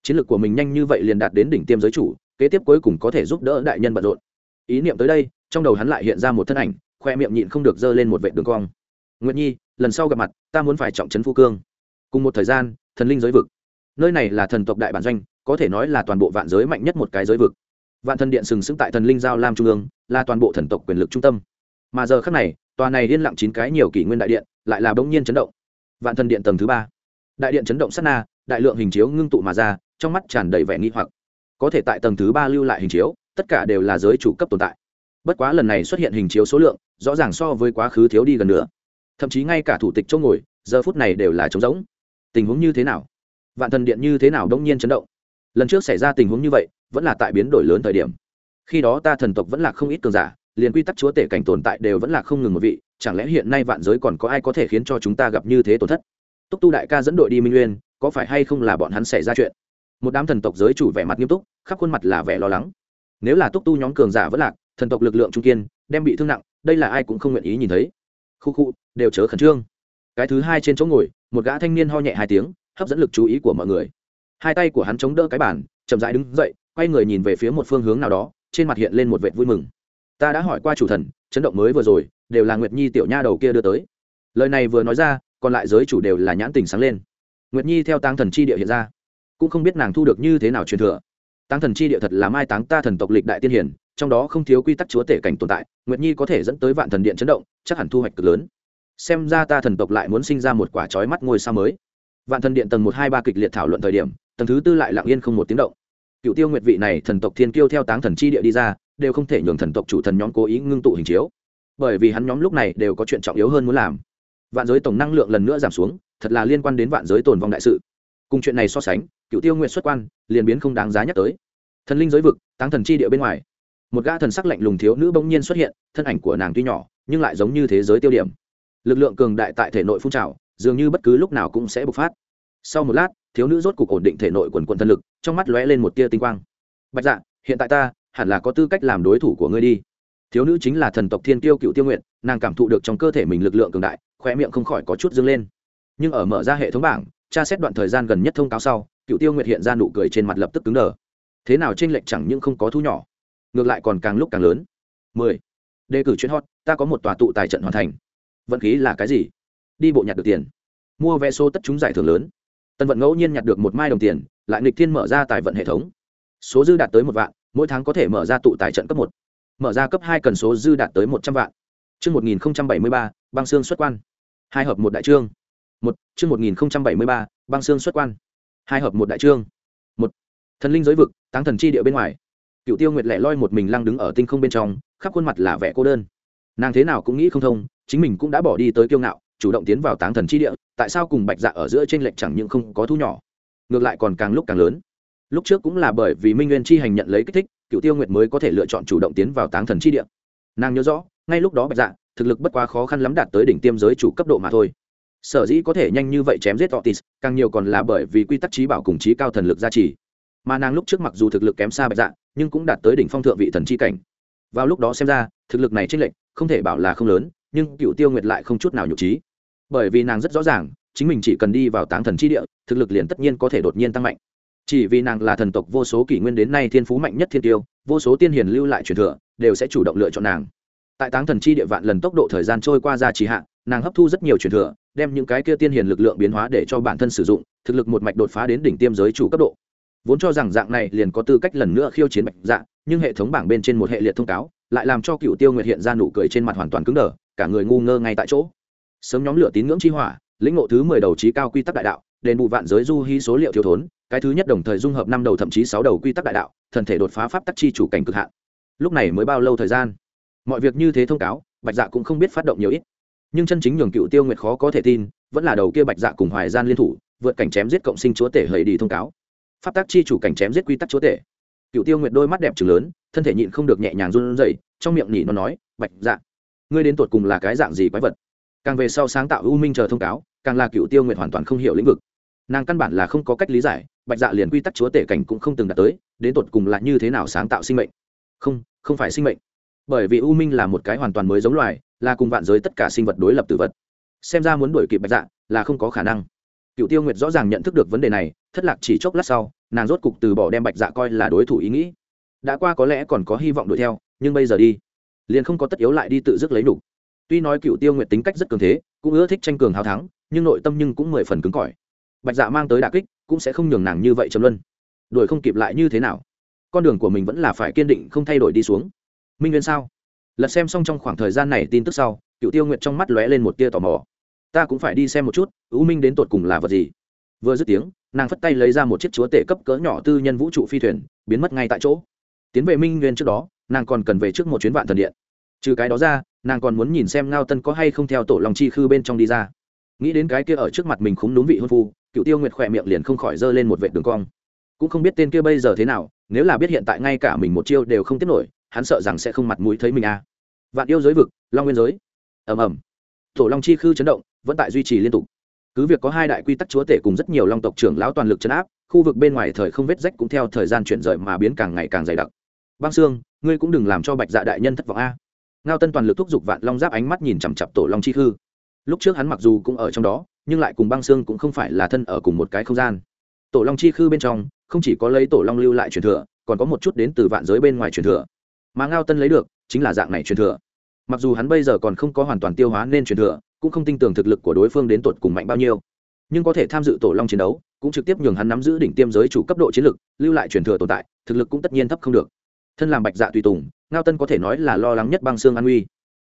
Speaker 1: chiến lược của mình nhanh như vậy liền đạt đến đỉnh tiêm giới chủ kế tiếp cuối cùng có thể giúp đỡ đại nhân bận rộn ý niệm tới đây, trong đầu hắn lại hiện ra một thân ảnh, khoe miệng nhịn không được dơ lên một vệ đường cong. Nguyện nhi, lần sau gặp mặt, ta muốn phải trọng trấn phu cương. Cùng một thời gian, thần linh giới vực. Nơi này là thần tộc đại bản doanh, có thể nói là toàn bộ vạn giới mạnh nhất một cái giới vực. Vạn thần điện sừng sững tại thần linh giao lam trung ương, là toàn bộ thần tộc quyền lực trung tâm. Mà giờ khác này, tòa này liên lặng chín cái nhiều kỷ nguyên đại điện, lại là bỗng nhiên chấn động. Vạn thần điện tầng thứ ba. Đại điện chấn động sát na, đại lượng hình chiếu ngưng tụ mà ra, trong mắt tràn đầy vẻ nghi hoặc. Có thể tại tầng thứ ba lưu lại hình chiếu tất cả đều là giới chủ cấp tồn tại. Bất quá lần này xuất hiện hình chiếu số lượng, rõ ràng so với quá khứ thiếu đi gần nữa. Thậm chí ngay cả thủ tịch chỗ ngồi, giờ phút này đều là trống rỗng. Tình huống như thế nào? Vạn thần điện như thế nào đông nhiên chấn động? Lần trước xảy ra tình huống như vậy, vẫn là tại biến đổi lớn thời điểm. Khi đó ta thần tộc vẫn là không ít cường giả, liền quy tắc chúa tể cảnh tồn tại đều vẫn là không ngừng một vị, chẳng lẽ hiện nay vạn giới còn có ai có thể khiến cho chúng ta gặp như thế tổn thất? Túc tu đại ca dẫn đội đi minh nguyên có phải hay không là bọn hắn xảy ra chuyện? Một đám thần tộc giới chủ vẻ mặt nghiêm túc, khắp khuôn mặt là vẻ lo lắng nếu là túc tu nhóm cường giả vẫn lạc, thần tộc lực lượng trung kiên, đem bị thương nặng, đây là ai cũng không nguyện ý nhìn thấy. Khu khu, đều chớ khẩn trương. Cái thứ hai trên chỗ ngồi, một gã thanh niên ho nhẹ hai tiếng, hấp dẫn lực chú ý của mọi người. Hai tay của hắn chống đỡ cái bàn, chậm rãi đứng dậy, quay người nhìn về phía một phương hướng nào đó, trên mặt hiện lên một vệ vui mừng. Ta đã hỏi qua chủ thần, chấn động mới vừa rồi, đều là nguyệt nhi tiểu nha đầu kia đưa tới. Lời này vừa nói ra, còn lại giới chủ đều là nhãn tình sáng lên. Nguyệt nhi theo tăng thần chi địa hiện ra, cũng không biết nàng thu được như thế nào truyền thừa tăng thần chi địa thật là mai táng ta thần tộc lịch đại tiên hiển trong đó không thiếu quy tắc chúa tể cảnh tồn tại, nguyệt nhi có thể dẫn tới vạn thần điện chấn động, chắc hẳn thu hoạch cực lớn. Xem ra ta thần tộc lại muốn sinh ra một quả trói mắt ngôi sao mới. Vạn thần điện tầng một hai ba kịch liệt thảo luận thời điểm, tầng thứ tư lại lặng yên không một tiếng động. Cựu tiêu nguyệt vị này thần tộc thiên kiêu theo táng thần chi địa đi ra, đều không thể nhường thần tộc chủ thần nhóm cố ý ngưng tụ hình chiếu. Bởi vì hắn nhóm lúc này đều có chuyện trọng yếu hơn muốn làm. Vạn giới tổng năng lượng lần nữa giảm xuống, thật là liên quan đến vạn giới tồn vong đại sự cùng chuyện này so sánh cựu tiêu nguyện xuất quan, liền biến không đáng giá nhắc tới. Thần linh giới vực, táng thần chi địa bên ngoài. Một gã thần sắc lạnh lùng thiếu nữ bỗng nhiên xuất hiện, thân ảnh của nàng tuy nhỏ, nhưng lại giống như thế giới tiêu điểm. Lực lượng cường đại tại thể nội phun trào, dường như bất cứ lúc nào cũng sẽ bộc phát. Sau một lát, thiếu nữ rốt cục ổn định thể nội quần quần thân lực, trong mắt lóe lên một tia tinh quang. Bạch dạ hiện tại ta hẳn là có tư cách làm đối thủ của ngươi đi. Thiếu nữ chính là thần tộc thiên tiêu cựu tiêu nguyện nàng cảm thụ được trong cơ thể mình lực lượng cường đại khoe miệng không khỏi có chút dâng lên. Nhưng ở mở ra hệ thống bảng tra xét đoạn thời gian gần nhất thông cáo sau cựu tiêu nguyệt hiện ra nụ cười trên mặt lập tức cứng đờ. Thế nào trinh lệch chẳng những không có thu nhỏ ngược lại còn càng lúc càng lớn. Mười. Đề cử chuyến hot ta có một tòa tụ tài trận hoàn thành. Vận khí là cái gì? Đi bộ nhặt được tiền. Mua vé số tất chúng giải thưởng lớn. Tân vận ngẫu nhiên nhặt được một mai đồng tiền lại nghịch thiên mở ra tài vận hệ thống. Số dư đạt tới một vạn mỗi tháng có thể mở ra tụ tài trận cấp một. Mở ra cấp hai cần số dư đạt tới một trăm vạn. Trước 1073, băng xương xuất quan. Hai hợp một đại trương. Một, trước 1073, băng xương xuất quan. Hai hợp một đại trương. Một, thần linh giới vực, táng thần chi địa bên ngoài. cựu tiêu nguyệt lẻ loi một mình lăng đứng ở tinh không bên trong khắp khuôn mặt là vẻ cô đơn nàng thế nào cũng nghĩ không thông chính mình cũng đã bỏ đi tới kiêu ngạo chủ động tiến vào táng thần chi địa tại sao cùng bạch dạ ở giữa trên lệnh chẳng những không có thu nhỏ ngược lại còn càng lúc càng lớn lúc trước cũng là bởi vì minh nguyên chi hành nhận lấy kích thích cựu tiêu nguyệt mới có thể lựa chọn chủ động tiến vào táng thần chi địa nàng nhớ rõ ngay lúc đó bạch dạ thực lực bất quá khó khăn lắm đạt tới đỉnh tiêm giới chủ cấp độ mà thôi sở dĩ có thể nhanh như vậy chém giết otis càng nhiều còn là bởi vì quy tắc trí bảo cùng trí cao thần lực gia trì. Mà nàng lúc trước mặc dù thực lực kém xa bạch dạ nhưng cũng đạt tới đỉnh phong thượng vị thần chi cảnh. Vào lúc đó xem ra, thực lực này trên lệnh không thể bảo là không lớn, nhưng cựu tiêu nguyệt lại không chút nào nhục trí. Bởi vì nàng rất rõ ràng, chính mình chỉ cần đi vào táng thần chi địa, thực lực liền tất nhiên có thể đột nhiên tăng mạnh. Chỉ vì nàng là thần tộc vô số kỷ nguyên đến nay thiên phú mạnh nhất thiên tiêu, vô số tiên hiền lưu lại truyền thừa, đều sẽ chủ động lựa chọn nàng. Tại táng thần chi địa vạn lần tốc độ thời gian trôi qua ra trì hạn nàng hấp thu rất nhiều truyền thừa đem những cái kia tiên hiền lực lượng biến hóa để cho bản thân sử dụng thực lực một mạch đột phá đến đỉnh tiêm giới chủ cấp độ. Vốn cho rằng dạng này liền có tư cách lần nữa khiêu chiến bạch dạ, nhưng hệ thống bảng bên trên một hệ liệt thông cáo lại làm cho cựu tiêu nguyệt hiện ra nụ cười trên mặt hoàn toàn cứng đờ cả người ngu ngơ ngay tại chỗ. Sớm nhóm lửa tín ngưỡng chi hỏa lĩnh ngộ thứ mười đầu trí cao quy tắc đại đạo đền bù vạn giới du hy số liệu thiếu thốn cái thứ nhất đồng thời dung hợp năm đầu thậm chí sáu đầu quy tắc đại đạo thần thể đột phá pháp tắc chi chủ cảnh cực hạn. Lúc này mới bao lâu thời gian? Mọi việc như thế thông cáo bạch dạ cũng không biết phát động nhiều ít nhưng chân chính nhường cựu tiêu nguyệt khó có thể tin, vẫn là đầu kia bạch dạ cùng hoài gian liên thủ, vượt cảnh chém giết cộng sinh chúa tể hầy đi thông cáo. Pháp tắc chi chủ cảnh chém giết quy tắc chúa tể. Cựu tiêu nguyệt đôi mắt đẹp trừng lớn, thân thể nhịn không được nhẹ nhàng run rẩy, trong miệng nhỉ nó nói, bạch dạ ngươi đến tột cùng là cái dạng gì quái vật? Càng về sau sáng tạo u minh chờ thông cáo, càng là cựu tiêu nguyệt hoàn toàn không hiểu lĩnh vực. Nàng căn bản là không có cách lý giải, bạch dạ liền quy tắc chúa tể cảnh cũng không từng đạt tới, đến tột cùng là như thế nào sáng tạo sinh mệnh? Không không phải sinh mệnh bởi vì u minh là một cái hoàn toàn mới giống loài, là cùng vạn giới tất cả sinh vật đối lập tử vật. Xem ra muốn đuổi kịp bạch dạ là không có khả năng. Cựu tiêu nguyệt rõ ràng nhận thức được vấn đề này, thất lạc chỉ chốc lát sau, nàng rốt cục từ bỏ đem bạch dạ coi là đối thủ ý nghĩ. Đã qua có lẽ còn có hy vọng đuổi theo, nhưng bây giờ đi, liền không có tất yếu lại đi tự dứt lấy đủ. tuy nói cựu tiêu nguyệt tính cách rất cường thế, cũng ưa thích tranh cường hào thắng, nhưng nội tâm nhưng cũng mười phần cứng cỏi. Bạch dạ mang tới đà kích, cũng sẽ không nhường nàng như vậy chấm luân. Đuổi không kịp lại như thế nào? Con đường của mình vẫn là phải kiên định, không thay đổi đi xuống minh nguyên sao? Lật xem xong trong khoảng thời gian này tin tức sau cựu tiêu nguyệt trong mắt lóe lên một tia tò mò. Ta cũng phải đi xem một chút ưu minh đến tột cùng là vật gì? Vừa dứt tiếng, nàng phất tay lấy ra một chiếc chúa tể cấp cỡ nhỏ tư nhân vũ trụ phi thuyền, biến mất ngay tại chỗ. Tiến về minh nguyên trước đó, nàng còn cần về trước một chuyến vạn thần điện. Trừ cái đó ra, nàng còn muốn nhìn xem ngao tân có hay không theo tổ lòng chi khư bên trong đi ra. Nghĩ đến cái kia ở trước mặt mình khúng đúng vị hôn phu cựu tiêu nguyệt khỏe miệng liền không khỏi giơ lên một vệ đường cong. Cũng không biết tên kia bây giờ thế nào, nếu là biết hiện tại ngay cả mình một chiêu đều không tiếp nổi hắn sợ rằng sẽ không mặt mũi thấy mình a à. vạn yêu giới vực, long nguyên giới. Ầm ầm. Tổ long chi khư chấn động, vẫn tại duy trì liên tục. Cứ việc có hai đại quy tắc chúa tể cùng rất nhiều long tộc trưởng lão toàn lực chấn áp, khu vực bên ngoài thời không vết rách cũng theo thời gian chuyển rời mà biến càng ngày càng dày đặc. Băng xương ngươi cũng đừng làm cho bạch dạ đại nhân thất vọng a. Ngao tân toàn lực thúc giục vạn long giáp ánh mắt nhìn chằm chặp tổ long chi khư. Lúc trước hắn mặc dù cũng ở trong đó, nhưng lại cùng băng xương cũng không phải là thân ở cùng một cái không gian. Tổ long chi khư bên trong, không chỉ có lấy tổ long lưu lại truyền thừa, còn có một chút đến từ vạn giới bên ngoài truyền thừa mà ngao tân lấy được, chính là dạng này truyền thừa. Mặc dù hắn bây giờ còn không có hoàn toàn tiêu hóa nên truyền thừa, cũng không tin tưởng thực lực của đối phương đến tột cùng mạnh bao nhiêu. Nhưng có thể tham dự tổ long chiến đấu, cũng trực tiếp nhường hắn nắm giữ đỉnh tiêm giới chủ cấp độ chiến lực, lưu lại truyền thừa tồn tại, thực lực cũng tất nhiên thấp không được. Thân làm bạch dạ tùy tùng, ngao tân có thể nói là lo lắng nhất băng xương an uy.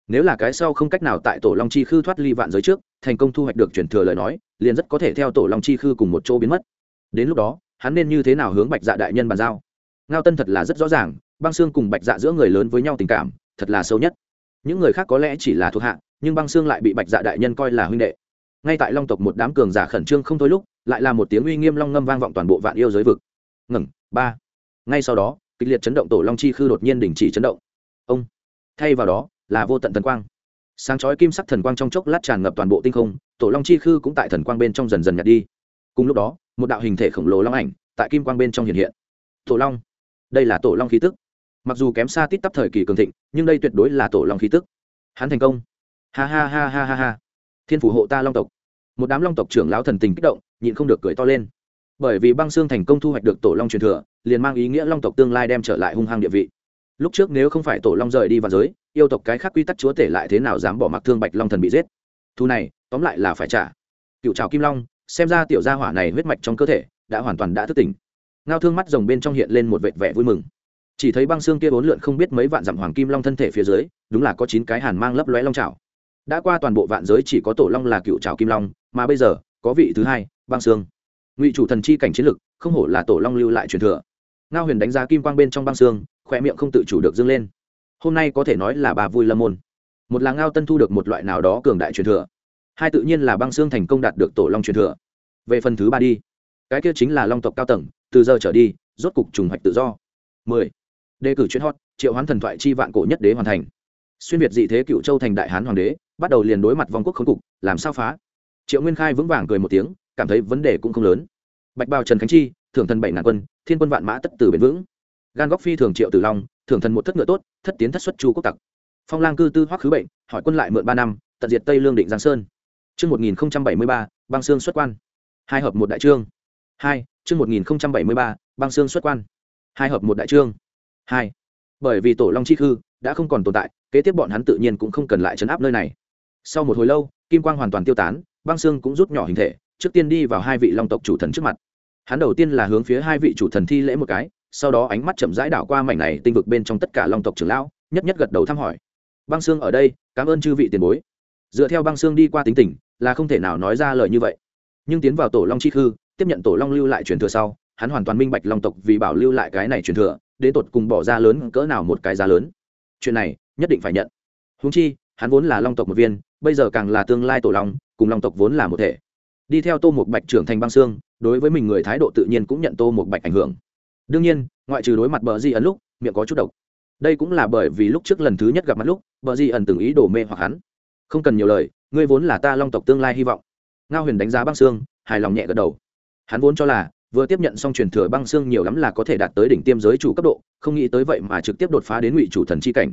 Speaker 1: Nếu là cái sau không cách nào tại tổ long chi khư thoát ly vạn giới trước, thành công thu hoạch được truyền thừa lời nói, liền rất có thể theo tổ long chi khư cùng một chỗ biến mất. Đến lúc đó, hắn nên như thế nào hướng bạch dạ đại nhân bàn giao? Ngao tân thật là rất rõ ràng băng xương cùng bạch dạ giữa người lớn với nhau tình cảm, thật là sâu nhất. Những người khác có lẽ chỉ là thuộc hạ, nhưng băng xương lại bị bạch dạ đại nhân coi là huynh đệ. Ngay tại long tộc một đám cường giả khẩn trương không thôi lúc, lại là một tiếng uy nghiêm long ngâm vang vọng toàn bộ vạn yêu giới vực. Ngừng, ba. Ngay sau đó, kịch liệt chấn động tổ long chi khư đột nhiên đình chỉ chấn động. Ông. Thay vào đó, là vô tận thần quang. Sáng chói kim sắc thần quang trong chốc lát tràn ngập toàn bộ tinh không, tổ long chi khư cũng tại thần quang bên trong dần dần nhạt đi. Cùng lúc đó, một đạo hình thể khổng lồ long ảnh tại kim quang bên trong hiện hiện. Tổ long. Đây là tổ long khí tức mặc dù kém xa tít tắp thời kỳ cường thịnh, nhưng đây tuyệt đối là tổ long khí tức. Hắn thành công. Ha ha ha ha ha ha. Thiên phủ hộ ta long tộc. Một đám long tộc trưởng lão thần tình kích động, nhịn không được cười to lên. Bởi vì băng xương thành công thu hoạch được tổ long truyền thừa, liền mang ý nghĩa long tộc tương lai đem trở lại hung hăng địa vị. Lúc trước nếu không phải tổ long rời đi vào giới, yêu tộc cái khác quy tắc chúa tể lại thế nào dám bỏ mặc thương bạch long thần bị giết. Thu này, tóm lại là phải trả. Cựu trào kim long, xem ra tiểu gia hỏa này huyết mạch trong cơ thể đã hoàn toàn đã thức tỉnh. Ngao thương mắt rồng bên trong hiện lên một vệt vẻ vui mừng chỉ thấy băng xương kia bốn lượn không biết mấy vạn dặm hoàng kim long thân thể phía dưới, đúng là có chín cái hàn mang lấp lóe long trào đã qua toàn bộ vạn giới chỉ có tổ long là cựu trào kim long, mà bây giờ, có vị thứ hai, băng xương. Ngụy chủ thần chi cảnh chiến lực, không hổ là tổ long lưu lại truyền thừa. Ngao huyền đánh giá kim quang bên trong băng xương khoe miệng không tự chủ được dâng lên. Hôm nay có thể nói là bà vui lâm môn. Một là ngao tân thu được một loại nào đó cường đại truyền thừa, hai tự nhiên là băng xương thành công đạt được tổ long truyền thừa. Về phần thứ ba đi. Cái kia chính là long tộc cao tầng, từ giờ trở đi, rốt cục trùng hoạch tự do. Mười đề cử chuyên hot triệu hoán thần thoại chi vạn cổ nhất đế hoàn thành xuyên việt dị thế cựu châu thành đại hán hoàng đế bắt đầu liền đối mặt vong quốc khốn cục làm sao phá triệu nguyên khai vững vàng cười một tiếng cảm thấy vấn đề cũng không lớn bạch bào trần khánh chi thưởng thần bảy ngàn quân thiên quân vạn mã tất từ bền vững gan góc phi thường triệu tử long thưởng thần một thất ngựa tốt thất tiến thất xuất chu quốc tặc phong lang cư tư hoắc khứ bệnh hỏi quân lại mượn ba năm tận diệt tây lương định giang sơn Chương 1073, băng xương xuất quan. Hai hợp một đại trương. Hai, chương 1073, băng xương xuất quan. Hai hợp một đại trương. Hai. Bởi vì tổ Long chi khư đã không còn tồn tại, kế tiếp bọn hắn tự nhiên cũng không cần lại chấn áp nơi này. Sau một hồi lâu, kim quang hoàn toàn tiêu tán, băng xương cũng rút nhỏ hình thể, trước tiên đi vào hai vị Long tộc chủ thần trước mặt. Hắn đầu tiên là hướng phía hai vị chủ thần thi lễ một cái, sau đó ánh mắt chậm rãi đảo qua mảnh này tinh vực bên trong tất cả Long tộc trưởng lão, nhất nhất gật đầu thăm hỏi. Băng xương ở đây, cảm ơn chư vị tiền bối. Dựa theo băng xương đi qua tính tình, là không thể nào nói ra lời như vậy nhưng tiến vào tổ long chi khư tiếp nhận tổ long lưu lại truyền thừa sau hắn hoàn toàn minh bạch long tộc vì bảo lưu lại cái này truyền thừa đến tột cùng bỏ ra lớn cỡ nào một cái giá lớn. Chuyện này, nhất định phải nhận. Húng chi, hắn vốn là long tộc một viên, bây giờ càng là tương lai tổ long, cùng long tộc vốn là một thể. Đi theo tô một bạch trưởng thành băng xương, đối với mình người thái độ tự nhiên cũng nhận tô một bạch ảnh hưởng. Đương nhiên, ngoại trừ đối mặt bờ di ẩn lúc, miệng có chút độc. Đây cũng là bởi vì lúc trước lần thứ nhất gặp mặt lúc, bờ di ẩn từng ý đồ mê hoặc hắn. Không cần nhiều lời, ngươi vốn là ta long tộc tương lai hy vọng. Ngao huyền đánh giá băng xương, hài lòng nhẹ gật đầu. Hắn vốn cho là vừa tiếp nhận xong truyền thừa băng xương nhiều lắm là có thể đạt tới đỉnh tiêm giới chủ cấp độ, không nghĩ tới vậy mà trực tiếp đột phá đến ngụy chủ thần c h i cảnh.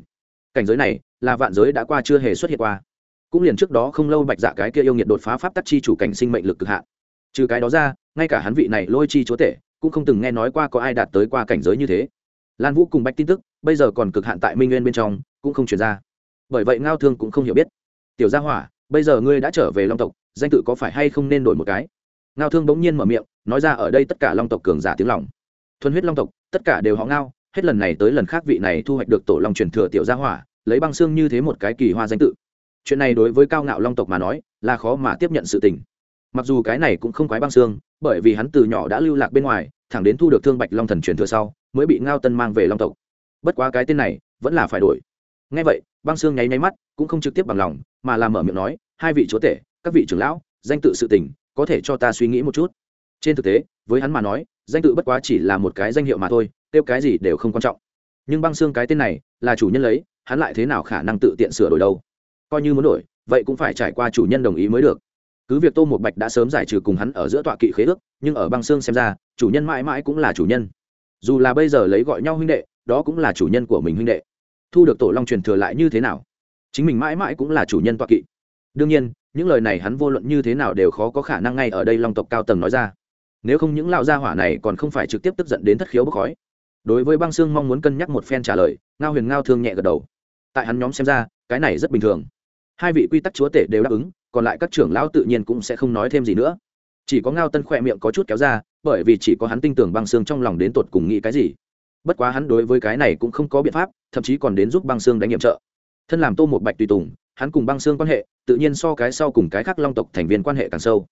Speaker 1: Cảnh giới này là vạn giới đã qua chưa hề xuất hiện qua. Cũng liền trước đó không lâu bạch dạ cái kia yêu nghiệt đột phá pháp tắc chi chủ cảnh sinh mệnh lực cực hạn. Trừ cái đó ra, ngay cả hắn vị này lôi chi chúa tể cũng không từng nghe nói qua có ai đạt tới qua cảnh giới như thế. Lan vũ cùng bạch tin tức, bây giờ còn cực hạn tại minh nguyên bên trong, cũng không chuyển ra. Bởi vậy ngao thương cũng không hiểu biết. Tiểu gia hỏa, bây giờ ngươi đã trở về long tộc, danh tự có phải hay không nên đổi một cái? Ngao thương bỗng nhiên mở miệng, nói ra ở đây tất cả long tộc cường giả tiếng lòng. Thuần huyết long tộc, tất cả đều họ ngao, hết lần này tới lần khác vị này thu hoạch được tổ long truyền thừa tiểu gia hỏa, lấy băng xương như thế một cái kỳ hoa danh tự. Chuyện này đối với cao ngạo long tộc mà nói, là khó mà tiếp nhận sự tình. Mặc dù cái này cũng không quái băng xương, bởi vì hắn từ nhỏ đã lưu lạc bên ngoài, thẳng đến thu được thương bạch long thần truyền thừa sau, mới bị ngao tân mang về long tộc. Bất quá cái tên này, vẫn là phải đổi. Ngay vậy, băng xương nháy nháy mắt, cũng không trực tiếp bằng lòng, mà làm mở miệng nói, hai vị chúa tể, các vị trưởng lão, danh tự sự tình có thể cho ta suy nghĩ một chút. Trên thực tế, với hắn mà nói, danh tự bất quá chỉ là một cái danh hiệu mà thôi tiêu cái gì đều không quan trọng. Nhưng băng xương cái tên này, là chủ nhân lấy, hắn lại thế nào khả năng tự tiện sửa đổi đâu? Coi như muốn đổi, vậy cũng phải trải qua chủ nhân đồng ý mới được. Cứ việc tô một bạch đã sớm giải trừ cùng hắn ở giữa tọa kỵ khế ước, nhưng ở băng xương xem ra, chủ nhân mãi mãi cũng là chủ nhân. Dù là bây giờ lấy gọi nhau huynh đệ, đó cũng là chủ nhân của mình huynh đệ. Thu được tổ long truyền thừa lại như thế nào? Chính mình mãi mãi cũng là chủ nhân tọa kỵ đương nhiên, những lời này hắn vô luận như thế nào đều khó có khả năng ngay ở đây long tộc cao tầng nói ra. Nếu không những lão gia hỏa này còn không phải trực tiếp tức giận đến thất khiếu bốc khói. Đối với băng xương mong muốn cân nhắc một phen trả lời, ngao huyền ngao thương nhẹ gật đầu. Tại hắn nhóm xem ra, cái này rất bình thường. Hai vị quy tắc chúa tể đều đáp ứng, còn lại các trưởng lão tự nhiên cũng sẽ không nói thêm gì nữa. Chỉ có ngao tân khỏe miệng có chút kéo ra, bởi vì chỉ có hắn tin tưởng băng xương trong lòng đến tột cùng nghĩ cái gì. Bất quá hắn đối với cái này cũng không có biện pháp, thậm chí còn đến giúp băng xương đánh nhiệm trợ. Thân làm tô một bạch tùy tùng hắn cùng băng xương quan hệ, tự nhiên so cái sau cùng cái khác long tộc thành viên quan hệ càng sâu.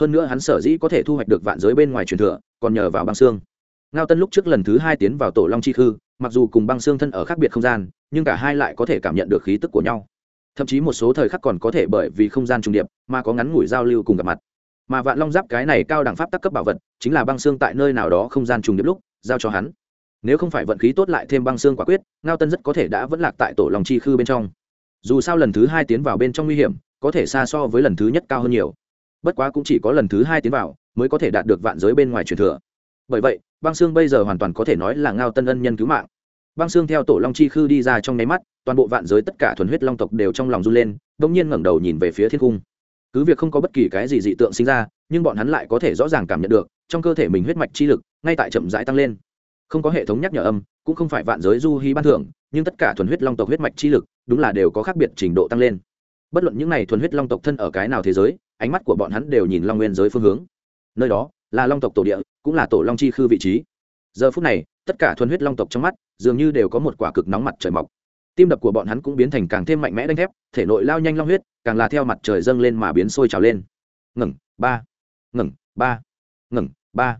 Speaker 1: Hơn nữa hắn sở dĩ có thể thu hoạch được vạn giới bên ngoài truyền thừa, còn nhờ vào băng xương. Ngao tân lúc trước lần thứ hai tiến vào tổ long chi khư, mặc dù cùng băng xương thân ở khác biệt không gian, nhưng cả hai lại có thể cảm nhận được khí tức của nhau. Thậm chí một số thời khắc còn có thể bởi vì không gian trùng điệp mà có ngắn ngủi giao lưu cùng gặp mặt. Mà vạn long giáp cái này cao đẳng pháp tắc cấp bảo vật, chính là băng xương tại nơi nào đó không gian trùng điệp lúc, giao cho hắn. Nếu không phải vận khí tốt lại thêm băng xương quả quyết, ngao tân rất có thể đã vẫn lạc tại tổ lòng chi khư bên trong dù sao lần thứ hai tiến vào bên trong nguy hiểm, có thể xa so với lần thứ nhất cao hơn nhiều. Bất quá cũng chỉ có lần thứ hai tiến vào, mới có thể đạt được vạn giới bên ngoài truyền thừa. Bởi vậy, băng xương bây giờ hoàn toàn có thể nói là ngao tân ân nhân cứu mạng. Băng xương theo tổ long chi khư đi ra trong nháy mắt, toàn bộ vạn giới tất cả thuần huyết long tộc đều trong lòng run lên đ ỗ n g nhiên ngẩng đầu nhìn về phía thiên cung. Cứ việc không có bất kỳ cái gì dị tượng sinh ra, nhưng bọn hắn lại có thể rõ ràng cảm nhận được, trong cơ thể mình huyết mạch chi lực ngay tại chậm rãi tăng lên. Không có hệ thống nhắc nhở âm, cũng không phải vạn giới du hí ban thưởng, nhưng tất cả thuần huyết long tộc huyết mạch chi lực đúng là đều có khác biệt trình độ tăng lên. Bất luận những n à y thuần huyết long tộc thân ở cái nào thế giới, ánh mắt của bọn hắn đều nhìn long nguyên giới phương hướng. Nơi đó, là long tộc tổ địa, cũng là tổ long chi khư vị trí. Giờ phút này, tất cả thuần huyết long tộc trong mắt, dường như đều có một quả cực nóng mặt trời mọc. Tim đập của bọn hắn cũng biến thành càng thêm mạnh mẽ đánh thép, thể nội lao nhanh long huyết, càng là theo mặt trời dâng lên mà biến sôi trào lên. Ngẩng ba. Ngẩng ba. Ngẩng ba.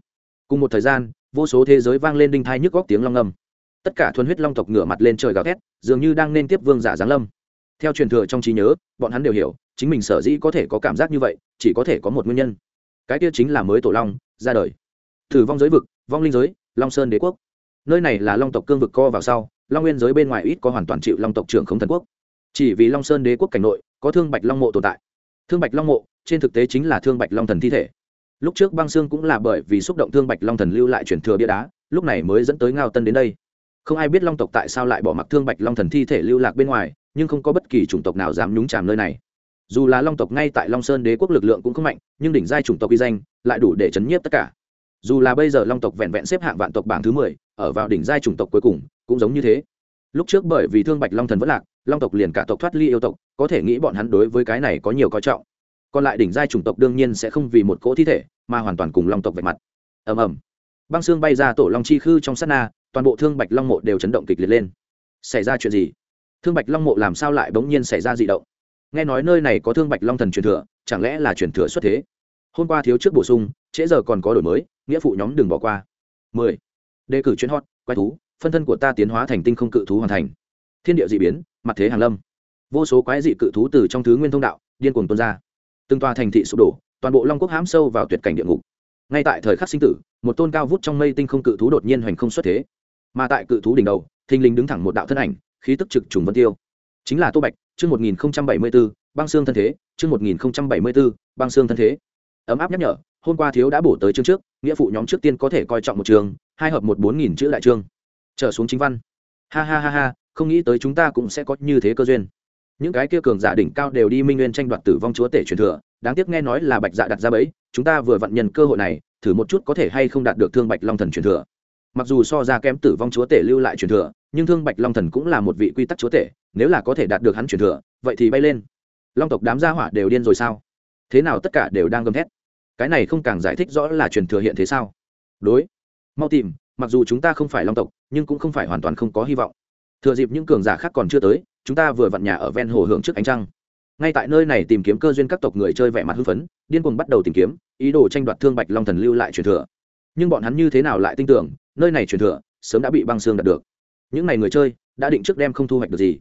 Speaker 1: Cùng một thời gian, vô số thế giới vang lên đinh thai nhức góc tiếng long ngâm tất cả thuần huyết long tộc ngửa mặt lên trời gào thét, dường như đang nên tiếp vương giả giáng lâm. Theo truyền thừa trong trí nhớ, bọn hắn đều hiểu, chính mình sở dĩ có thể có cảm giác như vậy, chỉ có thể có một nguyên nhân. Cái kia chính là mới tổ long, ra đời. Thử vong giới vực, vong linh giới, long sơn đế quốc. Nơi này là long tộc cương vực co vào sau, long nguyên giới bên ngoài ít có hoàn toàn chịu long tộc trưởng không thần quốc. Chỉ vì long sơn đế quốc cảnh nội, có thương bạch long mộ tồn tại. Thương bạch long mộ, trên thực tế chính là thương bạch long thần thi thể. Lúc trước băng xương cũng là bởi vì xúc động thương bạch long thần lưu lại chuyển thừa bia đá, lúc này mới dẫn tới ngao tân đến đây không ai biết long tộc tại sao lại bỏ mặc thương bạch long thần thi thể lưu lạc bên ngoài, nhưng không có bất kỳ chủng tộc nào dám nhúng chàm nơi này. Dù là long tộc ngay tại long sơn đế quốc lực lượng cũng không mạnh, nhưng đỉnh giai chủng tộc uy danh lại đủ để chấn nhiếp tất cả. Dù là bây giờ long tộc vẹn vẹn xếp hạng vạn tộc bảng thứ mười, ở vào đỉnh giai chủng tộc cuối cùng, cũng giống như thế. Lúc trước bởi vì thương bạch long thần vẫn lạc, long tộc liền cả tộc thoát ly yêu tộc, có thể nghĩ bọn hắn đối với cái này có nhiều coi trọng. Còn lại đỉnh giai chủng tộc đương nhiên sẽ không vì một cỗ thi thể, mà hoàn toàn cùng long tộc vạch mặt. Ầm ầm. Băng xương bay ra tổ long chi khư trong sát na toàn bộ thương bạch long mộ đều chấn động kịch liệt lên. Xảy ra chuyện gì? Thương bạch long mộ làm sao lại bỗng nhiên xảy ra d ị động? Nghe nói nơi này có thương bạch long thần truyền thừa, chẳng lẽ là truyền thừa xuất thế? Hôm qua thiếu trước bổ sung, trễ giờ còn có đổi mới, nghĩa phụ nhóm đừng bỏ qua. Mười. Đề cử chuyến hot, quái thú, phân thân của ta tiến hóa thành tinh không cự thú hoàn thành. Thiên địa d ị biến, mặt thế hàn lâm. Vô số quái dị cự thú từ trong thứ nguyên thông đạo, điên cuồng tuôn ra. Từng tòa thành thị sụp đổ, toàn bộ long quốc hãm sâu vào tuyệt cảnh địa ngục. Ngay tại thời khắc sinh tử, một tôn cao vút trong mây tinh không cự thú đột nhiên hoành không xuất thế mà tại cự thú đỉnh đầu, thình lình đứng thẳng một đạo thân ảnh, khí tức trực trùng vân tiêu. Chính là tô bạch, chương một nghìn bảy mươi b ố băng xương thân thế, chương một nghìn bảy mươi b ố băng xương thân thế. Ấm áp nhắc nhở, hôm qua thiếu đã bổ tới chương trước, nghĩa phụ nhóm trước tiên có thể coi trọng một trường, hai hợp một bốn nghìn chữ đại chương trở xuống chính văn. Ha ha ha ha, không nghĩ tới chúng ta cũng sẽ có như thế cơ duyên. Những cái kia cường giả đỉnh cao đều đi minh nguyên tranh đoạt tử vong chúa tể truyền thừa, đáng tiếc nghe nói là bạch dạ đặt ra bẫy, chúng ta vừa vặn nhận cơ hội này, thử một chút có thể hay không đạt được thương bạch long thần truyền thừa mặc dù so ra kém tử vong chúa tể lưu lại truyền thừa, nhưng thương bạch long thần cũng là một vị quy tắc chúa tể, nếu là có thể đạt được hắn truyền thừa, vậy thì bay lên. Long tộc đám gia hỏa đều điên rồi sao? Thế nào tất cả đều đang gầm thét? Cái này không càng giải thích rõ là truyền thừa hiện thế sao? Đối, mau tìm, mặc dù chúng ta không phải long tộc, nhưng cũng không phải hoàn toàn không có hy vọng. Thừa dịp những cường giả khác còn chưa tới, chúng ta vừa vặn nhà ở ven hồ hưởng trước ánh trăng. Ngay tại nơi này tìm kiếm cơ duyên các tộc người chơi vẻ mặt hưng phấn, điên cuồng bắt đầu tìm kiếm, ý đồ tranh đoạt thương bạch long thần lưu lại truyền thừa. Nhưng bọn hắn như thế nào lại tin tưởng nơi này truyền thừa, sớm đã bị băng xương đạt được. Những n à y người chơi, đã định trước đem không thu hoạch được gì.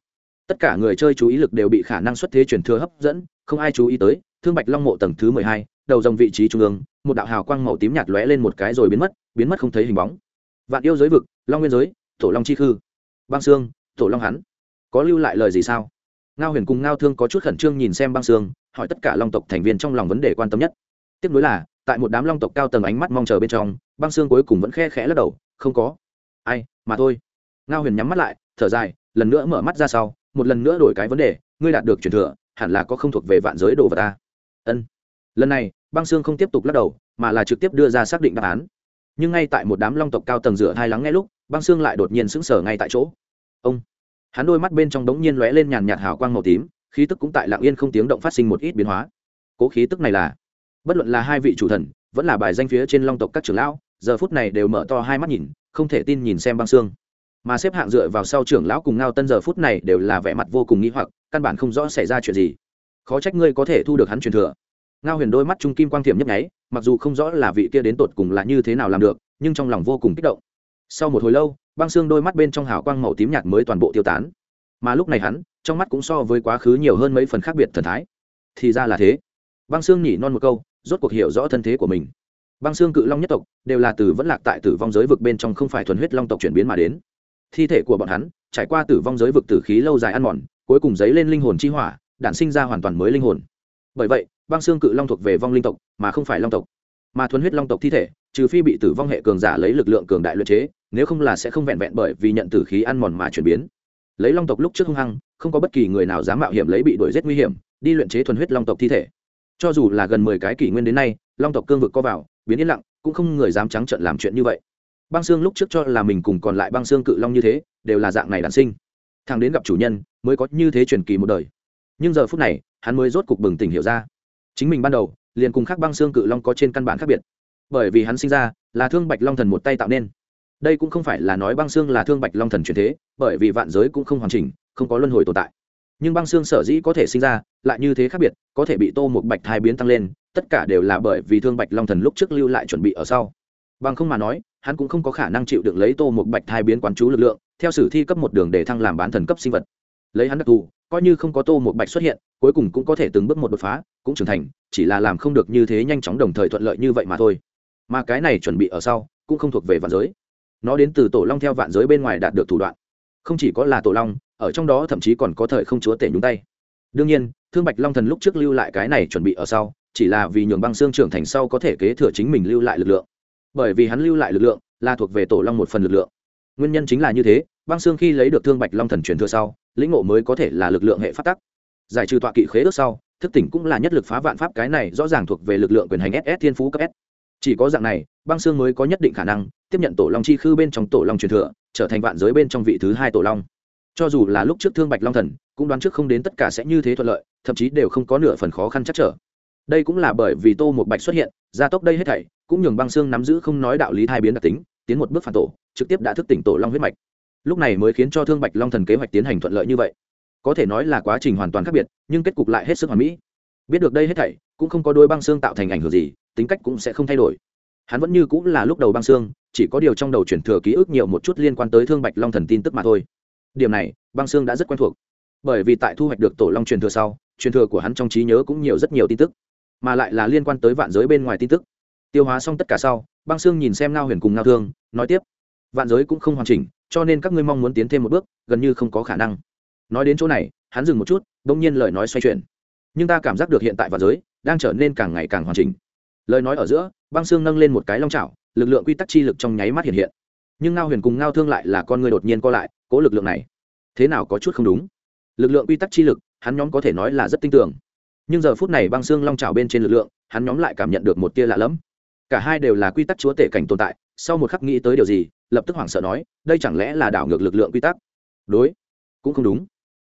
Speaker 1: Tất cả người chơi chú ý lực đều bị khả năng xuất thế truyền thừa hấp dẫn, không ai chú ý tới, thương bạch long mộ tầng thứ mười hai, đầu dòng vị trí trung ương, một đạo hào quang màu tím nhạt lóe lên một cái rồi biến mất biến mất không thấy hình bóng. Vạn yêu giới vực, long nguyên giới, tổ long chi khư. Băng xương, tổ long hắn. Có lưu lại lời gì sao? Ngao huyền cùng ngao thương có chút khẩn trương nhìn xem băng xương, hỏi tất cả long tộc thành viên trong lòng vấn đề quan tâm nhất. Tiếp nối là, tại một đám long tộc cao tầng ánh mắt mong chờ bên trong, băng xương cuối cùng vẫn khe khẽ lắc đầu không có. Ai, mà thôi. Ngao huyền nhắm mắt lại, thở dài, lần nữa mở mắt ra sau, một lần nữa đổi cái vấn đề, ngươi đạt được truyền thừa, hẳn là có không thuộc về vạn giới đồ vật ta. Ân. Lần này, băng xương không tiếp tục lắc đầu, mà là trực tiếp đưa ra xác định đáp án. Nhưng ngay tại một đám long tộc cao tầng rửa hai lắng nghe lúc, băng xương lại đột nhiên sững sờ ngay tại chỗ. Ông. Hắn đôi mắt bên trong đống nhiên lóe lên nhàn nhạt hào quang màu tím, khí tức cũng tại lạng yên không tiếng động phát sinh một ít biến hóa. Cố khí tức này là, bất luận là hai vị chủ thần, vẫn là bài danh phía trên long tộc các trưởng lão giờ phút này đều mở to hai mắt nhìn, không thể tin nhìn xem băng xương. Mà xếp hạng dựa vào sau trưởng lão cùng ngao tân giờ phút này đều là vẻ mặt vô cùng nghĩ hoặc, căn bản không rõ xảy ra chuyện gì. Khó trách ngươi có thể thu được hắn truyền thừa. Ngao huyền đôi mắt trung kim quang thiểm nhấp nháy, mặc dù không rõ là vị kia đến tột cùng là như thế nào làm được, nhưng trong lòng vô cùng kích động. Sau một hồi lâu, băng xương đôi mắt bên trong hào quang màu tím nhạt mới toàn bộ tiêu tán. Mà lúc này hắn, trong mắt cũng so với quá khứ nhiều hơn mấy phần khác biệt thần thái. Thì ra là thế. Băng xương nhỉ non một câu, rốt cuộc hiểu rõ thân thế của mình băng xương cự long nhất tộc đều là từ vẫn lạc tại tử vong giới vực bên trong không phải thuần huyết long tộc chuyển biến mà đến. Thi thể của bọn hắn trải qua tử vong giới vực tử khí lâu dài ăn mòn, cuối cùng dấy lên linh hồn chi hỏa, đản sinh ra hoàn toàn mới linh hồn. Bởi vậy, băng xương cự long thuộc về vong linh tộc mà không phải long tộc. Mà thuần huyết long tộc thi thể, trừ phi bị tử vong hệ cường giả lấy lực lượng cường đại luyện chế, nếu không là sẽ không vẹn vẹn bởi vì nhận tử khí ăn mòn mà chuyển biến. Lấy long tộc lúc trước hung hăng, không có bất kỳ người nào dám mạo hiểm lấy bị đuổi giết nguy hiểm, đi luyện chế thuần huyết long tộc thi thể. Cho dù là gần mười cái kỷ nguyên đến nay, long tộc cương vực co vào biến yên lặng, cũng không người dám trắng trợn làm chuyện như vậy. Băng xương lúc trước cho là mình cùng còn lại băng xương cự long như thế, đều là dạng này đản sinh. Thằng đến gặp chủ nhân, mới có như thế truyền kỳ một đời. Nhưng giờ phút này, hắn mới rốt cục bừng tỉnh hiểu ra. Chính mình ban đầu, liền cùng khác băng xương cự long có trên căn bản khác biệt. Bởi vì hắn sinh ra, là thương bạch long thần một tay tạo nên. Đây cũng không phải là nói băng xương là thương bạch long thần truyền thế, bởi vì vạn giới cũng không hoàn chỉnh, không có luân hồi tồn tại. Nhưng băng xương sở dĩ có thể sinh ra, lại như thế khác biệt, có thể bị tô một bạch thai biến tăng lên tất cả đều là bởi vì thương bạch long thần lúc trước lưu lại chuẩn bị ở sau. Bằng không mà nói, hắn cũng không có khả năng chịu được lấy tô một bạch thai biến quán chú lực lượng, theo sử thi cấp một đường để thăng làm bán thần cấp sinh vật. Lấy hắn đặc thù, coi như không có tô một bạch xuất hiện, cuối cùng cũng có thể từng bước một đột phá, cũng trưởng thành, chỉ là làm không được như thế nhanh chóng đồng thời thuận lợi như vậy mà thôi. Mà cái này chuẩn bị ở sau, cũng không thuộc về vạn giới. Nó đến từ tổ long theo vạn giới bên ngoài đạt được thủ đoạn. Không chỉ có là tổ long, ở trong đó thậm chí còn có thời không chúa tể nhúng tay. Đương nhiên, thương bạch long thần lúc trước lưu lại cái này chuẩn bị ở sau chỉ là vì nhường băng xương trưởng thành sau có thể kế thừa chính mình lưu lại lực lượng. Bởi vì hắn lưu lại lực lượng, là thuộc về tổ long một phần lực lượng. Nguyên nhân chính là như thế, băng xương khi lấy được thương bạch long thần truyền thừa sau, lĩnh ngộ mới có thể là lực lượng hệ phát tắc. Giải trừ tọa kỵ khế ước sau, thức tỉnh cũng là nhất lực phá vạn pháp cái này rõ ràng thuộc về lực lượng quyền hành ss thiên phú cấp s. Chỉ có dạng này, băng xương mới có nhất định khả năng tiếp nhận tổ long chi khư bên trong tổ long truyền thừa, trở thành vạn giới bên trong vị thứ hai tổ long. Cho dù là lúc trước thương bạch long thần, cũng đoán trước không đến tất cả sẽ như thế thuận lợi, thậm chí đều không có nửa phần khó khăn chắc trở đây cũng là bởi vì tô một bạch xuất hiện, gia tốc đây hết thảy, cũng nhường băng xương nắm giữ không nói đạo lý thai biến đặc tính, tiến một bước phản tổ, trực tiếp đã thức tỉnh tổ long huyết mạch. Lúc này mới khiến cho thương bạch long thần kế hoạch tiến hành thuận lợi như vậy. Có thể nói là quá trình hoàn toàn khác biệt, nhưng kết cục lại hết sức hoàn mỹ. Biết được đây hết thảy, cũng không có đôi băng xương tạo thành ảnh hưởng gì, tính cách cũng sẽ không thay đổi. Hắn vẫn như cũng là lúc đầu băng xương, chỉ có điều trong đầu chuyển thừa ký ức nhiều một chút liên quan tới thương bạch long thần tin tức mà thôi. Điểm này, băng xương đã rất quen thuộc. Bởi vì tại thu hoạch được tổ long truyền thừa sau, truyền thừa của hắn trong trí nhớ cũng nhiều rất nhiều tin tức mà lại là liên quan tới vạn giới bên ngoài tin tức. Tiêu hóa xong tất cả sau, băng xương nhìn xem ngao huyền cùng ngao thương, nói tiếp. Vạn giới cũng không hoàn chỉnh, cho nên các ngươi mong muốn tiến thêm một bước, gần như không có khả năng. Nói đến chỗ này, hắn dừng một chút đ ỗ n g nhiên lời nói xoay chuyển. Nhưng ta cảm giác được hiện tại vạn giới đang trở nên càng ngày càng hoàn chỉnh. Lời nói ở giữa, băng xương nâng lên một cái long trào lực lượng quy tắc chi lực trong nháy mắt hiện hiện. Nhưng ngao huyền cùng ngao thương lại là con người đột nhiên co lại, cố lực lượng này, thế nào có chút không đúng? Lực lượng quy tắc chi lực, hắn nhóm có thể nói là rất tin tưởng nhưng giờ phút này băng xương long trào bên trên lực lượng, hắn nhóm lại cảm nhận được một tia lạ lẫm. Cả hai đều là quy tắc chúa tể cảnh tồn tại, sau một khắc nghĩ tới điều gì, lập tức hoảng sợ nói, đây chẳng lẽ là đảo ngược lực lượng quy tắc? Đối, cũng không đúng.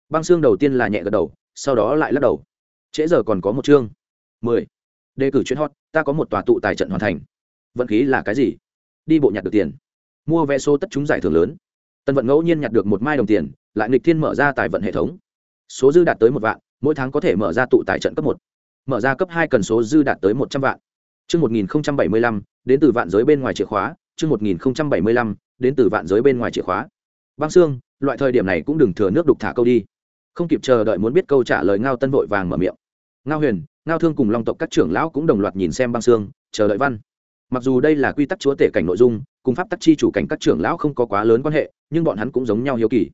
Speaker 1: Băng xương đầu tiên là nhẹ gật đầu, sau đó lại lắc đầu. Trễ giờ còn có một chương. Mười. Đề cử chuyến hot, ta có một tòa tụ tài trận hoàn thành. Vận khí là cái gì? Đi bộ nhặt được tiền. Mua vé số tất chúng giải thưởng lớn. Tân vận ngẫu nhiên nhặt được một mai đồng tiền, lại nghịch thiên mở ra tài vận hệ thống. Số dư đạt tới một vạn mỗi tháng có thể mở ra tụ tài trận cấp một mở ra cấp hai cần số dư đạt tới một trăm vạn Chương 1075, đến từ vạn giới bên ngoài chìa khóa, chương 1075, đến từ vạn giới bên ngoài chìa khóa. Băng Xương, loại thời điểm này cũng đừng thừa nước đục thả câu đi. Không kịp chờ đợi muốn biết câu trả lời Ngao Tân vội vàng mở miệng. Ngao Huyền, Ngao Thương cùng Long tộc các trưởng lão cũng đồng loạt nhìn xem Băng Xương, chờ đợi văn. Mặc dù đây là quy tắc chúa tể cảnh nội dung, cùng pháp tắc chi chủ cảnh các trưởng lão không có quá lớn quan hệ, nhưng bọn hắn cũng giống nhau hiếu kỳ.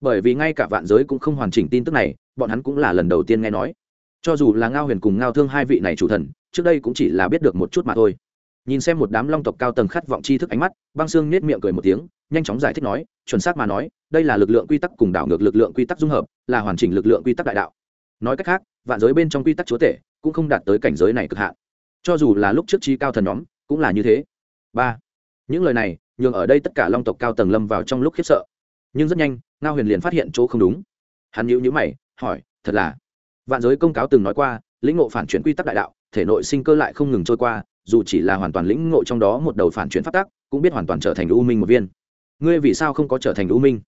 Speaker 1: Bởi vì ngay cả vạn giới cũng không hoàn chỉnh tin tức này, bọn hắn cũng là lần đầu tiên nghe nói. Cho dù là ngao huyền cùng ngao thương hai vị này chủ thần, trước đây cũng chỉ là biết được một chút mà thôi. Nhìn xem một đám long tộc cao tầng khát vọng tri thức ánh mắt, băng xương nết miệng cười một tiếng, nhanh chóng giải thích nói, chuẩn xác mà nói, đây là lực lượng quy tắc cùng đảo ngược lực lượng quy tắc dung hợp, là hoàn chỉnh lực lượng quy tắc đại đạo. Nói cách khác, vạn giới bên trong quy tắc chúa tể, cũng không đạt tới cảnh giới này cực hạn. Cho dù là lúc trước trí cao thần nhóm, cũng là như thế. Ba. Những lời này, nhường ở đây tất cả long tộc cao tầng lâm vào trong lúc khiếp sợ. Nhưng rất nhanh, ngao huyền liền phát hiện chỗ không đúng. Hắn nhữ nhíu mày hỏi, thật là? Vạn giới công cáo từng nói qua, lĩnh ngộ phản chuyển quy tắc đại đạo, thể nội sinh cơ lại không ngừng trôi qua, dù chỉ là hoàn toàn lĩnh ngộ trong đó một đầu phản chuyển phát tắc, cũng biết hoàn toàn trở thành u minh một viên. Ngươi vì sao không có trở thành u minh?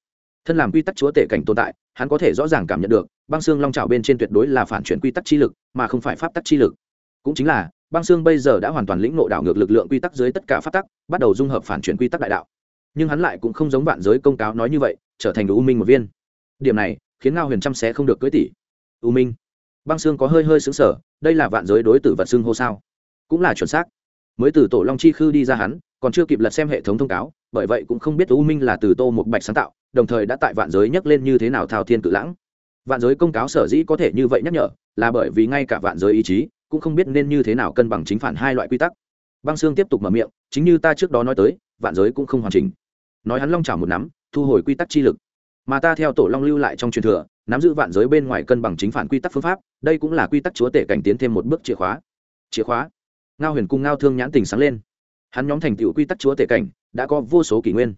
Speaker 1: Thân làm quy tắc chúa tể cảnh tồn tại, hắn có thể rõ ràng cảm nhận được, băng xương long trào bên trên tuyệt đối là phản chuyển quy tắc chi lực, mà không phải pháp tắc chi lực. Cũng chính là, băng xương bây giờ đã hoàn toàn lĩnh ngộ đảo ngược lực lượng quy tắc dưới tất cả pháp tắc, bắt đầu dung hợp phản chuyển quy tắc đại đạo. Nhưng hắn lại cũng không giống vạn giới công cáo nói như vậy, trở thành u minh một viên. Điểm này khiến ngao huyền trăm sẽ không được cưới tỷ u minh. Băng xương có hơi hơi xứng sở đây là vạn giới đối tử vật xương hô sao? Cũng là chuẩn xác. Mới từ tổ long chi khư đi ra hắn, còn chưa kịp lật xem hệ thống thông cáo, bởi vậy cũng không biết u minh là từ tô một bạch sáng tạo, đồng thời đã tại vạn giới nhắc lên như thế nào thao thiên cự lãng. Vạn giới công cáo sở dĩ có thể như vậy nhắc nhở, là bởi vì ngay cả vạn giới ý chí, cũng không biết nên như thế nào cân bằng chính phản hai loại quy tắc. Băng xương tiếp tục mở miệng, chính như ta trước đó nói tới, vạn giới cũng không hoàn chỉnh. Nói hắn long trả một nắm, thu hồi quy tắc chi lực mà ta theo tổ long lưu lại trong truyền thừa, nắm giữ vạn giới bên ngoài cân bằng chính phản quy tắc phương pháp, đây cũng là quy tắc chúa tể cảnh tiến thêm một bước chìa khóa. Chìa khóa? Ngao huyền cung ngao thương nhãn tình sáng lên. Hắn nhóm thành tựu quy tắc chúa tể cảnh, đã có vô số kỷ nguyên.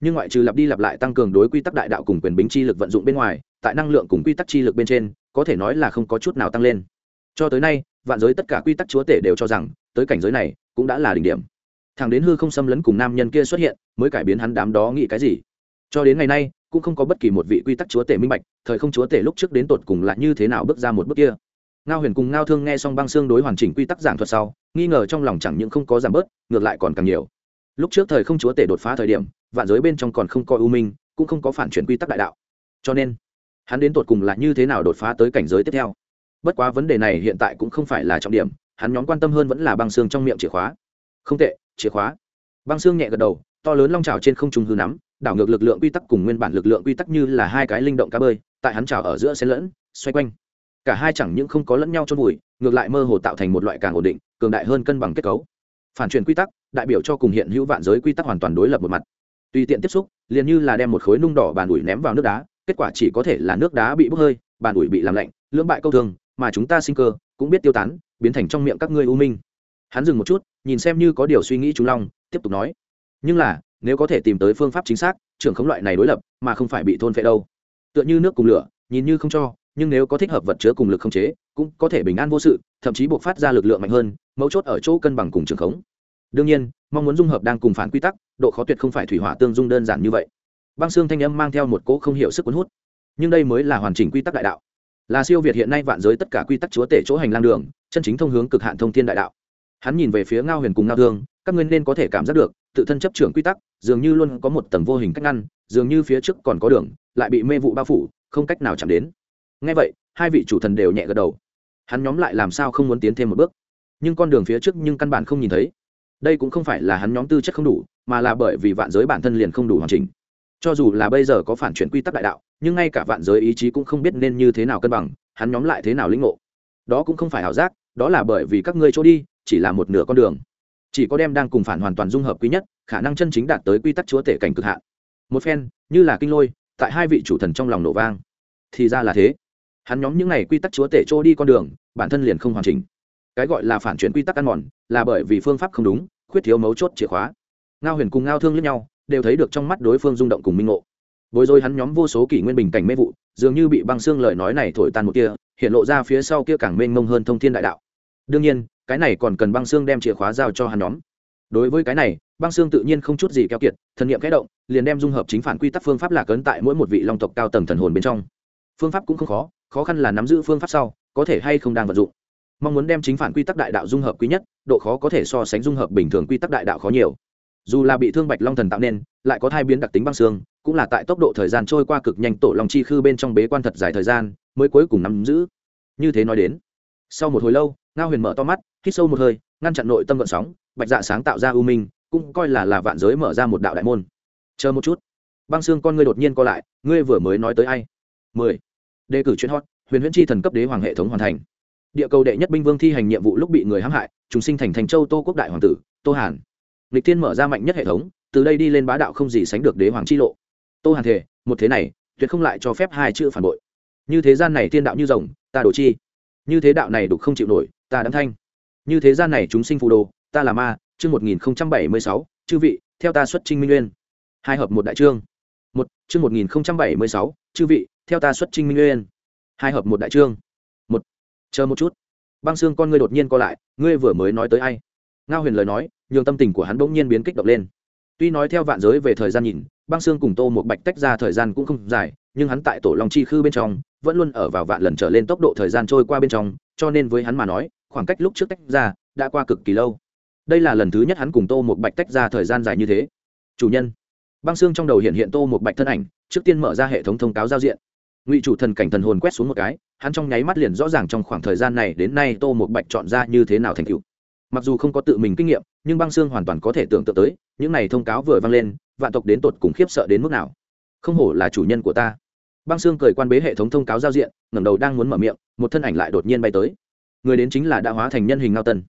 Speaker 1: Nhưng ngoại trừ lặp đi lặp lại tăng cường đối quy tắc đại đạo cùng quyền bính chi lực vận dụng bên ngoài, tại năng lượng cùng quy tắc chi lực bên trên, có thể nói là không có chút nào tăng lên. Cho tới nay, vạn giới tất cả quy tắc chúa tể đều cho rằng, tới cảnh giới này cũng đã là đỉnh điểm. Thằng đến hư không xâm lấn cùng nam nhân kia xuất hiện, mới cải biến hắn đám đó nghĩ cái gì. Cho đến ngày nay cũng không có bất kỳ một vị quy tắc chúa tể minh bạch, thời không chúa tể lúc trước đến tột cùng là như thế nào bước ra một bước kia. Ngao huyền cùng ngao thương nghe xong băng xương đối hoàn chỉnh quy tắc giảng thuật sau, nghi ngờ trong lòng chẳng những không có giảm bớt, ngược lại còn càng nhiều. Lúc trước thời không chúa tể đột phá thời điểm, vạn giới bên trong còn không có ưu minh, cũng không có phản chuyển quy tắc đại đạo. Cho nên, hắn đến tột cùng là như thế nào đột phá tới cảnh giới tiếp theo? Bất quá vấn đề này hiện tại cũng không phải là trọng điểm, hắn nhóm quan tâm hơn vẫn là băng xương trong miệng chìa khóa. Không tệ, chìa khóa. Băng xương nhẹ gật đầu, to lớn long trào trên không trung hư nắm đảo ngược lực lượng quy tắc cùng nguyên bản lực lượng quy tắc như là hai cái linh động cá bơi tại hắn trào ở giữa xen lẫn xoay quanh. Cả hai chẳng những không có lẫn nhau chôn vùi ngược lại mơ hồ tạo thành một loại càng ổn định cường đại hơn cân bằng kết cấu. Phản chuyển quy tắc đại biểu cho cùng hiện hữu vạn giới quy tắc hoàn toàn đối lập một mặt. Tùy tiện tiếp xúc liền như là đem một khối nung đỏ bàn ủi ném vào nước đá kết quả chỉ có thể là nước đá bị bốc hơi bàn ủi bị làm lạnh lưỡng bại câu thường, mà chúng ta sinh cơ cũng biết tiêu tán biến thành trong miệng các ngươi u minh. Hắn dừng một chút nhìn xem như có điều suy nghĩ chúng long tiếp tục nói. Nhưng là nếu có thể tìm tới phương pháp chính xác, trưởng khống loại này đối lập, mà không phải bị thôn phệ đâu. Tựa như nước cùng lửa, nhìn như không cho, nhưng nếu có thích hợp vật chứa cùng lực không chế, cũng có thể bình an vô sự, thậm chí buộc phát ra lực lượng mạnh hơn, mấu chốt ở chỗ cân bằng cùng trường khống. Đương nhiên, mong muốn dung hợp đang cùng phản quy tắc, độ khó tuyệt không phải thủy hỏa tương dung đơn giản như vậy. Băng xương thanh âm mang theo một cỗ không hiểu sức cuốn hút. Nhưng đây mới là hoàn chỉnh quy tắc đại đạo. Là siêu việt hiện nay vạn giới tất cả quy tắc chúa tể chỗ hành lang đường, chân chính thông hướng cực hạn thông thiên đại đạo. Hắn nhìn về phía ngao huyền cùng ngao thương các ngươi nên có thể cảm giác được, tự thân chấp trưởng quy tắc, dường như luôn có một tầng vô hình cách ngăn, dường như phía trước còn có đường, lại bị mê vụ bao phủ, không cách nào chạm đến. Ngay vậy, hai vị chủ thần đều nhẹ gật đầu. Hắn nhóm lại làm sao không muốn tiến thêm một bước? Nhưng con đường phía trước nhưng căn bản không nhìn thấy. Đây cũng không phải là hắn nhóm tư chất không đủ, mà là bởi vì vạn giới bản thân liền không đủ hoàn chỉnh. Cho dù là bây giờ có phản chuyển quy tắc đại đạo, nhưng ngay cả vạn giới ý chí cũng không biết nên như thế nào cân bằng, hắn nhóm lại thế nào lĩnh ngộ. Đó cũng không phải ảo giác, đó là bởi vì các ngươi chỗ đi, chỉ là một nửa con đường chỉ có đem đang cùng phản hoàn toàn dung hợp quý nhất, khả năng chân chính đạt tới quy tắc chúa tể cảnh cực hạn. Một phen, như là kinh lôi, tại hai vị chủ thần trong lòng nổ vang. Thì ra là thế. Hắn nhóm những n à y quy tắc chúa tể trôi đi con đường, bản thân liền không hoàn chỉnh. Cái gọi là phản chuyển quy tắc ăn mòn, là bởi vì phương pháp không đúng, khuyết thiếu mấu chốt chìa khóa. Ngao huyền cùng ngao thương lẫn nhau, đều thấy được trong mắt đối phương rung động cùng minh ngộ. Bối rối hắn nhóm vô số kỷ nguyên bình cảnh mê vụ, dường như bị băng xương lời nói này thổi tan một kia hiện lộ ra phía sau kia càng mênh mông hơn thông thiên đại đạo. Đương nhiên cái này còn cần băng xương đem chìa khóa giao cho hắn nhóm. Đối với cái này, băng xương tự nhiên không chút gì keo kiệt, thần nghiệm kẽ động, liền đem dung hợp chính phản quy tắc phương pháp lạc ấn tại mỗi một vị long tộc cao tầng thần hồn bên trong. Phương pháp cũng không khó khó khăn là nắm giữ phương pháp sau, có thể hay không đang vận dụng. Mong muốn đem chính phản quy tắc đại đạo dung hợp quý nhất, độ khó có thể so sánh dung hợp bình thường quy tắc đại đạo khó nhiều. Dù là bị thương bạch long thần tạo nên, lại có thai biến đặc tính băng xương, cũng là tại tốc độ thời gian trôi qua cực nhanh tổ long chi khư bên trong bế quan thật dài thời gian, mới cuối cùng nắm giữ. Như thế nói đến, sau một hồi lâu, ngao huyền mở to mắt hít sâu một hơi, ngăn chặn nội tâm vận sóng, bạch dạ sáng tạo ra ưu minh, cũng coi là là vạn giới mở ra một đạo đại môn. Chờ một chút. Băng xương con ngươi đột nhiên co lại, ngươi vừa mới nói tới ai? Mười. Đề cử chuyên hot, huyền huyễn chi thần cấp đế hoàng hệ thống hoàn thành. Địa cầu đệ nhất binh vương thi hành nhiệm vụ lúc bị người hãm hại chúng sinh thành thành châu tô quốc đại hoàng tử, tô hàn. Lịch thiên mở ra mạnh nhất hệ thống, từ đây đi lên bá đạo không gì sánh được đế hoàng chi lộ. Tô hàn thể một thế này, tuyệt không lại cho phép hai chữ phản bội. Như thế gian này thiên đạo như rồng, ta đổ chi. Như thế đạo này đục không chịu nổi, ta đắm thanh như thế gian này chúng sinh phù đồ, ta là ma, chương một nghìn bảy mươi sáu, chư vị, theo ta xuất trinh minh nguyên hai hợp một đại chương một chương một nghìn bảy mươi sáu, chư vị, theo ta xuất trinh minh nguyên hai hợp một đại chương một, chờ một chút. Băng xương con ngươi đột nhiên co lại, ngươi vừa mới nói tới ai? Ngao huyền lời nói, nhường tâm tình của hắn bỗng nhiên biến kích động lên. Tuy nói theo vạn giới về thời gian nhìn, băng xương cùng tô một bạch tách ra thời gian cũng không dài, nhưng hắn tại tổ long chi khư bên trong, vẫn luôn ở vào vạn lần trở lên tốc độ thời gian trôi qua bên trong, cho nên với hắn mà nói khoảng cách lúc trước tách ra, đã qua cực kỳ lâu. Đây là lần thứ nhất hắn cùng tô một bạch tách ra thời gian dài như thế. Chủ nhân, băng xương trong đầu hiện hiện tô một bạch thân ảnh, trước tiên mở ra hệ thống thông cáo giao diện. Ngụy chủ thần cảnh thần hồn quét xuống một cái, hắn trong nháy mắt liền rõ ràng trong khoảng thời gian này đến nay tô một bạch chọn ra như thế nào thành cựu mặc dù không có tự mình kinh nghiệm, nhưng băng xương hoàn toàn có thể tưởng tượng tới, những này thông cáo vừa vang lên, vạn tộc đến tột cùng khiếp sợ đến mức nào. Không hổ là chủ nhân của ta. Băng xương cười quan bế hệ thống thông cáo giao diện, ngẩng đầu đang muốn mở miệng, một thân ảnh lại đột nhiên bay tới người đến chính là đã hóa thành nhân hình ngao tân.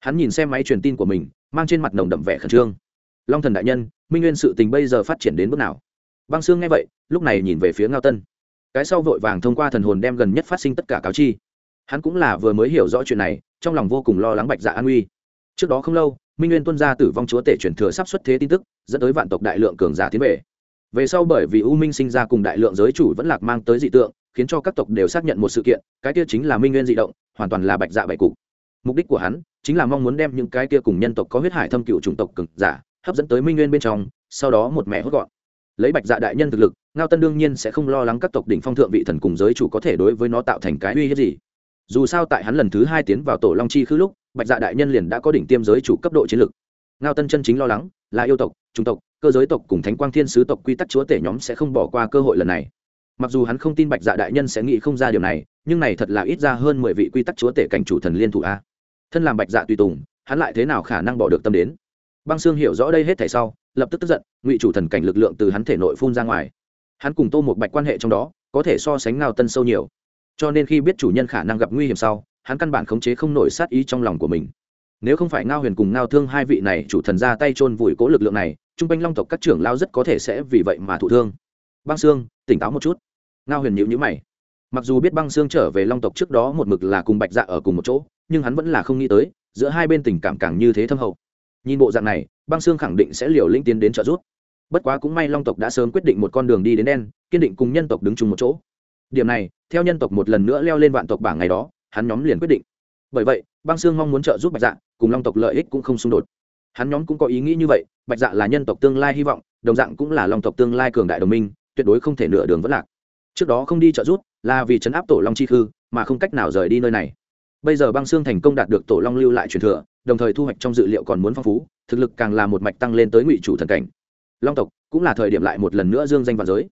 Speaker 1: Hắn nhìn xem máy truyền tin của mình, mang trên mặt nồng đậm vẻ khẩn trương. Long thần đại nhân, minh nguyên sự tình bây giờ phát triển đến bước nào? Băng Sương nghe vậy, lúc này nhìn về phía ngao tân. Cái sau vội vàng thông qua thần hồn đem gần nhất phát sinh tất cả cáo chi. Hắn cũng là vừa mới hiểu rõ chuyện này, trong lòng vô cùng lo lắng bạch dạ an uy. Trước đó không lâu, minh nguyên tuân gia tử vong chúa tể truyền thừa sắp xuất thế tin tức, dẫn tới vạn tộc đại lượng cường giả tiến về. Về sau bởi vì u minh sinh ra cùng đại lượng giới chủ vẫn lạc mang tới dị tượng, khiến cho các tộc đều xác nhận một sự kiện, cái kia chính là minh nguyên dị động hoàn toàn là bạch dạ bạch cục. Mục đích của hắn chính là mong muốn đem những cái kia cùng nhân tộc có huyết hải thâm cựu chủng tộc cực giả hấp dẫn tới minh nguyên bên trong, sau đó một mẹ hốt gọn. Lấy bạch dạ đại nhân thực lực, ngao tân đương nhiên sẽ không lo lắng các tộc đỉnh phong thượng vị thần cùng giới chủ có thể đối với nó tạo thành cái uy hiếp gì. Dù sao tại hắn lần thứ hai tiến vào tổ long chi khứ lúc, bạch dạ đại nhân liền đã có đỉnh tiêm giới chủ cấp độ chiến lực. Ngao tân chân chính lo lắng là yêu tộc trung tộc, cơ giới tộc cùng thánh quang thiên sứ tộc quy tắc chúa tể nhóm sẽ không bỏ qua cơ hội lần này mặc dù hắn không tin bạch dạ đại nhân sẽ nghĩ không ra điều này, nhưng này thật là ít ra hơn mười vị quy tắc chúa tể cảnh chủ thần liên thủ a. Thân làm bạch dạ tùy tùng, hắn lại thế nào khả năng bỏ được tâm đến? Băng sương hiểu rõ đây hết thảy sau, lập tức tức giận, ngụy chủ thần cảnh lực lượng từ hắn thể nội phun ra ngoài. Hắn cùng tô một bạch quan hệ trong đó, có thể so sánh ngao tân sâu nhiều. Cho nên khi biết chủ nhân khả năng gặp nguy hiểm sau, hắn căn bản khống chế không nổi sát ý trong lòng của mình. Nếu không phải ngao huyền cùng ngao thương hai vị này chủ thần ra tay chôn vùi cố lực lượng này chung quanh long tộc các trưởng lao rất có thể sẽ vì vậy mà thụ thương. Băng xương tỉnh táo một chút. Ngao huyền nhịu nhữ mày. Mặc dù biết băng xương trở về long tộc trước đó một mực là cùng bạch dạ ở cùng một chỗ, nhưng hắn vẫn là không nghĩ tới, giữa hai bên tình cảm càng như thế thâm hậu. Nhìn bộ dạng này, băng xương khẳng định sẽ liều lĩnh tiến đến trợ giúp. Bất quá cũng may long tộc đã sớm quyết định một con đường đi đến đen, kiên định cùng nhân tộc đứng chung một chỗ. Điểm này, theo nhân tộc một lần nữa leo lên vạn tộc bảng ngày đó, hắn nhóm liền quyết định. Bởi vậy, băng sương mong muốn trợ giúp bạch dạ cùng long tộc lợi ích cũng không xung đột. Hắn nhóm cũng có ý nghĩ như vậy, bạch dạ là nhân tộc tương lai hy vọng, đồng dạng cũng là long tộc tương lai cường đại đồng minh tuyệt đối không thể nửa đường vẫn lạc. Trước đó không đi trợ giúp là vì chấn áp tổ long chi khư, mà không cách nào rời đi nơi này. Bây giờ băng xương thành công đạt được tổ long lưu lại truyền thừa, đồng thời thu hoạch trong dự liệu còn muốn phong phú, thực lực càng là một mạch tăng lên tới ngụy chủ thần cảnh. Long tộc cũng là thời điểm lại một lần nữa dương danh vạn giới.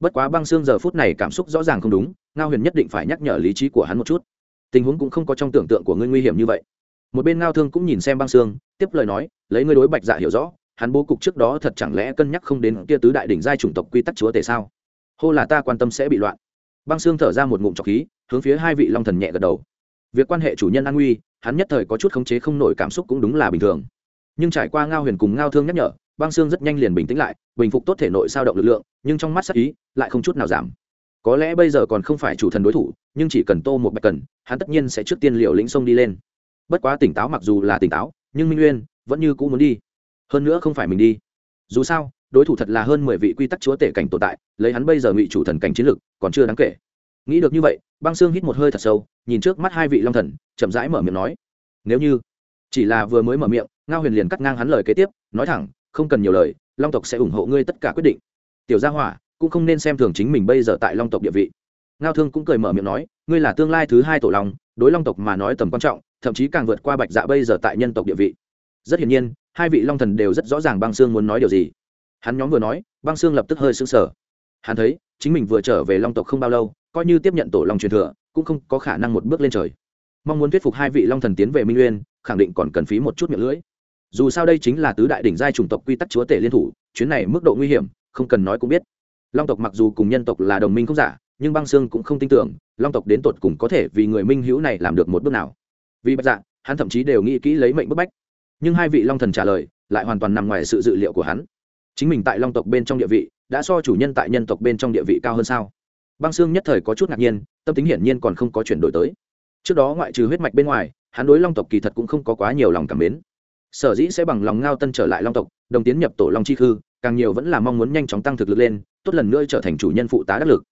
Speaker 1: Bất quá băng xương giờ phút này cảm xúc rõ ràng không đúng, ngao huyền nhất định phải nhắc nhở lý trí của hắn một chút. Tình huống cũng không có trong tưởng tượng của ngươi nguy hiểm như vậy. Một bên ngao thương cũng nhìn xem băng xương, tiếp lời nói, lấy ngươi đối bạch dạ hiểu rõ hắn bố cục trước đó thật chẳng lẽ cân nhắc không đến kia tứ đại đỉnh giai chủng tộc quy tắc chúa tể sao? Hô là ta quan tâm sẽ bị loạn. Băng xương thở ra một ngụm trọc khí, hướng phía hai vị long thần nhẹ gật đầu. Việc quan hệ chủ nhân an nguy, hắn nhất thời có chút khống chế không nổi cảm xúc cũng đúng là bình thường. Nhưng trải qua ngao huyền cùng ngao thương nhắc nhở, băng xương rất nhanh liền bình tĩnh lại, bình phục tốt thể nội sao động lực lượng, nhưng trong mắt sắc ý lại không chút nào giảm. Có lẽ bây giờ còn không phải chủ thần đối thủ, nhưng chỉ cần tô một bạch cần, hắn tất nhiên sẽ trước tiên liệu lĩnh sông đi lên. Bất quá tỉnh táo mặc dù là tỉnh táo, nhưng minh uyên vẫn như cũ muốn đi hơn nữa không phải mình đi. Dù sao, đối thủ thật là hơn mười vị quy tắc chúa tể cảnh tồn tại, lấy hắn bây giờ ngụy chủ thần cảnh chiến lực, còn chưa đáng kể. Nghĩ được như vậy, băng xương hít một hơi thật sâu, nhìn trước mắt hai vị long thần, chậm rãi mở miệng nói. Nếu như chỉ là vừa mới mở miệng, ngao huyền liền cắt ngang hắn lời kế tiếp, nói thẳng, không cần nhiều lời, long tộc sẽ ủng hộ ngươi tất cả quyết định. Tiểu gia hỏa cũng không nên xem thường chính mình bây giờ tại long tộc địa vị. Ngao thương cũng cười mở miệng nói, ngươi là tương lai thứ hai tổ long, đối long tộc mà nói tầm quan trọng, thậm chí càng vượt qua bạch dạ bây giờ tại nhân tộc địa vị. Rất hiển nhiên hai vị long thần đều rất rõ ràng băng sương muốn nói điều gì. Hắn nhóm vừa nói, băng sương lập tức hơi sững sờ. Hắn thấy, chính mình vừa trở về long tộc không bao lâu, coi như tiếp nhận tổ long truyền thừa, cũng không có khả năng một bước lên trời. Mong muốn thuyết phục hai vị long thần tiến về minh nguyên khẳng định còn cần phí một chút miệng lưỡi. Dù sao đây chính là tứ đại đỉnh giai chủng tộc quy tắc chúa tể liên thủ, chuyến này mức độ nguy hiểm, không cần nói cũng biết. Long tộc mặc dù cùng nhân tộc là đồng minh không giả, nhưng băng sương cũng không tin tưởng, long tộc đến tột cùng có thể vì người minh hữu này làm được một bước nào. Vì bạch dạ hắn thậm chí đều nghĩ kỹ lấy mệnh bức bách nhưng hai vị long thần trả lời lại hoàn toàn nằm ngoài sự dự liệu của hắn. Chính mình tại long tộc bên trong địa vị, đã so chủ nhân tại nhân tộc bên trong địa vị cao hơn sao? Băng sương nhất thời có chút ngạc nhiên, tâm tính hiển nhiên còn không có chuyển đổi tới. Trước đó ngoại trừ huyết mạch bên ngoài, hắn đối long tộc kỳ thật cũng không có quá nhiều lòng cảm mến. Sở dĩ sẽ bằng lòng ngao tân trở lại long tộc, đồng tiến nhập tổ long chi khư, càng nhiều vẫn là mong muốn nhanh chóng tăng thực lực lên, tốt lần nữa trở thành chủ nhân phụ tá đắc lực.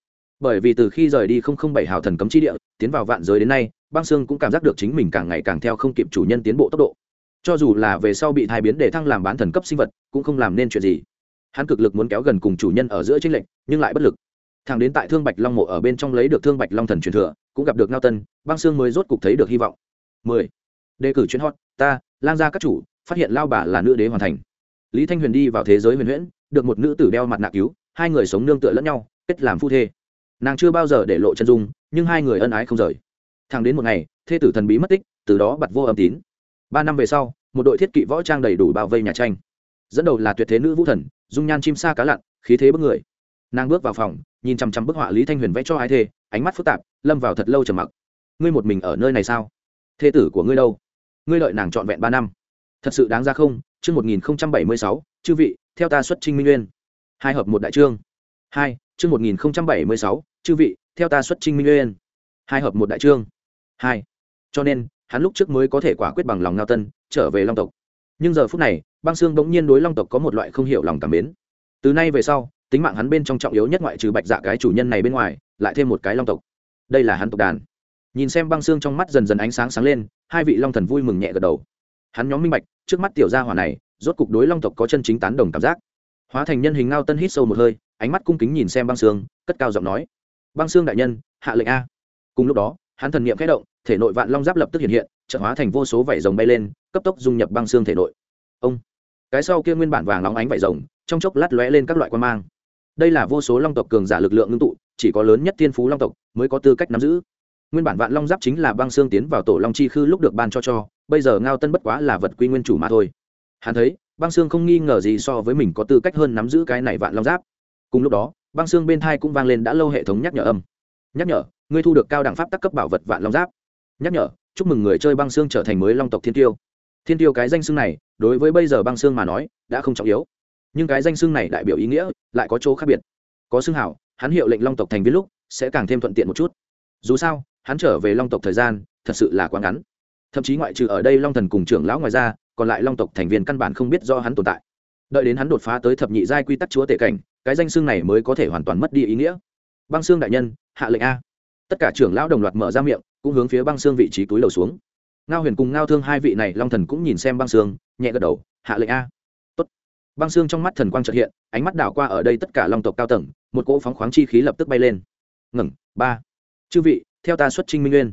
Speaker 1: Bởi vì từ khi rời đi không không bảy hào thần cấm chi địa, tiến vào vạn giới đến nay, băng sương cũng cảm giác được chính mình càng ngày càng theo không kịp chủ nhân tiến bộ tốc độ cho dù là về sau bị thai biến để thăng làm bán thần cấp sinh vật, cũng không làm nên chuyện gì. Hắn cực lực muốn kéo gần cùng chủ nhân ở giữa tranh lệch, nhưng lại bất lực. Thằng đến tại thương bạch long mộ ở bên trong lấy được thương bạch long thần truyền thừa, cũng gặp được ngao tân, băng sương mới rốt cục thấy được hy vọng. 10. đề cử chuyến hot, ta, lang gia các chủ, phát hiện lao bà là nữ đế hoàn thành. Lý thanh huyền đi vào thế giới huyền huyễn, được một nữ tử đeo mặt nạ cứu, hai người sống nương tựa lẫn nhau, kết làm phu thê. Nàng chưa bao giờ để lộ chân dung, nhưng hai người ân ái không rời. Thằng đến một ngày, thê tử thần bí mất tích, từ đó bật vô âm tín ba năm về sau, một đội thiết kỵ võ trang đầy đủ bao vây nhà tranh. Dẫn đầu là tuyệt thế nữ vũ thần, dung nhan chim sa cá lặn, khí thế bức người. Nàng bước vào phòng, nhìn chằm chằm bức họa lý thanh huyền vẽ cho ai thê, ánh mắt phức tạp, lâm vào thật lâu trầm mặc. Ngươi một mình ở nơi này sao? Thê tử của ngươi đâu? Ngươi lợi nàng trọn vẹn ba năm. Thật sự đáng ra không? Chương một nghìn bảy mươi sáu, chư vị, theo ta xuất trinh minh nguyên hai hợp một đại trương. Hai, chương một nghìn bảy mươi sáu, chư vị, theo ta xuất trinh minh nguyên hai hợp một đại trương. Hai. Cho nên hắn lúc trước mới có thể quả quyết bằng lòng ngao tân, trở về long tộc. Nhưng giờ phút này, băng sương bỗng nhiên đối long tộc có một loại không hiểu lòng cảm mến. Từ nay về sau, tính mạng hắn bên trong trọng yếu nhất ngoại trừ bạch dạ cái chủ nhân này bên ngoài, lại thêm một cái long tộc. Đây là hắn tộc đàn. Nhìn xem băng xương trong mắt dần dần ánh sáng sáng lên, hai vị long thần vui mừng nhẹ gật đầu. Hắn nhóm minh bạch, trước mắt tiểu gia hỏa này, rốt cục đối long tộc có chân chính tán đồng cảm giác. Hóa thành nhân hình ngao tân hít sâu một hơi, ánh mắt cung kính nhìn xem băng xương, cất cao giọng nói. Băng xương đại nhân, hạ lệnh a. Cùng lúc đó, hắn thần niệm khẽ động thể nội vạn long giáp lập tức hiện hiện trợ hóa thành vô số vảy rồng bay lên, cấp tốc dung nhập băng xương thể nội. Ông! Cái sau kia nguyên bản vàng nóng ánh vảy rồng, trong chốc lát lóe lên các loại quan mang. Đây là vô số long tộc cường giả lực lượng ngưng tụ, chỉ có lớn nhất thiên phú long tộc mới có tư cách nắm giữ. Nguyên bản vạn long giáp chính là băng xương tiến vào tổ long chi khư lúc được ban cho cho, bây giờ ngao tân bất quá là vật quy nguyên chủ mà thôi. Hắn thấy, băng xương không nghi ngờ gì so với mình có tư cách hơn nắm giữ cái này vạn long giáp. Cùng lúc đó, băng xương bên thai cũng vang lên đã lâu hệ thống nhắc nhở âm. Nhắc nhở, ngươi thu được cao đẳng pháp tắc cấp bảo vật vạn long giáp nhắc nhở, chúc mừng người chơi băng xương trở thành mới long tộc thiên tiêu. Thiên tiêu cái danh xương này, đối với bây giờ băng xương mà nói, đã không trọng yếu. Nhưng cái danh xương này đại biểu ý nghĩa, lại có chỗ khác biệt. Có xương hảo, hắn hiệu lệnh long tộc thành viên lúc, sẽ càng thêm thuận tiện một chút. Dù sao, hắn trở về long tộc thời gian, thật sự là quá ngắn. Thậm chí ngoại trừ ở đây long thần cùng trưởng lão ngoài ra, còn lại long tộc thành viên căn bản không biết do hắn tồn tại. Đợi đến hắn đột phá tới thập nhị giai quy tắc chúa tể cảnh, cái danh xương này mới có thể hoàn toàn mất đi ý nghĩa. Băng xương đại nhân, hạ lệnh a. Tất cả trưởng lão đồng loạt mở ra miệng cũng hướng phía băng xương vị trí túi đầu xuống. Ngao huyền cùng ngao thương hai vị này long thần cũng nhìn xem băng xương, nhẹ gật đầu, hạ lệnh a. Tốt. băng xương trong mắt thần quang trật hiện, ánh mắt đảo qua ở đây tất cả long tộc cao tầng, một cỗ phóng khoáng chi khí lập tức bay lên. Ngẩng ba. Chư vị, theo ta xuất trinh minh nguyên.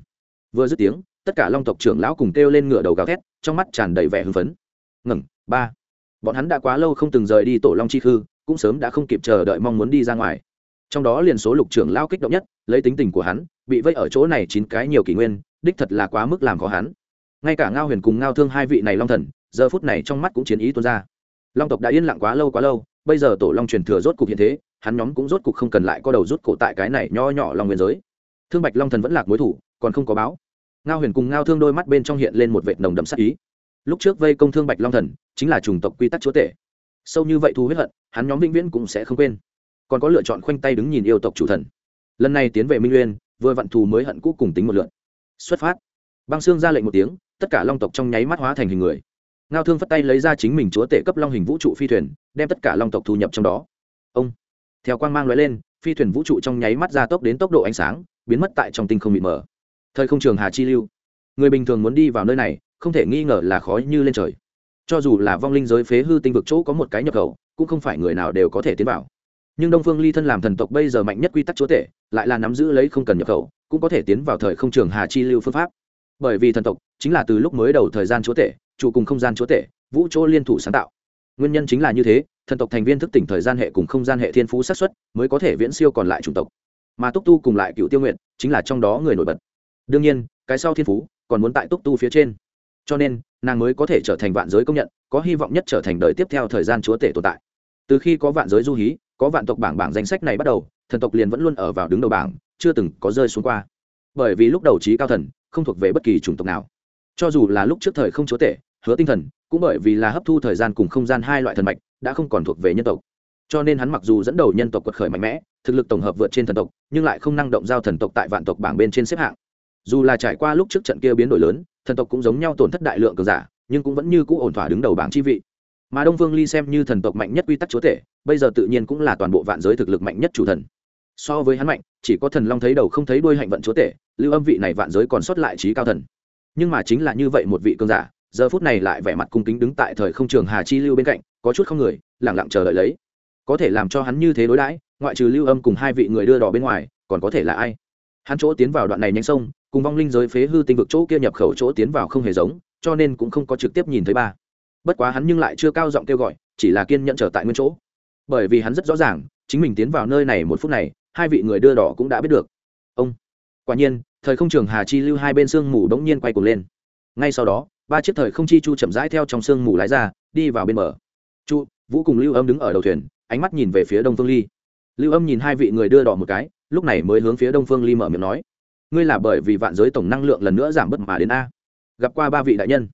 Speaker 1: Vừa dứt tiếng, tất cả long tộc trưởng lão cùng kêu lên ngựa đầu gào thét, trong mắt tràn đầy vẻ hưng phấn. Ngẩng ba. Bọn hắn đã quá lâu không từng rời đi tổ long chi khư, cũng sớm đã không kịp chờ đợi mong muốn đi ra ngoài. Trong đó liền số lục trưởng lao kích động nhất, lấy tính tình của hắn bị vây ở chỗ này chín cái nhiều kỷ nguyên, đích thật là quá mức làm khó hắn. Ngay cả ngao huyền cùng ngao thương hai vị này long thần, giờ phút này trong mắt cũng chiến ý tuôn ra. Long tộc đã yên lặng quá lâu quá lâu, bây giờ tổ long truyền thừa rốt cục hiện thế, hắn nhóm cũng rốt cục không cần lại có đầu rút cổ tại cái này nho nhỏ long nguyên giới. Thương bạch long thần vẫn lạc mối thủ, còn không có báo. Ngao huyền cùng ngao thương đôi mắt bên trong hiện lên một vệt nồng đậm sắc ý. Lúc trước vây công thương bạch long thần, chính là chủng tộc quy tắc chúa tể. Sâu như vậy thu huyết hận, hắn nhóm vĩnh viễn cũng sẽ không quên. Còn có lựa chọn khoanh tay đứng nhìn yêu tộc chủ thần. Lần này tiến về minh nguyên vừa vặn thù mới hận cũ cùng tính một lượn. Xuất phát. Băng xương ra lệnh một tiếng, tất cả long tộc trong nháy mắt hóa thành hình người. Ngao thương phất tay lấy ra chính mình chúa tể cấp long hình vũ trụ phi thuyền, đem tất cả long tộc thu nhập trong đó. Ông. Theo quang mang l lên, phi thuyền vũ trụ trong nháy mắt ra tốc đến tốc độ ánh sáng, biến mất tại trong tinh không bị mở thời không trường hà chi lưu. Người bình thường muốn đi vào nơi này, không thể nghi ngờ là khó như lên trời. Cho dù là vong linh giới phế hư tinh vực chỗ có một cái nhập khẩu, cũng không phải người nào đều có thể tiến vào nhưng đông phương ly thân làm thần tộc bây giờ mạnh nhất quy tắc chúa tể, lại là nắm giữ lấy không cần nhập khẩu, cũng có thể tiến vào thời không trường hà chi lưu phương pháp. Bởi vì thần tộc chính là từ lúc mới đầu thời gian chúa tể trụ cùng không gian chúa tể, vũ chỗ liên thủ sáng tạo. Nguyên nhân chính là như thế, thần tộc thành viên thức tỉnh thời gian hệ cùng không gian hệ thiên phú sát xuất mới có thể viễn siêu còn lại chủng tộc. Mà túc tu cùng lại cựu tiêu nguyện chính là trong đó người nổi bật. Đương nhiên, cái sau thiên phú còn muốn tại túc tu phía trên. Cho nên, nàng mới có thể trở thành vạn giới công nhận, có hy vọng nhất trở thành đời tiếp theo thời gian chúa tể tồn tại. Từ khi có vạn giới du hí có vạn tộc bảng bảng danh sách này bắt đầu, thần tộc liền vẫn luôn ở vào đứng đầu bảng, chưa từng có rơi xuống qua. Bởi vì lúc đầu trí cao thần không thuộc về bất kỳ chủng tộc nào. Cho dù là lúc trước thời không chúa tể, hứa tinh thần, cũng bởi vì là hấp thu thời gian cùng không gian hai loại thần mạch, đã không còn thuộc về nhân tộc. Cho nên hắn mặc dù dẫn đầu nhân tộc quật khởi mạnh mẽ, thực lực tổng hợp vượt trên thần tộc, nhưng lại không năng động giao thần tộc tại vạn tộc bảng bên trên xếp hạng. Dù là trải qua lúc trước trận kia biến đổi lớn, thần tộc cũng giống nhau tổn thất đại lượng cường giả, nhưng cũng vẫn như cũ ổn thỏa đứng đầu bảng chi vị mà đông vương ly xem như thần tộc mạnh nhất quy tắc chúa tể, bây giờ tự nhiên cũng là toàn bộ vạn giới thực lực mạnh nhất chủ thần. So với hắn mạnh, chỉ có thần long thấy đầu không thấy đuôi hạnh vận chúa tể, lưu âm vị này vạn giới còn sót lại trí cao thần. Nhưng mà chính là như vậy một vị cường giả, giờ phút này lại vẻ mặt cung kính đứng tại thời không trường hà chi lưu bên cạnh, có chút không người lẳng lặng chờ đợi lấy. Có thể làm cho hắn như thế đối đãi, ngoại trừ lưu âm cùng hai vị người đưa đỏ bên ngoài, còn có thể là ai? Hắn chỗ tiến vào đoạn này nhanh sông, cùng vong linh giới phế hư tinh vực chỗ kia nhập khẩu chỗ tiến vào không hề giống, cho nên cũng không có trực tiếp nhìn thấy ba bất quá hắn nhưng lại chưa cao giọng kêu gọi, chỉ là kiên nhẫn trở tại nguyên chỗ. Bởi vì hắn rất rõ ràng, chính mình tiến vào nơi này một phút này, hai vị người đưa đỏ cũng đã biết được. Ông. Quả nhiên, thời không trường hà chi lưu hai bên sương mù đống nhiên quay cuồng lên. Ngay sau đó, ba chiếc thời không chi chu chậm rãi theo trong sương mù lái ra, đi vào bên bờ. Chu, vũ cùng lưu âm đứng ở đầu thuyền, ánh mắt nhìn về phía đông phương ly. Lưu âm nhìn hai vị người đưa đỏ một cái, lúc này mới hướng phía đông phương ly mở miệng nói, ngươi là bởi vì vạn giới tổng năng lượng lần nữa giảm bớt mà đến a. Gặp qua ba vị đại nhân.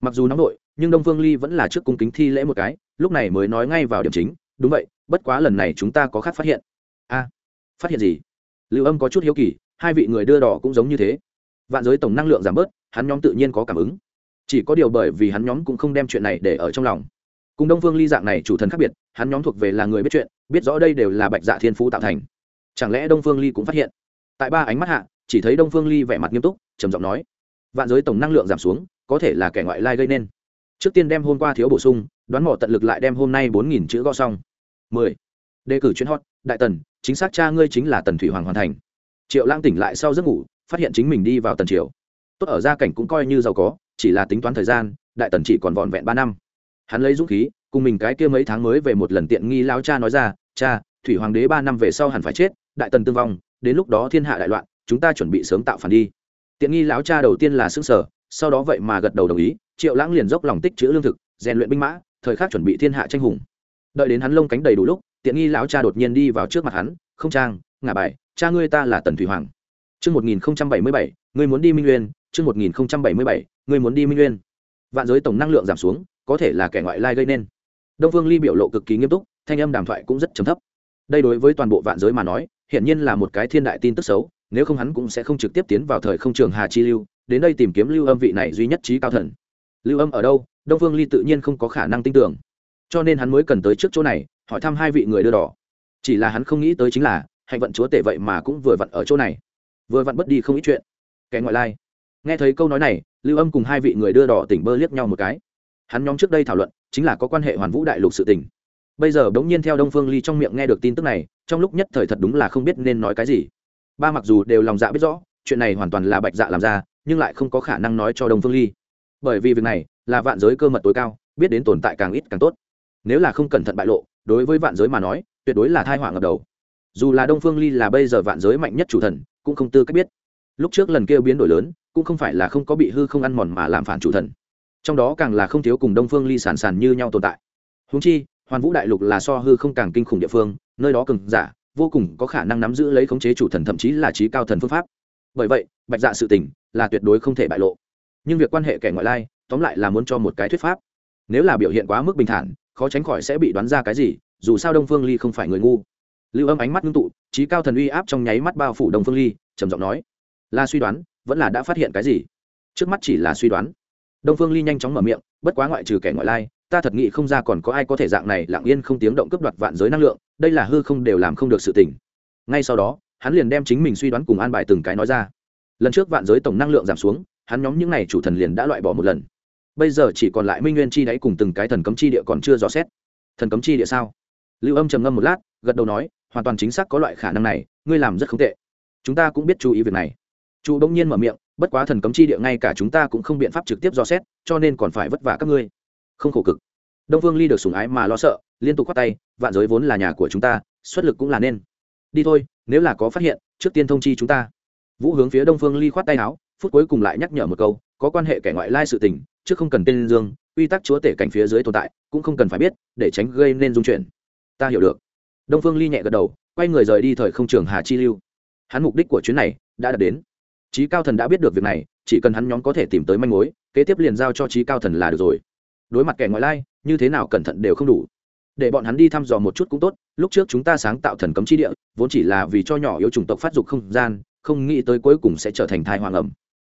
Speaker 1: Mặc dù nóng nội nhưng đông phương ly vẫn là trước cung kính thi lễ một cái, lúc này mới nói ngay vào điểm chính, đúng vậy, bất quá lần này chúng ta có khác phát hiện. A, phát hiện gì? Lưu âm có chút hiếu kỳ, hai vị người đưa đỏ cũng giống như thế. Vạn giới tổng năng lượng giảm bớt, hắn nhóm tự nhiên có cảm ứng. Chỉ có điều bởi vì hắn nhóm cũng không đem chuyện này để ở trong lòng. Cùng đông phương ly dạng này chủ thần khác biệt, hắn nhóm thuộc về là người biết chuyện, biết rõ đây đều là bạch dạ thiên phú tạo thành. Chẳng lẽ đông phương ly cũng phát hiện? Tại ba ánh mắt hạ, chỉ thấy đông phương ly vẻ mặt nghiêm túc, trầm giọng nói, vạn giới tổng năng lượng giảm xuống, có thể là kẻ ngoại lai gây nên trước tiên đem hôm qua thiếu bổ sung, đoán mỏ tận lực lại đem hôm nay bốn nghìn chữ gõ xong. Mười. Đề cử chuyến hot, đại tần, chính xác cha ngươi chính là tần thủy hoàng hoàn thành. Triệu lang tỉnh lại sau giấc ngủ, phát hiện chính mình đi vào tần triều. Tốt ở gia cảnh cũng coi như giàu có, chỉ là tính toán thời gian, đại tần chỉ còn vọn vẹn ba năm. Hắn lấy dũng khí, cùng mình cái kia mấy tháng mới về một lần tiện nghi lao cha nói ra, cha, thủy hoàng đế ba năm về sau hẳn phải chết, đại tần tương vong, đến lúc đó thiên hạ đại loạn, chúng ta chuẩn bị sớm tạo phản đi. Tiện nghi lão cha đầu tiên là xương sở sau đó vậy mà gật đầu đồng ý triệu lãng liền dốc lòng tích chữ lương thực rèn luyện binh mã thời khắc chuẩn bị thiên hạ tranh hùng đợi đến hắn lông cánh đầy đủ lúc tiện nghi lão cha đột nhiên đi vào trước mặt hắn không trang ngả bài cha ngươi ta là tần thủy hoàng Trước 1077, ngươi muốn đi Minh Nguyên, trước 1077, ngươi muốn đi Minh Nguyên. Vạn giới tổng năng lượng giảm xuống, có thể là kẻ ngoại lai gây nên. Đông Vương Ly biểu lộ cực kỳ nghiêm túc, thanh âm đàm thoại cũng rất trầm thấp. Đây đối với toàn bộ vạn giới mà nói, hiện nhiên là một cái thiên đại tin tức xấu, nếu không hắn cũng sẽ không trực tiếp tiến vào thời không trường Hà Chi Lưu, đến đây tìm kiếm Lưu Âm vị này duy nhất trí cao thần. Lưu Âm ở đâu? Đông Phương Ly tự nhiên không có khả năng tin tưởng, cho nên hắn mới cần tới trước chỗ này, hỏi thăm hai vị người đưa đỏ. Chỉ là hắn không nghĩ tới chính là, hạnh vận chúa tể vậy mà cũng vừa vặn ở chỗ này. Vừa vặn bất đi không ít chuyện. Kẻ ngoại lai. Nghe thấy câu nói này lưu âm cùng hai vị người đưa đỏ tỉnh bơ liếc nhau một cái. Hắn nhóm trước đây thảo luận chính là có quan hệ hoàn vũ đại lục sự tỉnh bây giờ bỗng nhiên theo đông phương ly trong miệng nghe được tin tức này trong lúc nhất thời thật đúng là không biết nên nói cái gì. Ba mặc dù đều lòng dạ biết rõ chuyện này hoàn toàn là bạch dạ làm ra nhưng lại không có khả năng nói cho đông phương ly. Bởi vì việc này là vạn giới cơ mật tối cao, biết đến tồn tại càng ít càng tốt. Nếu là không cẩn thận bại lộ, đối với vạn giới mà nói, tuyệt đối là thai họa ngập đầu. Dù là đông phương ly là bây giờ vạn giới mạnh nhất chủ thần, cũng không tư cách biết. Lúc trước lần kêu biến đổi lớn, cũng không phải là không có bị hư không ăn mòn mà làm phản chủ thần. Trong đó càng là không thiếu cùng đông phương ly sản sản như nhau tồn tại. Húng chi, hoàn vũ đại lục là so hư không càng kinh khủng địa phương, nơi đó cường giả, vô cùng có khả năng nắm giữ lấy khống chế chủ thần thậm chí là trí cao thần phương pháp. Bởi vậy, bạch dạ sự tình là tuyệt đối không thể bại lộ. Nhưng việc quan hệ kẻ ngoại lai, tóm lại là muốn cho một cái thuyết pháp. Nếu là biểu hiện quá mức bình thản, khó tránh khỏi sẽ bị đoán ra cái gì, dù sao đông phương ly không phải người ngu. Lưu âm ánh mắt ngưng tụ, trí cao thần uy áp trong nháy mắt bao phủ đông phương ly, trầm giọng nói, là suy đoán, vẫn là đã phát hiện cái gì? Trước mắt chỉ là suy đoán. Đông phương ly nhanh chóng mở miệng, bất quá ngoại trừ kẻ ngoại lai, ta thật nghĩ không ra còn có ai có thể dạng này lặng yên không tiếng động cướp đoạt vạn giới năng lượng, đây là hư không đều làm không được sự tỉnh ngay sau đó, hắn liền đem chính mình suy đoán cùng an bài từng cái nói ra lần trước vạn giới tổng năng lượng giảm xuống, hắn nhóm những n à y chủ thần liền đã loại bỏ một lần. Bây giờ chỉ còn lại minh nguyên chi đáy cùng từng cái thần cấm chi địa còn chưa rõ xét. Thần cấm chi địa sao? Lưu âm trầm ngâm một lát, gật đầu nói, hoàn toàn chính xác có loại khả năng này, ngươi làm rất không tệ. Chúng ta cũng biết chú ý việc này. Chu đông nhiên mở miệng, bất quá thần cấm chi địa ngay cả chúng ta cũng không biện pháp trực tiếp dò xét, cho nên còn phải vất vả các ngươi. Không khổ cực. Đông vương ly được sùng ái mà lo sợ, liên tục khoát tay, vạn giới vốn là nhà của chúng ta, xuất lực cũng là nên. Đi thôi, nếu là có phát hiện, trước tiên thông chi chúng ta vũ hướng phía đông phương ly khoát tay áo, phút cuối cùng lại nhắc nhở một câu, có quan hệ kẻ ngoại lai sự tình trước không cần tên dương, quy tắc chúa tể cảnh phía dưới tồn tại, cũng không cần phải biết, để tránh gây nên dung chuyển. Ta hiểu được. Đông phương ly nhẹ gật đầu, quay người rời đi thời không trường hà chi lưu. Hắn mục đích của chuyến này đã đạt đến. Trí cao thần đã biết được việc này, chỉ cần hắn nhóm có thể tìm tới manh mối, kế tiếp liền giao cho trí cao thần là được rồi. Đối mặt kẻ ngoại lai, như thế nào cẩn thận đều không đủ. Để bọn hắn đi thăm dò một chút cũng tốt, lúc trước chúng ta sáng tạo thần cấm chi địa, vốn chỉ là vì cho nhỏ yếu chủng tộc phát dục không gian không nghĩ tới cuối cùng sẽ trở thành thai hoàng ẩm.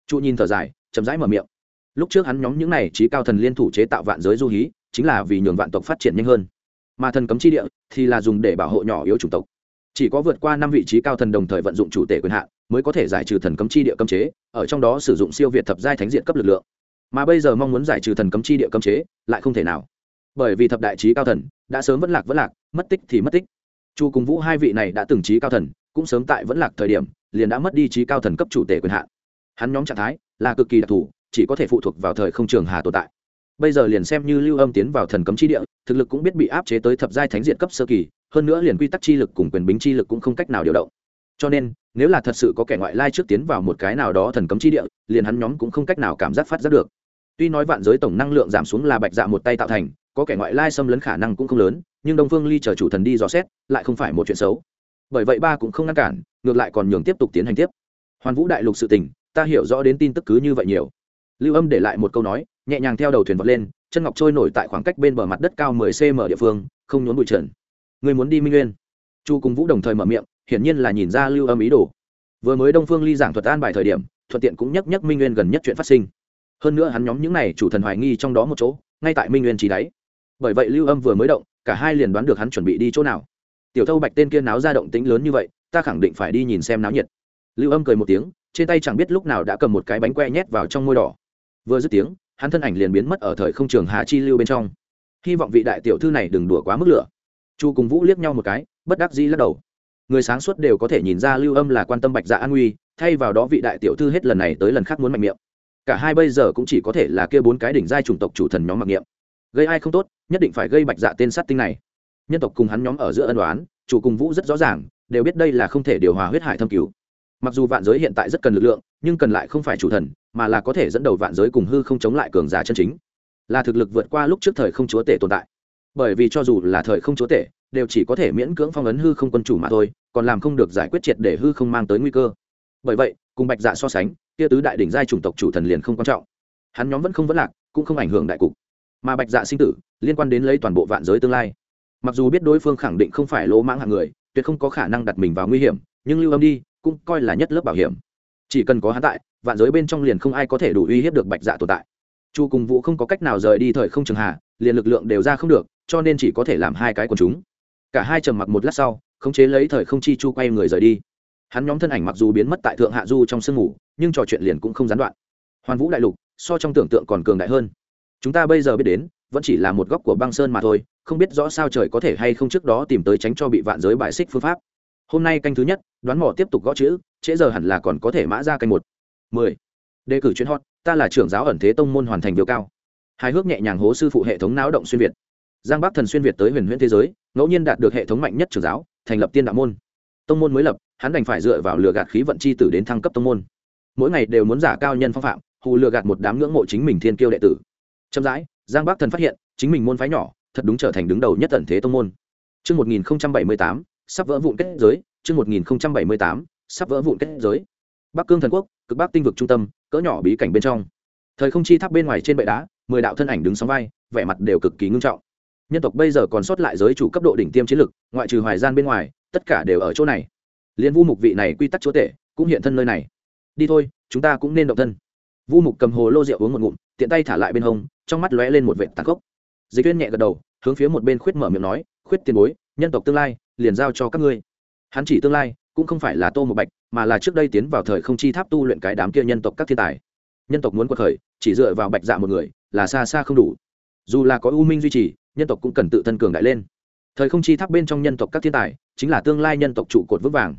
Speaker 1: Trụ nhìn thở dài, chậm rãi mở miệng. Lúc trước hắn nhóm những này trí cao thần liên thủ chế tạo vạn giới du hí, chính là vì nhường vạn tộc phát triển nhanh hơn. Mà thần cấm chi địa thì là dùng để bảo hộ nhỏ yếu chủng tộc. Chỉ có vượt qua năm vị trí cao thần đồng thời vận dụng chủ tể quyền hạn, mới có thể giải trừ thần cấm chi địa cấm chế, ở trong đó sử dụng siêu việt thập giai thánh diện cấp lực lượng. Mà bây giờ mong muốn giải trừ thần cấm chi địa cấm chế, lại không thể nào. Bởi vì thập đại trí cao thần đã sớm vẫn lạc vẫn lạc, mất tích thì mất tích. Chu cùng vũ hai vị này đã từng trí cao thần, cũng sớm tại vẫn lạc thời điểm liền đã mất đi trí cao thần cấp chủ tể quyền hạn. Hắn nhóm trạng thái là cực kỳ đặc thù, chỉ có thể phụ thuộc vào thời không trường hà tồn tại. Bây giờ liền xem như lưu âm tiến vào thần cấm chi địa, thực lực cũng biết bị áp chế tới thập giai thánh diện cấp sơ kỳ, hơn nữa liền quy tắc chi lực cùng quyền bính chi lực cũng không cách nào điều động. Cho nên, nếu là thật sự có kẻ ngoại lai trước tiến vào một cái nào đó thần cấm chi địa, liền hắn nhóm cũng không cách nào cảm giác phát giác được. Tuy nói vạn giới tổng năng lượng giảm xuống là bạch dạ một tay tạo thành, có kẻ ngoại lai xâm lấn khả năng cũng không lớn, nhưng đông phương ly chờ chủ thần đi dò xét, lại không phải một chuyện xấu. Bởi vậy ba cũng không ngăn cản ngược lại còn nhường tiếp tục tiến hành tiếp. Hoàn vũ đại lục sự tình, ta hiểu rõ đến tin tức cứ như vậy nhiều. Lưu âm để lại một câu nói, nhẹ nhàng theo đầu thuyền vọt lên, chân ngọc trôi nổi tại khoảng cách bên bờ mặt đất cao mười cm địa phương, không nhốn bụi trần. Người muốn đi minh nguyên. Chu cùng vũ đồng thời mở miệng, hiển nhiên là nhìn ra lưu âm ý đồ. Vừa mới đông phương ly giảng thuật an bài thời điểm, thuận tiện cũng nhắc nhắc minh nguyên gần nhất chuyện phát sinh. Hơn nữa hắn nhóm những này chủ thần hoài nghi trong đó một chỗ, ngay tại minh nguyên trí đáy. Bởi vậy lưu âm vừa mới động, cả hai liền đoán được hắn chuẩn bị đi chỗ nào. Tiểu thâu bạch tên kia náo ra động tính lớn như vậy ta khẳng định phải đi nhìn xem náo nhiệt. Lưu âm cười một tiếng, trên tay chẳng biết lúc nào đã cầm một cái bánh que nhét vào trong môi đỏ. Vừa dứt tiếng, hắn thân ảnh liền biến mất ở thời không trường hà chi lưu bên trong. Hy vọng vị đại tiểu thư này đừng đùa quá mức lửa. Chu cùng vũ liếc nhau một cái, bất đắc dĩ lắc đầu. Người sáng suốt đều có thể nhìn ra lưu âm là quan tâm bạch dạ an nguy thay vào đó vị đại tiểu thư hết lần này tới lần khác muốn mạnh miệng. Cả hai bây giờ cũng chỉ có thể là kia bốn cái đỉnh giai chủng tộc chủ thần nhóm mặc niệm. Gây ai không tốt, nhất định phải gây bạch dạ tên sát tinh này. Nhân tộc cùng hắn nhóm ở giữa ân đoán chủ cùng vũ rất rõ ràng đều biết đây là không thể điều hòa huyết hải thâm cứu. Mặc dù vạn giới hiện tại rất cần lực lượng, nhưng cần lại không phải chủ thần, mà là có thể dẫn đầu vạn giới cùng hư không chống lại cường giả chân chính. Là thực lực vượt qua lúc trước thời không chúa tể tồn tại. Bởi vì cho dù là thời không chúa tể, đều chỉ có thể miễn cưỡng phong ấn hư không quân chủ mà thôi, còn làm không được giải quyết triệt để hư không mang tới nguy cơ. Bởi vậy, cùng bạch dạ so sánh tia tứ đại đỉnh giai chủng tộc chủ thần liền không quan trọng. Hắn nhóm vẫn không vẫn lạc, cũng không ảnh hưởng đại cục. Mà bạch dạ sinh tử, liên quan đến lấy toàn bộ vạn giới tương lai. Mặc dù biết đối phương khẳng định không phải lỗ mãng hạng người tuyệt không có khả năng đặt mình vào nguy hiểm, nhưng lưu âm đi, cũng coi là nhất lớp bảo hiểm. Chỉ cần có hắn tại, vạn giới bên trong liền không ai có thể đủ uy hiếp được bạch dạ tồn tại. Chu cùng vũ không có cách nào rời đi thời không trường hà, liền lực lượng đều ra không được, cho nên chỉ có thể làm hai cái quần chúng. Cả hai trầm mặc một lát sau, khống chế lấy thời không chi chu quay người rời đi. Hắn nhóm thân ảnh mặc dù biến mất tại thượng hạ du trong sương ngủ nhưng trò chuyện liền cũng không gián đoạn. Hoàn vũ đại lục, so trong tưởng tượng còn cường đại hơn. Chúng ta bây giờ biết đến, vẫn chỉ là một góc của băng sơn mà thôi không biết rõ sao trời có thể hay không trước đó tìm tới tránh cho bị vạn giới bại xích phương pháp. Hôm nay canh thứ nhất, đoán mò tiếp tục gõ chữ, trễ giờ hẳn là còn có thể mã ra canh một. Mười. Đề cử chuyên hot, ta là trưởng giáo ẩn thế tông môn hoàn thành điều cao. Hài hước nhẹ nhàng hố sư phụ hệ thống náo động xuyên việt. Giang bắc thần xuyên việt tới huyền huyễn thế giới, ngẫu nhiên đạt được hệ thống mạnh nhất trưởng giáo, thành lập tiên đạo môn. Tông môn mới lập, hắn đành phải dựa vào lừa gạt khí vận c h i tử đến thăng cấp tông môn. Mỗi ngày đều muốn giả cao nhân phong phạm, hù lừa gạt một đám ngưỡng mộ chính mình thiên kiêu đệ tử. Chậm rãi, giang bắc thần phát hiện, chính mình môn phái nhỏ thật đúng trở thành đứng đầu nhất tận thế tông môn Chương 1078, sắp vỡ vụn kết giới, chương 1078, sắp vỡ vụn kết giới. Bắc Cương thần quốc, cực bắc tinh vực trung tâm, cỡ nhỏ bí cảnh bên trong. Thời không chi tháp bên ngoài trên bệ đá, mười đạo thân ảnh đứng sóng vai, vẻ mặt đều cực kỳ nghiêm trọng. Nhân tộc bây giờ còn sót lại giới chủ cấp độ đỉnh tiêm chiến lực, ngoại trừ Hoài Gian bên ngoài, tất cả đều ở chỗ này. Liên Vu Mục vị này quy tắc chúa tể, cũng hiện thân nơi này. Đi thôi, chúng ta cũng nên động thân. Vu Mục cầm hồ lô rượu uống một ngụm, tiện tay thả lại bên hông, trong mắt lóe lên một vệt tàn khốc dịch viên nhẹ gật đầu, hướng phía một bên khuyết mở miệng nói, khuyết tiền bối, nhân tộc tương lai, liền giao cho các ngươi. Hắn chỉ tương lai, cũng không phải là tô một bạch, mà là trước đây tiến vào thời không chi tháp tu luyện cái đám kia nhân tộc các thiên tài. Nhân tộc muốn quật khởi, chỉ dựa vào bạch dạ một người, là xa xa không đủ. Dù là có u minh duy trì, nhân tộc cũng cần tự thân cường đại lên. Thời không chi tháp bên trong nhân tộc các thiên tài, chính là tương lai nhân tộc trụ cột vững vàng.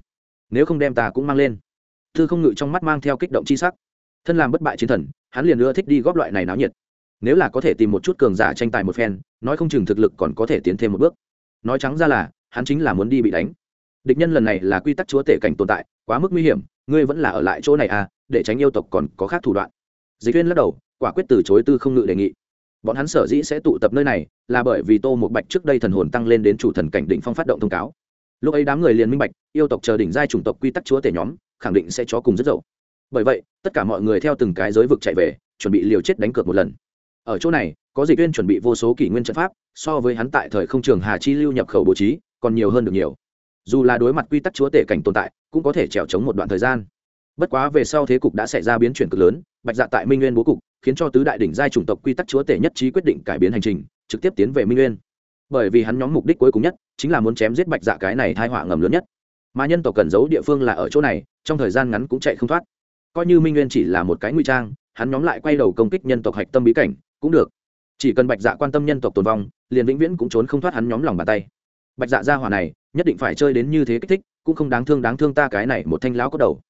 Speaker 1: Nếu không đem ta cũng mang lên. Thư không ngự trong mắt mang theo kích động chi sắc. Thân làm bất bại chiến thần, hắn liền ưa thích đi góp loại này náo nhiệt nếu là có thể tìm một chút cường giả tranh tài một phen, nói không chừng thực lực còn có thể tiến thêm một bước. Nói trắng ra là, hắn chính là muốn đi bị đánh. Địch nhân lần này là quy tắc chúa tể cảnh tồn tại, quá mức nguy hiểm, ngươi vẫn là ở lại chỗ này à để tránh yêu tộc còn có khác thủ đoạn. Dịch viên lắc đầu, quả quyết từ chối tư không ngự đề nghị. Bọn hắn sở dĩ sẽ tụ tập nơi này, là bởi vì tô một bạch trước đây thần hồn tăng lên đến chủ thần cảnh định phong phát động thông cáo. Lúc ấy đám người liền minh bạch, yêu tộc chờ đỉnh giai chủng tộc quy tắc chúa tể nhóm, khẳng định sẽ chó cùng rất dậu. Bởi vậy, tất cả mọi người theo từng cái giới vực chạy về, chuẩn bị liều chết đánh cược một lần ở chỗ này, có dịch viên chuẩn bị vô số kỷ nguyên trận pháp, so với hắn tại thời không trường hà chi lưu nhập khẩu bố trí, còn nhiều hơn được nhiều. Dù là đối mặt quy tắc chúa tể cảnh tồn tại, cũng có thể trèo trống một đoạn thời gian. Bất quá về sau thế cục đã xảy ra biến chuyển cực lớn, bạch dạ tại minh nguyên bố cục, khiến cho tứ đại đỉnh giai chủng tộc quy tắc chúa tể nhất trí quyết định cải biến hành trình, trực tiếp tiến về minh nguyên. Bởi vì hắn nhóm mục đích cuối cùng nhất, chính là muốn chém giết bạch dạ cái này thai họa ngầm lớn nhất. Mà nhân tộc cần giấu địa phương là ở chỗ này, trong thời gian ngắn cũng chạy không thoát. Coi như minh nguyên chỉ là một cái nguy trang hắn nhóm lại quay đầu công kích nhân tộc hạch tâm bí cảnh, cũng được. Chỉ cần bạch dạ quan tâm nhân tộc tồn vong, liền vĩnh viễn cũng trốn không thoát hắn nhóm lòng bàn tay. Bạch dạ ra hỏa này, nhất định phải chơi đến như thế kích thích, cũng không đáng thương đáng thương ta cái này một thanh lão có đầu.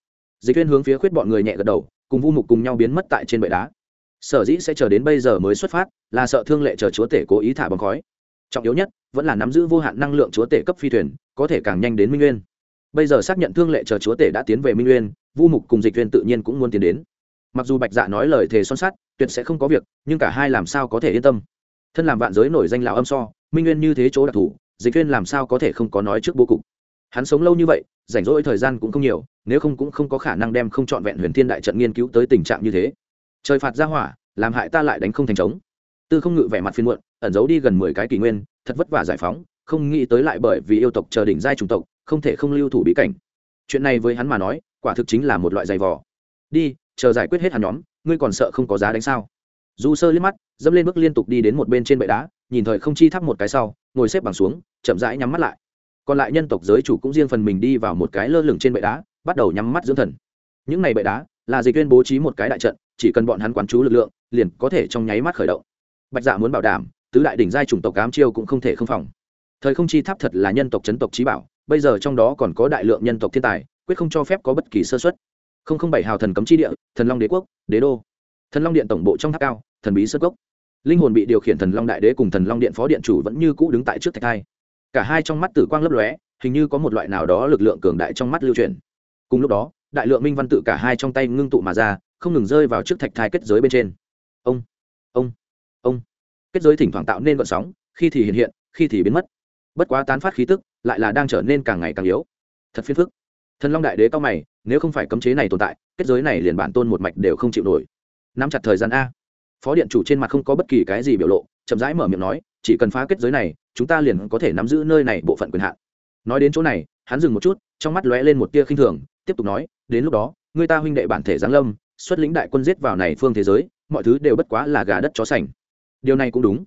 Speaker 1: Dịch viên hướng phía khuyết bọn người nhẹ gật đầu, cùng vu mục cùng nhau biến mất tại trên bệ đá. Sở dĩ sẽ chờ đến bây giờ mới xuất phát, là sợ thương lệ chờ chúa tể cố ý thả bóng khói. Trọng yếu nhất, vẫn là nắm giữ vô hạn năng lượng chúa tể cấp phi thuyền, có thể càng nhanh đến minh nguyên. Bây giờ xác nhận thương lệ chờ chúa tể đã tiến về minh nguyên, vu mục cùng dịch viên tự nhiên cũng muốn tiến đến mặc dù bạch dạ nói lời thề son sắt, tuyệt sẽ không có việc, nhưng cả hai làm sao có thể yên tâm? Thân làm vạn giới nổi danh lão âm so, minh nguyên như thế chỗ đặc thù, dịch viên làm sao có thể không có nói trước bố cục? Hắn sống lâu như vậy, rảnh rỗi thời gian cũng không nhiều, nếu không cũng không có khả năng đem không trọn vẹn huyền thiên đại trận nghiên cứu tới tình trạng như thế. Trời phạt ra hỏa, làm hại ta lại đánh không thành trống. Tư không ngự vẻ mặt phiên muộn, ẩn giấu đi gần mười cái kỷ nguyên, thật vất vả giải phóng, không nghĩ tới lại bởi vì yêu tộc chờ đỉnh giai chủng tộc, không thể không lưu thủ bí cảnh. Chuyện này với hắn mà nói, quả thực chính là một loại giày vò. Đi chờ giải quyết hết hắn nhóm, ngươi còn sợ không có giá đánh sao? Du sơ liếc mắt, dẫm lên bước liên tục đi đến một bên trên bệ đá, nhìn thời không chi thắp một cái sau, ngồi xếp bằng xuống, chậm rãi nhắm mắt lại. Còn lại nhân tộc giới chủ cũng riêng phần mình đi vào một cái lơ lửng trên bệ đá, bắt đầu nhắm mắt dưỡng thần. Những này bệ đá, là dịch viên bố trí một cái đại trận, chỉ cần bọn hắn quán chú lực lượng, liền có thể trong nháy mắt khởi động. Bạch dạ muốn bảo đảm, tứ đại đỉnh giai chủng tộc cám chiêu cũng không thể không phòng. Thời không chi tháp thật là nhân tộc chấn tộc trí bảo, bây giờ trong đó còn có đại lượng nhân tộc thiên tài, quyết không cho phép có bất kỳ sơ xuất không không bảy hào thần cấm chi địa, thần long đế quốc, đế đô. Thần long điện tổng bộ trong tháp cao, thần bí sơ cốc. Linh hồn bị điều khiển thần long đại đế cùng thần long điện phó điện chủ vẫn như cũ đứng tại trước thạch thai. Cả hai trong mắt tử quang lấp lóe, hình như có một loại nào đó lực lượng cường đại trong mắt lưu truyền. Cùng lúc đó, đại lượng minh văn tự cả hai trong tay ngưng tụ mà ra, không ngừng rơi vào trước thạch thai kết giới bên trên. Ông ông ông. Kết giới thỉnh thoảng tạo nên vận sóng, khi thì hiện hiện, khi thì biến mất. Bất quá tán phát khí tức, lại là đang trở nên càng ngày càng yếu. Thật phiền phức thần long đại đế cao mày, nếu không phải cấm chế này tồn tại, kết giới này liền bản tôn một mạch đều không chịu nổi. Nắm chặt thời gian a. Phó điện chủ trên mặt không có bất kỳ cái gì biểu lộ, chậm rãi mở miệng nói, chỉ cần phá kết giới này, chúng ta liền có thể nắm giữ nơi này bộ phận quyền hạn. Nói đến chỗ này, hắn dừng một chút, trong mắt lóe lên một tia khinh thường, tiếp tục nói, đến lúc đó, người ta huynh đệ bản thể giáng lâm, xuất lĩnh đại quân giết vào này phương thế giới, mọi thứ đều bất quá là gà đất chó sành. Điều này cũng đúng.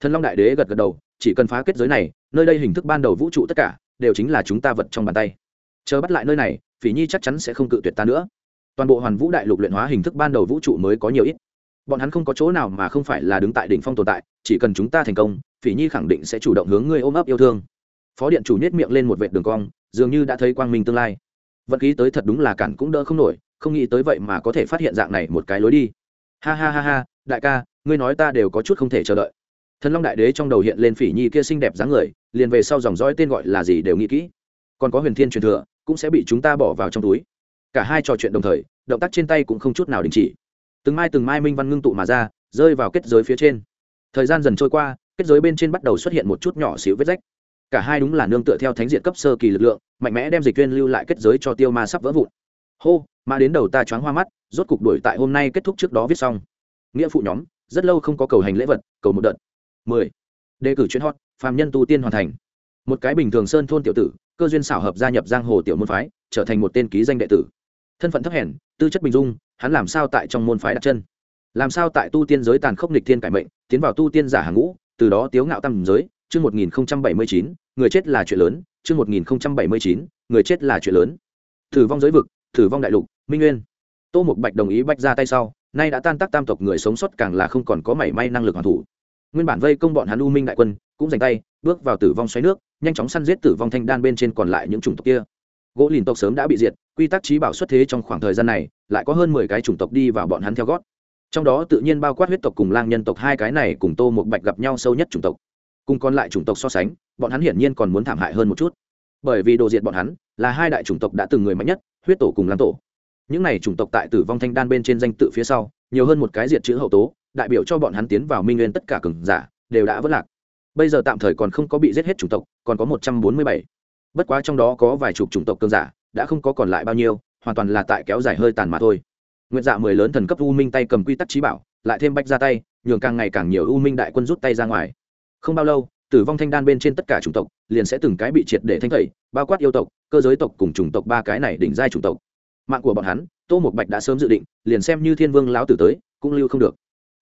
Speaker 1: Thần long đại đế gật gật đầu, chỉ cần phá kết giới này, nơi đây hình thức ban đầu vũ trụ tất cả, đều chính là chúng ta vật trong bàn tay chờ bắt lại nơi này, phỉ nhi chắc chắn sẽ không cự tuyệt ta nữa. Toàn bộ hoàn vũ đại lục luyện hóa hình thức ban đầu vũ trụ mới có nhiều ít. Bọn hắn không có chỗ nào mà không phải là đứng tại đỉnh phong tồn tại, chỉ cần chúng ta thành công, phỉ nhi khẳng định sẽ chủ động hướng ngươi ôm ấp yêu thương. Phó điện chủ nhét miệng lên một vệt đường cong, dường như đã thấy quang minh tương lai. Vận khí tới thật đúng là cản cũng đỡ không nổi, không nghĩ tới vậy mà có thể phát hiện dạng này một cái lối đi. Ha ha ha ha, đại ca, ngươi nói ta đều có chút không thể chờ đợi. Thần long đại đế trong đầu hiện lên phỉ nhi kia xinh đẹp dáng người, liền về sau dòng dõi tên gọi là gì đều nghĩ kỹ. Còn có huyền thiên truyền thừa cũng sẽ bị chúng ta bỏ vào trong túi. Cả hai trò chuyện đồng thời, động tác trên tay cũng không chút nào đình chỉ. Từng mai từng mai minh văn ngưng tụ mà ra, rơi vào kết giới phía trên. Thời gian dần trôi qua, kết giới bên trên bắt đầu xuất hiện một chút nhỏ xíu vết rách. Cả hai đúng là nương tựa theo thánh diện cấp sơ kỳ lực lượng, mạnh mẽ đem dịch viên lưu lại kết giới cho tiêu ma sắp vỡ vụn. Hô mà đến đầu ta choáng hoa mắt, rốt cục đuổi tại hôm nay kết thúc trước đó viết xong. Nghĩa phụ nhóm, rất lâu không có cầu hành lễ vật, cầu một đợt. Mười. Đề cử chuyến hot, phàm nhân tu tiên hoàn thành một cái bình thường sơn thôn tiểu tử, cơ duyên xảo hợp gia nhập giang hồ tiểu môn phái, trở thành một tên ký danh đệ tử. Thân phận thấp hèn, tư chất bình dung, hắn làm sao tại trong môn phái đặt chân? Làm sao tại tu tiên giới tàn khốc nịch thiên cải mệnh, tiến vào tu tiên giả hàng ngũ, từ đó tiếu ngạo tam giới? Chương một nghìn bảy mươi chín, người chết là chuyện lớn, chương một nghìn bảy mươi chín, người chết là chuyện lớn. Thử vong giới vực, thử vong đại lục, minh nguyên. Tô mục bạch đồng ý bạch ra tay sau, nay đã tan tác tam tộc người sống sót càng là không còn có mảy may năng lực hoàn thủ. Nguyên bản vây công bọn hắn u minh đại quân cũng giành tay, bước vào tử vong xoáy nước, nhanh chóng săn giết tử vong thanh đan bên trên còn lại những chủng tộc kia. Gỗ lìn tộc sớm đã bị diệt, quy tắc trí bảo xuất thế trong khoảng thời gian này, lại có hơn mười cái chủng tộc đi vào bọn hắn theo gót. Trong đó tự nhiên bao quát huyết tộc cùng lang nhân tộc hai cái này cùng tô một bạch gặp nhau sâu nhất chủng tộc. Cùng còn lại chủng tộc so sánh, bọn hắn hiển nhiên còn muốn thảm hại hơn một chút. Bởi vì đồ diệt bọn hắn, là hai đại chủng tộc đã từng người mạnh nhất, huyết tổ cùng lang tổ. Những này chủng tộc tại tử vong thanh đan bên trên danh tự phía sau, nhiều hơn một cái diệt chữ hậu tố, đại biểu cho bọn hắn tiến vào minh nguyên tất cả cường giả, đều đã vất lạc bây giờ tạm thời còn không có bị giết hết chủng tộc, còn có một trăm bốn mươi bảy. Bất quá trong đó có vài chục chủng tộc cơn giả, đã không có còn lại bao nhiêu, hoàn toàn là tại kéo dài hơi tàn mà thôi. Nguyện dạ mười lớn thần cấp u minh tay cầm quy tắc trí bảo, lại thêm bách ra tay, nhường càng ngày càng nhiều u minh đại quân rút tay ra ngoài. Không bao lâu, tử vong thanh đan bên trên tất cả chủng tộc liền sẽ từng cái bị triệt để thanh thẩy bao quát yêu tộc, cơ giới tộc cùng chủng tộc ba cái này đỉnh giai chủng tộc. Mạng của bọn hắn, tô một bạch đã sớm dự định, liền xem như thiên vương lão tử tới, cũng lưu không được.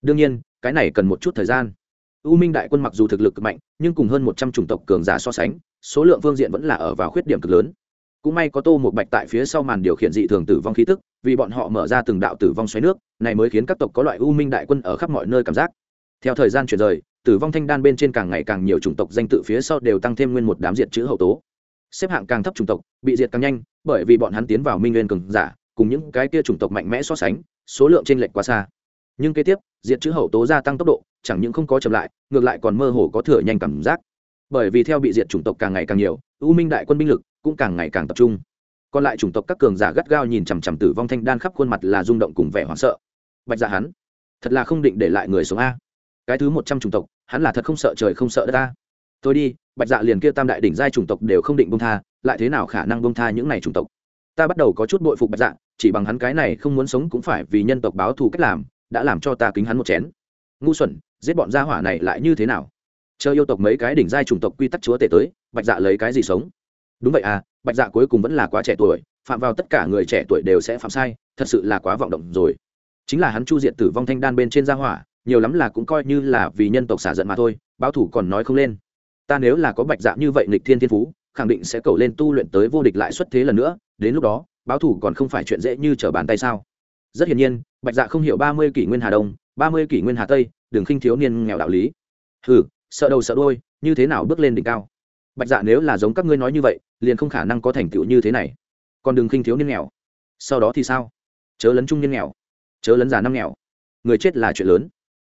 Speaker 1: Đương nhiên, cái này cần một chút thời gian u minh đại quân mặc dù thực lực cực mạnh, nhưng cùng hơn một trăm chủng tộc cường giả so sánh, số lượng phương diện vẫn là ở vào khuyết điểm cực lớn. Cũng may có tô một bạch tại phía sau màn điều khiển dị thường tử vong khí tức, vì bọn họ mở ra từng đạo tử vong xoáy nước, này mới khiến các tộc có loại u minh đại quân ở khắp mọi nơi cảm giác. Theo thời gian chuyển rời, tử vong thanh đan bên trên càng ngày càng nhiều chủng tộc danh tự phía sau đều tăng thêm nguyên một đám diệt chữ hậu tố. Xếp hạng càng thấp chủng tộc, bị diệt càng nhanh, bởi vì bọn hắn tiến vào minh nguyên cường giả, cùng những cái kia chủng tộc mạnh mẽ so sánh, số lượng trên lệch quá xa nhưng kế tiếp, diệt chữ hậu tố gia tăng tốc độ, chẳng những không có chậm lại, ngược lại còn mơ hồ có thừa nhanh cảm giác. Bởi vì theo bị diệt chủng tộc càng ngày càng nhiều, u minh đại quân binh lực cũng càng ngày càng tập trung. Còn lại chủng tộc các cường giả gắt gao nhìn chằm chằm tử vong thanh đan khắp khuôn mặt là rung động cùng vẻ hoảng sợ. Bạch dạ hắn thật là không định để lại người sống a. Cái thứ một trăm chủng tộc, hắn là thật không sợ trời không sợ đất ta tôi đi, bạch dạ liền kia tam đại đỉnh giai chủng tộc đều không định bông tha, lại thế nào khả năng bông tha những này chủng tộc? Ta bắt đầu có chút bội phục bạch dạ chỉ bằng hắn cái này không muốn sống cũng phải vì nhân tộc báo thù cách làm đã làm cho ta kính hắn một chén. Ngu xuẩn, giết bọn gia hỏa này lại như thế nào? Chờ yêu tộc mấy cái đỉnh giai chủng tộc quy tắc chúa tể tới, bạch dạ lấy cái gì sống? Đúng vậy à bạch dạ cuối cùng vẫn là quá trẻ tuổi, phạm vào tất cả người trẻ tuổi đều sẽ phạm sai, thật sự là quá vọng động rồi. Chính là hắn chu diện tử vong thanh đan bên trên gia hỏa, nhiều lắm là cũng coi như là vì nhân tộc xả giận mà thôi, báo thủ còn nói không lên. Ta nếu là có bạch dạ như vậy nghịch thiên thiên phú, khẳng định sẽ cầu lên tu luyện tới vô địch lại xuất thế lần nữa, đến lúc đó, báo thủ còn không phải chuyện dễ như trở bàn tay sao? Rất hiển nhiên, bạch dạ không hiểu ba mươi kỷ nguyên hà đông, ba mươi kỷ nguyên hà tây đừng khinh thiếu niên nghèo đạo lý. Ừ sợ đầu sợ đôi như thế nào bước lên đỉnh cao? Bạch dạ nếu là giống các ngươi nói như vậy, liền không khả năng có thành tựu như thế này. Còn đừng khinh thiếu niên nghèo, sau đó thì sao? Chớ lấn trung niên nghèo, chớ lấn già năm nghèo. Người chết là chuyện lớn.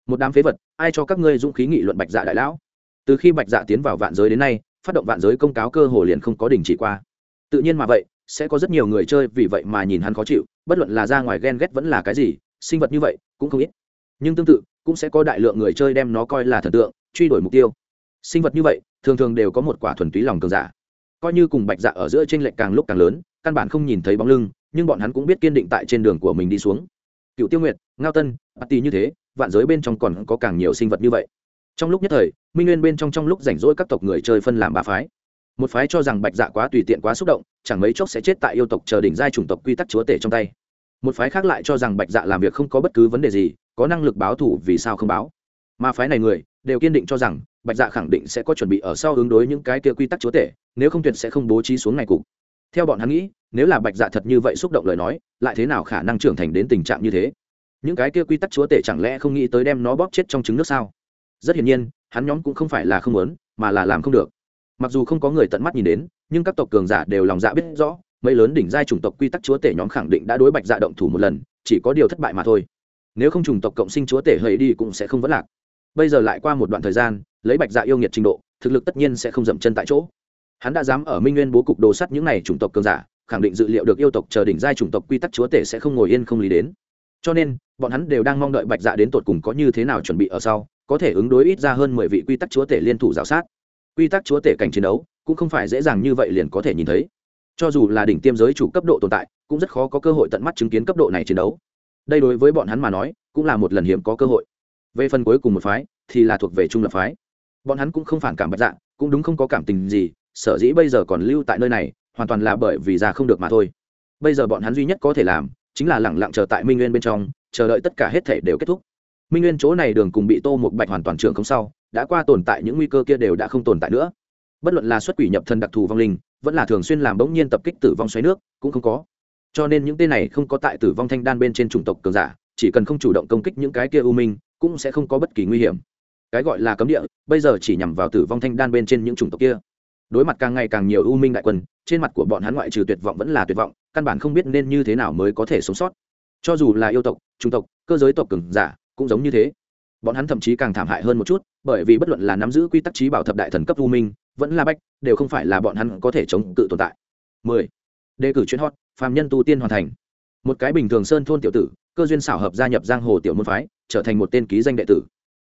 Speaker 1: Một đám phế vật, ai cho các ngươi dũng khí nghị luận bạch dạ đại lão? Từ khi bạch dạ tiến vào vạn giới đến nay, phát động vạn giới công cáo cơ hồ liền không có đình chỉ qua. Tự nhiên mà vậy sẽ có rất nhiều người chơi vì vậy mà nhìn hắn khó chịu, bất luận là ra ngoài ghen ghét vẫn là cái gì, sinh vật như vậy cũng không ít. Nhưng tương tự, cũng sẽ có đại lượng người chơi đem nó coi là thần tượng, truy đuổi mục tiêu. Sinh vật như vậy, thường thường đều có một quả thuần túy lòng cường giả. Coi như cùng bạch dạ ở giữa t r ê n lệch càng lúc càng lớn, căn bản không nhìn thấy bóng lưng, nhưng bọn hắn cũng biết kiên định tại trên đường của mình đi xuống. Cựu tiêu nguyệt, ngao tân, bát tì như thế, vạn giới bên trong còn có càng nhiều sinh vật như vậy. Trong lúc nhất thời, minh nguyên bên trong trong lúc rảnh rỗi các tộc người chơi phân làm ba phái một phái cho rằng bạch dạ quá tùy tiện quá xúc động, chẳng mấy chốc sẽ chết tại yêu tộc chờ đỉnh giai chủng tộc quy tắc chúa tể trong tay. Một phái khác lại cho rằng bạch dạ làm việc không có bất cứ vấn đề gì, có năng lực báo thủ vì sao không báo. Mà phái này người, đều kiên định cho rằng, bạch dạ khẳng định sẽ có chuẩn bị ở sau ứng đối những cái kia quy tắc chúa tể, nếu không tuyệt sẽ không bố trí xuống ngày cục. Theo bọn hắn nghĩ, nếu là bạch dạ thật như vậy xúc động lời nói, lại thế nào khả năng trưởng thành đến tình trạng như thế? Những cái kia quy tắc chúa tể chẳng lẽ không nghĩ tới đem nó bóp chết trong trứng nước sao? Rất hiển nhiên, hắn nhóm cũng không phải là không muốn, mà là làm không được mặc dù không có người tận mắt nhìn đến, nhưng các tộc cường giả đều lòng dạ biết rõ, mấy lớn đỉnh giai chủng tộc quy tắc chúa tể nhóm khẳng định đã đối bạch dạ động thủ một lần, chỉ có điều thất bại mà thôi. Nếu không chủng tộc cộng sinh chúa tể hầy đi cũng sẽ không vấn lạc. Bây giờ lại qua một đoạn thời gian, lấy bạch dạ yêu nghiệt trình độ, thực lực tất nhiên sẽ không dậm chân tại chỗ. Hắn đã dám ở minh nguyên bố cục đồ sắt những n à y chủng tộc cường giả, khẳng định dự liệu được yêu tộc chờ đỉnh giai chủng tộc quy tắc chúa tể sẽ không ngồi yên không lý đến. Cho nên, bọn hắn đều đang mong đợi bạch dạ đến tột cùng có như thế nào chuẩn bị ở sau, có thể ứng đối ít ra hơn mười vị quy tắc chúa tể liên thủ g i o sát quy tắc chúa tể cảnh chiến đấu cũng không phải dễ dàng như vậy liền có thể nhìn thấy. Cho dù là đỉnh tiêm giới chủ cấp độ tồn tại, cũng rất khó có cơ hội tận mắt chứng kiến cấp độ này chiến đấu. Đây đối với bọn hắn mà nói, cũng là một lần hiếm có cơ hội. Về phần cuối cùng một phái, thì là thuộc về trung lập phái. Bọn hắn cũng không phản cảm bạch dạ cũng đúng không có cảm tình gì, sở dĩ bây giờ còn lưu tại nơi này, hoàn toàn là bởi vì ra không được mà thôi. Bây giờ bọn hắn duy nhất có thể làm, chính là lẳng lặng chờ tại minh nguyên bên trong, chờ đợi tất cả hết thể đều kết thúc. Minh nguyên chỗ này đường cùng bị tô một bạch hoàn toàn trường không sau đã qua tồn tại những nguy cơ kia đều đã không tồn tại nữa. Bất luận là xuất quỷ nhập thân đặc thù vong linh, vẫn là thường xuyên làm bỗng nhiên tập kích tử vong xoáy nước, cũng không có. Cho nên những tên này không có tại tử vong thanh đan bên trên chủng tộc cường giả, chỉ cần không chủ động công kích những cái kia u minh, cũng sẽ không có bất kỳ nguy hiểm. Cái gọi là cấm địa, bây giờ chỉ nhằm vào tử vong thanh đan bên trên những chủng tộc kia. Đối mặt càng ngày càng nhiều u minh đại quân, trên mặt của bọn hắn ngoại trừ tuyệt vọng vẫn là tuyệt vọng, căn bản không biết nên như thế nào mới có thể sống sót. Cho dù là yêu tộc trung tộc, cơ giới tộc cường giả, cũng giống như thế bọn hắn thậm chí càng thảm hại hơn một chút, bởi vì bất luận là nắm giữ quy tắc trí bảo thập đại thần cấp u minh, vẫn là bách, đều không phải là bọn hắn có thể chống cự tồn tại. 10. đề cử chuyên hot, phàm nhân tu tiên hoàn thành. Một cái bình thường sơn thôn tiểu tử, cơ duyên xảo hợp gia nhập giang hồ tiểu môn phái, trở thành một tên ký danh đệ tử.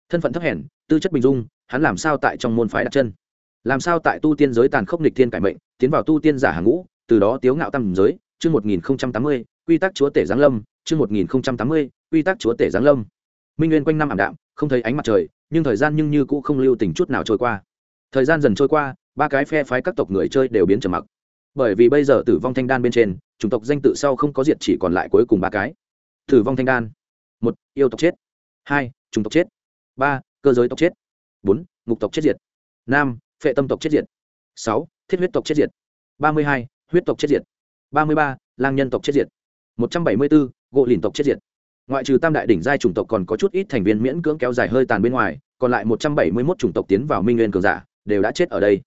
Speaker 1: Thân phận thấp hèn, tư chất bình dung, hắn làm sao tại trong môn phái đặt chân? Làm sao tại tu tiên giới tàn khốc nịch thiên cải mệnh, tiến vào tu tiên giả hàng ngũ, từ đó tiếu ngạo tam giới? Chương một nghìn tám mươi, quy tắc chúa tể giáng lâm, chương một nghìn tám mươi, quy tắc chúa tể giáng lâm. Minh nguyên quanh năm ảm đạm không thấy ánh mặt trời, nhưng thời gian nhưng như cũ không lưu tình chút nào trôi qua. Thời gian dần trôi qua, ba cái phe phái các tộc người chơi đều biến trầm mặc. Bởi vì bây giờ tử vong thanh đan bên trên, chủng tộc danh tự sau không có diệt chỉ còn lại cuối cùng ba cái. Tử vong thanh đan. Một, yêu tộc chết. Hai, chủng tộc chết. Ba, cơ giới tộc chết. Bốn, ngục tộc chết diệt. Năm, phệ tâm tộc chết diệt. Sáu, thiết huyết tộc chết diệt. Ba mươi hai, huyết tộc chết diệt. Ba mươi ba, lang nhân tộc chết diệt. Một trăm bảy mươi bốn gỗ lìn tộc chết diệt ngoại trừ tam đại đỉnh giai chủng tộc còn có chút ít thành viên miễn cưỡng kéo dài hơi tàn bên ngoài, còn lại một trăm bảy mươi mốt chủng tộc tiến vào minh nguyên cường giả, đều đã chết ở đây.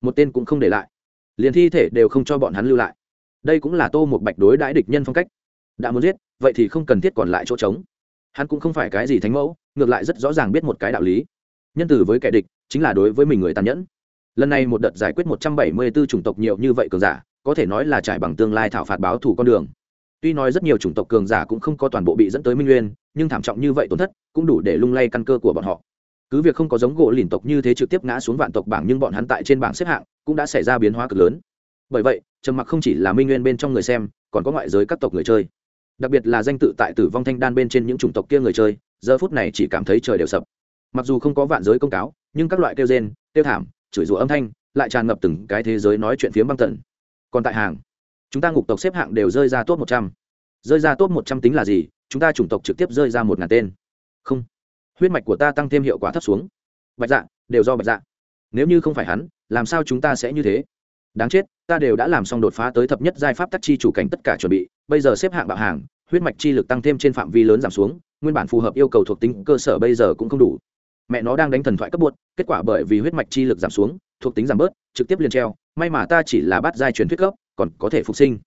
Speaker 1: Một tên cũng không để lại. Liền thi thể đều không cho bọn hắn lưu lại. Đây cũng là tô một bạch đối đãi địch nhân phong cách. Đã muốn giết, vậy thì không cần thiết còn lại chỗ trống. Hắn cũng không phải cái gì thánh mẫu, ngược lại rất rõ ràng biết một cái đạo lý. Nhân từ với kẻ địch, chính là đối với mình người tàn nhẫn. Lần này một đợt giải quyết một trăm bảy mươi 174 chủng tộc nhiều như vậy cường giả, có thể nói là trải bằng tương lai thảo phạt báo thủ con đường tuy nói rất nhiều chủng tộc cường giả cũng không có toàn bộ bị dẫn tới minh nguyên, nhưng thảm trọng như vậy tổn thất cũng đủ để lung lay căn cơ của bọn họ. Cứ việc không có giống gỗ lìn tộc như thế trực tiếp ngã xuống vạn tộc bảng nhưng bọn hắn tại trên bảng xếp hạng cũng đã xảy ra biến hóa cực lớn. Bởi vậy, trầm mặc không chỉ là minh nguyên bên trong người xem, còn có ngoại giới các tộc người chơi. Đặc biệt là danh tự tại tử vong thanh đan bên trên những chủng tộc kia người chơi, giờ phút này chỉ cảm thấy trời đều sập. Mặc dù không có vạn giới công cáo, nhưng các loại kêu rên, kêu thảm, chửi rủa âm thanh, lại tràn ngập từng cái thế giới nói chuyện phiếm băng tận còn tại hàng chúng ta ngục tộc xếp hạng đều rơi ra top một trăm. Rơi ra top một trăm tính là gì? Chúng ta chủng tộc trực tiếp rơi ra một ngàn tên. Không. Huyết mạch của ta tăng thêm hiệu quả thấp xuống. Bạch dạ đều do bạch dạ. Nếu như không phải hắn, làm sao chúng ta sẽ như thế? Đáng chết, ta đều đã làm xong đột phá tới thập nhất giai pháp tắc chi chủ cảnh tất cả chuẩn bị. Bây giờ xếp hạng bạo hàng, huyết mạch chi lực tăng thêm trên phạm vi lớn giảm xuống, nguyên bản phù hợp yêu cầu thuộc tính cơ sở bây giờ cũng không đủ. Mẹ nó đang đánh thần thoại cấp bột kết quả bởi vì huyết mạch chi lực giảm xuống, thuộc tính giảm bớt, trực tiếp liền treo. May mà ta chỉ là bắt giai truyền thuyết cấp còn có thể phục sinh.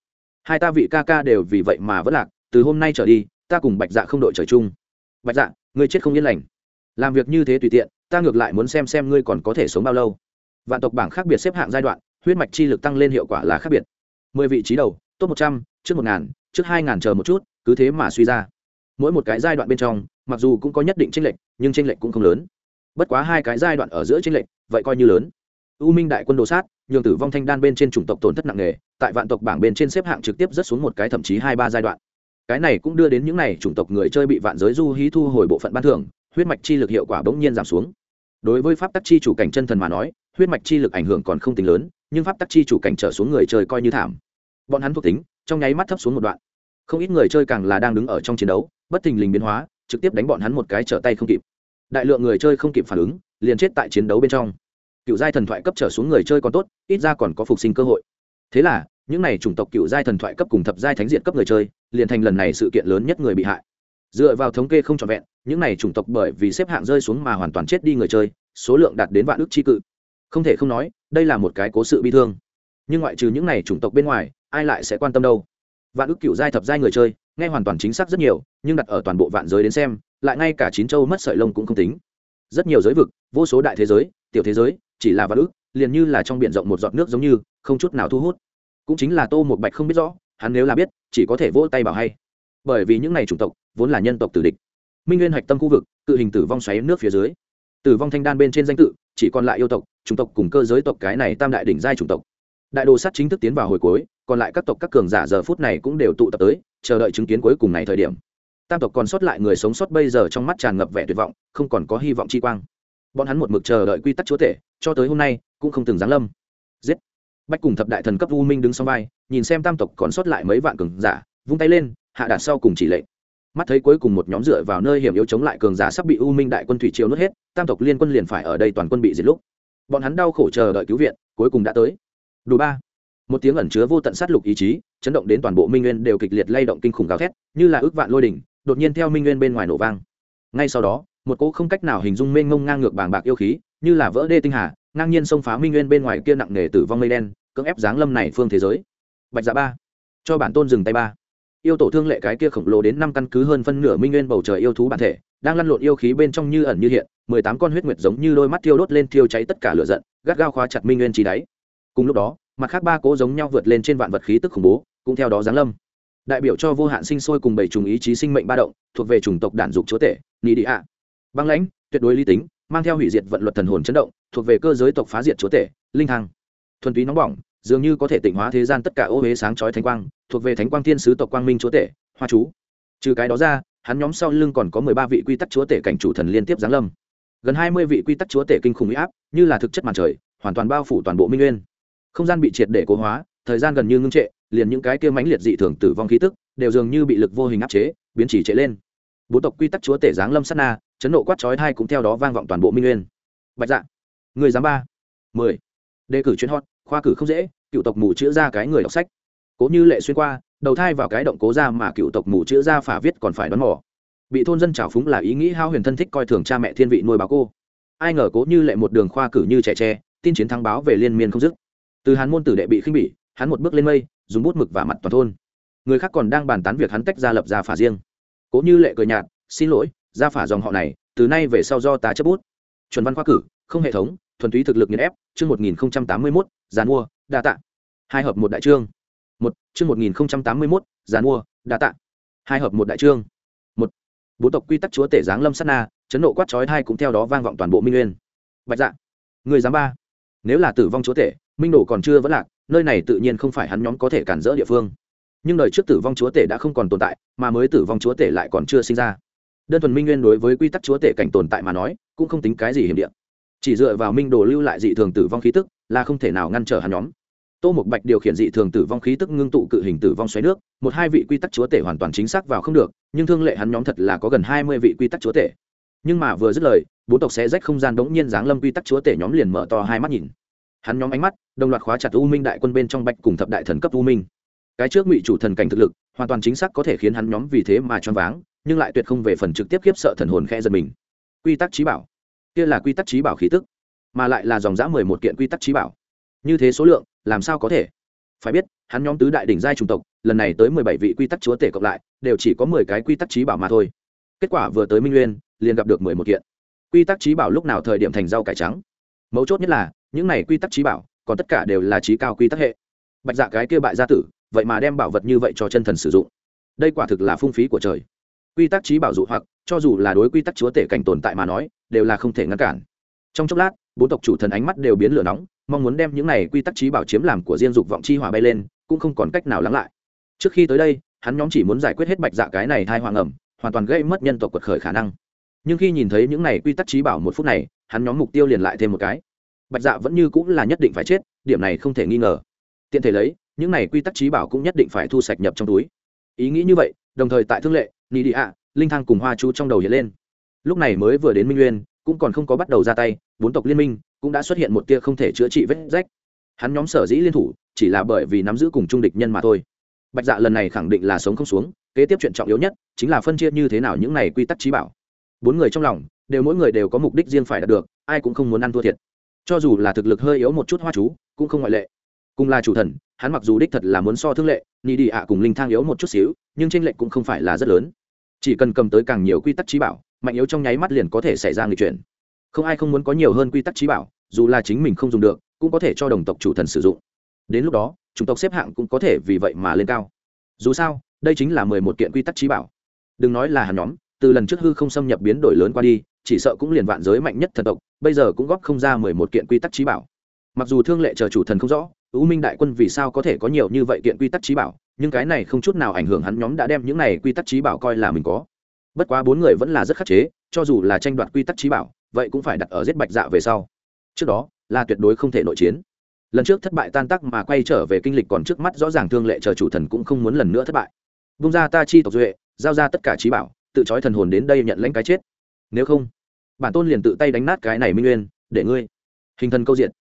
Speaker 1: Hai ta vị ca ca đều vì vậy mà vẫn lạc, từ hôm nay trở đi, ta cùng bạch dạ không đội trời chung. Bạch dạ người chết không yên lành. Làm việc như thế tùy tiện, ta ngược lại muốn xem xem ngươi còn có thể sống bao lâu. Vạn tộc bảng khác biệt xếp hạng giai đoạn, huyết mạch chi lực tăng lên hiệu quả là khác biệt. Mười vị trí đầu, top một trăm, trước một ngàn, trước hai ngàn chờ một chút, cứ thế mà suy ra. Mỗi một cái giai đoạn bên trong, mặc dù cũng có nhất định tranh lệch, nhưng tranh lệch cũng không lớn. Bất quá hai cái giai đoạn ở giữa tranh lệch, vậy coi như lớn u minh đại quân đồ sát, nhường tử vong thanh đan bên trên chủng tộc tổn thất nặng nề, tại vạn tộc bảng bên trên xếp hạng trực tiếp rất xuống một cái thậm chí hai ba giai đoạn. Cái này cũng đưa đến những n à y chủng tộc người chơi bị vạn giới du hí thu hồi bộ phận ban thưởng, huyết mạch chi lực hiệu quả bỗng nhiên giảm xuống. Đối với pháp tắc chi chủ cảnh chân thần mà nói, huyết mạch chi lực ảnh hưởng còn không tính lớn, nhưng pháp tắc chi chủ cảnh trở xuống người chơi coi như thảm. Bọn hắn thuộc tính, trong nháy mắt thấp xuống một đoạn. Không ít người chơi càng là đang đứng ở trong chiến đấu, bất thình lình biến hóa, trực tiếp đánh bọn hắn một cái trở tay không kịp. Đại lượng người chơi không kịp phản ứng, liền chết tại chiến đấu bên trong cựu giai thần thoại cấp trở xuống người chơi còn tốt, ít ra còn có phục sinh cơ hội. Thế là, những n à y chủng tộc cựu giai thần thoại cấp cùng thập giai thánh diện cấp người chơi, liền thành lần này sự kiện lớn nhất người bị hại. Dựa vào thống kê không trọn vẹn, những n à y chủng tộc bởi vì xếp hạng rơi xuống mà hoàn toàn chết đi người chơi, số lượng đạt đến vạn ước tri cự. Không thể không nói, đây là một cái cố sự bi thương. Nhưng ngoại trừ những n à y chủng tộc bên ngoài, ai lại sẽ quan tâm đâu? Vạn ước cựu giai thập giai người chơi, nghe hoàn toàn chính xác rất nhiều, nhưng đặt ở toàn bộ vạn giới đến xem, lại ngay cả chín châu mất sợi lông cũng không tính rất nhiều giới vực, vô số đại thế giới, tiểu thế giới, chỉ là vạn ước liền như là trong b i ể n rộng một giọt nước giống như, không chút nào thu hút. Cũng chính là tô một bạch không biết rõ, hắn nếu là biết, chỉ có thể vỗ tay bảo hay. Bởi vì những n à y chủng tộc, vốn là nhân tộc tử địch. Minh nguyên hạch tâm khu vực, cự hình tử vong xoáy nước phía dưới. Tử vong thanh đan bên trên danh tự, chỉ còn lại yêu tộc, chủng tộc cùng cơ giới tộc cái này tam đại đỉnh giai chủng tộc. Đại đồ sắt chính thức tiến vào hồi cuối, còn lại các tộc các cường giả giờ phút này cũng đều tụ tập tới, chờ đợi chứng kiến cuối cùng này thời điểm tam tộc còn sót lại người sống sót bây giờ trong mắt tràn ngập vẻ tuyệt vọng, không còn có hy vọng chi quang. Bọn hắn một mực chờ đợi quy tắc chúa tể, cho tới hôm nay, cũng không từng giáng lâm. Giết! Bách cùng thập đại thần cấp u minh đứng sau vai, nhìn xem tam tộc còn sót lại mấy vạn cường giả, vung tay lên, hạ đạt sau cùng chỉ lệnh. Mắt thấy cuối cùng một nhóm dựa vào nơi hiểm yếu chống lại cường giả sắp bị u minh đại quân thủy triều nuốt hết, tam tộc liên quân liền phải ở đây toàn quân bị diệt lúc. Bọn hắn đau khổ chờ đợi cứu viện, cuối cùng đã tới. Đủ ba. Một tiếng ẩn chứa vô tận sát lục ý chí, chấn động đến toàn bộ minh nguyên đều kịch liệt lay động kinh khủng gào thét, như là ước vạn lôi đỉnh đột nhiên theo minh nguyên bên ngoài nổ vang ngay sau đó một cỗ không cách nào hình dung mênh ngông ngang ngược bàng bạc yêu khí như là vỡ đê tinh hà ngang nhiên xông phá minh nguyên bên ngoài kia nặng nề tử vong mây đen cưỡng ép giáng lâm này phương thế giới bạch dạ ba cho bản tôn dừng tay ba yêu tổ thương lệ cái kia khổng lồ đến năm căn cứ hơn phân nửa minh nguyên bầu trời yêu thú bản thể đang lăn lộn yêu khí bên trong như ẩn như hiện mười tám con huyết nguyệt giống như đôi mắt thiêu đốt lên thiêu cháy tất cả lửa giận gắt gao khóa chặt minh nguyên trí đáy cùng lúc đó mặt khác ba cỗ giống nhau vượt lên trên vạn vật khí tức khủng bố cũng theo đó giáng lâm đại biểu cho vô hạn sinh sôi cùng bảy trùng ý chí sinh mệnh ba động, thuộc về chủng tộc đản dục chúa tể nị đi ạ. Băng lãnh, tuyệt đối lý tính, mang theo hủy diệt vận luật thần hồn chấn động, thuộc về cơ giới tộc phá diệt chúa tể, linh thăng. Thuần túy nóng bỏng, dường như có thể tịnh hóa thế gian tất cả ô huế sáng chói thánh quang, thuộc về thánh quang thiên sứ tộc quang minh chúa tể, hoa chú. Trừ cái đó ra, hắn nhóm sau lưng còn có mười ba vị quy tắc chúa tể cảnh chủ thần liên tiếp giáng lâm. Gần hai mươi vị quy tắc chúa tể kinh khủng huy áp, như là thực chất màn trời, hoàn toàn bao phủ toàn bộ minh nguyên. Không gian bị triệt để cố hóa, thời gian gần như ngưng trệ liền những cái kia mãnh liệt dị thường tử vong khí tức, đều dường như bị lực vô hình áp chế, biến chỉ trệ lên. Bốn tộc quy tắc chúa tể giáng lâm sát na, chấn nộ quát chói thai cũng theo đó vang vọng toàn bộ minh nguyên. Bạch dạ người giám ba, mười. Đề cử chuyên hot, khoa cử không dễ, cựu tộc mù chữ ra cái người đọc sách. Cố như lệ xuyên qua, đầu thai vào cái động cố ra mà cựu tộc mù chữ ra phả viết còn phải đón mỏ bị thôn dân trào phúng là ý nghĩ hao huyền thân thích coi thường cha mẹ thiên vị nuôi báo cô. Ai ngờ cố như lệ một đường khoa cử như trẻ tre, tin chiến thắng báo về liên miên không dứt. Từ hàn môn tử đệ bị khinh bỉ, hắn một bước lên mây dùng bút mực và mặt toàn thôn. Người khác còn đang bàn tán việc hắn tách ra lập ra phả riêng. Cố như lệ cười nhạt, xin lỗi ra phả dòng họ này, từ nay về sau do ta chấp bút. Chuẩn văn khoa cử, không hệ thống, thuần túy thực lực nghiền ép, chương một nghìn tám mươi mốt, giàn mua, đa tạ. Hai hợp một đại trương. Một, chương một nghìn tám mươi mốt, giàn mua, đa tạ. Hai hợp một đại trương. Một bốn tộc quy tắc chúa tể giáng lâm sát na, chấn nộ quát trói hai cũng theo đó vang vọng toàn bộ minh nguyên. Bạch dạ người giám ba. Nếu là tử vong chúa tể, minh đồ còn chưa vẫn lạc nơi này tự nhiên không phải hắn nhóm có thể cản rỡ địa phương. Nhưng đời trước tử vong chúa tể đã không còn tồn tại, mà mới tử vong chúa tể lại còn chưa sinh ra. Đơn thuần minh nguyên đối với quy tắc chúa tể cảnh tồn tại mà nói, cũng không tính cái gì hiểm điện chỉ dựa vào minh đồ lưu lại dị thường tử vong khí tức, là không thể nào ngăn trở hắn nhóm. Tô một bạch điều khiển dị thường tử vong khí tức ngưng tụ cự hình tử vong xoáy nước, một hai vị quy tắc chúa tể hoàn toàn chính xác vào không được, nhưng thương lệ hắn nhóm thật là có gần hai mươi vị quy tắc chúa tể. Nhưng mà vừa dứt lời, bốn tộc sẽ rách không gian đống nhiên giáng lâm quy tắc chúa tể nhóm liền mở to hai mắt nhìn hắn nhóm ánh mắt đồng loạt khóa chặt u minh đại quân bên trong bạch cùng thập đại thần cấp u minh. Cái trước ngụy chủ thần cảnh thực lực, hoàn toàn chính xác có thể khiến hắn nhóm vì thế mà choáng váng, nhưng lại tuyệt không về phần trực tiếp khiếp sợ thần hồn khe giật mình. Quy tắc trí bảo. Kia là quy tắc trí bảo khí tức, mà lại là dòng giã mười một kiện quy tắc trí bảo. Như thế số lượng, làm sao có thể? Phải biết, hắn nhóm tứ đại đỉnh giai chủng tộc, lần này tới mười bảy vị quy tắc chúa tể cộng lại, đều chỉ có mười cái quy tắc trí bảo mà thôi. Kết quả vừa tới minh nguyên, liền gặp được mười một kiện. Quy tắc trí bảo lúc nào thời điểm thành rau cải trắng? Mấu chốt nhất là những này quy tắc trí bảo, còn tất cả đều là trí cao quy tắc hệ. Bạch dạ cái kia bại gia tử, vậy mà đem bảo vật như vậy cho chân thần sử dụng. Đây quả thực là phung phí của trời. Quy tắc trí bảo dụ hoặc, cho dù là đối quy tắc chúa tể cảnh tồn tại mà nói, đều là không thể ngăn cản. Trong chốc lát, bốn tộc chủ thần ánh mắt đều biến lửa nóng, mong muốn đem những này quy tắc trí bảo chiếm làm của diên dục vọng chi hỏa bay lên, cũng không còn cách nào lắng lại. Trước khi tới đây, hắn nhóm chỉ muốn giải quyết hết bạch dạ cái này thai hoàng ẩm, hoàn toàn gây mất nhân tộc quật khởi khả năng. Nhưng khi nhìn thấy những này quy tắc trí bảo một phút này, hắn nhóm mục tiêu liền lại thêm một cái bạch dạ vẫn như cũng là nhất định phải chết, điểm này không thể nghi ngờ. Tiện thể lấy, những này quy tắc trí bảo cũng nhất định phải thu sạch nhập trong túi. Ý nghĩ như vậy, đồng thời tại thương lệ nị địa ạ linh thang cùng hoa chú trong đầu hiện lên. Lúc này mới vừa đến minh nguyên, cũng còn không có bắt đầu ra tay, bốn tộc liên minh cũng đã xuất hiện một tia không thể chữa trị vết rách. Hắn nhóm sở dĩ liên thủ, chỉ là bởi vì nắm giữ cùng trung địch nhân mà thôi. Bạch dạ lần này khẳng định là sống không xuống, kế tiếp chuyện trọng yếu nhất chính là phân chia như thế nào những này quy tắc trí bảo. Bốn người trong lòng, đều mỗi người đều có mục đích riêng phải đạt được, ai cũng không muốn ăn thua thiệt cho dù là thực lực hơi yếu một chút hoa chú, cũng không ngoại lệ. Cùng là chủ thần, hắn mặc dù đích thật là muốn so thương lệ ni đi ạ cùng linh thang yếu một chút xíu, nhưng tranh lệch cũng không phải là rất lớn. Chỉ cần cầm tới càng nhiều quy tắc trí bảo, mạnh yếu trong nháy mắt liền có thể xảy ra người chuyển. Không ai không muốn có nhiều hơn quy tắc trí bảo, dù là chính mình không dùng được, cũng có thể cho đồng tộc chủ thần sử dụng. Đến lúc đó, chủng tộc xếp hạng cũng có thể vì vậy mà lên cao. Dù sao, đây chính là mười một kiện quy tắc trí bảo. Đừng nói là hắn nhóm, từ lần trước hư không xâm nhập biến đổi lớn qua đi chỉ sợ cũng liền vạn giới mạnh nhất thần tộc, bây giờ cũng góp không ra mười một kiện quy tắc trí bảo. Mặc dù thương lệ chờ chủ thần không rõ, U minh đại quân vì sao có thể có nhiều như vậy kiện quy tắc trí bảo, nhưng cái này không chút nào ảnh hưởng hắn nhóm đã đem những này quy tắc trí bảo coi là mình có. Bất quá bốn người vẫn là rất khắc chế, cho dù là tranh đoạt quy tắc trí bảo, vậy cũng phải đặt ở giết bạch dạ về sau. Trước đó, là tuyệt đối không thể nội chiến. Lần trước thất bại tan tác mà quay trở về kinh lịch còn trước mắt rõ ràng thương lệ chờ chủ thần cũng không muốn lần nữa thất bại. Bung ra ta chi tộc duệ, giao ra tất cả trí bảo, tự trói thần hồn đến đây nhận lãnh cái chết nếu không, bản tôn liền tự tay đánh nát cái này minh nguyên, để ngươi hình thần câu diện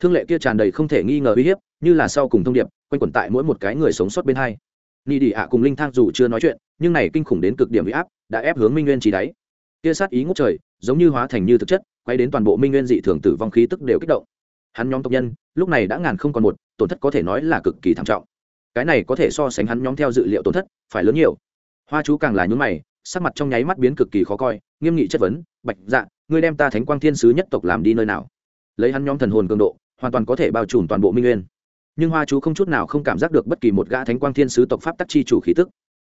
Speaker 1: thương lệ kia tràn đầy không thể nghi ngờ uy hiếp, như là sau cùng thông điệp, quanh quẩn tại mỗi một cái người sống sót bên hai. Ni đi ạ cùng linh thang dù chưa nói chuyện, nhưng này kinh khủng đến cực điểm uy áp, đã ép hướng minh nguyên chỉ đáy. Kia sát ý ngốc trời, giống như hóa thành như thực chất, quay đến toàn bộ minh nguyên dị thường tử vong khí tức đều kích động. Hắn nhóm tộc nhân, lúc này đã ngàn không còn một, tổn thất có thể nói là cực kỳ thảm trọng. Cái này có thể so sánh hắn nhóm theo dự liệu tổn thất, phải lớn nhiều. Hoa chú càng là nhún mày, sắc mặt trong nháy mắt biến cực kỳ khó coi nghiêm nghị chất vấn, bạch dạ ngươi đem ta thánh quang thiên sứ nhất tộc làm đi nơi nào? Lấy hắn nhóm thần hồn cường độ, hoàn toàn có thể bao trùm toàn bộ minh nguyên. Nhưng hoa chú không chút nào không cảm giác được bất kỳ một gã thánh quang thiên sứ tộc pháp tắc chi chủ khí tức.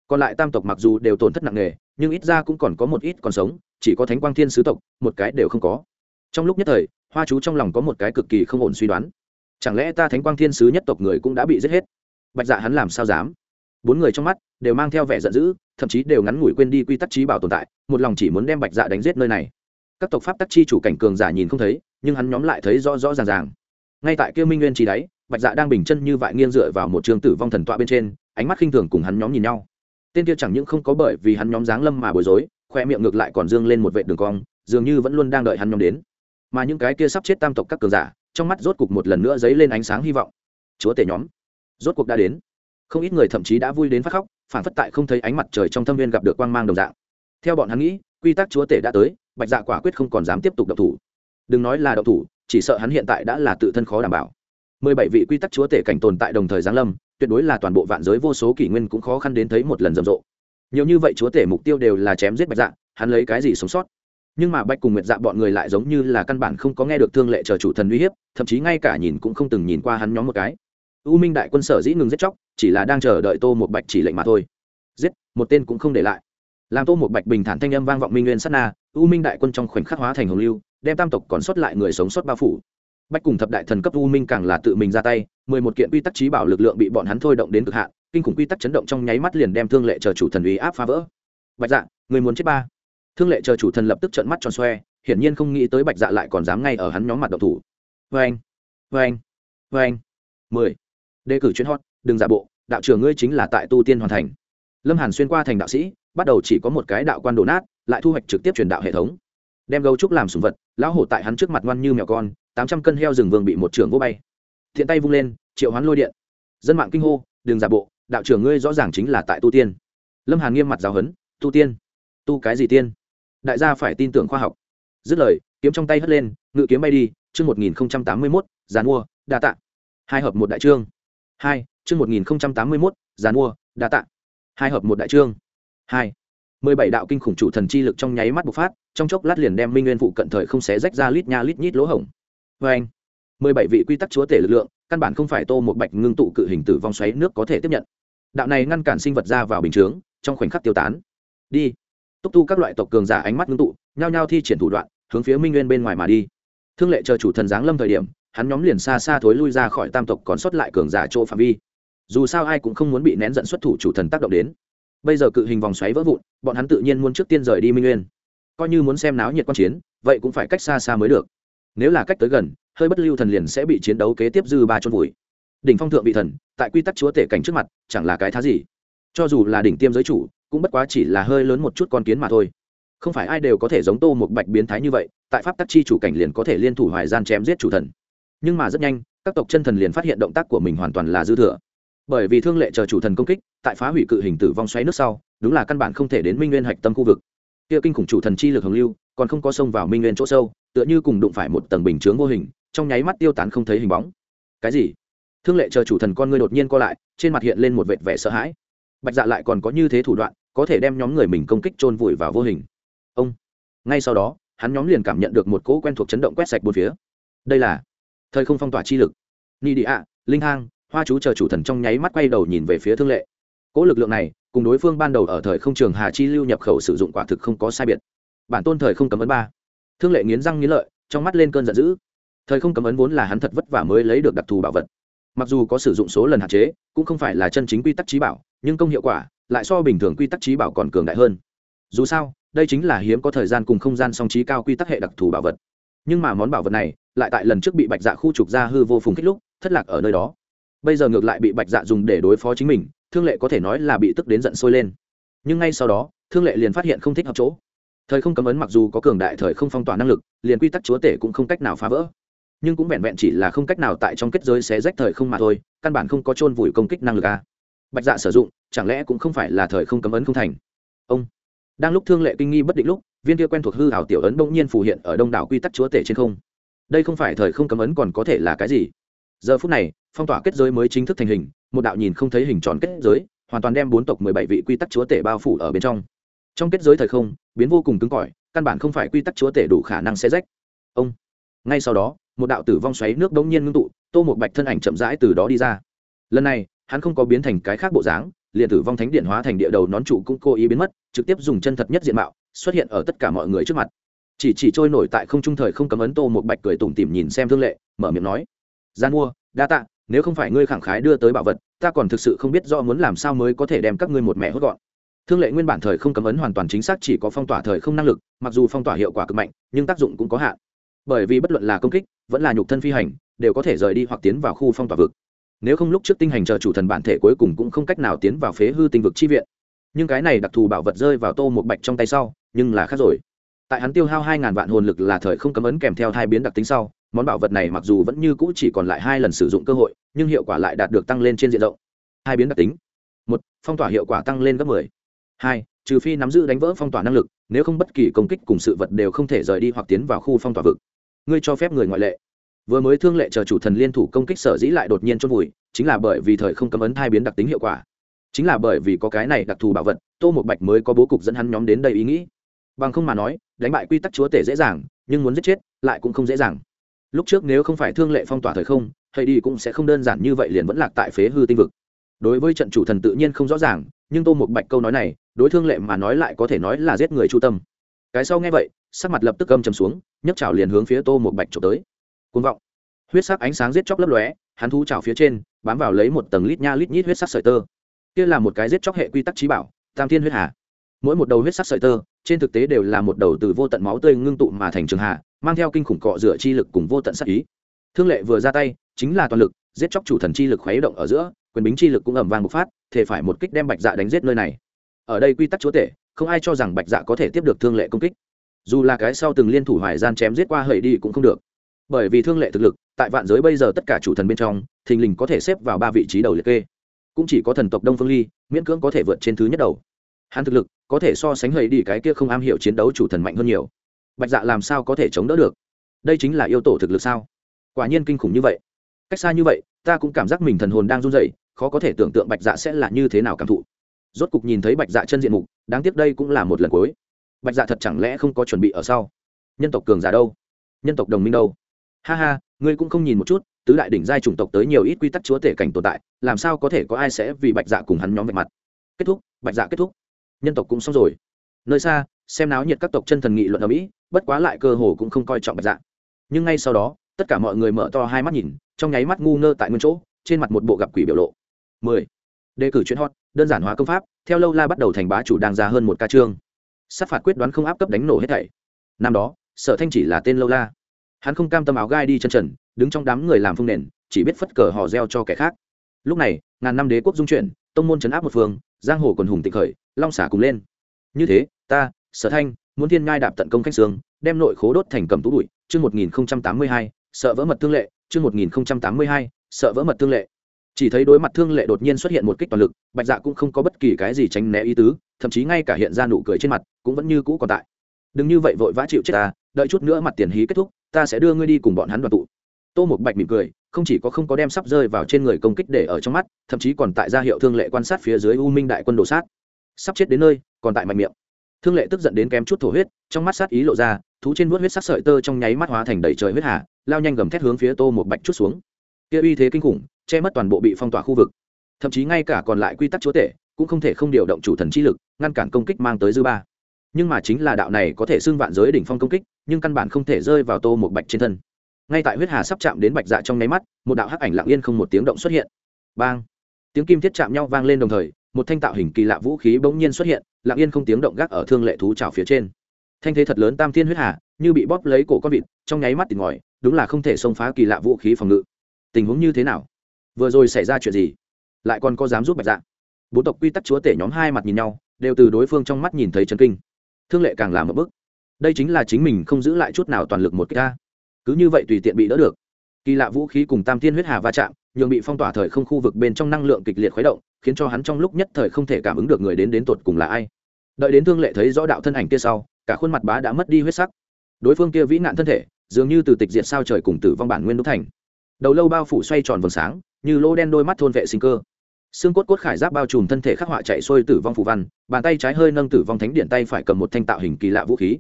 Speaker 1: Còn lại tam tộc mặc dù đều tổn thất nặng nề, nhưng ít ra cũng còn có một ít còn sống, chỉ có thánh quang thiên sứ tộc, một cái đều không có. Trong lúc nhất thời, hoa chú trong lòng có một cái cực kỳ không ổn suy đoán. Chẳng lẽ ta thánh quang thiên sứ nhất tộc người cũng đã bị giết hết? Bạch dạ hắn làm sao dám? Bốn người trong mắt đều mang theo vẻ giận dữ, thậm chí đều ngắn ngủi quên đi quy tắc trí bảo tồn tại, một lòng chỉ muốn đem bạch dạ đánh giết nơi này. Các tộc pháp tắc chi chủ cảnh cường giả nhìn không thấy, nhưng hắn nhóm lại thấy rõ rõ ràng ràng. Ngay tại kia minh nguyên trí đáy, bạch dạ đang bình chân như vại nghiêng dựa vào một trường tử vong thần tọa bên trên, ánh mắt khinh thường cùng hắn nhóm nhìn nhau. Tên kia chẳng những không có bởi vì hắn nhóm giáng lâm mà bối rối, khoe miệng ngược lại còn dương lên một vệ đường cong, dường như vẫn luôn đang đợi hắn nhóm đến. Mà những cái kia sắp chết tam tộc các cường giả, trong mắt rốt cục một lần nữa dấy lên ánh sáng hy vọng. Chúa tể nhóm, rốt cuộc đã đến không ít người thậm chí đã vui đến phát khóc phản phất tại không thấy ánh mặt trời trong thâm viên gặp được quang mang đồng dạng. Theo bọn hắn nghĩ, quy tắc chúa tể đã tới, bạch dạ quả quyết không còn dám tiếp tục độc thủ. Đừng nói là độc thủ, chỉ sợ hắn hiện tại đã là tự thân khó đảm bảo. Mười bảy vị quy tắc chúa tể cảnh tồn tại đồng thời giáng lâm, tuyệt đối là toàn bộ vạn giới vô số kỷ nguyên cũng khó khăn đến thấy một lần rầm rộ. Nhiều như vậy chúa tể mục tiêu đều là chém giết bạch dạ hắn lấy cái gì sống sót? Nhưng mà bạch cùng nguyệt dạ bọn người lại giống như là căn bản không có nghe được thương lệ chờ chủ thần uy hiếp, thậm chí ngay cả nhìn cũng không từng nhìn qua hắn nhóm một cái u minh đại quân sở dĩ ngừng giết chóc, chỉ là đang chờ đợi tô một bạch chỉ lệnh mà thôi. Giết, một tên cũng không để lại. Làm tô một bạch bình thản thanh âm vang vọng minh nguyên sát na, u minh đại quân trong khoảnh khắc hóa thành hồng lưu, đem tam tộc còn sót lại người sống sót bao phủ. Bạch cùng thập đại thần cấp u minh càng là tự mình ra tay, mười một kiện quy tắc trí bảo lực lượng bị bọn hắn thôi động đến cực hạn, kinh khủng quy tắc chấn động trong nháy mắt liền đem thương lệ chờ chủ thần uy áp phá vỡ. Bạch dạ người muốn chết ba. Thương lệ chờ chủ thần lập tức trợn mắt tròn xoe, hiển nhiên không nghĩ tới bạch dạ lại còn dám ngay ở hắn nhóm mặt độc thủ. Vê anh vê anh vê anh mười đề cử chuyên hot, đừng giả bộ, đạo trưởng ngươi chính là tại tu tiên hoàn thành. Lâm hàn xuyên qua thành đạo sĩ, bắt đầu chỉ có một cái đạo quan đổ nát, lại thu hoạch trực tiếp truyền đạo hệ thống. Đem gấu trúc làm sùng vật, lão hổ tại hắn trước mặt ngoan như mèo con, tám trăm cân heo rừng vương bị một trưởng vô bay. Thiện tay vung lên, triệu hoán lôi điện. Dân mạng kinh hô, đừng giả bộ, đạo trưởng ngươi rõ ràng chính là tại tu tiên. Lâm hàn nghiêm mặt giáo huấn tu tiên? Tu cái gì tiên? Đại gia phải tin tưởng khoa học. Dứt lời, kiếm trong tay hất lên, ngự kiếm bay đi, chương một nghìn tám mươi mốt, giàn mua, đa tạ. Hai hợp một đại trương hai, chương một nghìn tám mươi mốt, giàn mua, đa tạ. Hai hợp một đại trương. Hai, mười bảy đạo kinh khủng chủ thần chi lực trong nháy mắt bộc phát, trong chốc lát liền đem minh nguyên phụ cận thời không xé rách ra lít nha lít nhít lỗ hổng. Vê anh, mười bảy vị quy tắc chúa tể lực lượng, căn bản không phải tô một bạch ngưng tụ cự hình tử vong xoáy nước có thể tiếp nhận. Đạo này ngăn cản sinh vật ra vào bình chướng, trong khoảnh khắc tiêu tán. Đi. Túc tu các loại tộc cường giả ánh mắt ngưng tụ, nhao nhao thi triển thủ đoạn, hướng phía minh nguyên bên ngoài mà đi. Thương lệ chờ chủ thần giáng lâm thời điểm hắn nhóm liền xa xa thối lui ra khỏi tam tộc còn sót lại cường giả chỗ phạm vi. Dù sao ai cũng không muốn bị nén giận xuất thủ chủ thần tác động đến. Bây giờ cự hình vòng xoáy vỡ vụn, bọn hắn tự nhiên muốn trước tiên rời đi minh nguyên. Coi như muốn xem náo nhiệt quan chiến, vậy cũng phải cách xa xa mới được. Nếu là cách tới gần, hơi bất lưu thần liền sẽ bị chiến đấu kế tiếp dư ba chôn vùi. Đỉnh phong thượng vị thần, tại quy tắc chúa tể cảnh trước mặt, chẳng là cái thá gì. Cho dù là đỉnh tiêm giới chủ, cũng bất quá chỉ là hơi lớn một chút con kiến mà thôi. Không phải ai đều có thể giống tô một bạch biến thái như vậy, tại pháp tắc chi chủ cảnh liền có thể liên thủ hoài gian chém giết chủ thần nhưng mà rất nhanh, các tộc chân thần liền phát hiện động tác của mình hoàn toàn là dư thừa. Bởi vì thương lệ chờ chủ thần công kích, tại phá hủy cự hình tử vong xoáy nước sau, đúng là căn bản không thể đến minh nguyên hạch tâm khu vực. Kia kinh khủng chủ thần chi lực hồng lưu, còn không có xông vào minh nguyên chỗ sâu, tựa như cùng đụng phải một tầng bình chướng vô hình, trong nháy mắt tiêu tán không thấy hình bóng. Cái gì? Thương lệ chờ chủ thần con ngươi đột nhiên co lại, trên mặt hiện lên một vệt vẻ sợ hãi. Bạch dạ lại còn có như thế thủ đoạn, có thể đem nhóm người mình công kích chôn vùi vào vô hình. Ông! Ngay sau đó, hắn nhóm liền cảm nhận được một cỗ quen thuộc chấn động quét sạch bốn phía. Đây là thời không phong tỏa chi lực. Ni đi linh hang, hoa chú chờ chủ thần trong nháy mắt quay đầu nhìn về phía thương lệ. Cỗ lực lượng này, cùng đối phương ban đầu ở thời không trường hà chi lưu nhập khẩu sử dụng quả thực không có sai biệt. Bản tôn thời không cấm ấn ba. Thương lệ nghiến răng nghiến lợi, trong mắt lên cơn giận dữ. Thời không cấm ấn vốn là hắn thật vất vả mới lấy được đặc thù bảo vật. Mặc dù có sử dụng số lần hạn chế, cũng không phải là chân chính quy tắc trí bảo, nhưng công hiệu quả lại so bình thường quy tắc trí bảo còn cường đại hơn. Dù sao, đây chính là hiếm có thời gian cùng không gian song trí cao quy tắc hệ đặc thù bảo vật nhưng mà món bảo vật này lại tại lần trước bị bạch dạ khu trục ra hư vô phùng kích lúc thất lạc ở nơi đó. Bây giờ ngược lại bị bạch dạ dùng để đối phó chính mình, thương lệ có thể nói là bị tức đến giận sôi lên. Nhưng ngay sau đó, thương lệ liền phát hiện không thích hợp chỗ. Thời không cấm ấn mặc dù có cường đại thời không phong tỏa năng lực, liền quy tắc chúa tể cũng không cách nào phá vỡ. Nhưng cũng vẹn vẹn chỉ là không cách nào tại trong kết giới xé rách thời không mà thôi, căn bản không có chôn vùi công kích năng lực a. Bạch dạ sử dụng, chẳng lẽ cũng không phải là thời không cấm ấn không thành? Ông! Đang lúc thương lệ kinh nghi bất định lúc, viên kia quen thuộc hư hảo tiểu ấn bỗng nhiên phủ hiện ở đông đảo quy tắc chúa tể trên không. Đây không phải thời không cấm ấn còn có thể là cái gì? Giờ phút này, phong tỏa kết giới mới chính thức thành hình, một đạo nhìn không thấy hình tròn kết giới, hoàn toàn đem bốn tộc mười bảy vị quy tắc chúa tể bao phủ ở bên trong. Trong kết giới thời không, biến vô cùng cứng cỏi, căn bản không phải quy tắc chúa tể đủ khả năng xe rách. Ông! Ngay sau đó, một đạo tử vong xoáy nước đống nhiên ngưng tụ, tô một bạch thân ảnh chậm rãi từ đó đi ra. Lần này, hắn không có biến thành cái khác bộ dáng liền tử vong thánh điện hóa thành địa đầu nón trụ cũng cố ý biến mất, trực tiếp dùng chân thật nhất diện mạo xuất hiện ở tất cả mọi người trước mặt. Chỉ chỉ trôi nổi tại không trung thời không cấm ấn tô một bạch cười tủm tỉm nhìn xem thương lệ, mở miệng nói, gian mua, đa tạ, nếu không phải ngươi khẳng khái đưa tới bảo vật, ta còn thực sự không biết do muốn làm sao mới có thể đem các ngươi một mẹ hốt gọn. Thương lệ nguyên bản thời không cấm ấn hoàn toàn chính xác chỉ có phong tỏa thời không năng lực, mặc dù phong tỏa hiệu quả cực mạnh, nhưng tác dụng cũng có hạn. Bởi vì bất luận là công kích, vẫn là nhục thân phi hành, đều có thể rời đi hoặc tiến vào khu phong tỏa vực nếu không lúc trước tinh hành chờ chủ thần bản thể cuối cùng cũng không cách nào tiến vào phế hư tinh vực chi viện. Nhưng cái này đặc thù bảo vật rơi vào tô một bạch trong tay sau, nhưng là khác rồi. Tại hắn tiêu hao hai ngàn vạn hồn lực là thời không cấm ấn kèm theo hai biến đặc tính sau, món bảo vật này mặc dù vẫn như cũ chỉ còn lại hai lần sử dụng cơ hội, nhưng hiệu quả lại đạt được tăng lên trên diện rộng. Hai biến đặc tính. Một, phong tỏa hiệu quả tăng lên gấp mười. Hai, trừ phi nắm giữ đánh vỡ phong tỏa năng lực, nếu không bất kỳ công kích cùng sự vật đều không thể rời đi hoặc tiến vào khu phong tỏa vực. Ngươi cho phép người ngoại lệ vừa mới thương lệ chờ chủ thần liên thủ công kích sở dĩ lại đột nhiên chôn vùi, chính là bởi vì thời không cấm ấn thai biến đặc tính hiệu quả. Chính là bởi vì có cái này đặc thù bảo vật, tô một bạch mới có bố cục dẫn hắn nhóm đến đây ý nghĩ. Bằng không mà nói, đánh bại quy tắc chúa tể dễ dàng, nhưng muốn giết chết, lại cũng không dễ dàng. Lúc trước nếu không phải thương lệ phong tỏa thời không hay đi cũng sẽ không đơn giản như vậy liền vẫn lạc tại phế hư tinh vực. Đối với trận chủ thần tự nhiên không rõ ràng, nhưng tô một bạch câu nói này, đối thương lệ mà nói lại có thể nói là giết người chu tâm. Cái sau nghe vậy, sắc mặt lập tức âm chầm xuống, nhấc chảo liền hướng phía tô một bạch trộm tới côn vọng. Huyết sắc ánh sáng giết chóc lấp lóe, hắn thú chảo phía trên, bám vào lấy một tầng lít nha lít nhít huyết sắc sợi tơ. Kia là một cái giết chóc hệ quy tắc trí bảo, tam thiên huyết hà. Mỗi một đầu huyết sắc sợi tơ, trên thực tế đều là một đầu từ vô tận máu tươi ngưng tụ mà thành trường hạ, mang theo kinh khủng cọ rửa chi lực cùng vô tận sắc ý. Thương lệ vừa ra tay, chính là toàn lực, giết chóc chủ thần chi lực khuấy động ở giữa, quyền bính chi lực cũng ẩm vàng bộc phát thể phải một kích đem bạch dạ đánh giết nơi này. Ở đây quy tắc chúa tể, không ai cho rằng bạch dạ có thể tiếp được thương lệ công kích. Dù là cái sau từng liên thủ hoài gian chém giết qua hầy đi cũng không được bởi vì thương lệ thực lực, tại vạn giới bây giờ tất cả chủ thần bên trong, thình lình có thể xếp vào ba vị trí đầu liệt kê. Cũng chỉ có thần tộc đông phương ly, miễn cưỡng có thể vượt trên thứ nhất đầu. Hắn thực lực có thể so sánh hầy đi cái kia không am hiểu chiến đấu chủ thần mạnh hơn nhiều. Bạch dạ làm sao có thể chống đỡ được? Đây chính là yêu tổ thực lực sao? Quả nhiên kinh khủng như vậy. Cách xa như vậy, ta cũng cảm giác mình thần hồn đang run rẩy, khó có thể tưởng tượng bạch dạ sẽ là như thế nào cảm thụ. Rốt cục nhìn thấy bạch dạ chân diện mục, đáng tiếc đây cũng là một lần cuối. Bạch dạ thật chẳng lẽ không có chuẩn bị ở sau? Nhân tộc cường giả đâu? Nhân tộc đồng minh đâu? Ha ha, ngươi cũng không nhìn một chút, tứ đại đỉnh giai chủng tộc tới nhiều ít quy tắc chúa tể cảnh tồn tại, làm sao có thể có ai sẽ vì bạch dạ cùng hắn nhóm về mặt? Kết thúc, bạch dạ kết thúc. Nhân tộc cũng xong rồi. Nơi xa, xem náo nhiệt các tộc chân thần nghị luận ở mỹ, bất quá lại cơ hồ cũng không coi trọng bạch dạ. Nhưng ngay sau đó, tất cả mọi người mở to hai mắt nhìn, trong nháy mắt ngu ngơ tại nguyên chỗ, trên mặt một bộ gặp quỷ biểu lộ. 10. đề cử chuyện hot, đơn giản hóa công pháp, theo lâu la bắt đầu thành bá chủ đang ra hơn một ca chương. Sát phạt quyết đoán không áp cấp đánh nổ hết thảy. Năm đó, sở thanh chỉ là tên lâu la hắn không cam tâm áo gai đi chân trần, đứng trong đám người làm phương nền, chỉ biết phất cờ hò reo cho kẻ khác. Lúc này, ngàn năm đế quốc dung chuyển, tông môn chấn áp một phương, giang hồ còn hùng tịnh khởi, long xả cùng lên. Như thế, ta, sở thanh, muốn thiên ngai đạp tận công khách sương đem nội khố đốt thành cầm tú bụi. Chương một nghìn tám mươi hai, sợ vỡ mật thương lệ. Chương một nghìn tám mươi hai, sợ vỡ mật thương lệ. Chỉ thấy đối mặt thương lệ đột nhiên xuất hiện một kích toàn lực, bạch dạ cũng không có bất kỳ cái gì tránh né ý tứ, thậm chí ngay cả hiện ra nụ cười trên mặt cũng vẫn như cũ còn tại. Đừng như vậy vội vã chịu chết ta, đợi chút nữa mặt tiền hí kết thúc ta sẽ đưa ngươi đi cùng bọn hắn đoàn tụ. Tô một bạch mỉm cười, không chỉ có không có đem sắp rơi vào trên người công kích để ở trong mắt, thậm chí còn tại gia hiệu thương lệ quan sát phía dưới u minh đại quân đồ sát. Sắp chết đến nơi, còn tại mạnh miệng. Thương lệ tức giận đến kém chút thổ huyết, trong mắt sát ý lộ ra, thú trên vuốt huyết sắc sợi tơ trong nháy mắt hóa thành đầy trời huyết hà, lao nhanh gầm thét hướng phía tô một bạch chút xuống. Kia uy thế kinh khủng, che mất toàn bộ bị phong tỏa khu vực. Thậm chí ngay cả còn lại quy tắc chúa tể, cũng không thể không điều động chủ thần chi lực, ngăn cản công kích mang tới dư ba. Nhưng mà chính là đạo này có thể xưng vạn giới đỉnh phong công kích nhưng căn bản không thể rơi vào tô một bạch trên thân. Ngay tại huyết hà sắp chạm đến bạch dạ trong nháy mắt, một đạo hắc ảnh lặng yên không một tiếng động xuất hiện. Bang! Tiếng kim thiết chạm nhau vang lên đồng thời, một thanh tạo hình kỳ lạ vũ khí bỗng nhiên xuất hiện, lặng yên không tiếng động gác ở thương lệ thú trào phía trên. Thanh thế thật lớn tam thiên huyết hà, như bị bóp lấy cổ con vịt, trong nháy mắt tìm ngòi đúng là không thể xông phá kỳ lạ vũ khí phòng ngự. Tình huống như thế nào? Vừa rồi xảy ra chuyện gì? Lại còn có dám giúp bạch dạ? Bốn tộc quy tắc chúa tể nhóm hai mặt nhìn nhau, đều từ đối phương trong mắt nhìn thấy chấn kinh. Thương lệ càng làm một bức đây chính là chính mình không giữ lại chút nào toàn lực một cái ca cứ như vậy tùy tiện bị đỡ được. Kỳ lạ vũ khí cùng tam thiên huyết hà va chạm, nhường bị phong tỏa thời không khu vực bên trong năng lượng kịch liệt khuấy động, khiến cho hắn trong lúc nhất thời không thể cảm ứng được người đến đến tột cùng là ai. Đợi đến thương lệ thấy rõ đạo thân ảnh kia sau, cả khuôn mặt bá đã mất đi huyết sắc. Đối phương kia vĩ nạn thân thể, dường như từ tịch diệt sao trời cùng tử vong bản nguyên đúc thành. Đầu lâu bao phủ xoay tròn vầng sáng, như lô đen đôi mắt thôn vệ sinh cơ. Xương cốt cốt khải giáp bao trùm thân thể khắc họa chạy xuôi tử vong phù văn, bàn tay trái hơi nâng tử vong thánh điện tay phải cầm một thanh tạo hình kỳ lạ vũ khí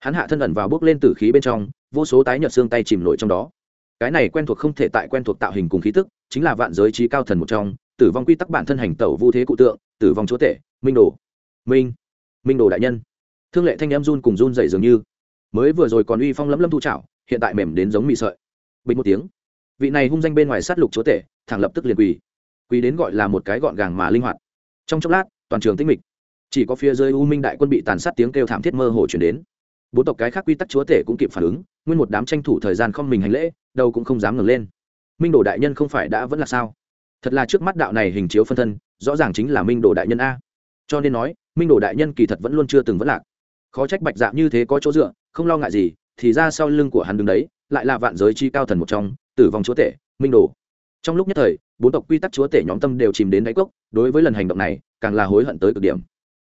Speaker 1: hắn hạ thân ẩn vào bước lên tử khí bên trong, vô số tái nhợt xương tay chìm nổi trong đó. Cái này quen thuộc không thể tại quen thuộc tạo hình cùng khí tức, chính là vạn giới trí cao thần một trong, tử vong quy tắc bản thân hành tẩu vu thế cụ tượng, tử vong chúa tể, minh đồ. Minh minh đồ đại nhân. Thương lệ thanh em run cùng run dậy dường như. Mới vừa rồi còn uy phong lấm lâm thu trảo, hiện tại mềm đến giống mị sợi. Bình một tiếng. Vị này hung danh bên ngoài sát lục chúa tể, thẳng lập tức liền quỳ. Quỳ đến gọi là một cái gọn gàng mà linh hoạt. Trong chốc lát, toàn trường tinh mịch. Chỉ có phía dưới u minh đại quân bị tàn sát tiếng kêu thảm thiết mơ hồ chuyển đến bốn tộc cái khác quy tắc chúa tể cũng kịp phản ứng, nguyên một đám tranh thủ thời gian không mình hành lễ đâu cũng không dám ngẩng lên. Minh đồ đại nhân không phải đã vẫn là sao? Thật là trước mắt đạo này hình chiếu phân thân, rõ ràng chính là minh đồ đại nhân a. Cho nên nói, minh đồ đại nhân kỳ thật vẫn luôn chưa từng vẫn lạc. Khó trách bạch dạ như thế có chỗ dựa, không lo ngại gì, thì ra sau lưng của hắn đứng đấy, lại là vạn giới chi cao thần một trong, tử vong chúa tể, minh đồ. Trong lúc nhất thời, bốn tộc quy tắc chúa tể nhóm tâm đều chìm đến đáy cốc, đối với lần hành động này, càng là hối hận tới cực điểm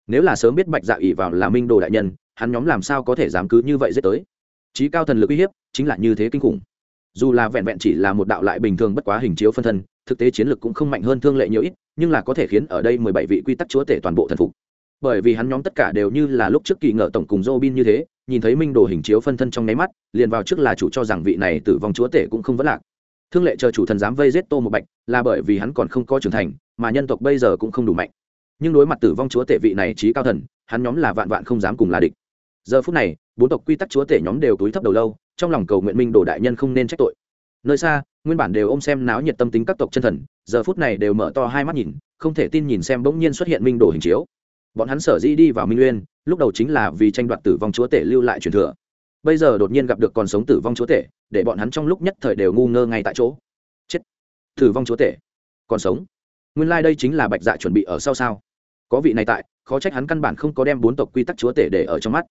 Speaker 1: nếu là sớm biết bạch dạ ỉ vào là minh đồ đại nhân hắn nhóm làm sao có thể dám cứ như vậy giết tới trí cao thần lực uy hiếp chính là như thế kinh khủng dù là vẹn vẹn chỉ là một đạo lại bình thường bất quá hình chiếu phân thân thực tế chiến lực cũng không mạnh hơn thương lệ nhiều ít nhưng là có thể khiến ở đây mười bảy vị quy tắc chúa tể toàn bộ thần phục bởi vì hắn nhóm tất cả đều như là lúc trước kỳ ngờ tổng cùng Robin như thế, nhìn thấy Minh Đồ hình chiếu phân thân trong nháy mắt, liền vào trước là chủ cho rằng vị này tử vong chúa tể cũng không vấn lạc. Thương lệ chờ chủ thần dám vây giết Tô một Bạch, là bởi vì hắn còn không có trưởng thành, mà nhân tộc bây giờ cũng không đủ mạnh. Nhưng đối mặt tử vong chúa tể vị này trí cao thần, hắn nhóm là vạn vạn không dám cùng là địch. Giờ phút này, bốn tộc quy tắc chúa tể nhóm đều túi thấp đầu lâu, trong lòng cầu nguyện Minh Đồ đại nhân không nên trách tội. Nơi xa, nguyên bản đều ôm xem náo nhiệt tâm tính các tộc chân thần, giờ phút này đều mở to hai mắt nhìn, không thể tin nhìn xem bỗng nhiên xuất hiện Minh Đồ hình chiếu. Bọn hắn sở dĩ đi vào minh nguyên lúc đầu chính là vì tranh đoạt tử vong chúa tể lưu lại truyền thừa. Bây giờ đột nhiên gặp được còn sống tử vong chúa tể để bọn hắn trong lúc nhất thời đều ngu ngơ ngay tại chỗ. Chết. Tử vong chúa tể. Còn sống. Nguyên lai、like、đây chính là bạch dạ chuẩn bị ở sau sao? Có vị này tại, khó trách hắn căn bản không có đem bốn tộc quy tắc chúa tể để ở trong mắt.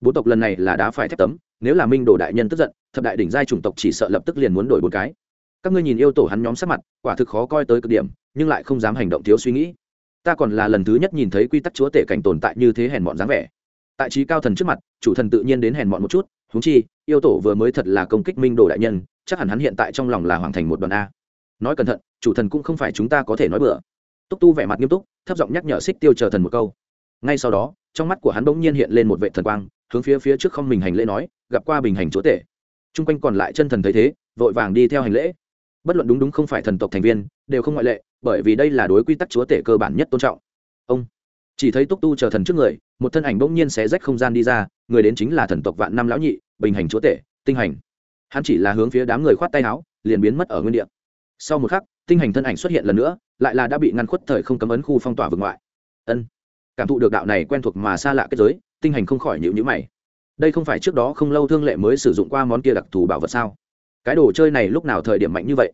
Speaker 1: Bốn tộc lần này là đá phải thép tấm, nếu là minh đồ đại nhân tức giận, thập đại đỉnh giai chủng tộc chỉ sợ lập tức liền muốn đổi bốn cái. Các ngươi nhìn yêu tổ hắn nhóm sắc mặt, quả thực khó coi tới cực điểm, nhưng lại không dám hành động thiếu suy nghĩ. Ta còn là lần thứ nhất nhìn thấy quy tắc chúa tể cảnh tồn tại như thế hèn mọn dáng vẻ. Tại trí cao thần trước mặt, chủ thần tự nhiên đến hèn mọn một chút húng chi, yêu tổ vừa mới thật là công kích minh đồ đại nhân, chắc hẳn hắn hiện tại trong lòng là hoàng thành một đoàn a. Nói cẩn thận, chủ thần cũng không phải chúng ta có thể nói bừa túc tu vẻ mặt nghiêm túc, thấp giọng nhắc nhở xích tiêu chờ thần một câu. Ngay sau đó, trong mắt của hắn bỗng nhiên hiện lên một vệ thần quang, hướng phía phía trước không mình hành lễ nói, gặp qua bình hành chúa tể. Chung quanh còn lại chân thần thấy thế, vội vàng đi theo hành lễ. Bất luận đúng đúng không phải thần tộc thành viên, đều không ngoại lệ, bởi vì đây là đối quy tắc chúa tể cơ bản nhất tôn trọng. Ông, chỉ thấy túc tu chờ thần trước người, một thân ảnh bỗng nhiên xé rách không gian đi ra, người đến chính là thần tộc vạn năm lão nhị, bình hành chúa tể, tinh hành. Hắn chỉ là hướng phía đám người khoát tay áo, liền biến mất ở nguyên địa. Sau một khắc tinh hành thân ảnh xuất hiện lần nữa, lại là đã bị ngăn khuất thời không cấm ấn khu phong tỏa vực ngoại. Ân, cảm thụ được đạo này quen thuộc mà xa lạ kết giới, tinh hành không khỏi nhịu nhữ mày. Đây không phải trước đó không lâu thương lệ mới sử dụng qua món kia đặc thù bảo vật sao? Cái đồ chơi này lúc nào thời điểm mạnh như vậy?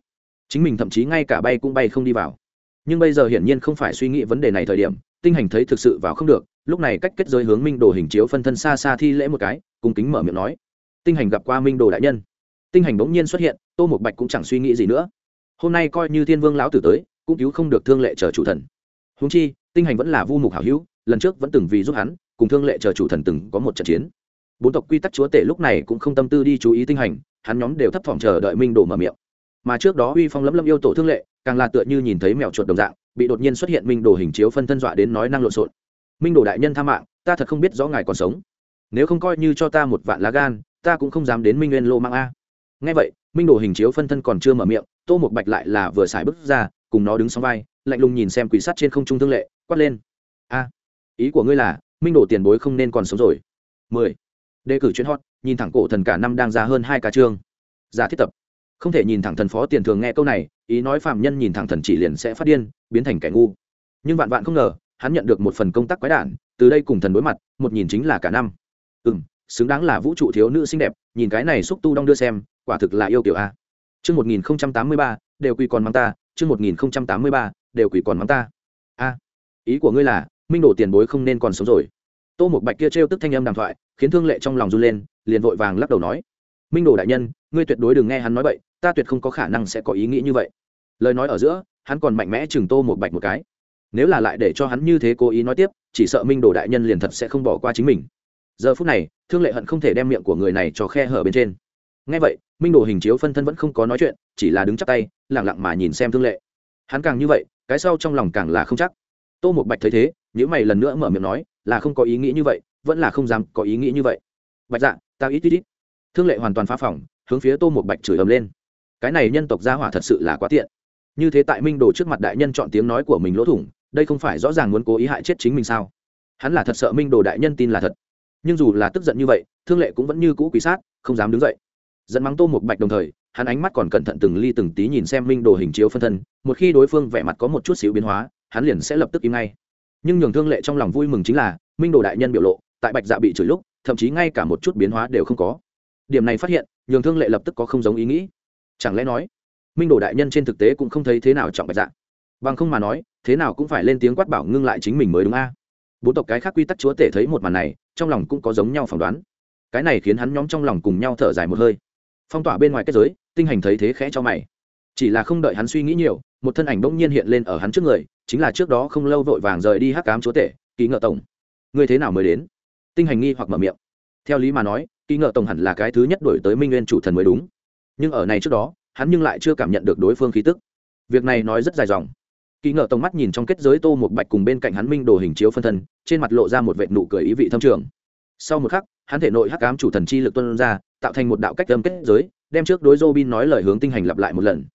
Speaker 1: Chính mình thậm chí ngay cả bay cũng bay không đi vào. Nhưng bây giờ hiển nhiên không phải suy nghĩ vấn đề này thời điểm, tinh hành thấy thực sự vào không được, lúc này cách kết giới hướng minh đồ hình chiếu phân thân xa xa thi lễ một cái cùng kính mở miệng nói. Tinh hành gặp qua minh đồ đại nhân. Tinh hành bỗng nhiên xuất hiện, tô một bạch cũng chẳng suy nghĩ gì nữa hôm nay coi như thiên vương lão tử tới, cũng cứu không được thương lệ chờ chủ thần. Húng chi, tinh hành vẫn là vu mục hảo hữu, lần trước vẫn từng vì giúp hắn, cùng thương lệ chờ chủ thần từng có một trận chiến. Bốn tộc quy tắc chúa tể lúc này cũng không tâm tư đi chú ý tinh hành, hắn nhóm đều thấp thỏm chờ đợi minh đồ mở miệng. Mà trước đó uy phong lấm lâm yêu tổ thương lệ, càng là tựa như nhìn thấy mèo chuột đồng dạng, bị đột nhiên xuất hiện minh đồ hình chiếu phân thân dọa đến nói năng lộn xộn. Minh đồ đại nhân tha mạng, ta thật không biết rõ ngài còn sống. Nếu không coi như cho ta một vạn lá gan, ta cũng không dám đến minh nguyên lô mang a ngay vậy, minh đồ hình chiếu phân thân còn chưa mở miệng, tô một bạch lại là vừa xài bước ra, cùng nó đứng sau vai, lạnh lùng nhìn xem quỷ sắt trên không trung thương lệ, quát lên. A, ý của ngươi là, minh đồ tiền bối không nên còn sống rồi. Mười. Đề cử chuyến hot, nhìn thẳng cổ thần cả năm đang ra hơn hai cả chương. Giả thiết tập. Không thể nhìn thẳng thần phó tiền thường nghe câu này, ý nói phạm nhân nhìn thẳng thần chỉ liền sẽ phát điên, biến thành kẻ ngu. Nhưng vạn vạn không ngờ, hắn nhận được một phần công tác quái đản, từ đây cùng thần đối mặt, một nhìn chính là cả năm. Ừ m xứng đáng là vũ trụ thiếu nữ xinh đẹp, nhìn cái này xúc tu đong đưa xem quả thực là yêu kiểu a. Chương một nghìn tám mươi ba, đều quỳ còn mắng ta, chương một nghìn tám mươi ba, đều quỳ còn mắng ta. A, ý của ngươi là, minh đồ tiền bối không nên còn sống rồi. Tô một bạch kia trêu tức thanh âm đàm thoại, khiến thương lệ trong lòng run lên, liền vội vàng lắc đầu nói, minh đồ đại nhân, ngươi tuyệt đối đừng nghe hắn nói vậy, ta tuyệt không có khả năng sẽ có ý nghĩ như vậy. Lời nói ở giữa, hắn còn mạnh mẽ chừng tô một bạch một cái. Nếu là lại để cho hắn như thế cố ý nói tiếp, chỉ sợ minh đồ đại nhân liền thật sẽ không bỏ qua chính mình. Giờ phút này, thương lệ hận không thể đem miệng của người này cho khe hở bên trên ngay vậy, minh đồ hình chiếu phân thân vẫn không có nói chuyện, chỉ là đứng chắc tay lẳng lặng mà nhìn xem thương lệ. Hắn càng như vậy, cái sau trong lòng càng là không chắc. Tô một bạch thấy thế nếu mày lần nữa mở miệng nói, là không có ý nghĩ như vậy, vẫn là không dám có ý nghĩ như vậy. Bạch dạ tao ít ít ít. Thương lệ hoàn toàn phá phỏng, hướng phía tô một bạch chửi ầm lên. Cái này nhân tộc gia hỏa thật sự là quá tiện. Như thế tại minh đồ trước mặt đại nhân chọn tiếng nói của mình lỗ thủng, đây không phải rõ ràng muốn cố ý hại chết chính mình sao? Hắn là thật sợ minh đồ đại nhân tin là thật. Nhưng dù là tức giận như vậy, thương lệ cũng vẫn như cũ quý sát, không dám đứng dậy dẫn mắng tô một bạch đồng thời, hắn ánh mắt còn cẩn thận từng ly từng tí nhìn xem minh đồ hình chiếu phân thân, một khi đối phương vẻ mặt có một chút xíu biến hóa, hắn liền sẽ lập tức im ngay. Nhưng nhường thương lệ trong lòng vui mừng chính là, minh đồ đại nhân biểu lộ, tại bạch dạ bị chửi lúc, thậm chí ngay cả một chút biến hóa đều không có. Điểm này phát hiện, nhường thương lệ lập tức có không giống ý nghĩ. Chẳng lẽ nói, minh đồ đại nhân trên thực tế cũng không thấy thế nào trọng bạch dạ? Bằng không mà nói, thế nào cũng phải lên tiếng quát bảo ngưng lại chính mình mới đúng a. Bốn tộc cái khác quy tắc chúa tể thấy một màn này, trong lòng cũng có giống nhau phỏng đoán. Cái này khiến hắn nhóm trong lòng cùng nhau thở dài một hơi phong tỏa bên ngoài kết giới, tinh hành thấy thế khẽ cho mày. Chỉ là không đợi hắn suy nghĩ nhiều, một thân ảnh bỗng nhiên hiện lên ở hắn trước người, chính là trước đó không lâu vội vàng rời đi hắc cám chúa tể, ký ngợ tổng. Ngươi thế nào mới đến? Tinh hành nghi hoặc mở miệng. Theo lý mà nói, ký ngợ tổng hẳn là cái thứ nhất đổi tới minh nguyên chủ thần mới đúng. Nhưng ở này trước đó, hắn nhưng lại chưa cảm nhận được đối phương khí tức. Việc này nói rất dài dòng. Kỳ ngợ tổng mắt nhìn trong kết giới tô một bạch cùng bên cạnh hắn minh đồ hình chiếu phân thân, trên mặt lộ ra một vệ nụ cười ý vị thâm trường. Sau một khắc hắn thể nội hắc ám chủ thần chi lực tuân ra, tạo thành một đạo cách âm kết giới, đem trước đối Robin nói lời hướng tinh hành lặp lại một lần.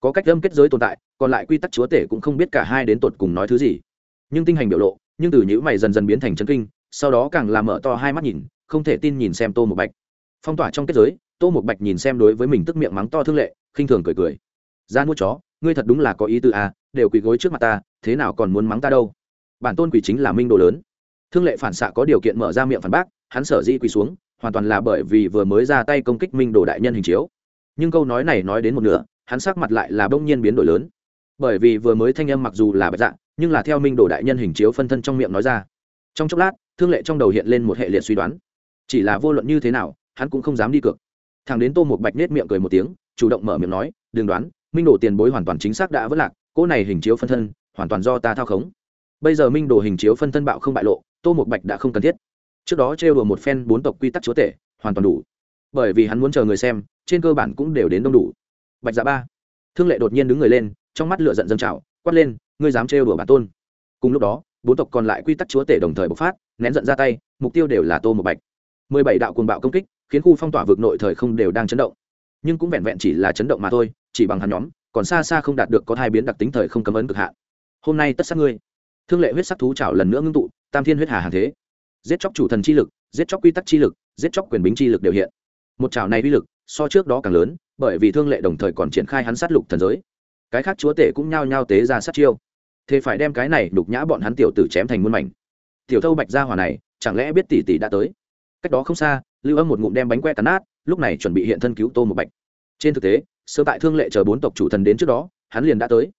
Speaker 1: Có cách âm kết giới tồn tại, còn lại quy tắc chúa tể cũng không biết cả hai đến tột cùng nói thứ gì. Nhưng tinh hành biểu lộ, nhưng từ những mày dần dần biến thành chân kinh, sau đó càng làm mở to hai mắt nhìn, không thể tin nhìn xem tô một bạch. Phong tỏa trong kết giới, tô một bạch nhìn xem đối với mình tức miệng mắng to thương lệ, khinh thường cười cười. Ra mua chó, ngươi thật đúng là có ý tư à đều quỳ gối trước mặt ta, thế nào còn muốn mắng ta đâu? Bản tôn quỷ chính là minh đồ lớn. Thương lệ phản xạ có điều kiện mở ra miệng phản bác hắn sở dĩ quỳ xuống, hoàn toàn là bởi vì vừa mới ra tay công kích minh đồ đại nhân hình chiếu. Nhưng câu nói này nói đến một nửa, hắn sắc mặt lại là bỗng nhiên biến đổi lớn. Bởi vì vừa mới thanh âm mặc dù là bạch dạng nhưng là theo minh đồ đại nhân hình chiếu phân thân trong miệng nói ra. Trong chốc lát, thương lệ trong đầu hiện lên một hệ liệt suy đoán. Chỉ là vô luận như thế nào, hắn cũng không dám đi cược. Thằng đến tô một bạch nết miệng cười một tiếng, chủ động mở miệng nói, đừng đoán, minh đồ tiền bối hoàn toàn chính xác đã vất lạc, cỗ này hình chiếu phân thân hoàn toàn do ta thao khống. Bây giờ minh đồ hình chiếu phân thân bạo không bại lộ, tô một bạch đã không cần thiết trước đó trêu đùa một phen bốn tộc quy tắc chúa tể, hoàn toàn đủ. Bởi vì hắn muốn chờ người xem, trên cơ bản cũng đều đến đông đủ. Bạch dạ ba, thương lệ đột nhiên đứng người lên, trong mắt lửa giận dâng trào, quát lên, ngươi dám trêu đùa bản tôn? Cùng lúc đó, bốn tộc còn lại quy tắc chúa tể đồng thời bộc phát, nén giận ra tay, mục tiêu đều là tô một bạch. Mười bảy đạo cuồng bạo công kích, khiến khu phong tỏa vực nội thời không đều đang chấn động. Nhưng cũng vẹn vẹn chỉ là chấn động mà thôi, chỉ bằng hắn nhóm, còn xa xa không đạt được có hai biến đặc tính thời không cấm ấn cực hạn. Hôm nay tất sát ngươi. Thương lệ huyết sắc thú trào lần nữa ngưng tụ, tam thiên huyết hà hàng thế giết chóc chủ thần chi lực, giết chóc quy tắc chi lực, giết chóc quyền bính chi lực đều hiện. Một trào này uy lực, so trước đó càng lớn, bởi vì thương lệ đồng thời còn triển khai hắn sát lục thần giới. Cái khác chúa tể cũng nhao nhao tế ra sát chiêu. Thế phải đem cái này đục nhã bọn hắn tiểu tử chém thành muôn mảnh. Tiểu thâu bạch gia hỏa này, chẳng lẽ biết tỷ tỷ đã tới? Cách đó không xa, lưu âm một ngụm đem bánh que cắn nát, lúc này chuẩn bị hiện thân cứu tô một bạch. Trên thực tế sơ tại thương lệ chờ bốn tộc chủ thần đến trước đó, hắn liền đã tới.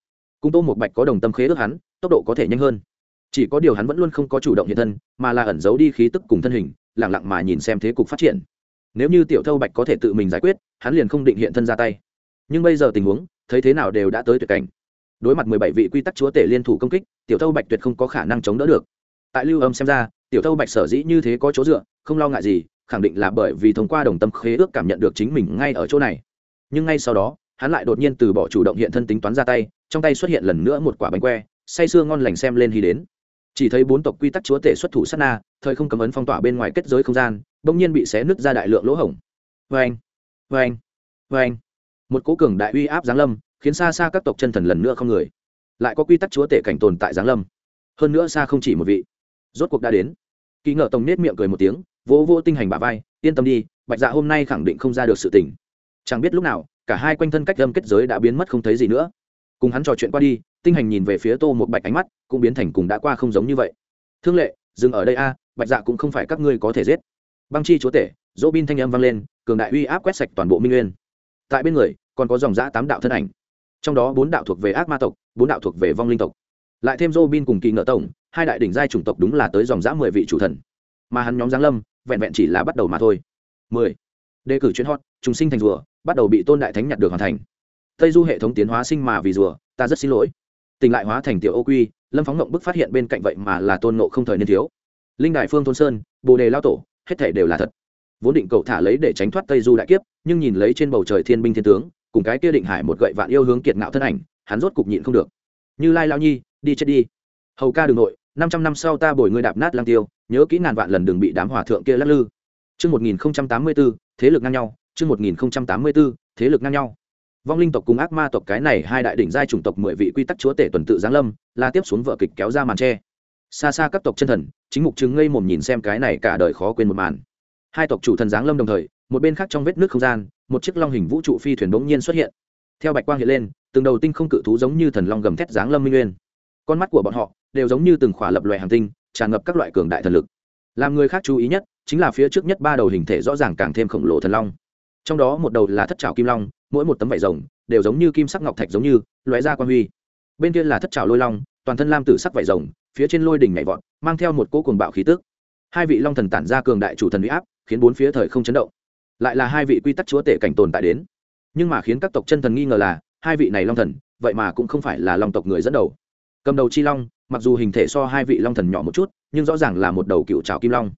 Speaker 1: Cùng tô một bạch có đồng tâm khế ước hắn, tốc độ có thể nhanh hơn chỉ có điều hắn vẫn luôn không có chủ động hiện thân, mà là ẩn giấu đi khí tức cùng thân hình lẳng lặng mà nhìn xem thế cục phát triển. Nếu như tiểu thâu bạch có thể tự mình giải quyết, hắn liền không định hiện thân ra tay. Nhưng bây giờ tình huống, thấy thế nào đều đã tới tuyệt cảnh. Đối mặt mười bảy vị quy tắc chúa tể liên thủ công kích, tiểu thâu bạch tuyệt không có khả năng chống đỡ được. Tại lưu âm xem ra, tiểu thâu bạch sở dĩ như thế có chỗ dựa, không lo ngại gì, khẳng định là bởi vì thông qua đồng tâm khế ước cảm nhận được chính mình ngay ở chỗ này. Nhưng ngay sau đó, hắn lại đột nhiên từ bỏ chủ động hiện thân tính toán ra tay, trong tay xuất hiện lần nữa một quả bánh que, say sưa ngon lành xem lên hy đến chỉ thấy bốn tộc quy tắc chúa tể xuất thủ sát na, thời không cấm ấn phong tỏa bên ngoài kết giới không gian, bỗng nhiên bị xé nứt ra đại lượng lỗ hổng. Vê anh vê anh vê anh một cố cường đại uy áp giáng lâm, khiến xa xa các tộc chân thần lần nữa không người. Lại có quy tắc chúa tể cảnh tồn tại giáng lâm. Hơn nữa xa không chỉ một vị. Rốt cuộc đã đến. Kỳ ngờ tổng nết miệng cười một tiếng, vỗ vô tinh hành bà vai, yên tâm đi, bạch dạ hôm nay khẳng định không ra được sự tỉnh chẳng biết lúc nào, cả hai quanh thân cách lâm kết giới đã biến mất không thấy gì nữa cùng hắn trò chuyện qua đi, tinh hành nhìn về phía tô một bạch ánh mắt cũng biến thành cùng đã qua không giống như vậy. Thương lệ, dừng ở đây a, bạch dạ cũng không phải các ngươi có thể giết. Băng chi chúa tể dỗ bin thanh âm vang lên, cường đại uy áp quét sạch toàn bộ minh nguyên. Tại bên người, còn có dòng giã tám đạo thân ảnh. Trong đó bốn đạo thuộc về ác ma tộc, bốn đạo thuộc về vong linh tộc. Lại thêm dô bin cùng kỳ ngợ tổng, hai đại đỉnh giai chủng tộc đúng là tới dòng giã mười vị chủ thần. Mà hắn nhóm giáng lâm, vẹn vẹn chỉ là bắt đầu mà thôi. Mười. Đề cử chuyến hot, trùng sinh thành rùa, bắt đầu bị tôn đại thánh nhặt được hoàn thành tây du hệ thống tiến hóa sinh mà vì rùa ta rất xin lỗi. Tình lại hóa thành tiểu ô quy lâm phóng ngộng bức phát hiện bên cạnh vậy mà là tôn nộ không thời niên thiếu. Linh đại phương thôn sơn bồ đề lao tổ hết thể đều là thật. Vốn định cậu thả lấy để tránh thoát tây du đại kiếp nhưng nhìn lấy trên bầu trời thiên binh thiên tướng cùng cái kia định hải một gậy vạn yêu hướng kiệt ngạo thân ảnh hắn rốt cục nhịn không được. Như lai lao nhi đi chết đi. Hầu ca đường nội năm trăm năm sau ta bồi ngươi đạp nát lang tiêu nhớ kỹ ngàn vạn lần đừng bị đám hòa thượng kia lắc lư. Chương 1084, thế lực ngang nhau, chương 1084, thế lực ngang nhau. Vong linh tộc cùng ác ma tộc cái này hai đại đỉnh giai chủng tộc mười vị quy tắc chúa tể tuần tự giáng lâm, là tiếp xuống vở kịch kéo ra màn che. Xa xa các tộc chân thần, chính mục chứng ngây mồm nhìn xem cái này cả đời khó quên một màn. Hai tộc chủ thần giáng lâm đồng thời, một bên khác trong vết nước không gian, một chiếc long hình vũ trụ phi thuyền bỗng nhiên xuất hiện. Theo bạch quang hiện lên, từng đầu tinh không cự thú giống như thần long gầm thét giáng lâm minh nguyên. Con mắt của bọn họ đều giống như từng khỏa lập loại hành tinh, tràn ngập các loại cường đại thần lực. Làm người khác chú ý nhất, chính là phía trước nhất ba đầu hình thể rõ ràng càng thêm khổng lồ thần long trong đó một đầu là thất trào kim long, mỗi một tấm vải rồng đều giống như kim sắc ngọc thạch giống như, lóe ra quan huy. Bên kia là thất trào lôi long, toàn thân lam tử sắc vải rồng, phía trên lôi đỉnh nhảy vọt, mang theo một cỗ cuồng bạo khí tức. Hai vị long thần tản ra cường đại chủ thần huy áp, khiến bốn phía thời không chấn động. Lại là hai vị quy tắc chúa tể cảnh tồn tại đến. Nhưng mà khiến các tộc chân thần nghi ngờ là, hai vị này long thần, vậy mà cũng không phải là long tộc người dẫn đầu. Cầm đầu chi long, mặc dù hình thể so hai vị long thần nhỏ một chút, nhưng rõ ràng là một đầu cựu trào kim long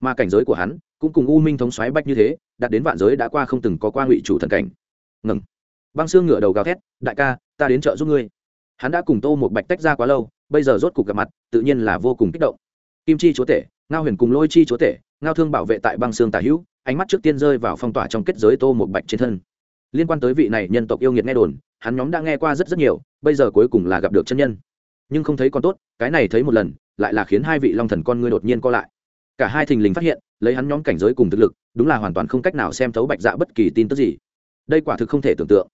Speaker 1: mà cảnh giới của hắn cũng cùng u minh thống xoáy bách như thế, đạt đến vạn giới đã qua không từng có qua ngụy chủ thần cảnh. Ngừng. Băng xương ngửa đầu gào thét, đại ca, ta đến chợ giúp ngươi. Hắn đã cùng tô một bạch tách ra quá lâu, bây giờ rốt cục gặp mặt, tự nhiên là vô cùng kích động. Kim chi chúa tể, ngao huyền cùng lôi chi chúa tể, ngao thương bảo vệ tại băng xương tà hữu, ánh mắt trước tiên rơi vào phong tỏa trong kết giới tô một bạch trên thân. Liên quan tới vị này nhân tộc yêu nghiệt nghe đồn, hắn nhóm đã nghe qua rất rất nhiều, bây giờ cuối cùng là gặp được chân nhân. Nhưng không thấy con tốt, cái này thấy một lần, lại là khiến hai vị long thần con ngươi đột nhiên co lại cả hai thình lình phát hiện, lấy hắn nhóm cảnh giới cùng thực lực, đúng là hoàn toàn không cách nào xem thấu bạch dạ bất kỳ tin tức gì. Đây quả thực không thể tưởng tượng.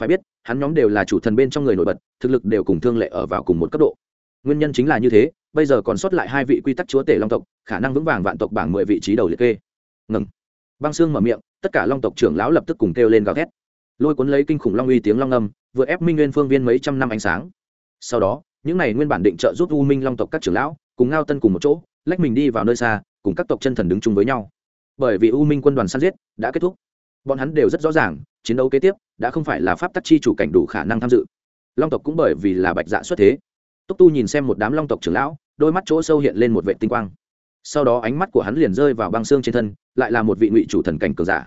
Speaker 1: Phải biết, hắn nhóm đều là chủ thần bên trong người nổi bật, thực lực đều cùng thương lệ ở vào cùng một cấp độ. Nguyên nhân chính là như thế, bây giờ còn sót lại hai vị quy tắc chúa tể long tộc, khả năng vững vàng vạn tộc bảng mười vị trí đầu liệt kê. Ngừng. Băng xương mở miệng, tất cả long tộc trưởng lão lập tức cùng kêu lên gào thét. Lôi cuốn lấy kinh khủng long uy tiếng long âm, vừa ép minh nguyên phương viên mấy trăm năm ánh sáng. Sau đó, những này nguyên bản định trợ giúp u minh long tộc các trưởng lão, cùng ngao tân cùng một chỗ lách mình đi vào nơi xa, cùng các tộc chân thần đứng chung với nhau. Bởi vì u minh quân đoàn săn giết đã kết thúc, bọn hắn đều rất rõ ràng, chiến đấu kế tiếp đã không phải là pháp tắc chi chủ cảnh đủ khả năng tham dự. Long tộc cũng bởi vì là bạch dạ xuất thế. Túc tu nhìn xem một đám long tộc trưởng lão, đôi mắt chỗ sâu hiện lên một vệ tinh quang. Sau đó ánh mắt của hắn liền rơi vào băng xương trên thân, lại là một vị ngụy chủ thần cảnh cường giả.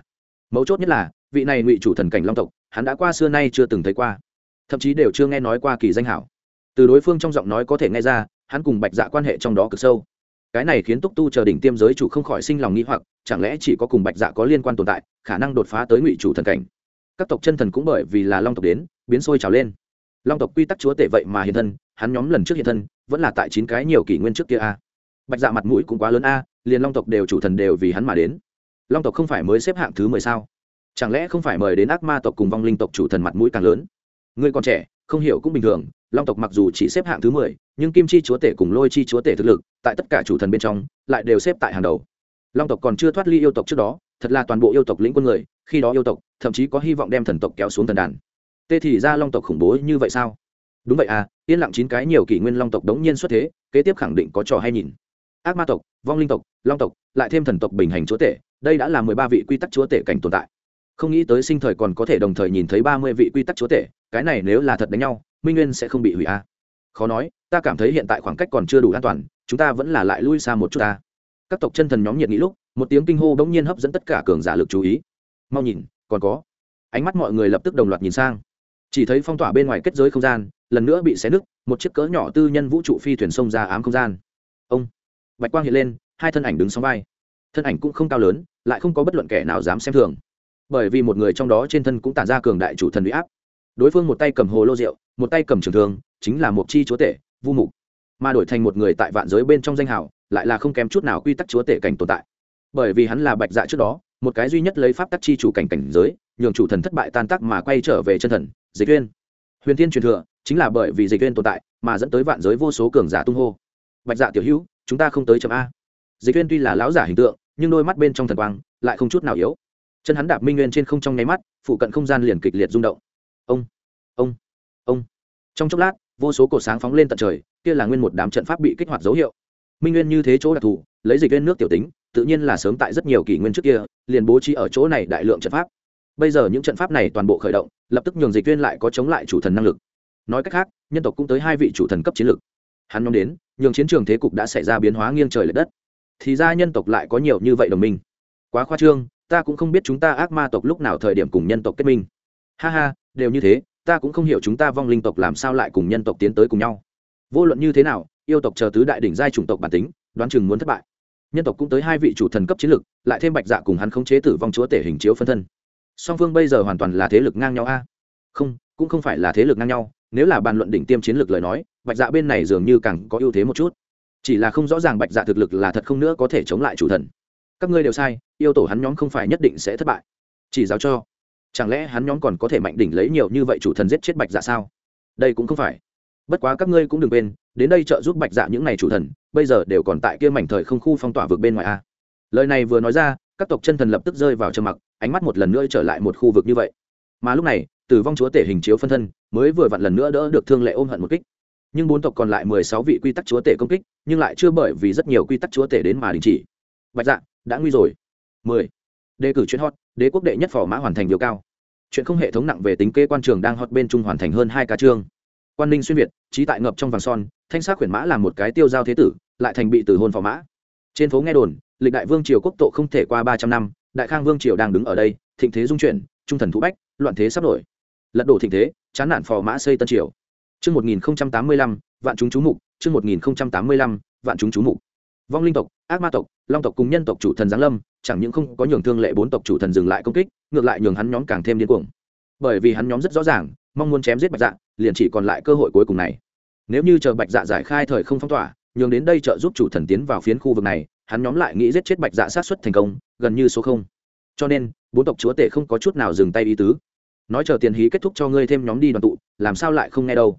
Speaker 1: Mấu chốt nhất là, vị này ngụy chủ thần cảnh long tộc, hắn đã qua xưa nay chưa từng thấy qua, thậm chí đều chưa nghe nói qua kỳ danh hảo. Từ đối phương trong giọng nói có thể nghe ra, hắn cùng bạch dạ quan hệ trong đó cực sâu cái này khiến túc tu chờ đỉnh tiêm giới chủ không khỏi sinh lòng nghĩ hoặc, chẳng lẽ chỉ có cùng bạch dạ có liên quan tồn tại, khả năng đột phá tới ngụy chủ thần cảnh? Các tộc chân thần cũng bởi vì là long tộc đến, biến sôi trào lên. Long tộc quy tắc chúa tể vậy mà hiện thân, hắn nhóm lần trước hiện thân, vẫn là tại chín cái nhiều kỷ nguyên trước kia a. Bạch dạ mặt mũi cũng quá lớn a, liền long tộc đều chủ thần đều vì hắn mà đến. Long tộc không phải mới xếp hạng thứ mười sao? Chẳng lẽ không phải mời đến ác ma tộc cùng vong linh tộc chủ thần mặt mũi càng lớn? Ngươi còn trẻ, không hiểu cũng bình thường long tộc mặc dù chỉ xếp hạng thứ mười, nhưng kim chi chúa tể cùng lôi chi chúa tể thực lực, tại tất cả chủ thần bên trong, lại đều xếp tại hàng đầu. Long tộc còn chưa thoát ly yêu tộc trước đó, thật là toàn bộ yêu tộc lĩnh quân người, khi đó yêu tộc, thậm chí có hy vọng đem thần tộc kéo xuống thần đàn. Tê thì ra long tộc khủng bố như vậy sao? Đúng vậy à yên lặng chín cái nhiều kỷ nguyên long tộc đống nhiên xuất thế, kế tiếp khẳng định có trò hay nhìn. Ác ma tộc, vong linh tộc, long tộc, lại thêm thần tộc bình hành chúa tể, đây đã là mười ba vị quy tắc chúa tể cảnh tồn tại. Không nghĩ tới sinh thời còn có thể đồng thời nhìn thấy ba mươi vị quy tắc chúa tể, cái này nếu là thật đánh nhau minh nguyên sẽ không bị hủy a à. khó nói, ta cảm thấy hiện tại khoảng cách còn chưa đủ an toàn, chúng ta vẫn là lại lui xa một chút ta. Các tộc chân thần nhóm nhiệt nghĩ lúc, một tiếng kinh hô bỗng nhiên hấp dẫn tất cả cường giả lực chú ý. Mau nhìn, còn có. Ánh mắt mọi người lập tức đồng loạt nhìn sang. Chỉ thấy phong tỏa bên ngoài kết giới không gian, lần nữa bị xé nứt, một chiếc cỡ nhỏ tư nhân vũ trụ phi thuyền sông ra ám không gian. Ông, bạch quang hiện lên, hai thân ảnh đứng sóng vai. Thân ảnh cũng không cao lớn, lại không có bất luận kẻ nào dám xem thường. Bởi vì một người trong đó trên thân cũng tản ra cường đại chủ thần huy áp đối phương một tay cầm hồ lô rượu, một tay cầm trường thương, chính là một chi chúa tể, vu mục. Mà đổi thành một người tại vạn giới bên trong danh hào, lại là không kém chút nào quy tắc chúa tể cảnh tồn tại. Bởi vì hắn là bạch dạ trước đó, một cái duy nhất lấy pháp tắc chi chủ cảnh cảnh giới, nhường chủ thần thất bại tan tác mà quay trở về chân thần, dịch uyên. Huyền thiên truyền thừa, chính là bởi vì dịch uyên tồn tại, mà dẫn tới vạn giới vô số cường giả tung hô. Bạch dạ tiểu hữu, chúng ta không tới chấm a. Dịch uyên tuy là lão giả hình tượng, nhưng đôi mắt bên trong thần quang lại không chút nào yếu. Chân hắn đạp minh nguyên trên không trong nháy mắt, phụ cận không gian liền kịch liệt rung động ông ông ông. Trong chốc lát, vô số cột sáng phóng lên tận trời, kia là nguyên một đám trận pháp bị kích hoạt dấu hiệu. Minh nguyên như thế chỗ đặc thù, lấy dịch viên nước tiểu tính, tự nhiên là sớm tại rất nhiều kỷ nguyên trước kia, liền bố trí ở chỗ này đại lượng trận pháp. Bây giờ những trận pháp này toàn bộ khởi động, lập tức nhường dịch viên lại có chống lại chủ thần năng lực. Nói cách khác, nhân tộc cũng tới hai vị chủ thần cấp chiến lực. Hắn nhóm đến, nhường chiến trường thế cục đã xảy ra biến hóa nghiêng trời l ệ đất. Thì ra nhân tộc lại có nhiều như vậy đồng minh. Quá khoa trương, ta cũng không biết chúng ta ác ma tộc lúc nào thời điểm cùng nhân tộc kết minh. Ha ha đều như thế, ta cũng không hiểu chúng ta vong linh tộc làm sao lại cùng nhân tộc tiến tới cùng nhau. Vô luận như thế nào, yêu tộc chờ tứ đại đỉnh giai chủng tộc bản tính, đoán chừng muốn thất bại. Nhân tộc cũng tới hai vị chủ thần cấp chiến lực, lại thêm bạch dạ cùng hắn khống chế tử vong chúa tể hình chiếu phân thân. Song phương bây giờ hoàn toàn là thế lực ngang nhau a. Không, cũng không phải là thế lực ngang nhau, nếu là bàn luận đỉnh tiêm chiến lược lời nói, bạch dạ bên này dường như càng có ưu thế một chút. Chỉ là không rõ ràng bạch dạ thực lực là thật không nữa có thể chống lại chủ thần. Các ngươi đều sai, yêu tổ hắn nhóm không phải nhất định sẽ thất bại. Chỉ giáo cho chẳng lẽ hắn nhóm còn có thể mạnh đỉnh lấy nhiều như vậy chủ thần giết chết bạch dạ sao? Đây cũng không phải. Bất quá các ngươi cũng đừng quên, đến đây trợ giúp bạch dạ những n à y chủ thần, bây giờ đều còn tại kia mảnh thời không khu phong tỏa vực bên ngoài a. Lời này vừa nói ra, các tộc chân thần lập tức rơi vào trầm mặc, ánh mắt một lần nữa trở lại một khu vực như vậy. Mà lúc này, tử vong chúa tể hình chiếu phân thân mới vừa vặn lần nữa đỡ được thương lệ ôm hận một kích. Nhưng bốn tộc còn lại mười sáu vị quy tắc chúa tể công kích, nhưng lại chưa bởi vì rất nhiều quy tắc chúa tể đến mà đình chỉ. Bạch dạ đã nguy rồi. Mười đề cử chuyện hot đế quốc đệ nhất phò mã hoàn thành điều cao. Chuyện không hệ thống nặng về tính kê quan trường đang hot bên trung hoàn thành hơn hai ca chương. Quan ninh xuyên việt trí tại ngập trong vàng son thanh sát khuyển mã là một cái tiêu giao thế tử lại thành bị từ hôn phò mã. Trên phố nghe đồn lịch đại vương triều quốc tộ không thể qua ba trăm năm đại khang vương triều đang đứng ở đây thịnh thế dung chuyển trung thần thú bách loạn thế sắp nổi. Lật đổ thịnh thế chán nản phò mã xây tân triều. Trước 1085, vạn chúng chú mục, trước 1085, vạn chúng chú mục. Vong linh tộc, ác ma tộc, long tộc cùng nhân tộc chủ thần giáng lâm, chẳng những không có nhường thương lệ bốn tộc chủ thần dừng lại công kích, ngược lại nhường hắn nhóm càng thêm điên cuồng. Bởi vì hắn nhóm rất rõ ràng, mong muốn chém giết Bạch Dạ, liền chỉ còn lại cơ hội cuối cùng này. Nếu như chờ Bạch Dạ giải khai thời không phong tỏa, nhường đến đây trợ giúp chủ thần tiến vào phiến khu vực này, hắn nhóm lại nghĩ giết chết Bạch Dạ sát xuất thành công, gần như số không. Cho nên, bốn tộc chúa tể không có chút nào dừng tay ý tứ. Nói chờ tiền hí kết thúc cho ngươi thêm nhóm đi đoàn tụ, làm sao lại không nghe đâu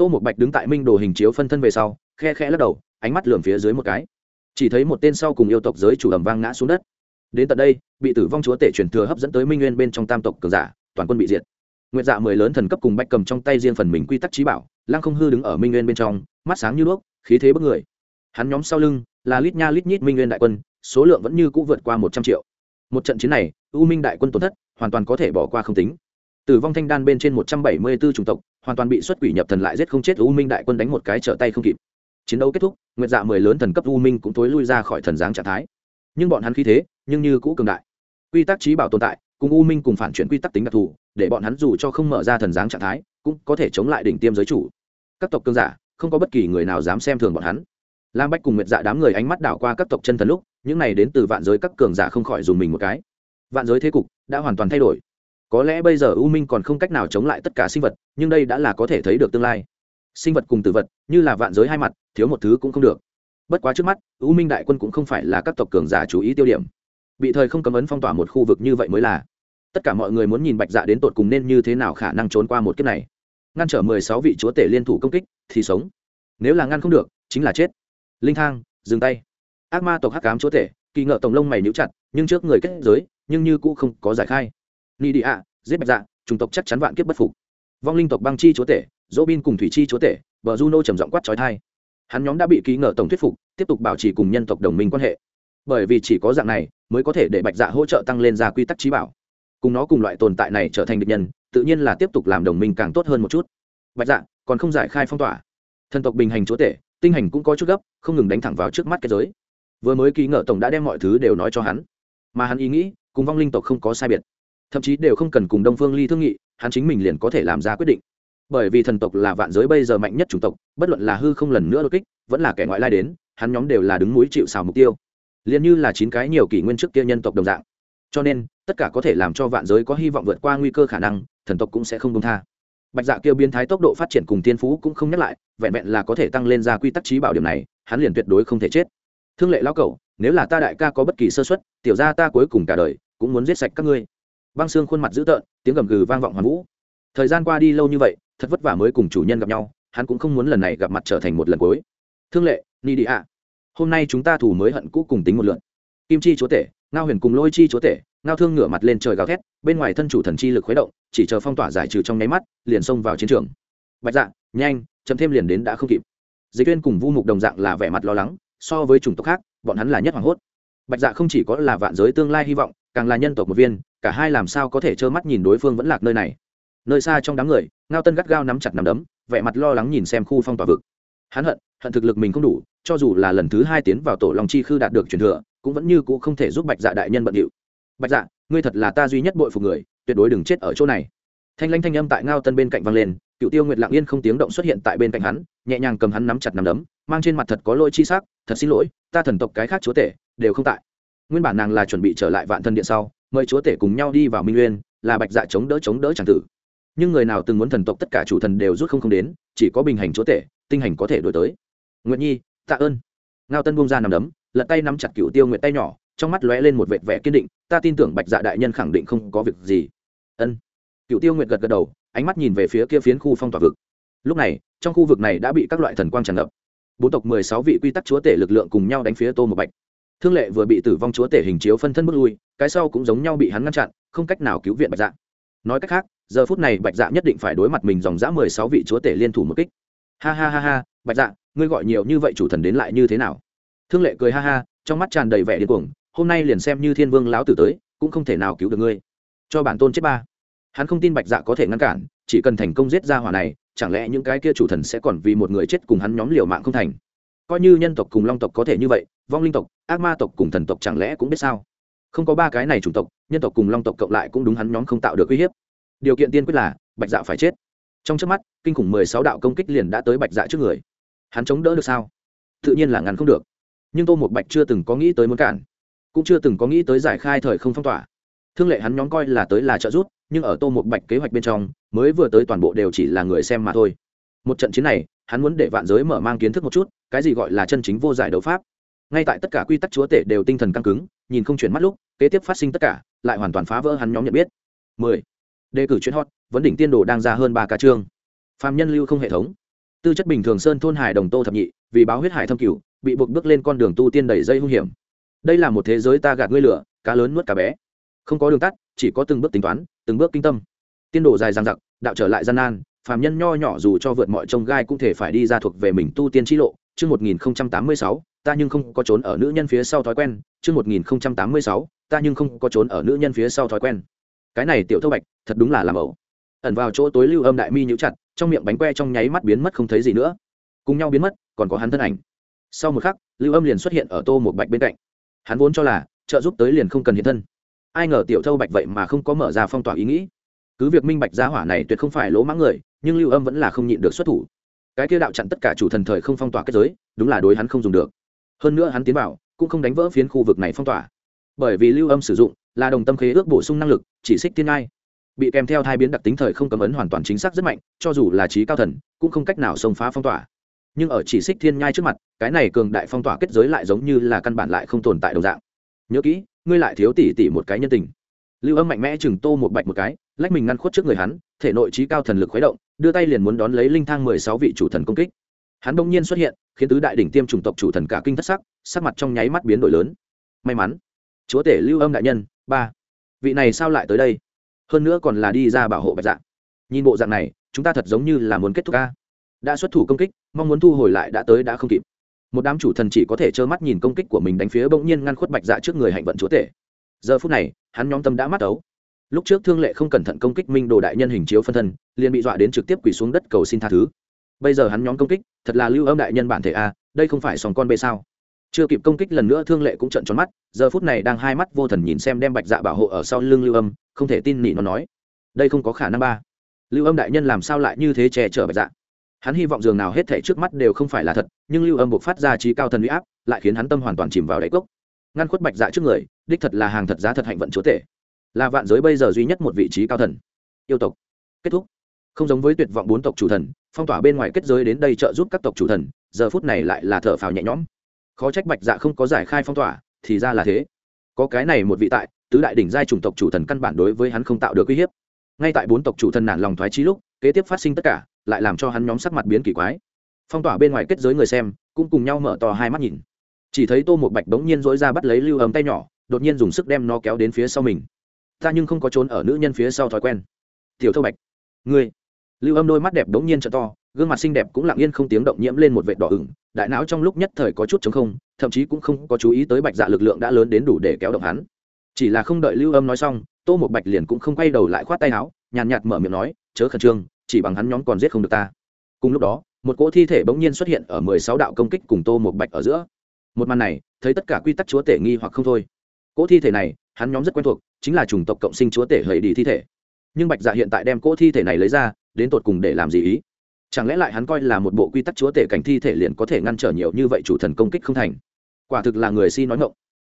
Speaker 1: tô một bạch đứng tại minh đồ hình chiếu phân thân về sau khe khe lắc đầu ánh mắt lườm phía dưới một cái chỉ thấy một tên sau cùng yêu tộc giới chủ ầm vang ngã xuống đất. Đến tận đây, bị tử vong chúa tể truyền thừa hấp dẫn tới minh nguyên bên trong tam tộc cường giả, toàn quân bị diệt. Nguyệt dạ mười lớn thần cấp cùng bách cầm trong tay riêng phần mình quy tắc trí bảo, lăng không hư đứng ở minh nguyên bên trong, mắt sáng như đuốc, khí thế bất người. Hắn nhóm sau lưng là lít nha lít nhít minh nguyên đại quân, số lượng vẫn như cũ vượt qua một trăm triệu. Một trận chiến này, u minh đại quân tổn thất hoàn toàn có thể bỏ qua không tính. Tử vong thanh đan bên trên một trăm bảy mươi b ố chủng tộc, hoàn toàn bị xuất quỷ nhập thần lại giết không chết u minh đại quân đánh một cái trở tay không kịp chiến đấu kết thúc, nguyệt dạ mười lớn thần cấp u minh cũng tối lui ra khỏi thần giáng trạng thái. Nhưng bọn hắn khí thế, nhưng như cũ cường đại. Quy tắc trí bảo tồn tại, cùng u minh cùng phản chuyển quy tắc tính đặc thù, để bọn hắn dù cho không mở ra thần giáng trạng thái, cũng có thể chống lại đỉnh tiêm giới chủ. Các tộc cương giả, không có bất kỳ người nào dám xem thường bọn hắn. Lam bách cùng nguyệt dạ đám người ánh mắt đảo qua các tộc chân thần lúc, những này đến từ vạn giới các cường giả không khỏi dùng mình một cái. Vạn giới thế cục đã hoàn toàn thay đổi. Có lẽ bây giờ u minh còn không cách nào chống lại tất cả sinh vật, nhưng đây đã là có thể thấy được tương lai sinh vật cùng tử vật, như là vạn giới hai mặt, thiếu một thứ cũng không được. Bất quá trước mắt, u minh đại quân cũng không phải là các tộc cường giả chú ý tiêu điểm. Bị thời không cấm ấn phong tỏa một khu vực như vậy mới là. Tất cả mọi người muốn nhìn bạch dạ đến tột cùng nên như thế nào khả năng trốn qua một kiếp này. Ngăn trở mười sáu vị chúa tể liên thủ công kích, thì sống. Nếu là ngăn không được, chính là chết. Linh thang, dừng tay. Ác ma tộc hắc cám chúa tể, kỳ ngợ tổng lông mày níu chặt, nhưng trước người kết giới, nhưng như cũ không có giải khai. Ni đi ạ giết bạch dạ chủng tộc chắc chắn vạn kiếp bất phục. Vong linh tộc băng chi chúa tể dỗ bin cùng thủy chi chúa tể vợ juno trầm giọng quát trói thai. Hắn nhóm đã bị ký ngờ tổng thuyết phục, tiếp tục bảo trì cùng nhân tộc đồng minh quan hệ. Bởi vì chỉ có dạng này mới có thể để bạch dạ hỗ trợ tăng lên ra quy tắc trí bảo. Cùng nó cùng loại tồn tại này trở thành địch nhân, tự nhiên là tiếp tục làm đồng minh càng tốt hơn một chút. Bạch dạ còn không giải khai phong tỏa. Thần tộc bình hành chúa tể, tinh hành cũng có chút gấp, không ngừng đánh thẳng vào trước mắt cái giới. Vừa mới ký ngờ tổng đã đem mọi thứ đều nói cho hắn. Mà hắn ý nghĩ, cùng vong linh tộc không có sai biệt. Thậm chí đều không cần cùng đông phương ly thương nghị, hắn chính mình liền có thể làm ra quyết định bởi vì thần tộc là vạn giới bây giờ mạnh nhất chủng tộc, bất luận là hư không lần nữa đột kích, vẫn là kẻ ngoại lai đến, hắn nhóm đều là đứng núi chịu xào mục tiêu. Liền như là chín cái nhiều kỷ nguyên trước kia nhân tộc đồng dạng. Cho nên, tất cả có thể làm cho vạn giới có hy vọng vượt qua nguy cơ khả năng, thần tộc cũng sẽ không công tha. Bạch dạ kêu biến thái tốc độ phát triển cùng tiên phú cũng không nhắc lại, vẹn vẹn là có thể tăng lên ra quy tắc trí bảo điểm này, hắn liền tuyệt đối không thể chết. Thương lệ lao cẩu, nếu là ta đại ca có bất kỳ sơ xuất tiểu ra ta cuối cùng cả đời cũng muốn giết sạch các ngươi. Băng xương khuôn mặt dữ tợn, tiếng gầm gừ vang vọng hoàn vũ. Thời gian qua đi lâu như vậy thật vất vả mới cùng chủ nhân gặp nhau, hắn cũng không muốn lần này gặp mặt trở thành một lần cuối. Thương lệ, ni đi ạ. Hôm nay chúng ta thủ mới hận cũ cùng tính một lượn. Kim chi chúa tể, ngao huyền cùng lôi chi chúa tể, ngao thương ngửa mặt lên trời gào thét, bên ngoài thân chủ thần chi lực khuấy động, chỉ chờ phong tỏa giải trừ trong nháy mắt, liền xông vào chiến trường. Bạch dạ nhanh chấm thêm liền đến đã không kịp. Dịch viên cùng vu mục đồng dạng là vẻ mặt lo lắng, so với chủng tộc khác, bọn hắn là nhất hoảng hốt. Bạch dạ không chỉ có là vạn giới tương lai hy vọng, càng là nhân tộc một viên, cả hai làm sao có thể trơ mắt nhìn đối phương vẫn lạc nơi này. Nơi xa trong đám người ngao tân gắt gao nắm chặt nắm đấm, vẻ mặt lo lắng nhìn xem khu phong tỏa vực. Hắn hận hận thực lực mình không đủ, cho dù là lần thứ hai tiến vào tổ long chi khư đạt được truyền thừa, cũng vẫn như c ũ không thể giúp bạch dạ đại nhân bận điệu. Bạch dạ ngươi thật là ta duy nhất bội phục người, tuyệt đối đừng chết ở chỗ này. Thanh lanh thanh âm tại ngao tân bên cạnh vang lên cựu tiêu nguyệt lặng yên không tiếng động xuất hiện tại bên cạnh hắn, nhẹ nhàng cầm hắn nắm chặt nắm đấm, mang trên mặt thật có lỗi chi s ắ c thật xin lỗi, ta thần tộc cái khác chúa tể, đều không tại. Nguyên bản nàng là chuẩn bị trở lại vạn thân điện sau, mời chúa tể cùng nhau đi vào minh nguyên, là bạch dạ chống đỡ chống đỡ c tử nhưng người nào từng muốn thần tộc tất cả chủ thần đều rút không không đến, chỉ có bình hành chúa tể, tinh hành có thể đổi tới. Nguyện nhi, tạ ơn. Ngao tân bung ra nằm đấm, lật tay nắm chặt cựu tiêu nguyện tay nhỏ, trong mắt lóe lên một vệt vẻ kiên định, ta tin tưởng bạch dạ đại nhân khẳng định không có việc gì. Ân. Cựu tiêu nguyện gật gật đầu, ánh mắt nhìn về phía kia phiến khu phong tỏa vực. Lúc này, trong khu vực này đã bị các loại thần quang tràn ngập. Bốn tộc mười sáu vị quy tắc chúa tể lực lượng cùng nhau đánh phía tô một bạch. Thương lệ vừa bị tử vong chúa tể hình chiếu phân thân bước lui, cái sau cũng giống nhau bị hắn ngăn chặn, không cách nào cứu viện bạch dạ nói cách khác, giờ phút này bạch dạ nhất định phải đối mặt mình dòng dã mười sáu vị chúa tể liên thủ một kích. Ha ha ha ha, bạch dạ ngươi gọi nhiều như vậy chủ thần đến lại như thế nào? Thương lệ cười ha ha, trong mắt tràn đầy vẻ điên cuồng, hôm nay liền xem như thiên vương lão tử tới, cũng không thể nào cứu được ngươi. Cho bản tôn chết ba. Hắn không tin bạch dạ có thể ngăn cản, chỉ cần thành công giết ra hỏa này, chẳng lẽ những cái kia chủ thần sẽ còn vì một người chết cùng hắn nhóm liều mạng không thành? Coi như nhân tộc cùng long tộc có thể như vậy, vong linh tộc, ác ma tộc cùng thần tộc chẳng lẽ cũng biết sao? Không có ba cái này chủng tộc, nhân tộc cùng long tộc cộng lại cũng đúng hắn nhóm không tạo được uy hiếp. Điều kiện tiên quyết là, bạch dạ phải chết. Trong trước mắt, kinh khủng mười sáu đạo công kích liền đã tới bạch dạ trước người. Hắn chống đỡ được sao? Tự nhiên là ngăn không được. Nhưng tô một bạch chưa từng có nghĩ tới muốn cản, cũng chưa từng có nghĩ tới giải khai thời không phong tỏa. Thương lệ hắn nhóm coi là tới là trợ giúp, nhưng ở tô một bạch kế hoạch bên trong, mới vừa tới toàn bộ đều chỉ là người xem mà thôi. Một trận chiến này, hắn muốn để vạn giới mở mang kiến thức một chút, cái gì gọi là chân chính vô giải đấu pháp ngay tại tất cả quy tắc chúa tể đều tinh thần căng cứng nhìn không chuyển mắt lúc kế tiếp phát sinh tất cả lại hoàn toàn phá vỡ hắn nhóm nhận biết. 10. đề cử chuyên hot vấn đỉnh tiên đồ đang ra hơn ba ca chương. Phạm nhân lưu không hệ thống. Tư chất bình thường sơn thôn hải đồng tô thập nhị vì báo huyết hải thâm cửu bị buộc bước lên con đường tu tiên đầy dây hung hiểm. Đây là một thế giới ta gạt ngươi lửa cá lớn nuốt cá bé. Không có đường tắt chỉ có từng bước tính toán từng bước kinh tâm. Tiên đồ dài dằng dặc đạo trở lại gian nan Phạm nhân nho nhỏ dù cho vượt mọi trông gai cũng thể phải đi ra thuộc về mình tu tiên chi lộ. Chương 1086, ta nhưng không có trốn ở nữ nhân phía sau thói quen, chương một nghìn tám mươi sáu, ta nhưng không có trốn ở nữ nhân phía sau thói quen. Cái này tiểu thâu bạch, thật đúng là làm ẩu. Ẩn vào chỗ tối lưu âm đại mi nhũ chặt, trong miệng bánh que trong nháy mắt biến mất không thấy gì nữa. Cùng nhau biến mất, còn có hắn thân ảnh. Sau một khắc, lưu âm liền xuất hiện ở tô một bạch bên cạnh. Hắn vốn cho là, trợ giúp tới liền không cần hiện thân. Ai ngờ tiểu thâu bạch vậy mà không có mở ra phong tỏa ý nghĩ. Cứ việc minh bạch gia hỏa này tuyệt không phải lỗ mãng người, nhưng lưu âm vẫn là không nhịn được xuất thủ. Cái kia đạo chặn tất cả chủ thần thời không phong tỏa kết giới, đúng là đối hắn không dùng được hơn nữa hắn tiến vào, cũng không đánh vỡ phiến khu vực này phong tỏa. Bởi vì lưu âm sử dụng, là đồng tâm khế ước bổ sung năng lực, chỉ xích thiên ai bị kèm theo hai biến đặc tính thời không cấm ấn hoàn toàn chính xác rất mạnh, cho dù là trí cao thần, cũng không cách nào xông phá phong tỏa. Nhưng ở chỉ xích thiên nhai trước mặt, cái này cường đại phong tỏa kết giới lại giống như là căn bản lại không tồn tại đồng dạng. Nhớ kỹ, ngươi lại thiếu tỷ tỷ một cái nhân tình. Lưu âm mạnh mẽ chừng tô một bạch một cái, lách mình ngăn khuất trước người hắn, thể nội trí cao thần lực khuấy động, đưa tay liền muốn đón lấy linh thang mười sáu vị chủ thần công kích hắn đông nhiên xuất hiện, khiến tứ đại đỉnh tiêm chủng tộc chủ thần cả kinh thất sắc sắc mặt trong nháy mắt biến đổi lớn. May mắn, chúa tể lưu âm đại nhân, ba, vị này sao lại tới đây? Hơn nữa còn là đi ra bảo hộ bạch dạng nhìn bộ dạng này, chúng ta thật giống như là muốn kết thúc ca. Đã xuất thủ công kích, mong muốn thu hồi lại đã tới đã không kịp. Một đám chủ thần chỉ có thể trơ mắt nhìn công kích của mình đánh phía bỗng nhiên ngăn khuất bạch dạ trước người hạnh vận chúa tể. Giờ phút này, hắn nhóm tâm đã mắt ấu. Lúc trước thương lệ không cẩn thận công kích minh đồ đại nhân hình chiếu phân thân, liền bị dọa đến trực tiếp quỳ xuống đất cầu xin tha thứ bây giờ hắn nhóm công kích, thật là lưu âm đại nhân bản thể a, đây không phải sòng con bê sao? Chưa kịp công kích lần nữa thương lệ cũng trận tròn mắt, giờ phút này đang hai mắt vô thần nhìn xem đem bạch dạ bảo hộ ở sau lưng lưu âm, không thể tin nỉ nó nói. Đây không có khả năng ba. Lưu âm đại nhân làm sao lại như thế che chở bạch dạ? Hắn hy vọng dường nào hết thể trước mắt đều không phải là thật, nhưng lưu âm buộc phát ra trí cao thần huy áp, lại khiến hắn tâm hoàn toàn chìm vào đáy cốc. Ngăn khuất bạch dạ trước người, đích thật là hàng thật giá thật hạnh vận chúa tể. Là vạn giới bây giờ duy nhất một vị trí cao thần. Yêu tộc. Kết thúc không giống với tuyệt vọng bốn tộc chủ thần, phong tỏa bên ngoài kết giới đến đây trợ giúp các tộc chủ thần, giờ phút này lại là thở phào nhẹ nhõm. Khó trách bạch dạ không có giải khai phong tỏa, thì ra là thế. Có cái này một vị tại, tứ đại đỉnh giai chủng tộc chủ thần căn bản đối với hắn không tạo được uy hiếp. Ngay tại bốn tộc chủ thần nản lòng thoái trí lúc, kế tiếp phát sinh tất cả, lại làm cho hắn nhóm sắc mặt biến kỳ quái. Phong tỏa bên ngoài kết giới người xem, cũng cùng nhau mở to hai mắt nhìn. Chỉ thấy tô một bạch bỗng nhiên dỗi ra bắt lấy lưu ấm tay nhỏ, đột nhiên dùng sức đem nó kéo đến phía sau mình. Ta nhưng không có trốn ở nữ nhân phía sau thói quen. Tiểu thâu bạch, ngươi lưu âm đôi mắt đẹp bỗng nhiên t to, gương mặt xinh đẹp cũng lặng yên không tiếng động nhiễm lên một vệt đỏ ửng, đại não trong lúc nhất thời có chút chống không, thậm chí cũng không có chú ý tới bạch dạ lực lượng đã lớn đến đủ để kéo động hắn. Chỉ là không đợi lưu âm nói xong, tô một bạch liền cũng không quay đầu lại khoát tay áo, nhàn nhạt mở miệng nói, chớ khẩn trương, chỉ bằng hắn nhóm còn giết không được ta. Cùng lúc đó, một cỗ thi thể bỗng nhiên xuất hiện ở mười sáu đạo công kích cùng tô một bạch ở giữa. Một màn này, thấy tất cả quy tắc chúa tể nghi hoặc không thôi. Cỗ thi thể này, hắn nhóm rất quen thuộc, chính là chủng tộc cộng sinh chúa tể hầy đi thi thể. Nhưng bạch dạ hiện tại đem cỗ thi thể này lấy ra đến tột cùng để làm gì ý? Chẳng lẽ lại hắn coi là một bộ quy tắc chúa tể cảnh thi thể liền có thể ngăn trở nhiều như vậy chủ thần công kích không thành? Quả thực là người si nói ngộng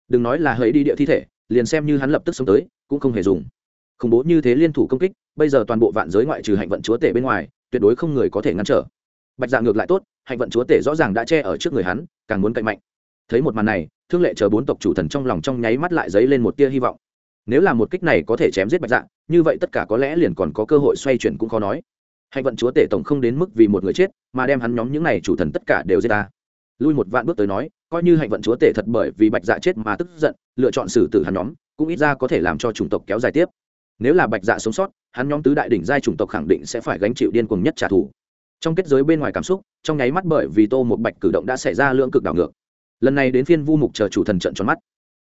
Speaker 1: đừng nói là hấy đi địa thi thể, liền xem như hắn lập tức sống tới, cũng không hề dùng. Khủng bố như thế liên thủ công kích, bây giờ toàn bộ vạn giới ngoại trừ hạnh vận chúa tể bên ngoài, tuyệt đối không người có thể ngăn trở. Bạch dạ ngược lại tốt, hạnh vận chúa tể rõ ràng đã che ở trước người hắn, càng muốn cạnh mạnh. Thấy một màn này, thương lệ chờ bốn tộc chủ thần trong lòng trong nháy mắt lại dấy lên một tia hy vọng nếu là một kích này có thể chém giết bạch dạ như vậy tất cả có lẽ liền còn có cơ hội xoay chuyển cũng khó nói. Hạnh vận chúa tể tổng không đến mức vì một người chết, mà đem hắn nhóm những này chủ thần tất cả đều giết ta. Lui một vạn bước tới nói, coi như hạnh vận chúa tể thật bởi vì bạch dạ chết mà tức giận, lựa chọn xử tử hắn nhóm, cũng ít ra có thể làm cho chủng tộc kéo dài tiếp. Nếu là bạch dạ sống sót, hắn nhóm tứ đại đỉnh giai chủng tộc khẳng định sẽ phải gánh chịu điên cuồng nhất trả thù. Trong kết giới bên ngoài cảm xúc, trong nháy mắt bởi vì tô một bạch cử động đã xảy ra lưỡng cực đảo ngược. Lần này đến phiên vu mục chờ chủ thần trận tròn mắt.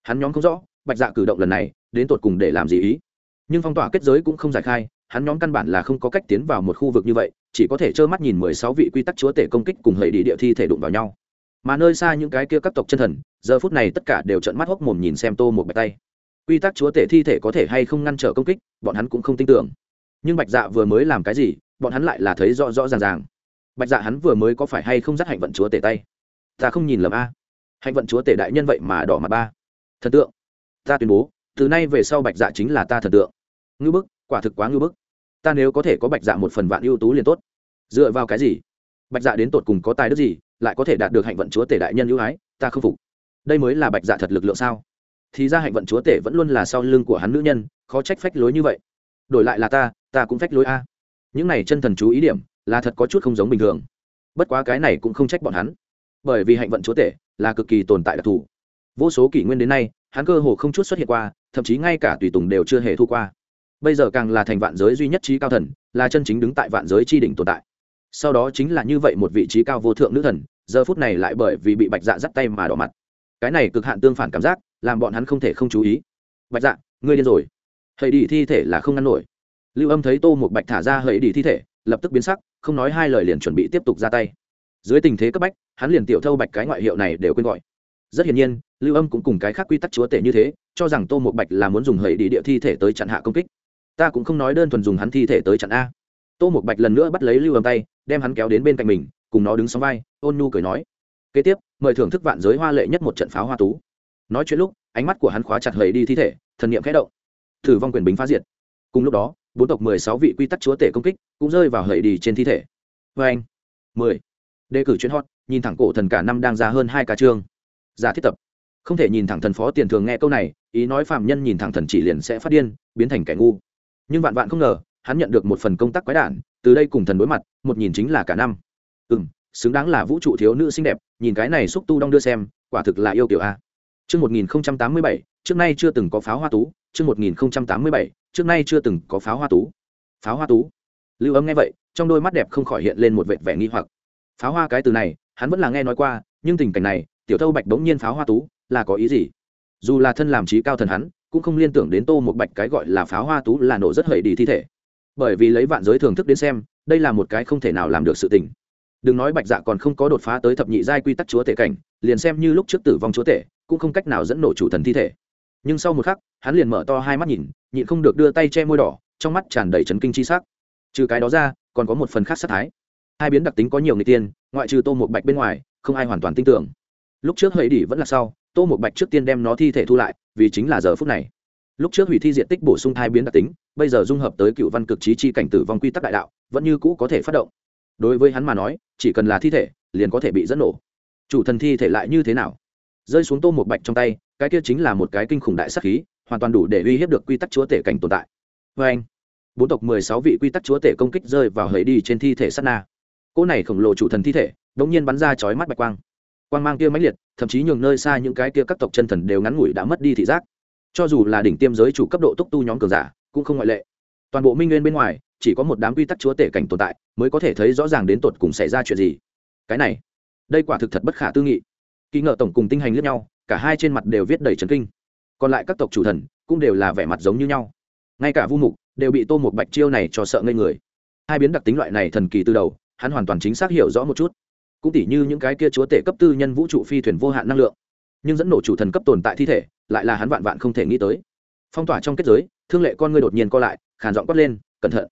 Speaker 1: Hắn nhóm không rõ bạch dạ cử động lần này, đến tột cùng để làm gì ý? Nhưng phong tỏa kết giới cũng không giải khai, hắn nhóm căn bản là không có cách tiến vào một khu vực như vậy, chỉ có thể trơ mắt nhìn mười sáu vị quy tắc chúa tể công kích cùng hệ địa địa thi thể đụng vào nhau. Mà nơi xa những cái kia các tộc chân thần, giờ phút này tất cả đều trận mắt hốc mồm nhìn xem tô một bạch tay. Quy tắc chúa tể thi thể có thể hay không ngăn trở công kích, bọn hắn cũng không tin tưởng. Nhưng bạch dạ vừa mới làm cái gì, bọn hắn lại là thấy rõ rõ ràng ràng. Bạch dạ hắn vừa mới có phải hay không dắt hạnh vận chúa tể tay? Ta không nhìn lầm a. Hạnh vận chúa tể đại nhân vậy mà đỏ mặt ba. Thần tượng ta tuyên bố, từ nay về sau bạch dạ chính là ta thần tượng. Ngư bức, quả thực quá ngư bức. Ta nếu có thể có bạch dạ một phần vạn ưu tú liền tốt. Dựa vào cái gì? Bạch dạ đến tột cùng có tài đức gì, lại có thể đạt được hạnh vận chúa tể đại nhân ưu ái, ta không phục. Đây mới là bạch dạ thật lực lượng sao? Thì ra hạnh vận chúa tể vẫn luôn là sau lưng của hắn nữ nhân, khó trách phách lối như vậy. Đổi lại là ta ta cũng phách lối a. Những này chân thần chú ý điểm, là thật có chút không giống bình thường. Bất quá cái này cũng không trách bọn hắn. Bởi vì hạnh vận chúa tể là cực kỳ tồn tại đặc thù vô số kỷ nguyên đến nay, hắn cơ hồ không chút xuất hiện qua, thậm chí ngay cả tùy tùng đều chưa hề thu qua. Bây giờ càng là thành vạn giới duy nhất trí cao thần, là chân chính đứng tại vạn giới tri đỉnh tồn tại. Sau đó chính là như vậy một vị trí cao vô thượng nữ thần, giờ phút này lại bởi vì bị bạch dạ dắt tay mà đỏ mặt. Cái này cực hạn tương phản cảm giác, làm bọn hắn không thể không chú ý. Bạch dạ ngươi điên rồi. Hãy đi thi thể là không ngăn nổi. Lưu âm thấy tô một bạch thả ra hãy đi thi thể, lập tức biến sắc, không nói hai lời liền chuẩn bị tiếp tục ra tay. Dưới tình thế cấp bách, hắn liền tiểu thâu bạch cái ngoại hiệu này đều quên gọi rất hiển nhiên, lưu âm cũng cùng cái khác quy tắc chúa tể như thế, cho rằng tô một bạch là muốn dùng hầy đi địa thi thể tới chặn hạ công kích. Ta cũng không nói đơn thuần dùng hắn thi thể tới chặn a. Tô một bạch lần nữa bắt lấy lưu âm tay, đem hắn kéo đến bên cạnh mình, cùng nó đứng sóng vai, ôn nhu cười nói. Kế tiếp, mời thưởng thức vạn giới hoa lệ nhất một trận pháo hoa tú. Nói chuyện lúc, ánh mắt của hắn khóa chặt hầy đi thi thể, thần niệm khẽ động. Thử vong quyền bính phá diệt. Cùng lúc đó, bốn tộc mười sáu vị quy tắc chúa tể công kích cũng rơi vào hầy đi trên thi thể. Vê anh mười. Đề cử chuyến hot, nhìn thẳng cổ thần cả năm đang ra hơn hai ca chương giả thiết tập không thể nhìn thẳng thần phó tiền thường nghe câu này ý nói phạm nhân nhìn thẳng thần chỉ liền sẽ phát điên biến thành kẻ ngu nhưng vạn vạn không ngờ hắn nhận được một phần công tác quái đản từ đây cùng thần đối mặt một nhìn chính là cả năm ừ m xứng đáng là vũ trụ thiếu nữ xinh đẹp nhìn cái này xúc tu đong đưa xem quả thực là yêu kiểu a chương một nghìn tám mươi bảy trước nay chưa từng có pháo hoa tú, chương một nghìn tám mươi bảy trước nay chưa từng có pháo hoa tú. Pháo hoa tú. Lưu Âm nghe vậy, trong đôi mắt đẹp không khỏi hiện lên một vệt vẻ nghi hoặc. Pháo hoa cái từ này, hắn vẫn là nghe nói qua, nhưng tình cảnh này, tiểu thâu bạch đống nhiên pháo hoa tú, là có ý gì? Dù là thân làm trí cao thần hắn, cũng không liên tưởng đến Tô một Bạch cái gọi là pháo hoa tú là nổ rất hời đi thi thể. Bởi vì lấy vạn giới thưởng thức đến xem, đây là một cái không thể nào làm được sự tình. Đừng nói bạch dạ còn không có đột phá tới thập nhị giai quy tắc chúa tể cảnh liền xem như lúc trước tử vong chúa tể cũng không cách nào dẫn nổ chủ thần thi thể. Nhưng sau một khắc hắn liền mở to hai mắt nhìn nhịn không được đưa tay che môi đỏ trong mắt tràn đầy trấn kinh chi sắc. Trừ cái đó ra còn có một phần khác sát thái. Hai biến đặc tính có nhiều người tiên ngoại trừ tô một bạch bên ngoài không ai hoàn toàn tin tưởng lúc trước hầy đi vẫn là sau, tô một bạch trước tiên đem nó thi thể thu lại, vì chính là giờ phút này. Lúc trước hủy thi diện tích bổ sung thai biến đặc tính, bây giờ dung hợp tới cựu văn cực trí chi cảnh tử vong quy tắc đại đạo, vẫn như cũ có thể phát động. Đối với hắn mà nói, chỉ cần là thi thể, liền có thể bị dẫn nổ. Chủ thần thi thể lại như thế nào? Rơi xuống tô một bạch trong tay, cái kia chính là một cái kinh khủng đại sắc khí, hoàn toàn đủ để uy hiếp được quy tắc chúa tể cảnh tồn tại. Vê anh, bốn tộc mười sáu vị quy tắc chúa tể công kích rơi vào hầy đi trên thi thể sắt na. Cỗ này khổng lồ chủ thần thi thể đ ỗ n g nhiên bắn ra chói mắt bạch quang quang mang kia mãnh liệt, thậm chí nhường nơi xa những cái kia các tộc chân thần đều ngắn ngủi đã mất đi thị giác. Cho dù là đỉnh tiêm giới chủ cấp độ túc tu nhóm cường giả, cũng không ngoại lệ. Toàn bộ minh nguyên bên ngoài, chỉ có một đám quy tắc chúa tể cảnh tồn tại, mới có thể thấy rõ ràng đến tột cùng xảy ra chuyện gì. Cái này, đây quả thực thật bất khả tư nghị. Kỳ ngờ tổng cùng tinh hành lẫn nhau, cả hai trên mặt đều viết đầy trấn kinh. Còn lại các tộc chủ thần cũng đều là vẻ mặt giống như nhau. Ngay cả vu mục đều bị tô một bạch chiêu này cho sợ ngây người. Hai biến đặc tính loại này thần kỳ từ đầu, hắn hoàn toàn chính xác hiểu rõ một chút cũng tỉ như những cái kia chúa tể cấp tư nhân vũ trụ phi thuyền vô hạn năng lượng. Nhưng dẫn nổ chủ thần cấp tồn tại thi thể, lại là hắn vạn vạn không thể nghĩ tới. Phong tỏa trong kết giới, thương lệ con ngươi đột nhiên co lại, khàn giọng quát lên, cẩn thận.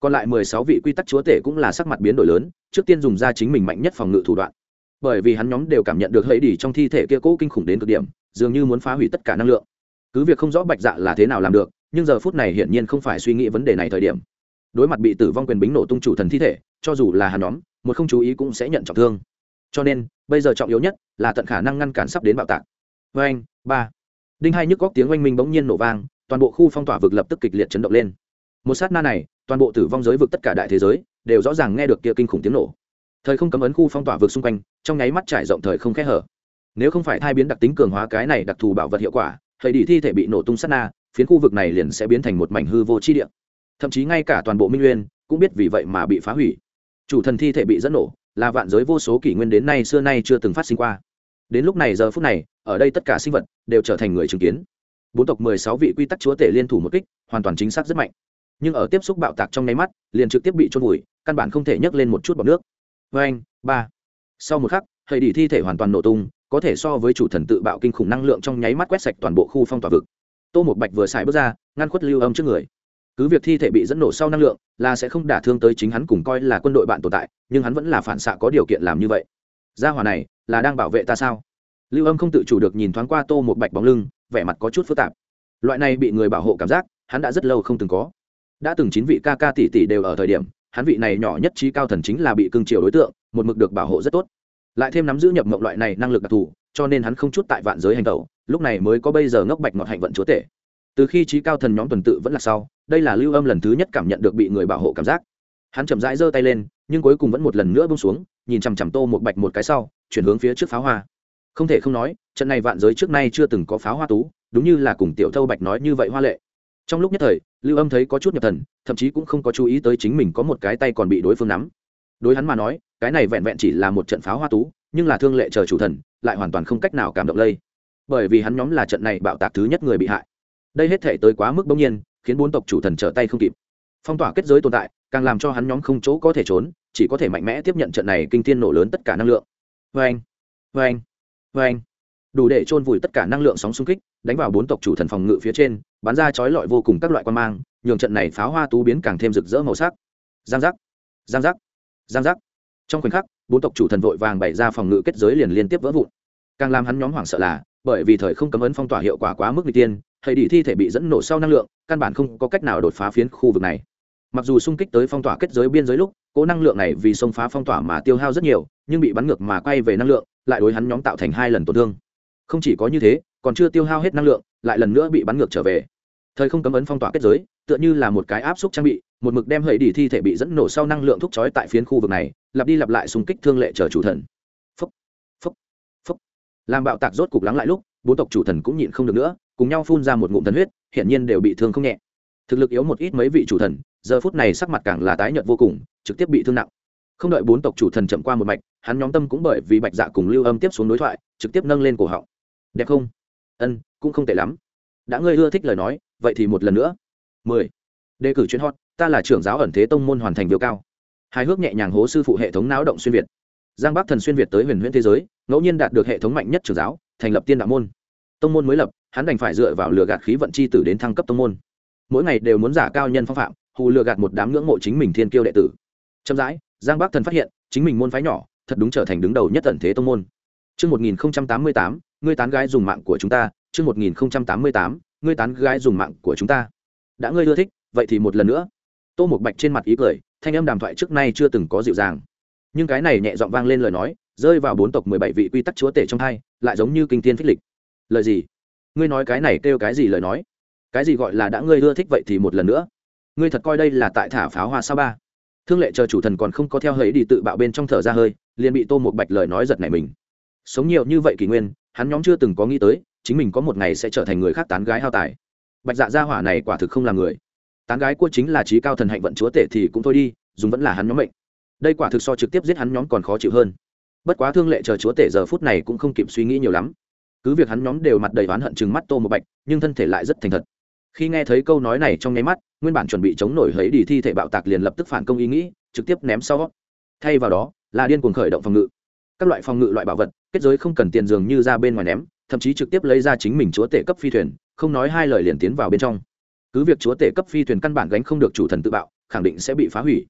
Speaker 1: Còn lại mười sáu vị quy tắc chúa tể cũng là sắc mặt biến đổi lớn, trước tiên dùng ra chính mình mạnh nhất phòng ngự thủ đoạn. Bởi vì hắn nhóm đều cảm nhận được hẫy đỉ trong thi thể kia cố kinh khủng đến cực điểm, dường như muốn phá hủy tất cả năng lượng. Cứ việc không rõ bạch dạ là thế nào làm được, nhưng giờ phút này hiển nhiên không phải suy nghĩ vấn đề này thời điểm. Đối mặt bị tử vong quyền bính nổ tung chủ thần thi thể, cho dù là hắn nhóm một không chú ý cũng sẽ nhận trọng thương. Cho nên, bây giờ trọng yếu nhất là tận khả năng ngăn cản sắp đến bạo tạc. Vê anh, ba. Đinh hai nhức góc tiếng oanh minh bỗng nhiên nổ vang, toàn bộ khu phong tỏa vực lập tức kịch liệt chấn động lên. Một sát na này, toàn bộ tử vong giới vực tất cả đại thế giới đều rõ ràng nghe được kia kinh khủng tiếng nổ. Thời không cấm ấn khu phong tỏa vực xung quanh, trong nháy mắt trải rộng thời không khẽ hở. Nếu không phải thai biến đặc tính cường hóa cái này đặc thù bảo vật hiệu quả thầy đi thi thể bị nổ tung sát na, phiến khu vực này liền sẽ biến thành một mảnh hư vô chi địa. Thậm chí ngay cả toàn bộ minh nguyên cũng biết vì vậy mà bị phá hủy chủ thần thi thể bị dẫn nổ, là vạn giới vô số kỷ nguyên đến nay xưa nay chưa từng phát sinh qua. Đến lúc này giờ phút này, ở đây tất cả sinh vật đều trở thành người chứng kiến. Bốn tộc mười sáu vị quy tắc chúa tể liên thủ một kích, hoàn toàn chính xác rất mạnh. Nhưng ở tiếp xúc bạo tạc trong nháy mắt, liền trực tiếp bị trôn vùi, căn bản không thể nhấc lên một chút bọc nước. Vê anh ba. Sau một khắc hệ đỉ thi thể hoàn toàn nổ tung, có thể so với chủ thần tự bạo kinh khủng năng lượng trong nháy mắt quét sạch toàn bộ khu phong tỏa vực. Tô một bạch vừa xài bước ra, ngăn khuất lưu âm trước người cứ việc thi thể bị dẫn nổ sau năng lượng, là sẽ không đả thương tới chính hắn cùng coi là quân đội bạn tồn tại, nhưng hắn vẫn là phản xạ có điều kiện làm như vậy. Gia hòa này, là đang bảo vệ ta sao? Lưu âm không tự chủ được nhìn thoáng qua tô một bạch bóng lưng, vẻ mặt có chút phức tạp. Loại này bị người bảo hộ cảm giác, hắn đã rất lâu không từng có. Đã từng chín vị ca ca tỷ tỷ đều ở thời điểm, hắn vị này nhỏ nhất trí cao thần chính là bị cưng chiều đối tượng, một mực được bảo hộ rất tốt. Lại thêm nắm giữ nhập mộng loại này năng lực đặc thù, cho nên hắn không chút tại vạn giới hành tẩu, lúc này mới có bây giờ ngốc bạch ngọt hạnh vận chúa tể từ khi trí cao thần nhóm tuần tự vẫn là sau, đây là lưu âm lần thứ nhất cảm nhận được bị người bảo hộ cảm giác. Hắn chậm rãi giơ tay lên, nhưng cuối cùng vẫn một lần nữa bông xuống, nhìn chằm chằm tô một bạch một cái sau, chuyển hướng phía trước pháo hoa. Không thể không nói, trận này vạn giới trước nay chưa từng có pháo hoa tú, đúng như là cùng tiểu thâu bạch nói như vậy hoa lệ. Trong lúc nhất thời, lưu âm thấy có chút nhập thần, thậm chí cũng không có chú ý tới chính mình có một cái tay còn bị đối phương nắm. Đối hắn mà nói, cái này vẹn vẹn chỉ là một trận pháo hoa tú, nhưng là thương lệ chờ chủ thần, lại hoàn toàn không cách nào cảm động lây. Bởi vì hắn nhóm là trận này bạo tạc thứ nhất người bị hại đây hết thể tới quá mức bỗng nhiên, khiến bốn tộc chủ thần trở tay không kịp. Phong tỏa kết giới tồn tại, càng làm cho hắn nhóm không chỗ có thể trốn, chỉ có thể mạnh mẽ tiếp nhận trận này kinh thiên nổ lớn tất cả năng lượng. Vê anh vê anh vê anh đủ để chôn vùi tất cả năng lượng sóng xung kích, đánh vào bốn tộc chủ thần phòng ngự phía trên, bắn ra chói lọi vô cùng các loại quan mang, nhường trận này pháo hoa tú biến càng thêm rực rỡ màu sắc. Giang giác giang giác giang giác. Trong khoảnh khắc, bốn tộc chủ thần vội vàng bày ra phòng ngự kết giới liền liên tiếp vỡ vụn. Càng làm hắn nhóm hoảng sợ là bởi vì thời không cấm ấn phong tỏa hiệu quả quá mức n tiên, hệ đi thi thể bị dẫn nổ sau năng lượng, căn bản không có cách nào đột phá phiến khu vực này. Mặc dù xung kích tới phong tỏa kết giới biên giới lúc, cố năng lượng này vì xông phá phong tỏa mà tiêu hao rất nhiều, nhưng bị bắn ngược mà quay về năng lượng, lại đối hắn nhóm tạo thành hai lần tổn thương. Không chỉ có như thế, còn chưa tiêu hao hết năng lượng, lại lần nữa bị bắn ngược trở về. Thời không cấm ấn phong tỏa kết giới, tựa như là một cái áp suất trang bị, một mực đem hệ đi thi thể bị dẫn nổ sau năng lượng thúc chói tại phiến khu vực này, lặp đi lặp lại xung kích thương lệ chờ chủ thần làm bạo tạc rốt cục lắng lại lúc, bốn tộc chủ thần cũng nhịn không được nữa, cùng nhau phun ra một ngụm thần huyết, hiển nhiên đều bị thương không nhẹ. Thực lực yếu một ít mấy vị chủ thần, giờ phút này sắc mặt càng là tái nhợt vô cùng, trực tiếp bị thương nặng. Không đợi bốn tộc chủ thần chậm qua một mạch, hắn nhóm tâm cũng bởi vì bạch dạ cùng lưu âm tiếp xuống đối thoại, trực tiếp nâng lên cổ họng. Đẹp không? Ân, cũng không tệ lắm. Đã ngươi ưa thích lời nói, vậy thì một lần nữa. Mười. Đề cử chuyên hot, ta là trưởng giáo ẩn thế tông môn hoàn thành điều cao. Hài hước nhẹ nhàng hố sư phụ hệ thống náo động xuyên việt giang bắc thần xuyên việt tới huyền huyễn thế giới ngẫu nhiên đạt được hệ thống mạnh nhất trường giáo thành lập tiên đạo môn tông môn mới lập hắn đành phải dựa vào lừa gạt khí vận c h i tử đến thăng cấp tông môn mỗi ngày đều muốn giả cao nhân phong phạm hù lừa gạt một đám ngưỡng mộ chính mình thiên kiêu đệ tử chậm rãi giang bắc thần phát hiện chính mình môn phái nhỏ thật đúng trở thành đứng đầu nhất tận thế tông môn Trước 1088, ngươi tán gái dùng mạng của chúng ta. Trước 1088, ngươi tán gái dùng mạng của chúng ta. Đã ngươi ưa thích, vậy thì một lần nữa. Tô Mục Bạch trên mặt ý cười, thanh âm đàm thoại trước nay chưa từng có dịu dàng. Nhưng cái này nhẹ giọng vang lên lời nói, rơi vào bốn tộc mười bảy vị quy tắc chúa tể trong hai, lại giống như kinh thiên phích lịch. Lời gì? Ngươi nói cái này kêu cái gì lời nói? Cái gì gọi là đã ngươi ưa thích vậy thì một lần nữa? Ngươi thật coi đây là tại thả pháo hoa sao ba? Thương lệ chờ chủ thần còn không có theo hấy đi tự bạo bên trong thở ra hơi, liền bị Tô một Bạch lời nói giật này mình sống nhiều như vậy kỷ nguyên hắn nhóm chưa từng có nghĩ tới chính mình có một ngày sẽ trở thành người khác tán gái hao tài bạch dạ gia hỏa này quả thực không là người tán gái của chính là trí cao thần hạnh vận chúa tể thì cũng thôi đi dùng vẫn là hắn nhóm mệnh đây quả thực so trực tiếp giết hắn nhóm còn khó chịu hơn. Bất quá thương lệ chờ chúa tể giờ phút này cũng không kịp suy nghĩ nhiều lắm. Cứ việc hắn nhóm đều mặt đầy oán hận chừng mắt tô một bạch, nhưng thân thể lại rất thành thật. Khi nghe thấy câu nói này trong nháy mắt, nguyên bản chuẩn bị chống nổi hấy đi thi thể bạo tạc liền lập tức phản công ý nghĩ, trực tiếp ném sau. Thay vào đó, là điên cuồng khởi động phòng ngự. Các loại phòng ngự loại bảo vật, kết giới không cần tiền dường như ra bên ngoài ném, thậm chí trực tiếp lấy ra chính mình chúa tể cấp phi thuyền, không nói hai lời liền tiến vào bên trong. Cứ việc chúa tể cấp phi thuyền căn bản gánh không được chủ thần tự bạo, khẳng định sẽ bị phá hủy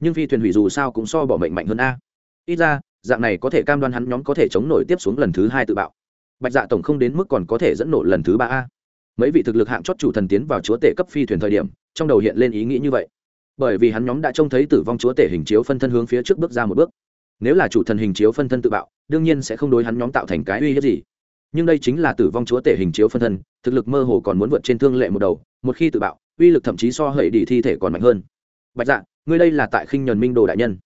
Speaker 1: nhưng phi thuyền hủy dù sao cũng so bỏ mệnh mạnh hơn a. Ít ra, dạng này có thể cam đoan hắn nhóm có thể chống nổi tiếp xuống lần thứ hai tự bạo. Bạch dạ tổng không đến mức còn có thể dẫn nổ lần thứ ba a. Mấy vị thực lực hạng chót chủ thần tiến vào chúa tể cấp phi thuyền thời điểm, trong đầu hiện lên ý nghĩ như vậy. Bởi vì hắn nhóm đã trông thấy tử vong chúa tể hình chiếu phân thân hướng phía trước bước ra một bước. Nếu là chủ thần hình chiếu phân thân tự bạo, đương nhiên sẽ không đối hắn nhóm tạo thành cái uy hiếp gì. Nhưng đây chính là tử vong chúa tể hình chiếu phân thân, thực lực mơ hồ còn muốn vượt trên thương lệ một đầu, một khi tự bạo, uy lực thậm chí so hẩy đi thi thể còn mạnh hơn bạch dạ ngươi đây là tại khinh nhuần minh đồ đại nhân.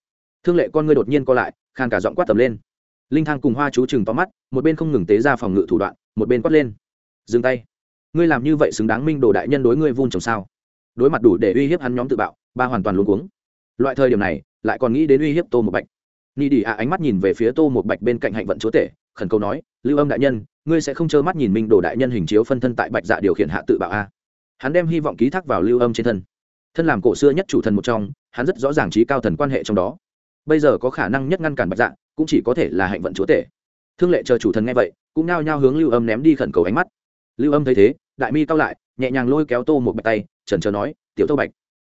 Speaker 1: Thương lệ con ngươi đột nhiên co lại, khàn cả giọng quát tầm lên. Linh thang cùng hoa chú chừng to mắt, một bên không ngừng tế ra phòng ngự thủ đoạn, một bên quát lên. Dừng tay. Ngươi làm như vậy xứng đáng minh đồ đại nhân đối ngươi vun trồng sao? Đối mặt đủ để uy hiếp hắn nhóm tự bạo, ba hoàn toàn luôn cuống. Loại thời điểm này, lại còn nghĩ đến uy hiếp tô một bạch. Ni đi ạ ánh mắt nhìn về phía tô một bạch bên cạnh hạnh vận chúa tể, khẩn cầu nói, lưu âm đại nhân, ngươi sẽ không trơ mắt nhìn minh đồ đại nhân hình chiếu phân thân tại bạch dạ điều khiển hạ tự bạo a. Hắn đem hy vọng ký thác vào lưu âm trên thân thân làm cổ xưa nhất chủ thần một trong, hắn rất rõ ràng trí cao thần quan hệ trong đó. Bây giờ có khả năng nhất ngăn cản bạch dạ cũng chỉ có thể là hạnh vận chúa tể. Thương lệ chờ chủ thần nghe vậy, cũng nao nhao hướng lưu âm ném đi khẩn cầu ánh mắt. Lưu âm thấy thế, đại mi cao lại, nhẹ nhàng lôi kéo tô một bạch tay, trần trờ nói, tiểu tô bạch,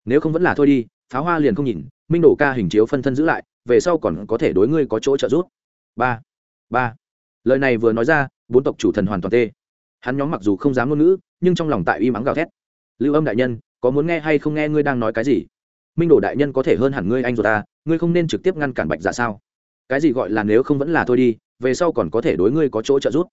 Speaker 1: nếu không vẫn là thôi đi pháo hoa liền không nhìn, minh đổ ca hình chiếu phân thân giữ lại, về sau còn có thể đối ngươi có chỗ trợ giúp. Ba ba. Lời này vừa nói ra, bốn tộc chủ thần hoàn toàn tê. Hắn nhóm mặc dù không dám ngôn ngữ, nhưng trong lòng tại uy mắng gào thét. Lưu âm đại nhân có muốn nghe hay không nghe ngươi đang nói cái gì? Minh đồ đại nhân có thể hơn hẳn ngươi anh rồi ta, ngươi không nên trực tiếp ngăn cản bạch dạ sao? Cái gì gọi là nếu không vẫn là thôi đi, về sau còn có thể đối ngươi có chỗ trợ giúp.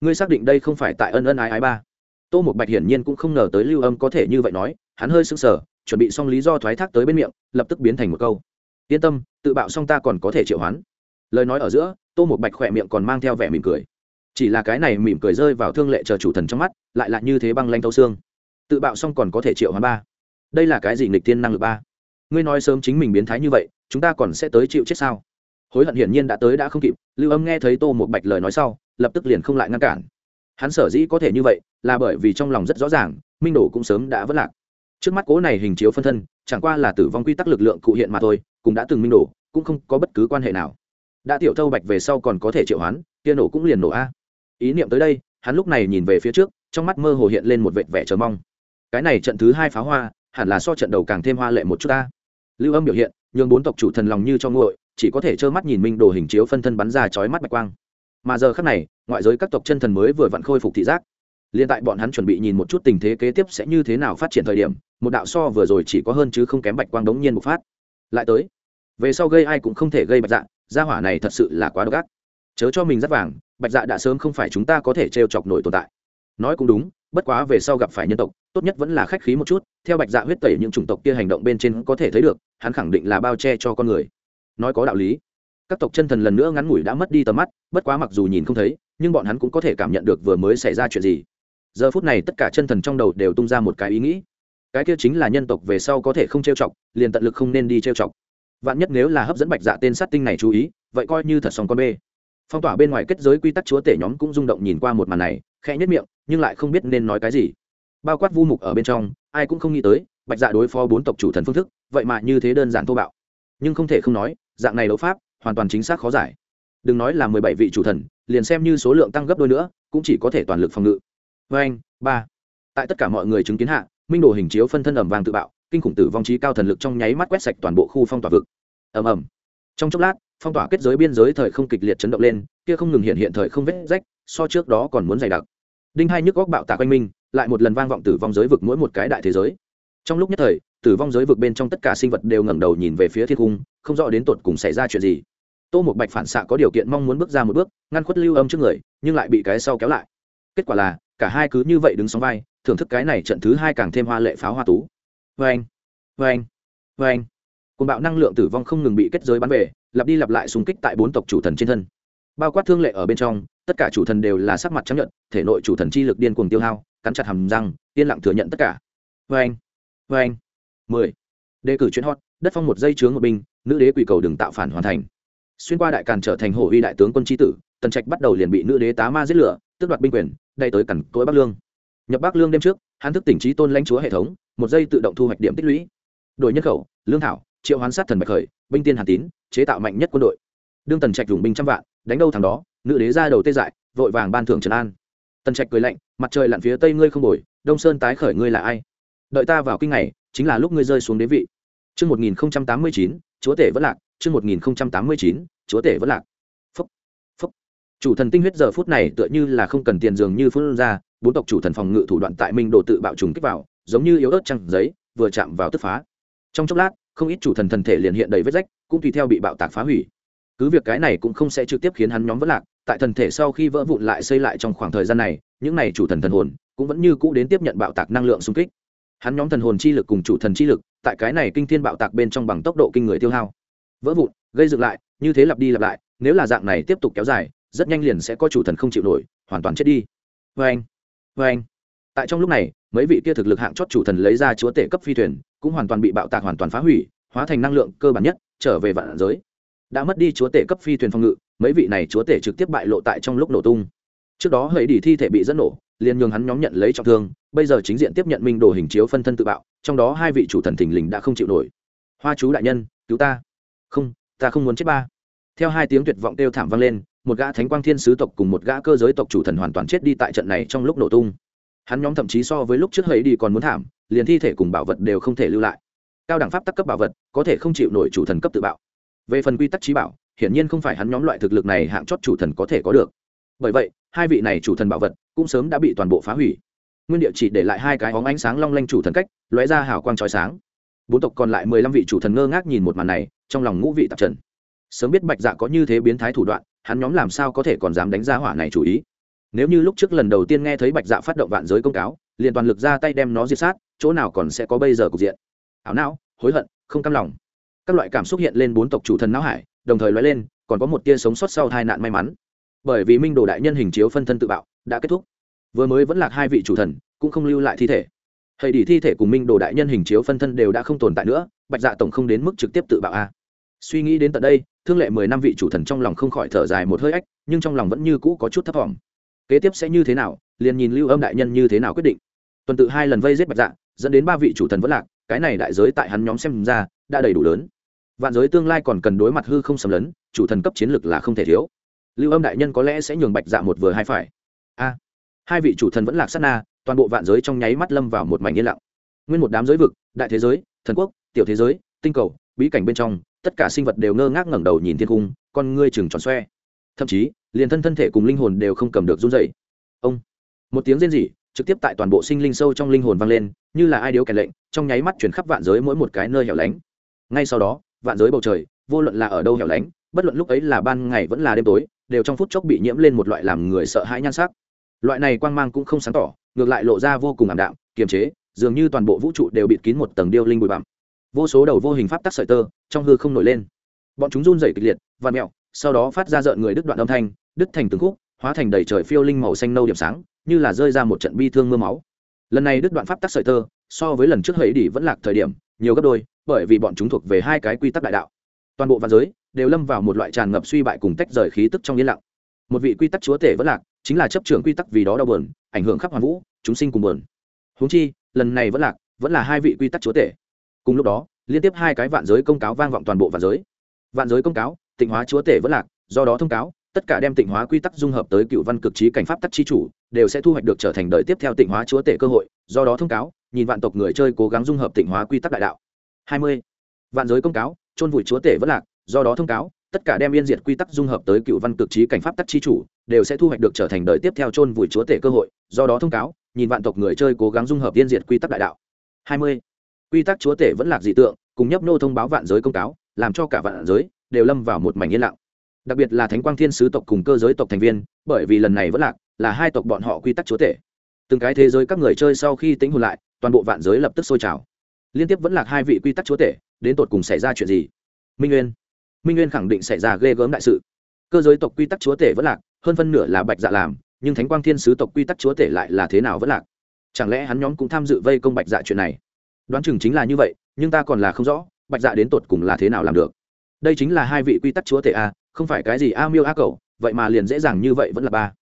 Speaker 1: Ngươi xác định đây không phải tại ân ân ái ái ba. Tô một bạch hiển nhiên cũng không ngờ tới lưu âm có thể như vậy nói, hắn hơi sững sờ, chuẩn bị xong lý do thoái thác tới bên miệng, lập tức biến thành một câu. Yên tâm, tự bạo xong ta còn có thể triệu hoán. Lời nói ở giữa, tô một bạch khỏe miệng còn mang theo vẻ mỉm cười. Chỉ là cái này mỉm cười rơi vào thương lệ chờ chủ thần trong mắt, lại là như thế băng lanh thâu xương tự bạo xong còn có thể triệu hoán ba. Đây là cái gì nghịch tiên năng lực ba? Ngươi nói sớm chính mình biến thái như vậy chúng ta còn sẽ tới chịu chết sao? Hối hận hiển nhiên đã tới đã không kịp lưu âm nghe thấy tô một bạch lời nói sau lập tức liền không lại ngăn cản. Hắn sở dĩ có thể như vậy là bởi vì trong lòng rất rõ ràng minh đồ cũng sớm đã vất lạc. Trước mắt cố này hình chiếu phân thân chẳng qua là tử vong quy tắc lực lượng cụ hiện mà thôi cũng đã từng minh đổ, cũng không có bất cứ quan hệ nào. Đã tiểu thâu bạch về sau còn có thể triệu hoán kia nổ cũng liền nổ a. Ý niệm tới đây hắn lúc này nhìn về phía trước trong mắt mơ hồ hiện lên một vệt vẻ chờ mong cái này trận thứ hai pháo hoa, hẳn là so trận đầu càng thêm hoa lệ một chút ta. Lưu âm biểu hiện, nhường bốn tộc chủ thần lòng như cho nguội, chỉ có thể trơ mắt nhìn minh đồ hình chiếu phân thân bắn ra chói mắt bạch quang. Mà giờ khác này, ngoại giới các tộc chân thần mới vừa vặn khôi phục thị giác. Liên tại bọn hắn chuẩn bị nhìn một chút tình thế kế tiếp sẽ như thế nào phát triển thời điểm, một đạo so vừa rồi chỉ có hơn chứ không kém bạch quang đống nhiên bộc phát. Lại tới, về sau gây ai cũng không thể gây bạch dạ gia hỏa này thật sự là quá độc ác. Chớ cho mình rất vàng, bạch dạ đã sớm không phải chúng ta có thể trêu chọc nổi tồn tại. Nói cũng đúng, bất quá về sau gặp phải nhân tộc tốt nhất vẫn là khách khí một chút, theo bạch dạ huyết tẩy những chủng tộc kia hành động bên trên có thể thấy được, hắn khẳng định là bao che cho con người. Nói có đạo lý, các tộc chân thần lần nữa ngắn ngủi đã mất đi tầm mắt, bất quá mặc dù nhìn không thấy, nhưng bọn hắn cũng có thể cảm nhận được vừa mới xảy ra chuyện gì. Giờ phút này tất cả chân thần trong đầu đều tung ra một cái ý nghĩ. Cái kia chính là nhân tộc về sau có thể không trêu chọc, liền tận lực không nên đi trêu chọc. Vạn nhất nếu là hấp dẫn bạch dạ tên sát tinh này chú ý, vậy coi như thật sòng con bê. Phong tỏa bên ngoài kết giới quy tắc chúa tể nhóm cũng rung động nhìn qua một màn này, khẽ nhất miệng, nhưng lại không biết nên nói cái gì bao quát vu mục ở bên trong, ai cũng không nghĩ tới, bạch dạ đối phó bốn tộc chủ thần phương thức, vậy mà như thế đơn giản thô bạo. Nhưng không thể không nói, dạng này đấu pháp, hoàn toàn chính xác khó giải. Đừng nói là mười bảy vị chủ thần, liền xem như số lượng tăng gấp đôi nữa, cũng chỉ có thể toàn lực phòng ngự. Vê anh, ba. Tại tất cả mọi người chứng kiến hạ, minh đồ hình chiếu phân thân ẩm vàng tự bạo, kinh khủng tử vong trí cao thần lực trong nháy mắt quét sạch toàn bộ khu phong tỏa vực. Ầm ầm. Trong chốc lát, phong tỏa kết giới biên giới thời không kịch liệt chấn động lên, kia không ngừng hiện hiện thời không vết rách, so trước đó còn muốn dày đặc. Đinh hai nhức góc bạo tạc quanh minh lại một lần vang vọng tử vong giới vực mỗi một cái đại thế giới. Trong lúc nhất thời, tử vong giới vực bên trong tất cả sinh vật đều ngẩng đầu nhìn về phía thiên cung, không rõ đến tột cùng xảy ra chuyện gì. Tô một bạch phản xạ có điều kiện mong muốn bước ra một bước, ngăn khuất lưu âm trước người, nhưng lại bị cái sau kéo lại. Kết quả là, cả hai cứ như vậy đứng sóng vai, thưởng thức cái này trận thứ hai càng thêm hoa lệ pháo hoa tú. Vâng, vâng, vâng. Vê anh vê anh vê anh côn bạo năng lượng tử vong không ngừng bị kết giới bắn về, lặp đi lặp lại xung kích tại bốn tộc chủ thần trên thân. Bao quát thương lệ ở bên trong, tất cả chủ thần đều là sắc mặt chấp nhận thể nội chủ thần chi lực điên cuồng tiêu hao cắn chặt hầm răng, yên lặng thừa nhận tất cả. Vê anh vê anh. Mười. Đề cử chuyên hot, đất phong một dây chướng một binh, nữ đế quỷ cầu đừng tạo phản hoàn thành. Xuyên qua đại càn trở thành hổ uy đại tướng quân tri tử, tần trạch bắt đầu liền bị nữ đế tá ma giết lửa, tước đoạt binh quyền đây tới cằn tối bắc lương. Nhập bắc lương đêm trước, hắn thức tỉnh trí tôn lãnh chúa hệ thống, một giây tự động thu hoạch điểm tích lũy. Đội nhân khẩu, lương thảo, triệu hoán sát thần bạch khởi, binh tiên hà tín, chế tạo mạnh nhất quân đội. Đương tần trạch dùng binh trăm vạn, đánh đâu thằng đó, nữ đế ra đầu tê dại, vội vàng ban thưởng trần an tần trạch cười lạnh mặt trời lặn phía tây ngươi không bồi đông sơn tái khởi ngươi là ai đợi ta vào kinh này chính là lúc ngươi rơi xuống đế vị Trước 1089, chúa tể vẫn lạc, trước 1089, chúa tể vẫn lạc. Phúc, phúc. Chủ thần tinh huyết giờ phút này tựa như là không cần tiền dường như phun ra, bốn tộc chủ thần phòng ngự thủ đoạn tại minh đồ tự bạo trùng kích vào, giống như yếu ớt trăng giấy, vừa chạm vào tức phá. Trong chốc lát, không ít chủ thần thần thể liền hiện đầy vết rách, cũng tùy theo bị bạo tạc phá hủy. Cứ việc cái này cũng không sẽ trực tiếp khiến hắn nhóm vẫn lạc, tại thần thể sau khi vỡ vụn lại xây lại trong khoảng thời gian này, những này chủ thần thần hồn cũng vẫn như cũ đến tiếp nhận bạo tạc năng lượng xung kích. Hắn nhóm thần hồn chi lực cùng chủ thần chi lực tại cái này kinh thiên bạo tạc bên trong bằng tốc độ kinh người tiêu hao. Vỡ vụn gây dựng lại như thế lặp đi lặp lại nếu là dạng này tiếp tục kéo dài rất nhanh liền sẽ có chủ thần không chịu nổi hoàn toàn chết đi. Vê anh vê anh. Tại trong lúc này mấy vị kia thực lực hạng chót chủ thần lấy ra chúa tể cấp phi thuyền cũng hoàn toàn bị bạo tạc hoàn toàn phá hủy hóa thành năng lượng cơ bản nhất trở về vạn giới đã mất đi chúa tể cấp phi thuyền phòng ngự, mấy vị này chúa tể trực tiếp bại lộ tại trong lúc nổ tung. Trước đó hãy đi thi thể bị dẫn nổ, liền nhường hắn nhóm nhận lấy trọng thương, bây giờ chính diện tiếp nhận minh đồ hình chiếu phân thân tự bạo, trong đó hai vị chủ thần thình lình đã không chịu nổi. Hoa chú đại nhân, cứu ta. Không ta không muốn chết ba. Theo hai tiếng tuyệt vọng kêu thảm vang lên, một gã thánh quang thiên sứ tộc cùng một gã cơ giới tộc chủ thần hoàn toàn chết đi tại trận này trong lúc nổ tung. Hắn nhóm thậm chí so với lúc trước hấy đi còn muốn thảm, liền thi thể cùng bảo vật đều không thể lưu lại. Cao đẳng pháp tắc cấp bảo vật, có thể không chịu nổi chủ thần cấp tự bạo về phần quy tắc trí bảo, hiển nhiên không phải hắn nhóm loại thực lực này hạng chót chủ thần có thể có được. Bởi vậy, hai vị này chủ thần bảo vật cũng sớm đã bị toàn bộ phá hủy. Nguyên địa chỉ để lại hai cái hóng ánh sáng long lanh chủ thần cách, lóe ra hào quang trói sáng. Bốn tộc còn lại mười lăm vị chủ thần ngơ ngác nhìn một màn này, trong lòng ngũ vị tạp trần. Sớm biết bạch dạ có như thế biến thái thủ đoạn, hắn nhóm làm sao có thể còn dám đánh ra hỏa này chủ ý? Nếu như lúc trước lần đầu tiên nghe thấy bạch dạ phát động vạn giới công cáo, liền toàn lực ra tay đem nó diệt sát, chỗ nào còn sẽ có bây giờ cục diện? Ảo não, hối hận, không cam lòng các loại cảm xúc hiện lên bốn tộc chủ thần não hải, đồng thời nói lên, còn có một tia sống sót sau hai nạn may mắn. Bởi vì minh đồ đại nhân hình chiếu phân thân tự bạo, đã kết thúc. Vừa mới vẫn lạc hai vị chủ thần, cũng không lưu lại thi thể. Hệ đỉ thi thể cùng minh đồ đại nhân hình chiếu phân thân đều đã không tồn tại nữa, bạch dạ tổng không đến mức trực tiếp tự bạo a. Suy nghĩ đến tận đây, thương lệ mười năm vị chủ thần trong lòng không khỏi thở dài một hơi ách, nhưng trong lòng vẫn như cũ có chút thấp t kế tiếp sẽ như thế nào, liền nhìn lưu âm đại nhân như thế nào quyết định. Tuần tự hai lần vây giết bạch dạ dẫn đến ba vị chủ thần vẫn lạc cái này đại giới tại hắn nhóm xem ra đã đầy đủ lớn. Vạn giới tương lai còn cần đối mặt hư không xâm lấn, chủ thần cấp chiến lược là không thể thiếu. Lưu âm đại nhân có lẽ sẽ nhường bạch dạ một vừa hai phải. A, hai vị chủ thần vẫn lạc sát na, toàn bộ vạn giới trong nháy mắt lâm vào một mảnh yên lặng. Nguyên một đám giới vực, đại thế giới, thần quốc, tiểu thế giới, tinh cầu, bí cảnh bên trong, tất cả sinh vật đều ngơ ngác ngẩng đầu nhìn thiên cung, con ngươi chừng tròn xoe. Thậm chí, liền thân thân thể cùng linh hồn đều không cầm được run dậy ông, một tiếng rên rỉ trực tiếp tại toàn bộ sinh linh sâu trong linh hồn vang lên, như là ai điếu kèn lệnh, trong nháy mắt chuyển khắp vạn giới mỗi một cái nơi hẻo lánh. Ngay sau đó, vạn giới bầu trời, vô luận là ở đâu hẻo lánh, bất luận lúc ấy là ban ngày vẫn là đêm tối, đều trong phút chốc bị nhiễm lên một loại làm người sợ hãi nhan sắc. Loại này quang mang cũng không sáng tỏ, ngược lại lộ ra vô cùng ảm đạm, kiềm chế, dường như toàn bộ vũ trụ đều bịt kín một tầng điêu linh bụi bặm. Vô số đầu vô hình pháp tắc sợi tơ, trong hư không nổi lên. Bọn chúng run rẩy kịch liệt và mẹo sau đó phát ra rợn người đứt đoạn âm thanh, đứt thành từng khúc, hóa thành đầy trời phiêu linh màu xanh nâu điểm sáng như là rơi ra một trận bi thương mưa máu. Lần này đứt đoạn pháp tắc sợi tơ, so với lần trước hấy đi vẫn lạc thời điểm, nhiều gấp đôi, bởi vì bọn chúng thuộc về hai cái quy tắc đại đạo. Toàn bộ văn giới đều lâm vào một loại tràn ngập suy bại cùng tách rời khí tức trong yên lặng. Một vị quy tắc chúa tể vẫn lạc, chính là chấp trưởng quy tắc vì đó đau buồn, ảnh hưởng khắp hoàn vũ, chúng sinh cùng buồn. Huống chi, lần này vẫn lạc, vẫn là hai vị quy tắc chúa tể. Cùng lúc đó, liên tiếp hai cái vạn giới công cáo vang vọng toàn bộ vạn giới. Vạn giới công cáo, tịnh hóa chúa tể vẫn lạc, do đó thông cáo, tất cả đem tịnh hóa quy tắc dung hợp tới cựu văn cực trí cảnh pháp tắc chi chủ đều sẽ thu hoạch được trở thành đời tiếp theo tịnh hóa chúa tể cơ hội, do đó thông cáo, nhìn vạn tộc người chơi cố gắng dung hợp tịnh hóa quy tắc đại đạo. Hai mươi. Vạn giới công cáo, chôn vùi chúa tể vẫn lạc, do đó thông cáo, tất cả đem yên diệt quy tắc dung hợp tới cựu văn cực trí cảnh pháp tắc chi chủ, đều sẽ thu hoạch được trở thành đời tiếp theo chôn vùi chúa tể cơ hội, do đó thông cáo, nhìn vạn tộc người chơi cố gắng dung hợp yên diệt quy tắc đại đạo. Hai mươi. Quy tắc chúa tể vẫn lạc dị tượng, cùng nhấp nô thông báo vạn giới công cáo, làm cho cả vạn giới đều lâm vào một mảnh yên lặng. Đặc biệt là thánh quang thiên sứ tộc cùng cơ giới tộc thành viên, bởi vì lần này vẫn lạc là hai tộc bọn họ quy tắc chúa tể. Từng cái thế giới các người chơi sau khi tính hồn lại, toàn bộ vạn giới lập tức sôi trào. Liên tiếp vẫn lạc hai vị quy tắc chúa tể, đến tột cùng xảy ra chuyện gì? Minh nguyên. Minh nguyên khẳng định xảy ra ghê gớm đại sự. Cơ giới tộc quy tắc chúa tể vẫn lạc, hơn phân nửa là bạch dạ làm, nhưng thánh quang thiên sứ tộc quy tắc chúa tể lại là thế nào vẫn lạc? Chẳng lẽ hắn nhóm cũng tham dự vây công bạch dạ chuyện này? Đoán chừng chính là như vậy, nhưng ta còn là không rõ, bạch dạ đến tột cùng là thế nào làm được? Đây chính là hai vị quy tắc chúa tể a, không phải cái gì a miêu a cầu vậy mà liền dễ dàng như vậy vẫn là ba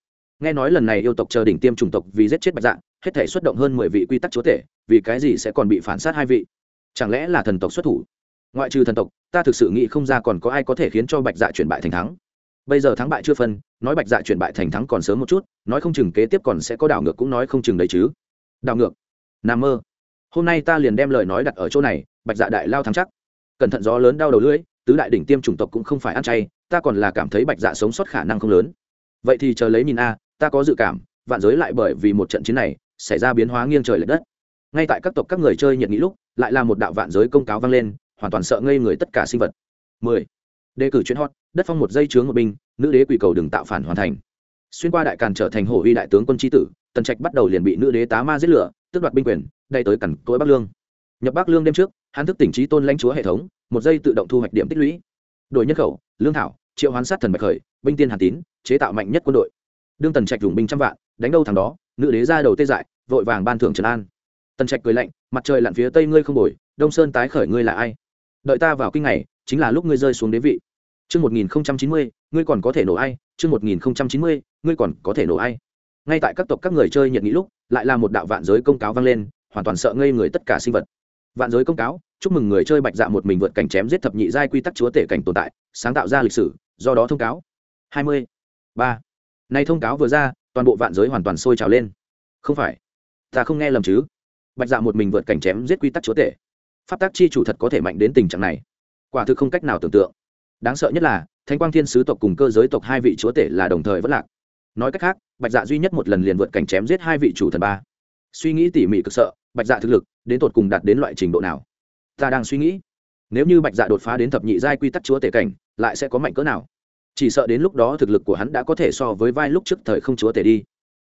Speaker 1: nghe nói lần này yêu tộc chờ đỉnh tiêm chủng tộc vì giết chết bạch dạng, hết thể xuất động hơn mười vị quy tắc chúa tể vì cái gì sẽ còn bị phản sát hai vị? Chẳng lẽ là thần tộc xuất thủ? Ngoại trừ thần tộc ta thực sự nghĩ không ra còn có ai có thể khiến cho bạch dạ chuyển bại thành thắng. Bây giờ thắng bại chưa phân nói bạch dạ chuyển bại thành thắng còn sớm một chút nói không chừng kế tiếp còn sẽ có đảo ngược cũng nói không chừng đấy chứ. Đảo ngược. N mơ. Hôm nay ta liền đem lời nói đặt ở chỗ này bạch dạ đại lao thắng chắc. Cẩn thận gió lớn đau đầu lưỡi tứ đại đỉnh tiêm chủng tộc cũng không phải ăn chay ta còn là cảm thấy bạch dạ sống sót khả năng không lớn. Vậy thì chờ lấy nhìn a ta có dự cảm, vạn giới lại bởi vì một trận chiến này, xảy ra biến hóa nghiêng trời l ệ đất. Ngay tại các tộc các người chơi nhiệt nghĩ lúc, lại là một đạo vạn giới công cáo vang lên, hoàn toàn sợ ngây người tất cả sinh vật. 10. đề cử chuyến hot, đất phong một dây chướng một binh, nữ đế quỷ cầu đừng tạo phản hoàn thành. Xuyên qua đại càn trở thành hổ uy đại tướng quân tri tử, tần trạch bắt đầu liền bị nữ đế tá ma giết lửa, tước đoạt binh quyền đây tới cẩn cỗi bắc lương. Nhập bắc lương đêm trước, hắn thức tỉnh trí tôn lãnh chúa hệ thống, một giây tự động thu hoạch điểm tích lũy. Đổi nhân khẩu, lương thảo, triệu hoán sát thần bạch khởi, binh tiên hàn tín, chế tạo mạnh nhất quân đội đương tần trạch dùng binh trăm vạn đánh đâu thằng đó nữ đế ra đầu tê dại vội vàng ban thưởng trần an tần trạch cười lạnh mặt trời lặn phía tây ngươi không bồi đông sơn tái khởi ngươi là ai đợi ta vào kinh này chính là lúc ngươi rơi xuống đế vị Trước 1090, ngươi còn có thể nổ ai? Trước 1090, ngươi còn có thể nổ ai? Ngay tại các tộc các người chơi nhận nghĩ lúc, lại là một đạo vạn giới công cáo vang lên, hoàn toàn sợ ngây người tất cả sinh vật. Vạn giới công cáo, chúc mừng người chơi bạch dạ một mình vượt cảnh chém giết thập nhị giai quy tắc chúa tể cảnh tồn tại, sáng tạo ra lịch sử, do đó thông cáo. 20. 3. Nay thông cáo vừa ra, toàn bộ vạn giới hoàn toàn sôi trào lên. Không phải, ta không nghe lầm chứ? Bạch dạ một mình vượt cảnh chém giết quy tắc chúa tể. Pháp tắc chi chủ thật có thể mạnh đến tình trạng này. Quả thực không cách nào tưởng tượng. Đáng sợ nhất là, Thánh Quang Thiên sứ tộc cùng cơ giới tộc hai vị chúa tể là đồng thời vẫn lạc. Nói cách khác, Bạch Dạ duy nhất một lần liền vượt cảnh chém giết hai vị chủ thần ba. Suy nghĩ tỉ mỉ cực sợ, Bạch Dạ thực lực đến tột cùng đạt đến loại trình độ nào? Ta đang suy nghĩ, nếu như Bạch Dạ đột phá đến thập nhị giai quy tắc chúa tể cảnh, lại sẽ có mạnh cỡ nào? Chỉ sợ đến lúc đó thực lực của hắn đã có thể so với vai lúc trước thời không chúa tể đi.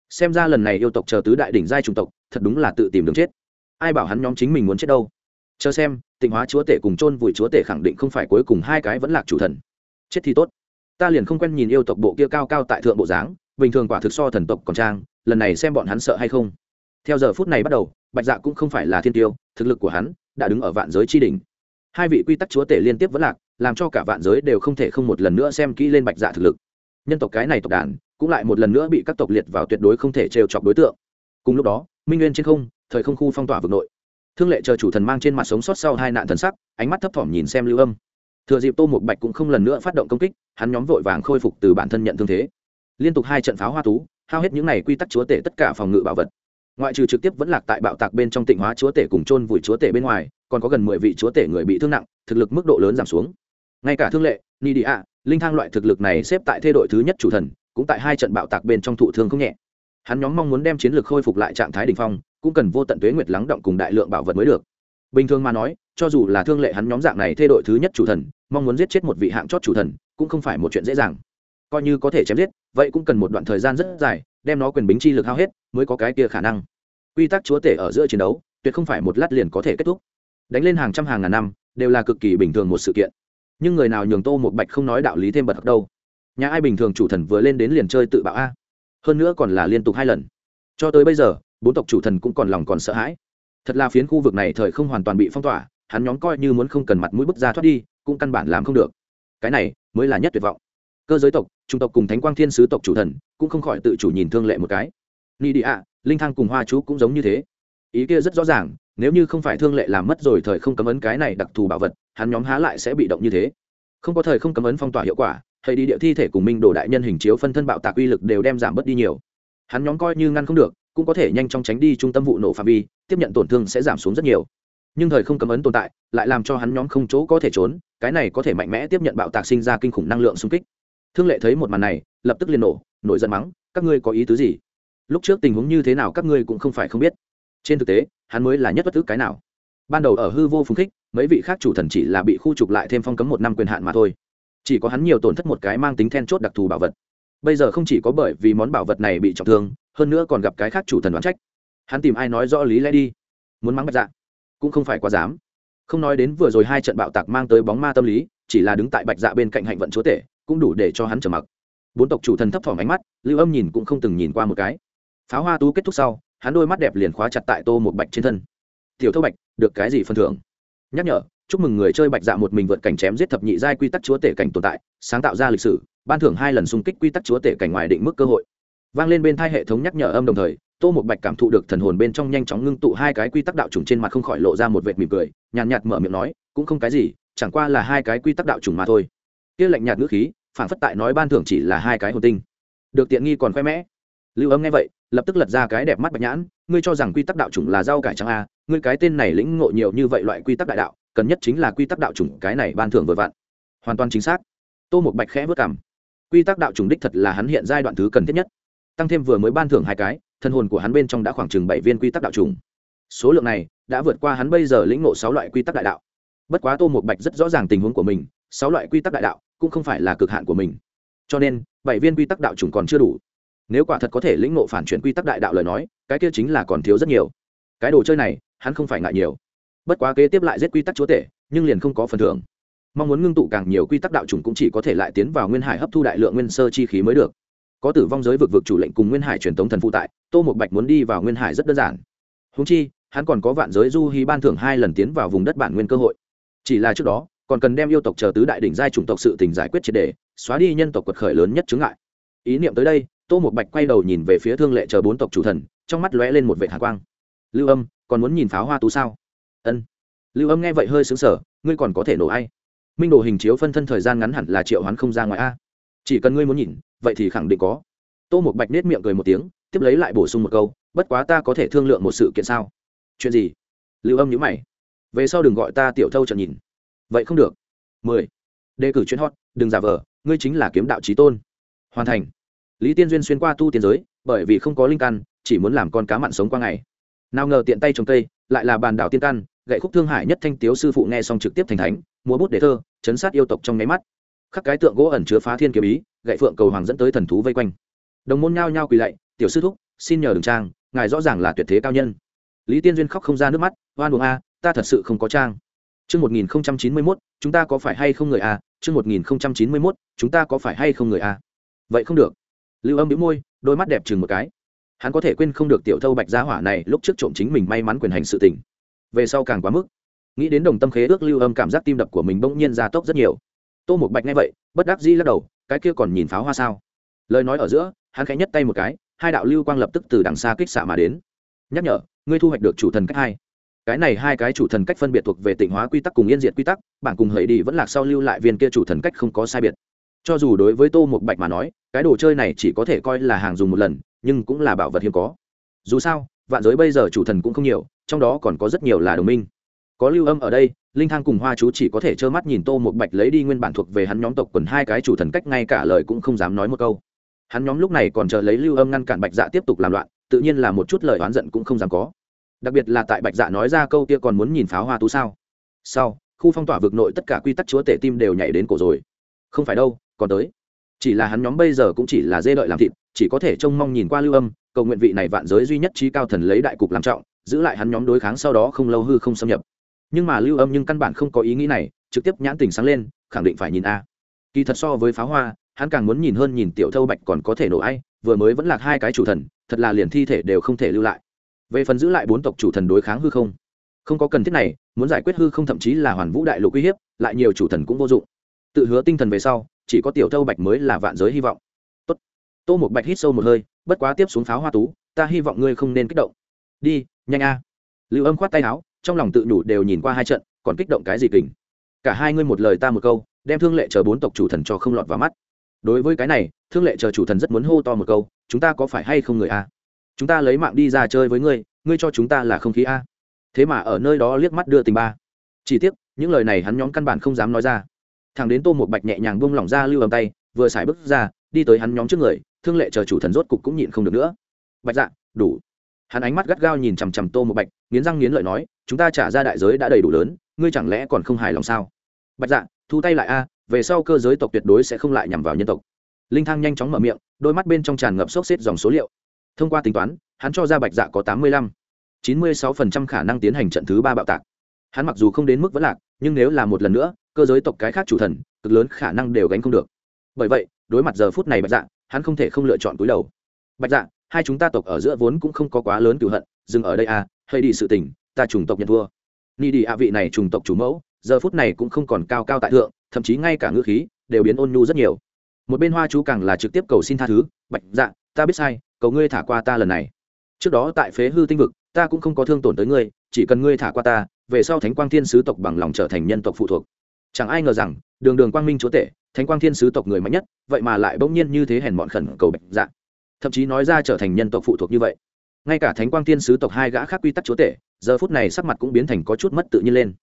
Speaker 1: Xem ra lần này yêu tộc chờ tứ đại đỉnh giai chủng tộc, thật đúng là tự tìm đường chết. Ai bảo hắn nhóm chính mình muốn chết đâu? Chờ xem, tịnh hóa chúa tể cùng chôn vùi chúa tể khẳng định không phải cuối cùng hai cái vẫn là chủ thần. Chết thì tốt. Ta liền không quen nhìn yêu tộc bộ kia cao cao tại thượng bộ dáng, bình thường quả thực so thần tộc còn trang, lần này xem bọn hắn sợ hay không? Theo giờ phút này bắt đầu, bạch dạ cũng không phải là thiên tiêu, thực lực của hắn đã đứng ở vạn giới tri đỉnh. Hai vị quy tắc chúa tể liên tiếp vẫn lạc làm cho cả vạn giới đều không thể không một lần nữa xem kỹ lên bạch dạ thực lực. Nhân tộc cái này tộc đàn, cũng lại một lần nữa bị các tộc liệt vào tuyệt đối không thể trêu chọc đối tượng. Cùng lúc đó, minh nguyên trên không, thời không khu phong tỏa vực nội. Thương lệ chờ chủ thần mang trên mặt sống sót sau hai nạn thần sắc, ánh mắt thấp thỏm nhìn xem lưu âm. Thừa dịp tô một bạch cũng không lần nữa phát động công kích, hắn nhóm vội vàng khôi phục từ bản thân nhận thương thế. Liên tục hai trận pháo hoa tú, hao hết những n à y quy tắc chúa tể tất cả phòng ngự bảo vật ngoại trừ trực tiếp vẫn lạc tại bạo tạc bên trong tịnh hóa chúa tể cùng chôn vùi chúa tể bên ngoài, còn có gần mười vị chúa tể người bị thương nặng, thực lực mức độ lớn giảm xuống. Ngay cả thương lệ ni đi ạ linh thang loại thực lực này xếp tại thê đội thứ nhất chủ thần, cũng tại hai trận bạo tạc bên trong thụ thương không nhẹ. Hắn nhóm mong muốn đem chiến lược khôi phục lại trạng thái đ ỉ n h phong, cũng cần vô tận tuế nguyệt lắng động cùng đại lượng bảo vật mới được. Bình thường mà nói, cho dù là thương lệ hắn nhóm dạng này thê đội thứ nhất chủ thần, mong muốn giết chết một vị hạng chót chủ thần, cũng không phải một chuyện dễ dàng. Coi như có thể chém giết, vậy cũng cần một đoạn thời gian rất dài đem nó quyền bính chi lực hao hết, mới có cái kia khả năng. Quy tắc chúa tể ở giữa chiến đấu, tuyệt không phải một lát liền có thể kết thúc. Đánh lên hàng trăm hàng ngàn năm, đều là cực kỳ bình thường một sự kiện. Nhưng người nào nhường tô một bạch không nói đạo lý thêm bật đâu? Nhà ai bình thường chủ thần vừa lên đến liền chơi tự bạo a? Hơn nữa còn là liên tục hai lần. Cho tới bây giờ, bốn tộc chủ thần cũng còn lòng còn sợ hãi. Thật là phiến khu vực này thời không hoàn toàn bị phong tỏa, hắn nhóm coi như muốn không cần mặt mũi bước ra thoát đi, cũng căn bản làm không được. Cái này mới là nhất tuyệt vọng. Cơ giới tộc trung tộc cùng thánh quang thiên sứ tộc chủ thần, cũng không khỏi tự chủ nhìn thương lệ một cái. Ni đi ạ linh thang cùng hoa chú cũng giống như thế. Ý kia rất rõ ràng, nếu như không phải thương lệ làm mất rồi thời không cấm ấn cái này đặc thù bảo vật, hắn nhóm há lại sẽ bị động như thế. Không có thời không cấm ấn phong tỏa hiệu quả hệ đi địa thi thể cùng minh đồ đại nhân hình chiếu phân thân bạo tạc uy lực đều đem giảm bớt đi nhiều. Hắn nhóm coi như ngăn không được, cũng có thể nhanh chóng tránh đi trung tâm vụ nổ phạm vi, tiếp nhận tổn thương sẽ giảm xuống rất nhiều. Nhưng thời không cấm ấn tồn tại, lại làm cho hắn nhóm không chỗ có thể trốn, cái này có thể mạnh mẽ tiếp nhận bạo tạc sinh ra kinh khủng năng lượng xung kích thương lệ thấy một màn này, lập tức liền nổ, nổi giận mắng, các ngươi có ý tứ gì? Lúc trước tình huống như thế nào các ngươi cũng không phải không biết. Trên thực tế, hắn mới là nhất bất cứ cái nào. Ban đầu ở hư vô phùng khích, mấy vị khác chủ thần chỉ là bị khu trục lại thêm phong cấm một năm quyền hạn mà thôi. Chỉ có hắn nhiều tổn thất một cái mang tính then chốt đặc thù bảo vật. Bây giờ không chỉ có bởi vì món bảo vật này bị trọng thương, hơn nữa còn gặp cái khác chủ thần đoán trách. Hắn tìm ai nói rõ lý lẽ đi? Muốn mắng bạch dạ? Cũng không phải quá dám. Không nói đến vừa rồi hai trận bạo tạc mang tới bóng ma tâm lý, chỉ là đứng tại bạch dạ bên cạnh hạnh vận chúa tể cũng đủ để cho hắn trở mặc. Bốn tộc chủ thần thấp thỏm ánh mắt lưu âm nhìn cũng không từng nhìn qua một cái. Pháo hoa tú kết thúc sau hắn đôi mắt đẹp liền khóa chặt tại tô một bạch trên thân. Tiểu thâu bạch được cái gì phân thưởng? Nhắc nhở chúc mừng người chơi bạch dạ một mình vượt cảnh chém giết thập nhị giai quy tắc chúa tể cảnh tồn tại sáng tạo ra lịch sử ban thưởng hai lần xung kích quy tắc chúa tể cảnh ngoài định mức cơ hội. Vang lên bên thai hệ thống nhắc nhở âm đồng thời tô một bạch cảm thụ được thần hồn bên trong nhanh chóng ngưng tụ hai cái quy tắc đạo trùng trên mặt không khỏi lộ ra một vệt mỉm cười nhàn nhạt, nhạt mở miệng nói cũng không cái gì chẳng qua là hai cái quy tắc đạo trùng mà thôi kia lạnh nhạt ngữ khí phản phất tại nói ban thưởng chỉ là hai cái hồn tinh. Được tiện nghi còn khoe mẽ. Lưu âm nghe vậy, lập tức lật ra cái đẹp mắt bạch nhãn, ngươi cho rằng quy tắc đạo chủng là rau cải trắng a ngươi cái tên này lĩnh ngộ nhiều như vậy loại quy tắc đại đạo, cần nhất chính là quy tắc đạo chủng, cái này ban thưởng vừa vặn. Hoàn toàn chính xác. Tô một bạch khẽ vất cảm quy tắc đạo chủng đích thật là hắn hiện giai đoạn thứ cần thiết nhất. Tăng thêm vừa mới ban thưởng hai cái, thân hồn của hắn bên trong đã khoảng chừng bảy viên quy tắc đạo chủng. Số lượng này đã vượt qua hắn bây giờ lĩnh ngộ sáu loại quy tắc đại đạo. Bất quá tô một bạch rất rõ ràng tình huống của mình sáu loại quy tắc đại đạo cũng không phải là cực hạn của mình. Cho nên, bảy viên quy tắc đạo chủng còn chưa đủ. Nếu quả thật có thể lĩnh ngộ phản chuyển quy tắc đại đạo lời nói, cái kia chính là còn thiếu rất nhiều. Cái đồ chơi này, hắn không phải ngại nhiều. Bất quá kế tiếp lại giết quy tắc chúa tể, nhưng liền không có phần thưởng. Mong muốn ngưng tụ càng nhiều quy tắc đạo chủng cũng chỉ có thể lại tiến vào nguyên hải hấp thu đại lượng nguyên sơ chi khí mới được. Có tử vong giới vực vực chủ lệnh cùng nguyên hải truyền thống thần phụ tại, tô một bạch muốn đi vào nguyên hải rất đơn giản. Húng chi, hắn còn có vạn giới du hy ban thưởng hai lần tiến vào vùng đất bản nguyên cơ hội. Chỉ là trước đó còn cần đem yêu tộc chờ tứ đại đỉnh giai chủng tộc sự tình giải quyết triệt đề xóa đi nhân tộc quật khởi lớn nhất chứng ngại. Ý niệm tới đây, tô một bạch quay đầu nhìn về phía thương lệ chờ bốn tộc chủ thần, trong mắt lóe lên một vệ hạ quang. Lưu âm, còn muốn nhìn pháo hoa tú sao? Ân. Lưu âm nghe vậy hơi xứng sở ngươi còn có thể nổ ai? Minh đồ hình chiếu phân thân thời gian ngắn hẳn là triệu hoán không ra ngoài a. Chỉ cần ngươi muốn nhìn, vậy thì khẳng định có. Tô một bạch nết miệng cười một tiếng, tiếp lấy lại bổ sung một câu, bất quá ta có thể thương lượng một sự kiện sao? Chuyện gì? Lưu âm nhữ mày. Về sau đừng gọi ta tiểu thâu trận nhìn vậy không được. Mười. Đề cử chuyên hot, đừng giả vờ, ngươi chính là kiếm đạo trí tôn. Hoàn thành. Lý tiên duyên xuyên qua tu tiên giới, bởi vì không có linh căn, chỉ muốn làm con cá mặn sống qua ngày. Nào ngờ tiện tay trồng cây, lại là bàn đảo tiên căn, gậy khúc thương hải nhất thanh tiếu sư phụ nghe xong trực tiếp thành thánh, múa bút để thơ, chấn sát yêu tộc trong nháy mắt. Khắc cái tượng gỗ ẩn chứa phá thiên kiếm ý, gậy phượng cầu hoàng dẫn tới thần thú vây quanh. Đồng môn nhao nhao quỳ lạy, tiểu sư thúc, xin nhờ đường trang, ngài rõ ràng là tuyệt thế cao nhân. Lý tiên duyên khóc không ra nước mắt, oan buồng a, ta thật sự không có trang chương 1091, chúng ta có phải hay không người a? chương 1091, chúng ta có phải hay không người a? Vậy không được. Lưu âm bĩu môi đôi mắt đẹp chừng một cái. Hắn có thể quên không được tiểu thâu bạch gia hỏa này lúc trước trộm chính mình may mắn quyền hành sự tình. Về sau càng quá mức. Nghĩ đến đồng tâm khế ước lưu âm cảm giác tim đập của mình bỗng nhiên gia tốc rất nhiều. Tô một bạch nghe vậy bất đắc dĩ lắc đầu cái kia còn nhìn pháo hoa sao? Lời nói ở giữa hắn khẽ nhất tay một cái hai đạo lưu quang lập tức từ đằng xa kích xạ mà đến. Nhắc nhở ngươi thu hoạch được chủ thần cách hai cái này hai cái chủ thần cách phân biệt thuộc về tịnh hóa quy tắc cùng yên diệt quy tắc, bảng cùng hãy đi vẫn lạc sau lưu lại viên kia chủ thần cách không có sai biệt. Cho dù đối với tô một bạch mà nói, cái đồ chơi này chỉ có thể coi là hàng dùng một lần, nhưng cũng là bảo vật hiếm có. Dù sao, vạn giới bây giờ chủ thần cũng không nhiều, trong đó còn có rất nhiều là đồng minh. Có lưu âm ở đây, linh thang cùng hoa chú chỉ có thể trơ mắt nhìn tô một bạch lấy đi nguyên bản thuộc về hắn nhóm tộc quần hai cái chủ thần cách, ngay cả lời cũng không dám nói một câu. Hắn nhóm lúc này còn chờ lấy lưu âm ngăn cản bạch dạ tiếp tục làm loạn, tự nhiên là một chút lời oán giận cũng không dám có đặc biệt là tại bạch dạ nói ra câu kia còn muốn nhìn pháo hoa tú sao. Sau, khu phong tỏa vực nội tất cả quy tắc chúa tể tim đều nhảy đến cổ rồi. Không phải đâu, còn tới. Chỉ là hắn nhóm bây giờ cũng chỉ là dê đợi làm thịt, chỉ có thể trông mong nhìn qua lưu âm, cầu nguyện vị này vạn giới duy nhất trí cao thần lấy đại cục làm trọng, giữ lại hắn nhóm đối kháng sau đó không lâu hư không xâm nhập. Nhưng mà lưu âm nhưng căn bản không có ý nghĩ này, trực tiếp nhãn tình sáng lên, khẳng định phải nhìn a. Kỳ thật so với pháo hoa, hắn càng muốn nhìn hơn nhìn tiểu thâu bạch còn có thể nổ ai, vừa mới vẫn là hai cái chủ thần, thật là liền thi thể đều không thể lưu lại về phần giữ lại bốn tộc chủ thần đối kháng hư không. Không có cần thiết này, muốn giải quyết hư không thậm chí là hoàn vũ đại lục uy hiếp, lại nhiều chủ thần cũng vô dụng. Tự hứa tinh thần về sau, chỉ có tiểu thâu bạch mới là vạn giới hy vọng. Tốt. Tô một bạch hít sâu một hơi, bất quá tiếp xuống pháo hoa tú, ta hy vọng ngươi không nên kích động. Đi, nhanh a. Lưu âm khoát tay áo, trong lòng tự nhủ đều nhìn qua hai trận, còn kích động cái gì kình. Cả hai ngươi một lời ta một câu, đem thương lệ chờ bốn tộc chủ thần cho không lọt vào mắt. Đối với cái này, thương lệ chờ chủ thần rất muốn hô to một câu, chúng ta có phải hay không người a? Chúng ta lấy mạng đi ra chơi với ngươi ngươi cho chúng ta là không khí a. Thế mà ở nơi đó liếc mắt đưa tình ba. Chỉ tiếc, những lời này hắn nhóm căn bản không dám nói ra. Thằng đến tô một bạch nhẹ nhàng buông lỏng ra lưu ầm tay, vừa xài bước ra, đi tới hắn nhóm trước người, thương lệ chờ chủ thần rốt cục cũng nhịn không được nữa. Bạch dạ đủ. Hắn ánh mắt gắt gao nhìn chằm chằm tô một bạch, nghiến răng nghiến lợi nói, chúng ta trả ra đại giới đã đầy đủ lớn, ngươi chẳng lẽ còn không hài lòng sao? Bạch dạ thu tay lại a, về sau cơ giới tộc tuyệt đối sẽ không lại nhằm vào nhân tộc. Linh thang nhanh chóng mở miệng, đôi mắt bên trong tràn ngập sốc xếp dòng số liệu thông qua tính toán, hắn cho ra bạch dạ có tám mươi lăm. chín mươi sáu phần trăm khả năng tiến hành trận thứ ba bạo tạc. Hắn mặc dù không đến mức vẫn lạc, nhưng nếu là một lần nữa, cơ giới tộc cái khác chủ thần, cực lớn khả năng đều gánh không được. Bởi vậy, đối mặt giờ phút này bạch dạ hắn không thể không lựa chọn túi đầu. Bạch dạ hai chúng ta tộc ở giữa vốn cũng không có quá lớn cựu hận, dừng ở đây à hay đi sự tình, ta chủng tộc nhận thua. Ni đi ạ vị này chủng tộc chủ mẫu, giờ phút này cũng không còn cao cao tại thượng, thậm chí ngay cả ngữ khí đều biến ôn nhu rất nhiều. Một bên hoa chú càng là trực tiếp cầu xin tha thứ, bạch dạ ta biết sai cầu ngươi thả qua ta lần này. Trước đó tại phế hư tinh vực, ta cũng không có thương tổn tới ngươi, chỉ cần ngươi thả qua ta, về sau thánh quang thiên sứ tộc bằng lòng trở thành nhân tộc phụ thuộc. Chẳng ai ngờ rằng, đường đường quang minh chúa tể, thánh quang thiên sứ tộc người mạnh nhất, vậy mà lại bỗng nhiên như thế hèn mọn khẩn cầu bạch dạng thậm chí nói ra trở thành nhân tộc phụ thuộc như vậy. Ngay cả thánh quang thiên sứ tộc hai gã khác quy tắc chúa tể, giờ phút này sắc mặt cũng biến thành có chút mất tự nhiên lên.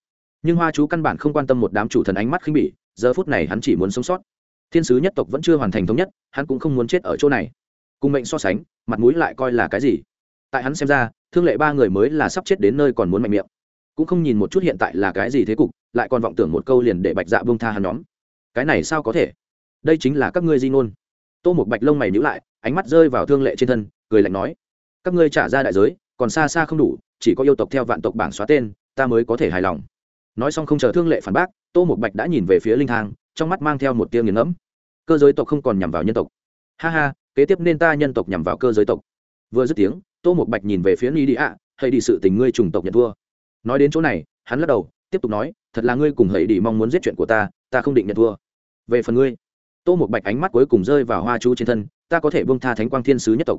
Speaker 1: Nhưng hoa chú căn bản không quan tâm một đám chủ thần ánh mắt khinh bỉ, giờ phút này hắn chỉ muốn sống sót. Thiên sứ nhất tộc vẫn chưa hoàn thành thống nhất, hắn cũng không muốn chết ở chỗ này cùng mệnh so sánh, mặt mũi lại coi là cái gì? Tại hắn xem ra, thương lệ ba người mới là sắp chết đến nơi còn muốn mạnh miệng. Cũng không nhìn một chút hiện tại là cái gì thế cục, lại còn vọng tưởng một câu liền để bạch dạ bông tha hắn nhóm. Cái này sao có thể? Đây chính là các ngươi di ngôn. Tô một bạch lông mày nhữ lại, ánh mắt rơi vào thương lệ trên thân, cười lạnh nói, các ngươi trả ra đại giới, còn xa xa không đủ, chỉ có yêu tộc theo vạn tộc bảng xóa tên, ta mới có thể hài lòng. Nói xong không chờ thương lệ phản bác, tô một bạch đã nhìn về phía linh thang, trong mắt mang theo một tia nghiền ngẫm. Cơ giới tộc không còn nhằm vào nhân tộc. Ha ha kế tiếp nên ta nhân tộc nhằm vào cơ giới tộc. Vừa dứt tiếng, tô một bạch nhìn về phía ni đi ạ hay đi sự tình ngươi trùng tộc nhận thua. Nói đến chỗ này, hắn lắc đầu, tiếp tục nói, thật là ngươi cùng hãy đi mong muốn giết chuyện của ta ta không định nhận thua. Về phần ngươi, tô một bạch ánh mắt cuối cùng rơi vào hoa chú trên thân, ta có thể bông tha thánh quang thiên sứ nhất tộc.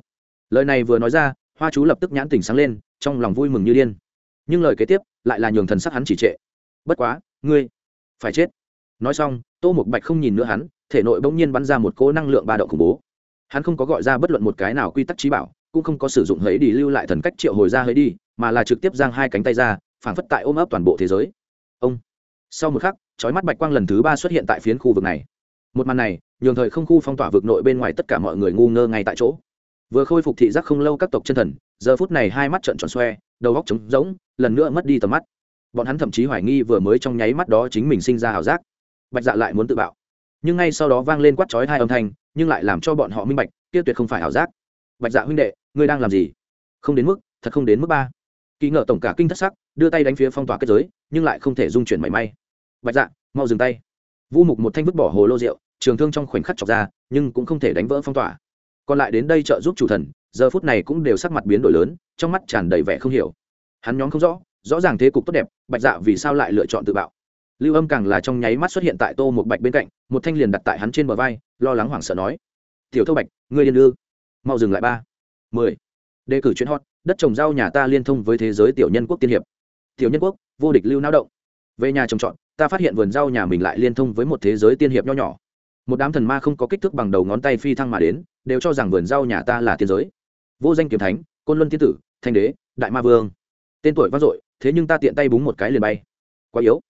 Speaker 1: Lời này vừa nói ra, hoa chú lập tức nhãn tỉnh sáng lên, trong lòng vui mừng như điên. Nhưng lời kế tiếp lại là nhường thần sắc hắn chỉ trệ. Bất quá, ngươi phải chết. Nói xong, tô một bạch không nhìn nữa hắn, thể nội bỗng nhiên bắn ra một cỗ năng lượng ba động khủng bố hắn không có gọi ra bất luận một cái nào quy tắc trí bảo, cũng không có sử dụng hấy đi lưu lại thần cách triệu hồi ra hấy đi, mà là trực tiếp giang hai cánh tay ra, phảng phất tại ôm ấp toàn bộ thế giới. Ông. Sau một khắc trói mắt bạch quang lần thứ ba xuất hiện tại phiến khu vực này. Một màn này, nhường thời không khu phong tỏa vực nội bên ngoài tất cả mọi người ngu ngơ ngay tại chỗ. Vừa khôi phục thị giác không lâu các tộc chân thần, giờ phút này hai mắt trợn tròn xoe, đầu góc trống rỗng, lần nữa mất đi tầm mắt. Bọn hắn thậm chí hoài nghi vừa mới trong nháy mắt đó chính mình sinh ra ảo giác. Bạch dạ lại muốn tự bạo. Nhưng ngay sau đó vang lên quát chói hai âm thanh nhưng lại làm cho bọn họ minh bạch, kia tuyệt không phải ảo giác. Bạch dạ huynh đệ, ngươi đang làm gì? Không đến mức, thật không đến mức ba. Kỳ ngờ tổng cả kinh thất sắc, đưa tay đánh phía phong tỏa kết giới, nhưng lại không thể dung chuyển mảy may. Bạch dạ mau dừng tay. Vu mục một thanh vứt bỏ hồ lô rượu, trường thương trong khoảnh khắc chọc ra, nhưng cũng không thể đánh vỡ phong tỏa. Còn lại đến đây trợ giúp chủ thần, giờ phút này cũng đều sắc mặt biến đổi lớn, trong mắt tràn đầy vẻ không hiểu. Hắn nhóm không rõ rõ ràng thế cục tốt đẹp, bạch dạ vì sao lại lựa chọn tự bạo? Lưu âm càng là trong nháy mắt xuất hiện tại tô một bạch bên cạnh, một thanh liền đặt tại hắn trên bờ vai, lo lắng hoảng sợ nói, tiểu thâu bạch, ngươi điên ư? Mau dừng lại ba. Mười. Đề cử chuyến hot, đất trồng rau nhà ta liên thông với thế giới tiểu nhân quốc tiên hiệp. Tiểu nhân quốc, vô địch lưu lao động. Về nhà trồng trọt, ta phát hiện vườn rau nhà mình lại liên thông với một thế giới tiên hiệp nho nhỏ. Một đám thần ma không có kích thước bằng đầu ngón tay phi thăng mà đến, đều cho rằng vườn rau nhà ta là tiên giới. Vô danh kiếm thánh, côn luân tiên tử, thanh đế, đại ma vương. Tên tuổi vang dội, thế nhưng ta tiện tay búng một cái liền bay. Quá yếu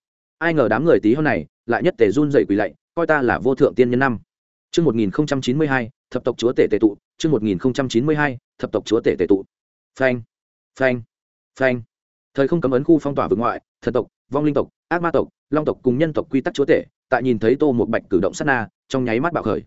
Speaker 1: ai ngờ đám người tí hôm này lại nhất tề run dậy quỳ lạy coi ta là vô thượng tiên nhân năm Chương 1092, thập tộc chúa tể tề tụ, chương 1092, thập tộc chúa tể tề tụ. Phanh, phanh, phanh. Thời không cấm ấn khu phong tỏa vực ngoại, thần tộc, vong linh tộc, ác ma tộc, long tộc cùng nhân tộc quy tắc chúa tể, tại nhìn thấy Tô một Bạch cử động sát na, trong nháy mắt bạo khởi.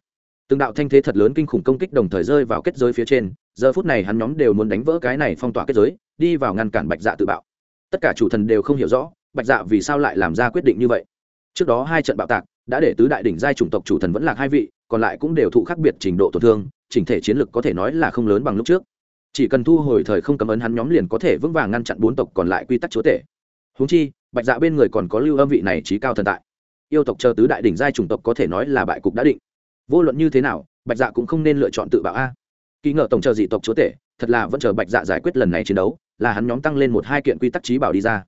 Speaker 1: Từng đạo thanh thế thật lớn kinh khủng công kích đồng thời rơi vào kết giới phía trên, giờ phút này hắn nhóm đều muốn đánh vỡ cái này phong tỏa kết giới, đi vào ngăn cản Bạch Dạ tự bạo. Tất cả chủ thần đều không hiểu rõ, Bạch Dạ vì sao lại làm ra quyết định như vậy. Trước đó hai trận bạo tạc, đã để tứ đại đỉnh giai chủng tộc chủ thần vẫn lạc hai vị, còn lại cũng đều thụ khác biệt trình độ tổn thương chỉnh thể chiến lực có thể nói là không lớn bằng lúc trước. Chỉ cần thu hồi thời không cấm ấn hắn nhóm liền có thể vững vàng ngăn chặn bốn tộc còn lại quy tắc chúa tể. Húng chi bạch dạ bên người còn có lưu âm vị này trí cao thần tại. Yêu tộc chờ tứ đại đỉnh giai chủng tộc có thể nói là bại cục đã định. Vô luận như thế nào bạch dạ cũng không nên lựa chọn tự bạo a. Kỳ ngờ tổng chờ dị tộc chúa tể thật là vẫn chờ bạch dạ giải quyết lần này chiến đấu là hắn nhóm tăng lên một hai kiện quy tắc trí bảo đi ra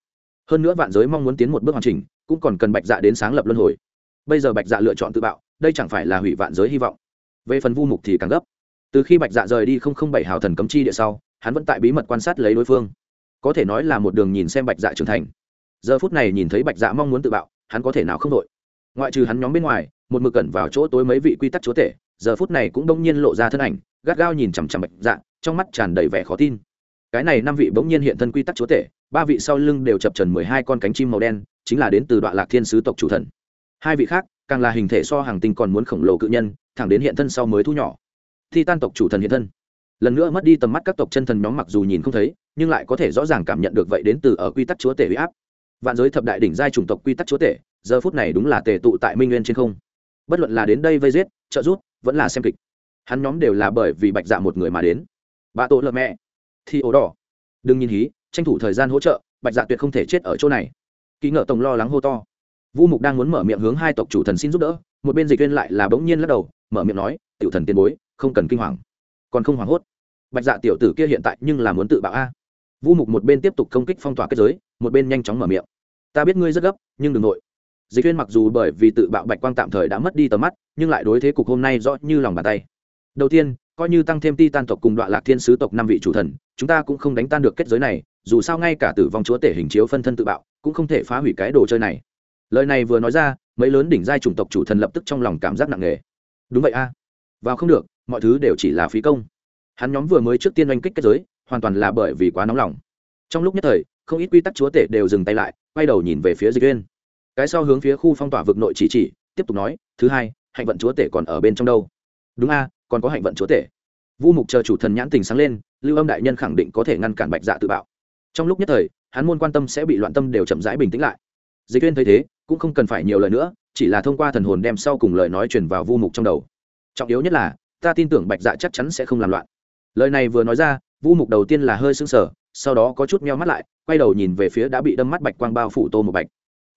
Speaker 1: hơn nữa vạn giới mong muốn tiến một bước hoàn chỉnh, cũng còn cần bạch dạ đến sáng lập luân hồi. Bây giờ bạch dạ lựa chọn tự bạo, đây chẳng phải là hủy vạn giới hy vọng. Về phần vu mục thì càng gấp. Từ khi bạch dạ rời đi không không bảy hào thần cấm chi địa sau, hắn vẫn tại bí mật quan sát lấy đối phương. Có thể nói là một đường nhìn xem bạch dạ trưởng thành. Giờ phút này nhìn thấy bạch dạ mong muốn tự bạo, hắn có thể nào không đội? Ngoại trừ hắn nhóm bên ngoài, một mực cẩn vào chỗ tối mấy vị quy tắc chúa tể, giờ phút này cũng đông nhiên lộ ra thân ảnh, gắt gao nhìn chằm chằm bạch dạ trong mắt tràn đầy vẻ khó tin. Cái này năm vị bỗng nhiên hiện thân quy tắc chúa tể ba vị sau lưng đều chập trần mười hai con cánh chim màu đen, chính là đến từ đoạn lạc thiên sứ tộc chủ thần. Hai vị khác, càng là hình thể so hàng tinh còn muốn khổng lồ cự nhân, thẳng đến hiện thân sau mới thu nhỏ. Thi tan tộc chủ thần hiện thân. Lần nữa mất đi tầm mắt các tộc chân thần nhóm mặc dù nhìn không thấy, nhưng lại có thể rõ ràng cảm nhận được vậy đến từ ở quy tắc chúa tể huy áp. Vạn giới thập đại đỉnh giai chủng tộc quy tắc chúa tể, giờ phút này đúng là tề tụ tại minh nguyên trên không. Bất luận là đến đây vây giết, trợ giúp, vẫn là xem kịch. Hắn nhóm đều là bởi vì bạch dạ một người mà đến. Bà tổ lợ mẹ thì ổ đỏ. Đừng nhìn hí tranh thủ thời gian hỗ trợ, bạch dạ tuyệt không thể chết ở chỗ này. Ký ngợ tổng lo lắng hô to. Vu mục đang muốn mở miệng hướng hai tộc chủ thần xin giúp đỡ, một bên dịch viên lại là bỗng nhiên lắc đầu, mở miệng nói, tiểu thần tiền bối, không cần kinh hoàng. Còn không hoảng hốt. Bạch dạ tiểu tử kia hiện tại nhưng là muốn tự bạo a. Vu mục một bên tiếp tục công kích phong tỏa kết giới, một bên nhanh chóng mở miệng. Ta biết ngươi rất gấp, nhưng đừng nội. Dịch viên mặc dù bởi vì tự bạo bạch quang tạm thời đã mất đi tầm mắt, nhưng lại đối thế cục hôm nay rõ như lòng bàn tay. Đầu tiên coi như tăng thêm ti tan tộc cùng đoạn lạc thiên sứ tộc năm vị chủ thần, chúng ta cũng không đánh tan được kết giới này, dù sao ngay cả tử vong chúa tể hình chiếu phân thân tự bạo, cũng không thể phá hủy cái đồ chơi này. Lời này vừa nói ra, mấy lớn đỉnh giai chủng tộc chủ thần lập tức trong lòng cảm giác nặng nề. Đúng vậy a. Vào không được, mọi thứ đều chỉ là phí công. Hắn nhóm vừa mới trước tiên oanh kích kết giới, hoàn toàn là bởi vì quá nóng lòng. Trong lúc nhất thời, không ít quy tắc chúa tể đều dừng tay lại, quay đầu nhìn về phía dịch viên cái sau hướng phía khu phong tỏa vực nội chỉ chỉ, tiếp tục nói, thứ hai, hạnh vận chúa tể còn ở bên trong đâu? Đúng a còn có hạnh vận chúa tể. Vu mục chờ chủ thần nhãn tình sáng lên, lưu âm đại nhân khẳng định có thể ngăn cản bạch dạ tự bạo. Trong lúc nhất thời, hắn môn quan tâm sẽ bị loạn tâm đều chậm rãi bình tĩnh lại. Dịch viên thấy thế, cũng không cần phải nhiều lời nữa, chỉ là thông qua thần hồn đem sau cùng lời nói truyền vào vu mục trong đầu. Trọng yếu nhất là, ta tin tưởng bạch dạ chắc chắn sẽ không làm loạn. Lời này vừa nói ra, vu mục đầu tiên là hơi sững sờ, sau đó có chút meo mắt lại, quay đầu nhìn về phía đã bị đâm mắt bạch quang bao phủ tô một bạch.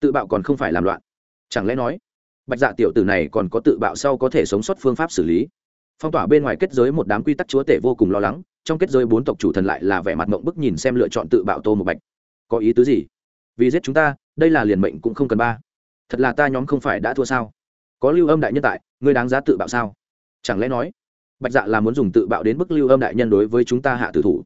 Speaker 1: Tự bạo còn không phải làm loạn. Chẳng lẽ nói, bạch dạ tiểu tử này còn có tự bạo sau có thể sống sót phương pháp xử lý? Phong tỏa bên ngoài kết giới một đám quy tắc chúa tể vô cùng lo lắng, trong kết giới bốn tộc chủ thần lại là vẻ mặt mộng bức nhìn xem lựa chọn tự bạo tô một bạch. Có ý tứ gì? Vì giết chúng ta, đây là liền mệnh cũng không cần ba. Thật là ta nhóm không phải đã thua sao? Có lưu âm đại nhân tại, ngươi đáng giá tự bạo sao? Chẳng lẽ nói, bạch dạ là muốn dùng tự bạo đến bức lưu âm đại nhân đối với chúng ta hạ tử thủ?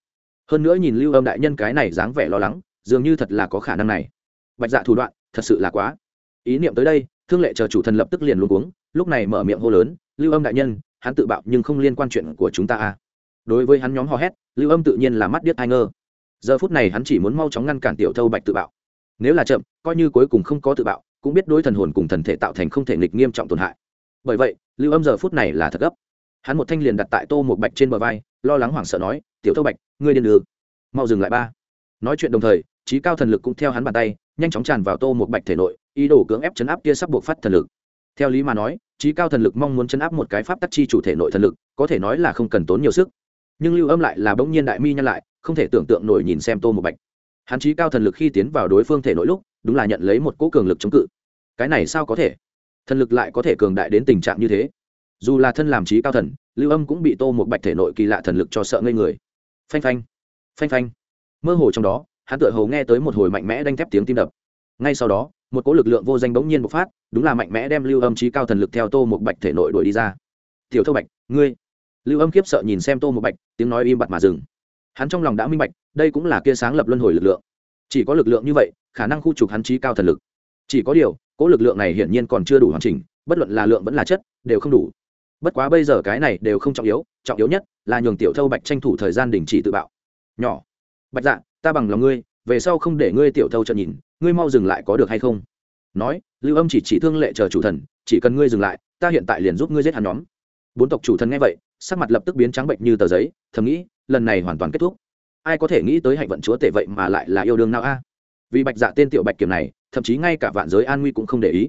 Speaker 1: Hơn nữa nhìn lưu âm đại nhân cái này dáng vẻ lo lắng, dường như thật là có khả năng này. Bạch dạ thủ đoạn, thật sự là quá. Ý niệm tới đây, thương lệ chờ chủ thần lập tức liền luôn uống lúc này mở miệng hô lớn, lưu âm đại nhân hắn tự bạo nhưng không liên quan chuyện của chúng ta à. Đối với hắn nhóm hò hét, lưu âm tự nhiên là mắt điếc ai ngơ giờ phút này hắn chỉ muốn mau chóng ngăn cản tiểu thâu bạch tự bạo. Nếu là chậm, coi như cuối cùng không có tự bạo, cũng biết đối thần hồn cùng thần thể tạo thành không thể nghịch nghiêm trọng tổn hại. Bởi vậy, lưu âm giờ phút này là thật gấp. Hắn một thanh liền đặt tại tô một bạch trên bờ vai, lo lắng hoảng sợ nói, tiểu thâu bạch, ngươi điên đường mau dừng lại ba. Nói chuyện đồng thời, trí cao thần lực cũng theo hắn bàn tay, nhanh chóng tràn vào tô một bạch thể nội, ý đồ cưỡng ép chấn áp kia sắp buộc phát thần lực theo lý mà nói, trí cao thần lực mong muốn chấn áp một cái pháp tắc chi chủ thể nội thần lực, có thể nói là không cần tốn nhiều sức. Nhưng lưu âm lại là bỗng nhiên đại mi nhăn lại, không thể tưởng tượng nổi nhìn xem tô một bạch. Hắn trí cao thần lực khi tiến vào đối phương thể nội lúc, đúng là nhận lấy một cỗ cường lực chống cự. Cái này sao có thể? Thần lực lại có thể cường đại đến tình trạng như thế. Dù là thân làm trí cao thần, lưu âm cũng bị tô một bạch thể nội kỳ lạ thần lực cho sợ ngây người. Phanh phanh phanh phanh. Mơ hồ trong đó, hắn tựa hồ nghe tới một hồi mạnh mẽ đanh thép tiếng tim đập. Ngay sau đó một cỗ lực lượng vô danh bỗng nhiên bộc phát, đúng là mạnh mẽ đem lưu âm trí cao thần lực theo tô một bạch thể nội đuổi đi ra. Tiểu thâu bạch, ngươi? Lưu âm kiếp sợ nhìn xem tô một bạch, tiếng nói im bặt mà dừng. Hắn trong lòng đã minh bạch, đây cũng là kia sáng lập luân hồi lực lượng. Chỉ có lực lượng như vậy, khả năng khu trục hắn trí cao thần lực. Chỉ có điều, cỗ lực lượng này hiển nhiên còn chưa đủ hoàn chỉnh, bất luận là lượng vẫn là chất, đều không đủ. Bất quá bây giờ cái này đều không trọng yếu trọng yếu nhất là nhường tiểu thâu bạch tranh thủ thời gian đình chỉ tự bạo. Nhỏ, bạch dạ ta bằng lòng ngươi, về sau không để ngươi tiểu thâu cho nhìn ngươi mau dừng lại có được hay không? Nói, lưu âm chỉ chỉ thương lệ chờ chủ thần, chỉ cần ngươi dừng lại, ta hiện tại liền giúp ngươi giết hắn nhóm. Bốn tộc chủ thần nghe vậy, sắc mặt lập tức biến trắng bệnh như tờ giấy, thầm nghĩ, lần này hoàn toàn kết thúc. Ai có thể nghĩ tới hạnh vận chúa tể vậy mà lại là yêu đương nào a? Vì bạch dạ tên tiểu bạch kiểm này, thậm chí ngay cả vạn giới an nguy cũng không để ý.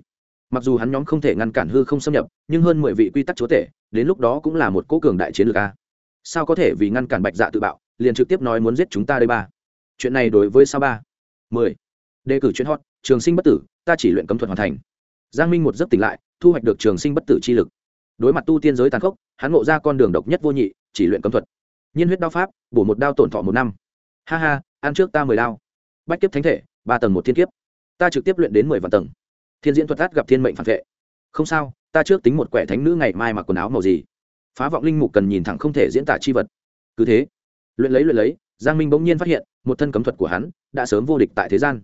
Speaker 1: Mặc dù hắn nhóm không thể ngăn cản hư không xâm nhập, nhưng hơn mười vị quy tắc chúa tể, đến lúc đó cũng là một cố cường đại chiến lược a. Sao có thể vì ngăn cản bạch dạ tự bạo, liền trực tiếp nói muốn giết chúng ta đây ba? Chuyện này đối với sao ba? Mười đề cử chuyến hot, trường sinh bất tử, ta chỉ luyện cấm thuật hoàn thành. Giang minh một giấc tỉnh lại, thu hoạch được trường sinh bất tử chi lực. Đối mặt tu tiên giới tàn khốc, hắn ngộ ra con đường độc nhất vô nhị, chỉ luyện cấm thuật. Nhiên huyết đao pháp, bổ một đao tổn thọ một năm. Ha ha, ăn trước ta mười đao. Bách kiếp thánh thể, ba tầng một thiên kiếp. Ta trực tiếp luyện đến mười vạn tầng. Thiên diễn thuật tát gặp thiên mệnh phản vệ. Không sao, ta trước tính một quẻ thánh nữ ngày mai mặc quần áo màu gì. Phá vọng linh mục cần nhìn thẳng không thể diễn tả chi vật. Cứ thế, luyện lấy luyện lấy, giang minh bỗng nhiên phát hiện, một thân cấm thuật của hắn đã sớm vô địch tại thế gian.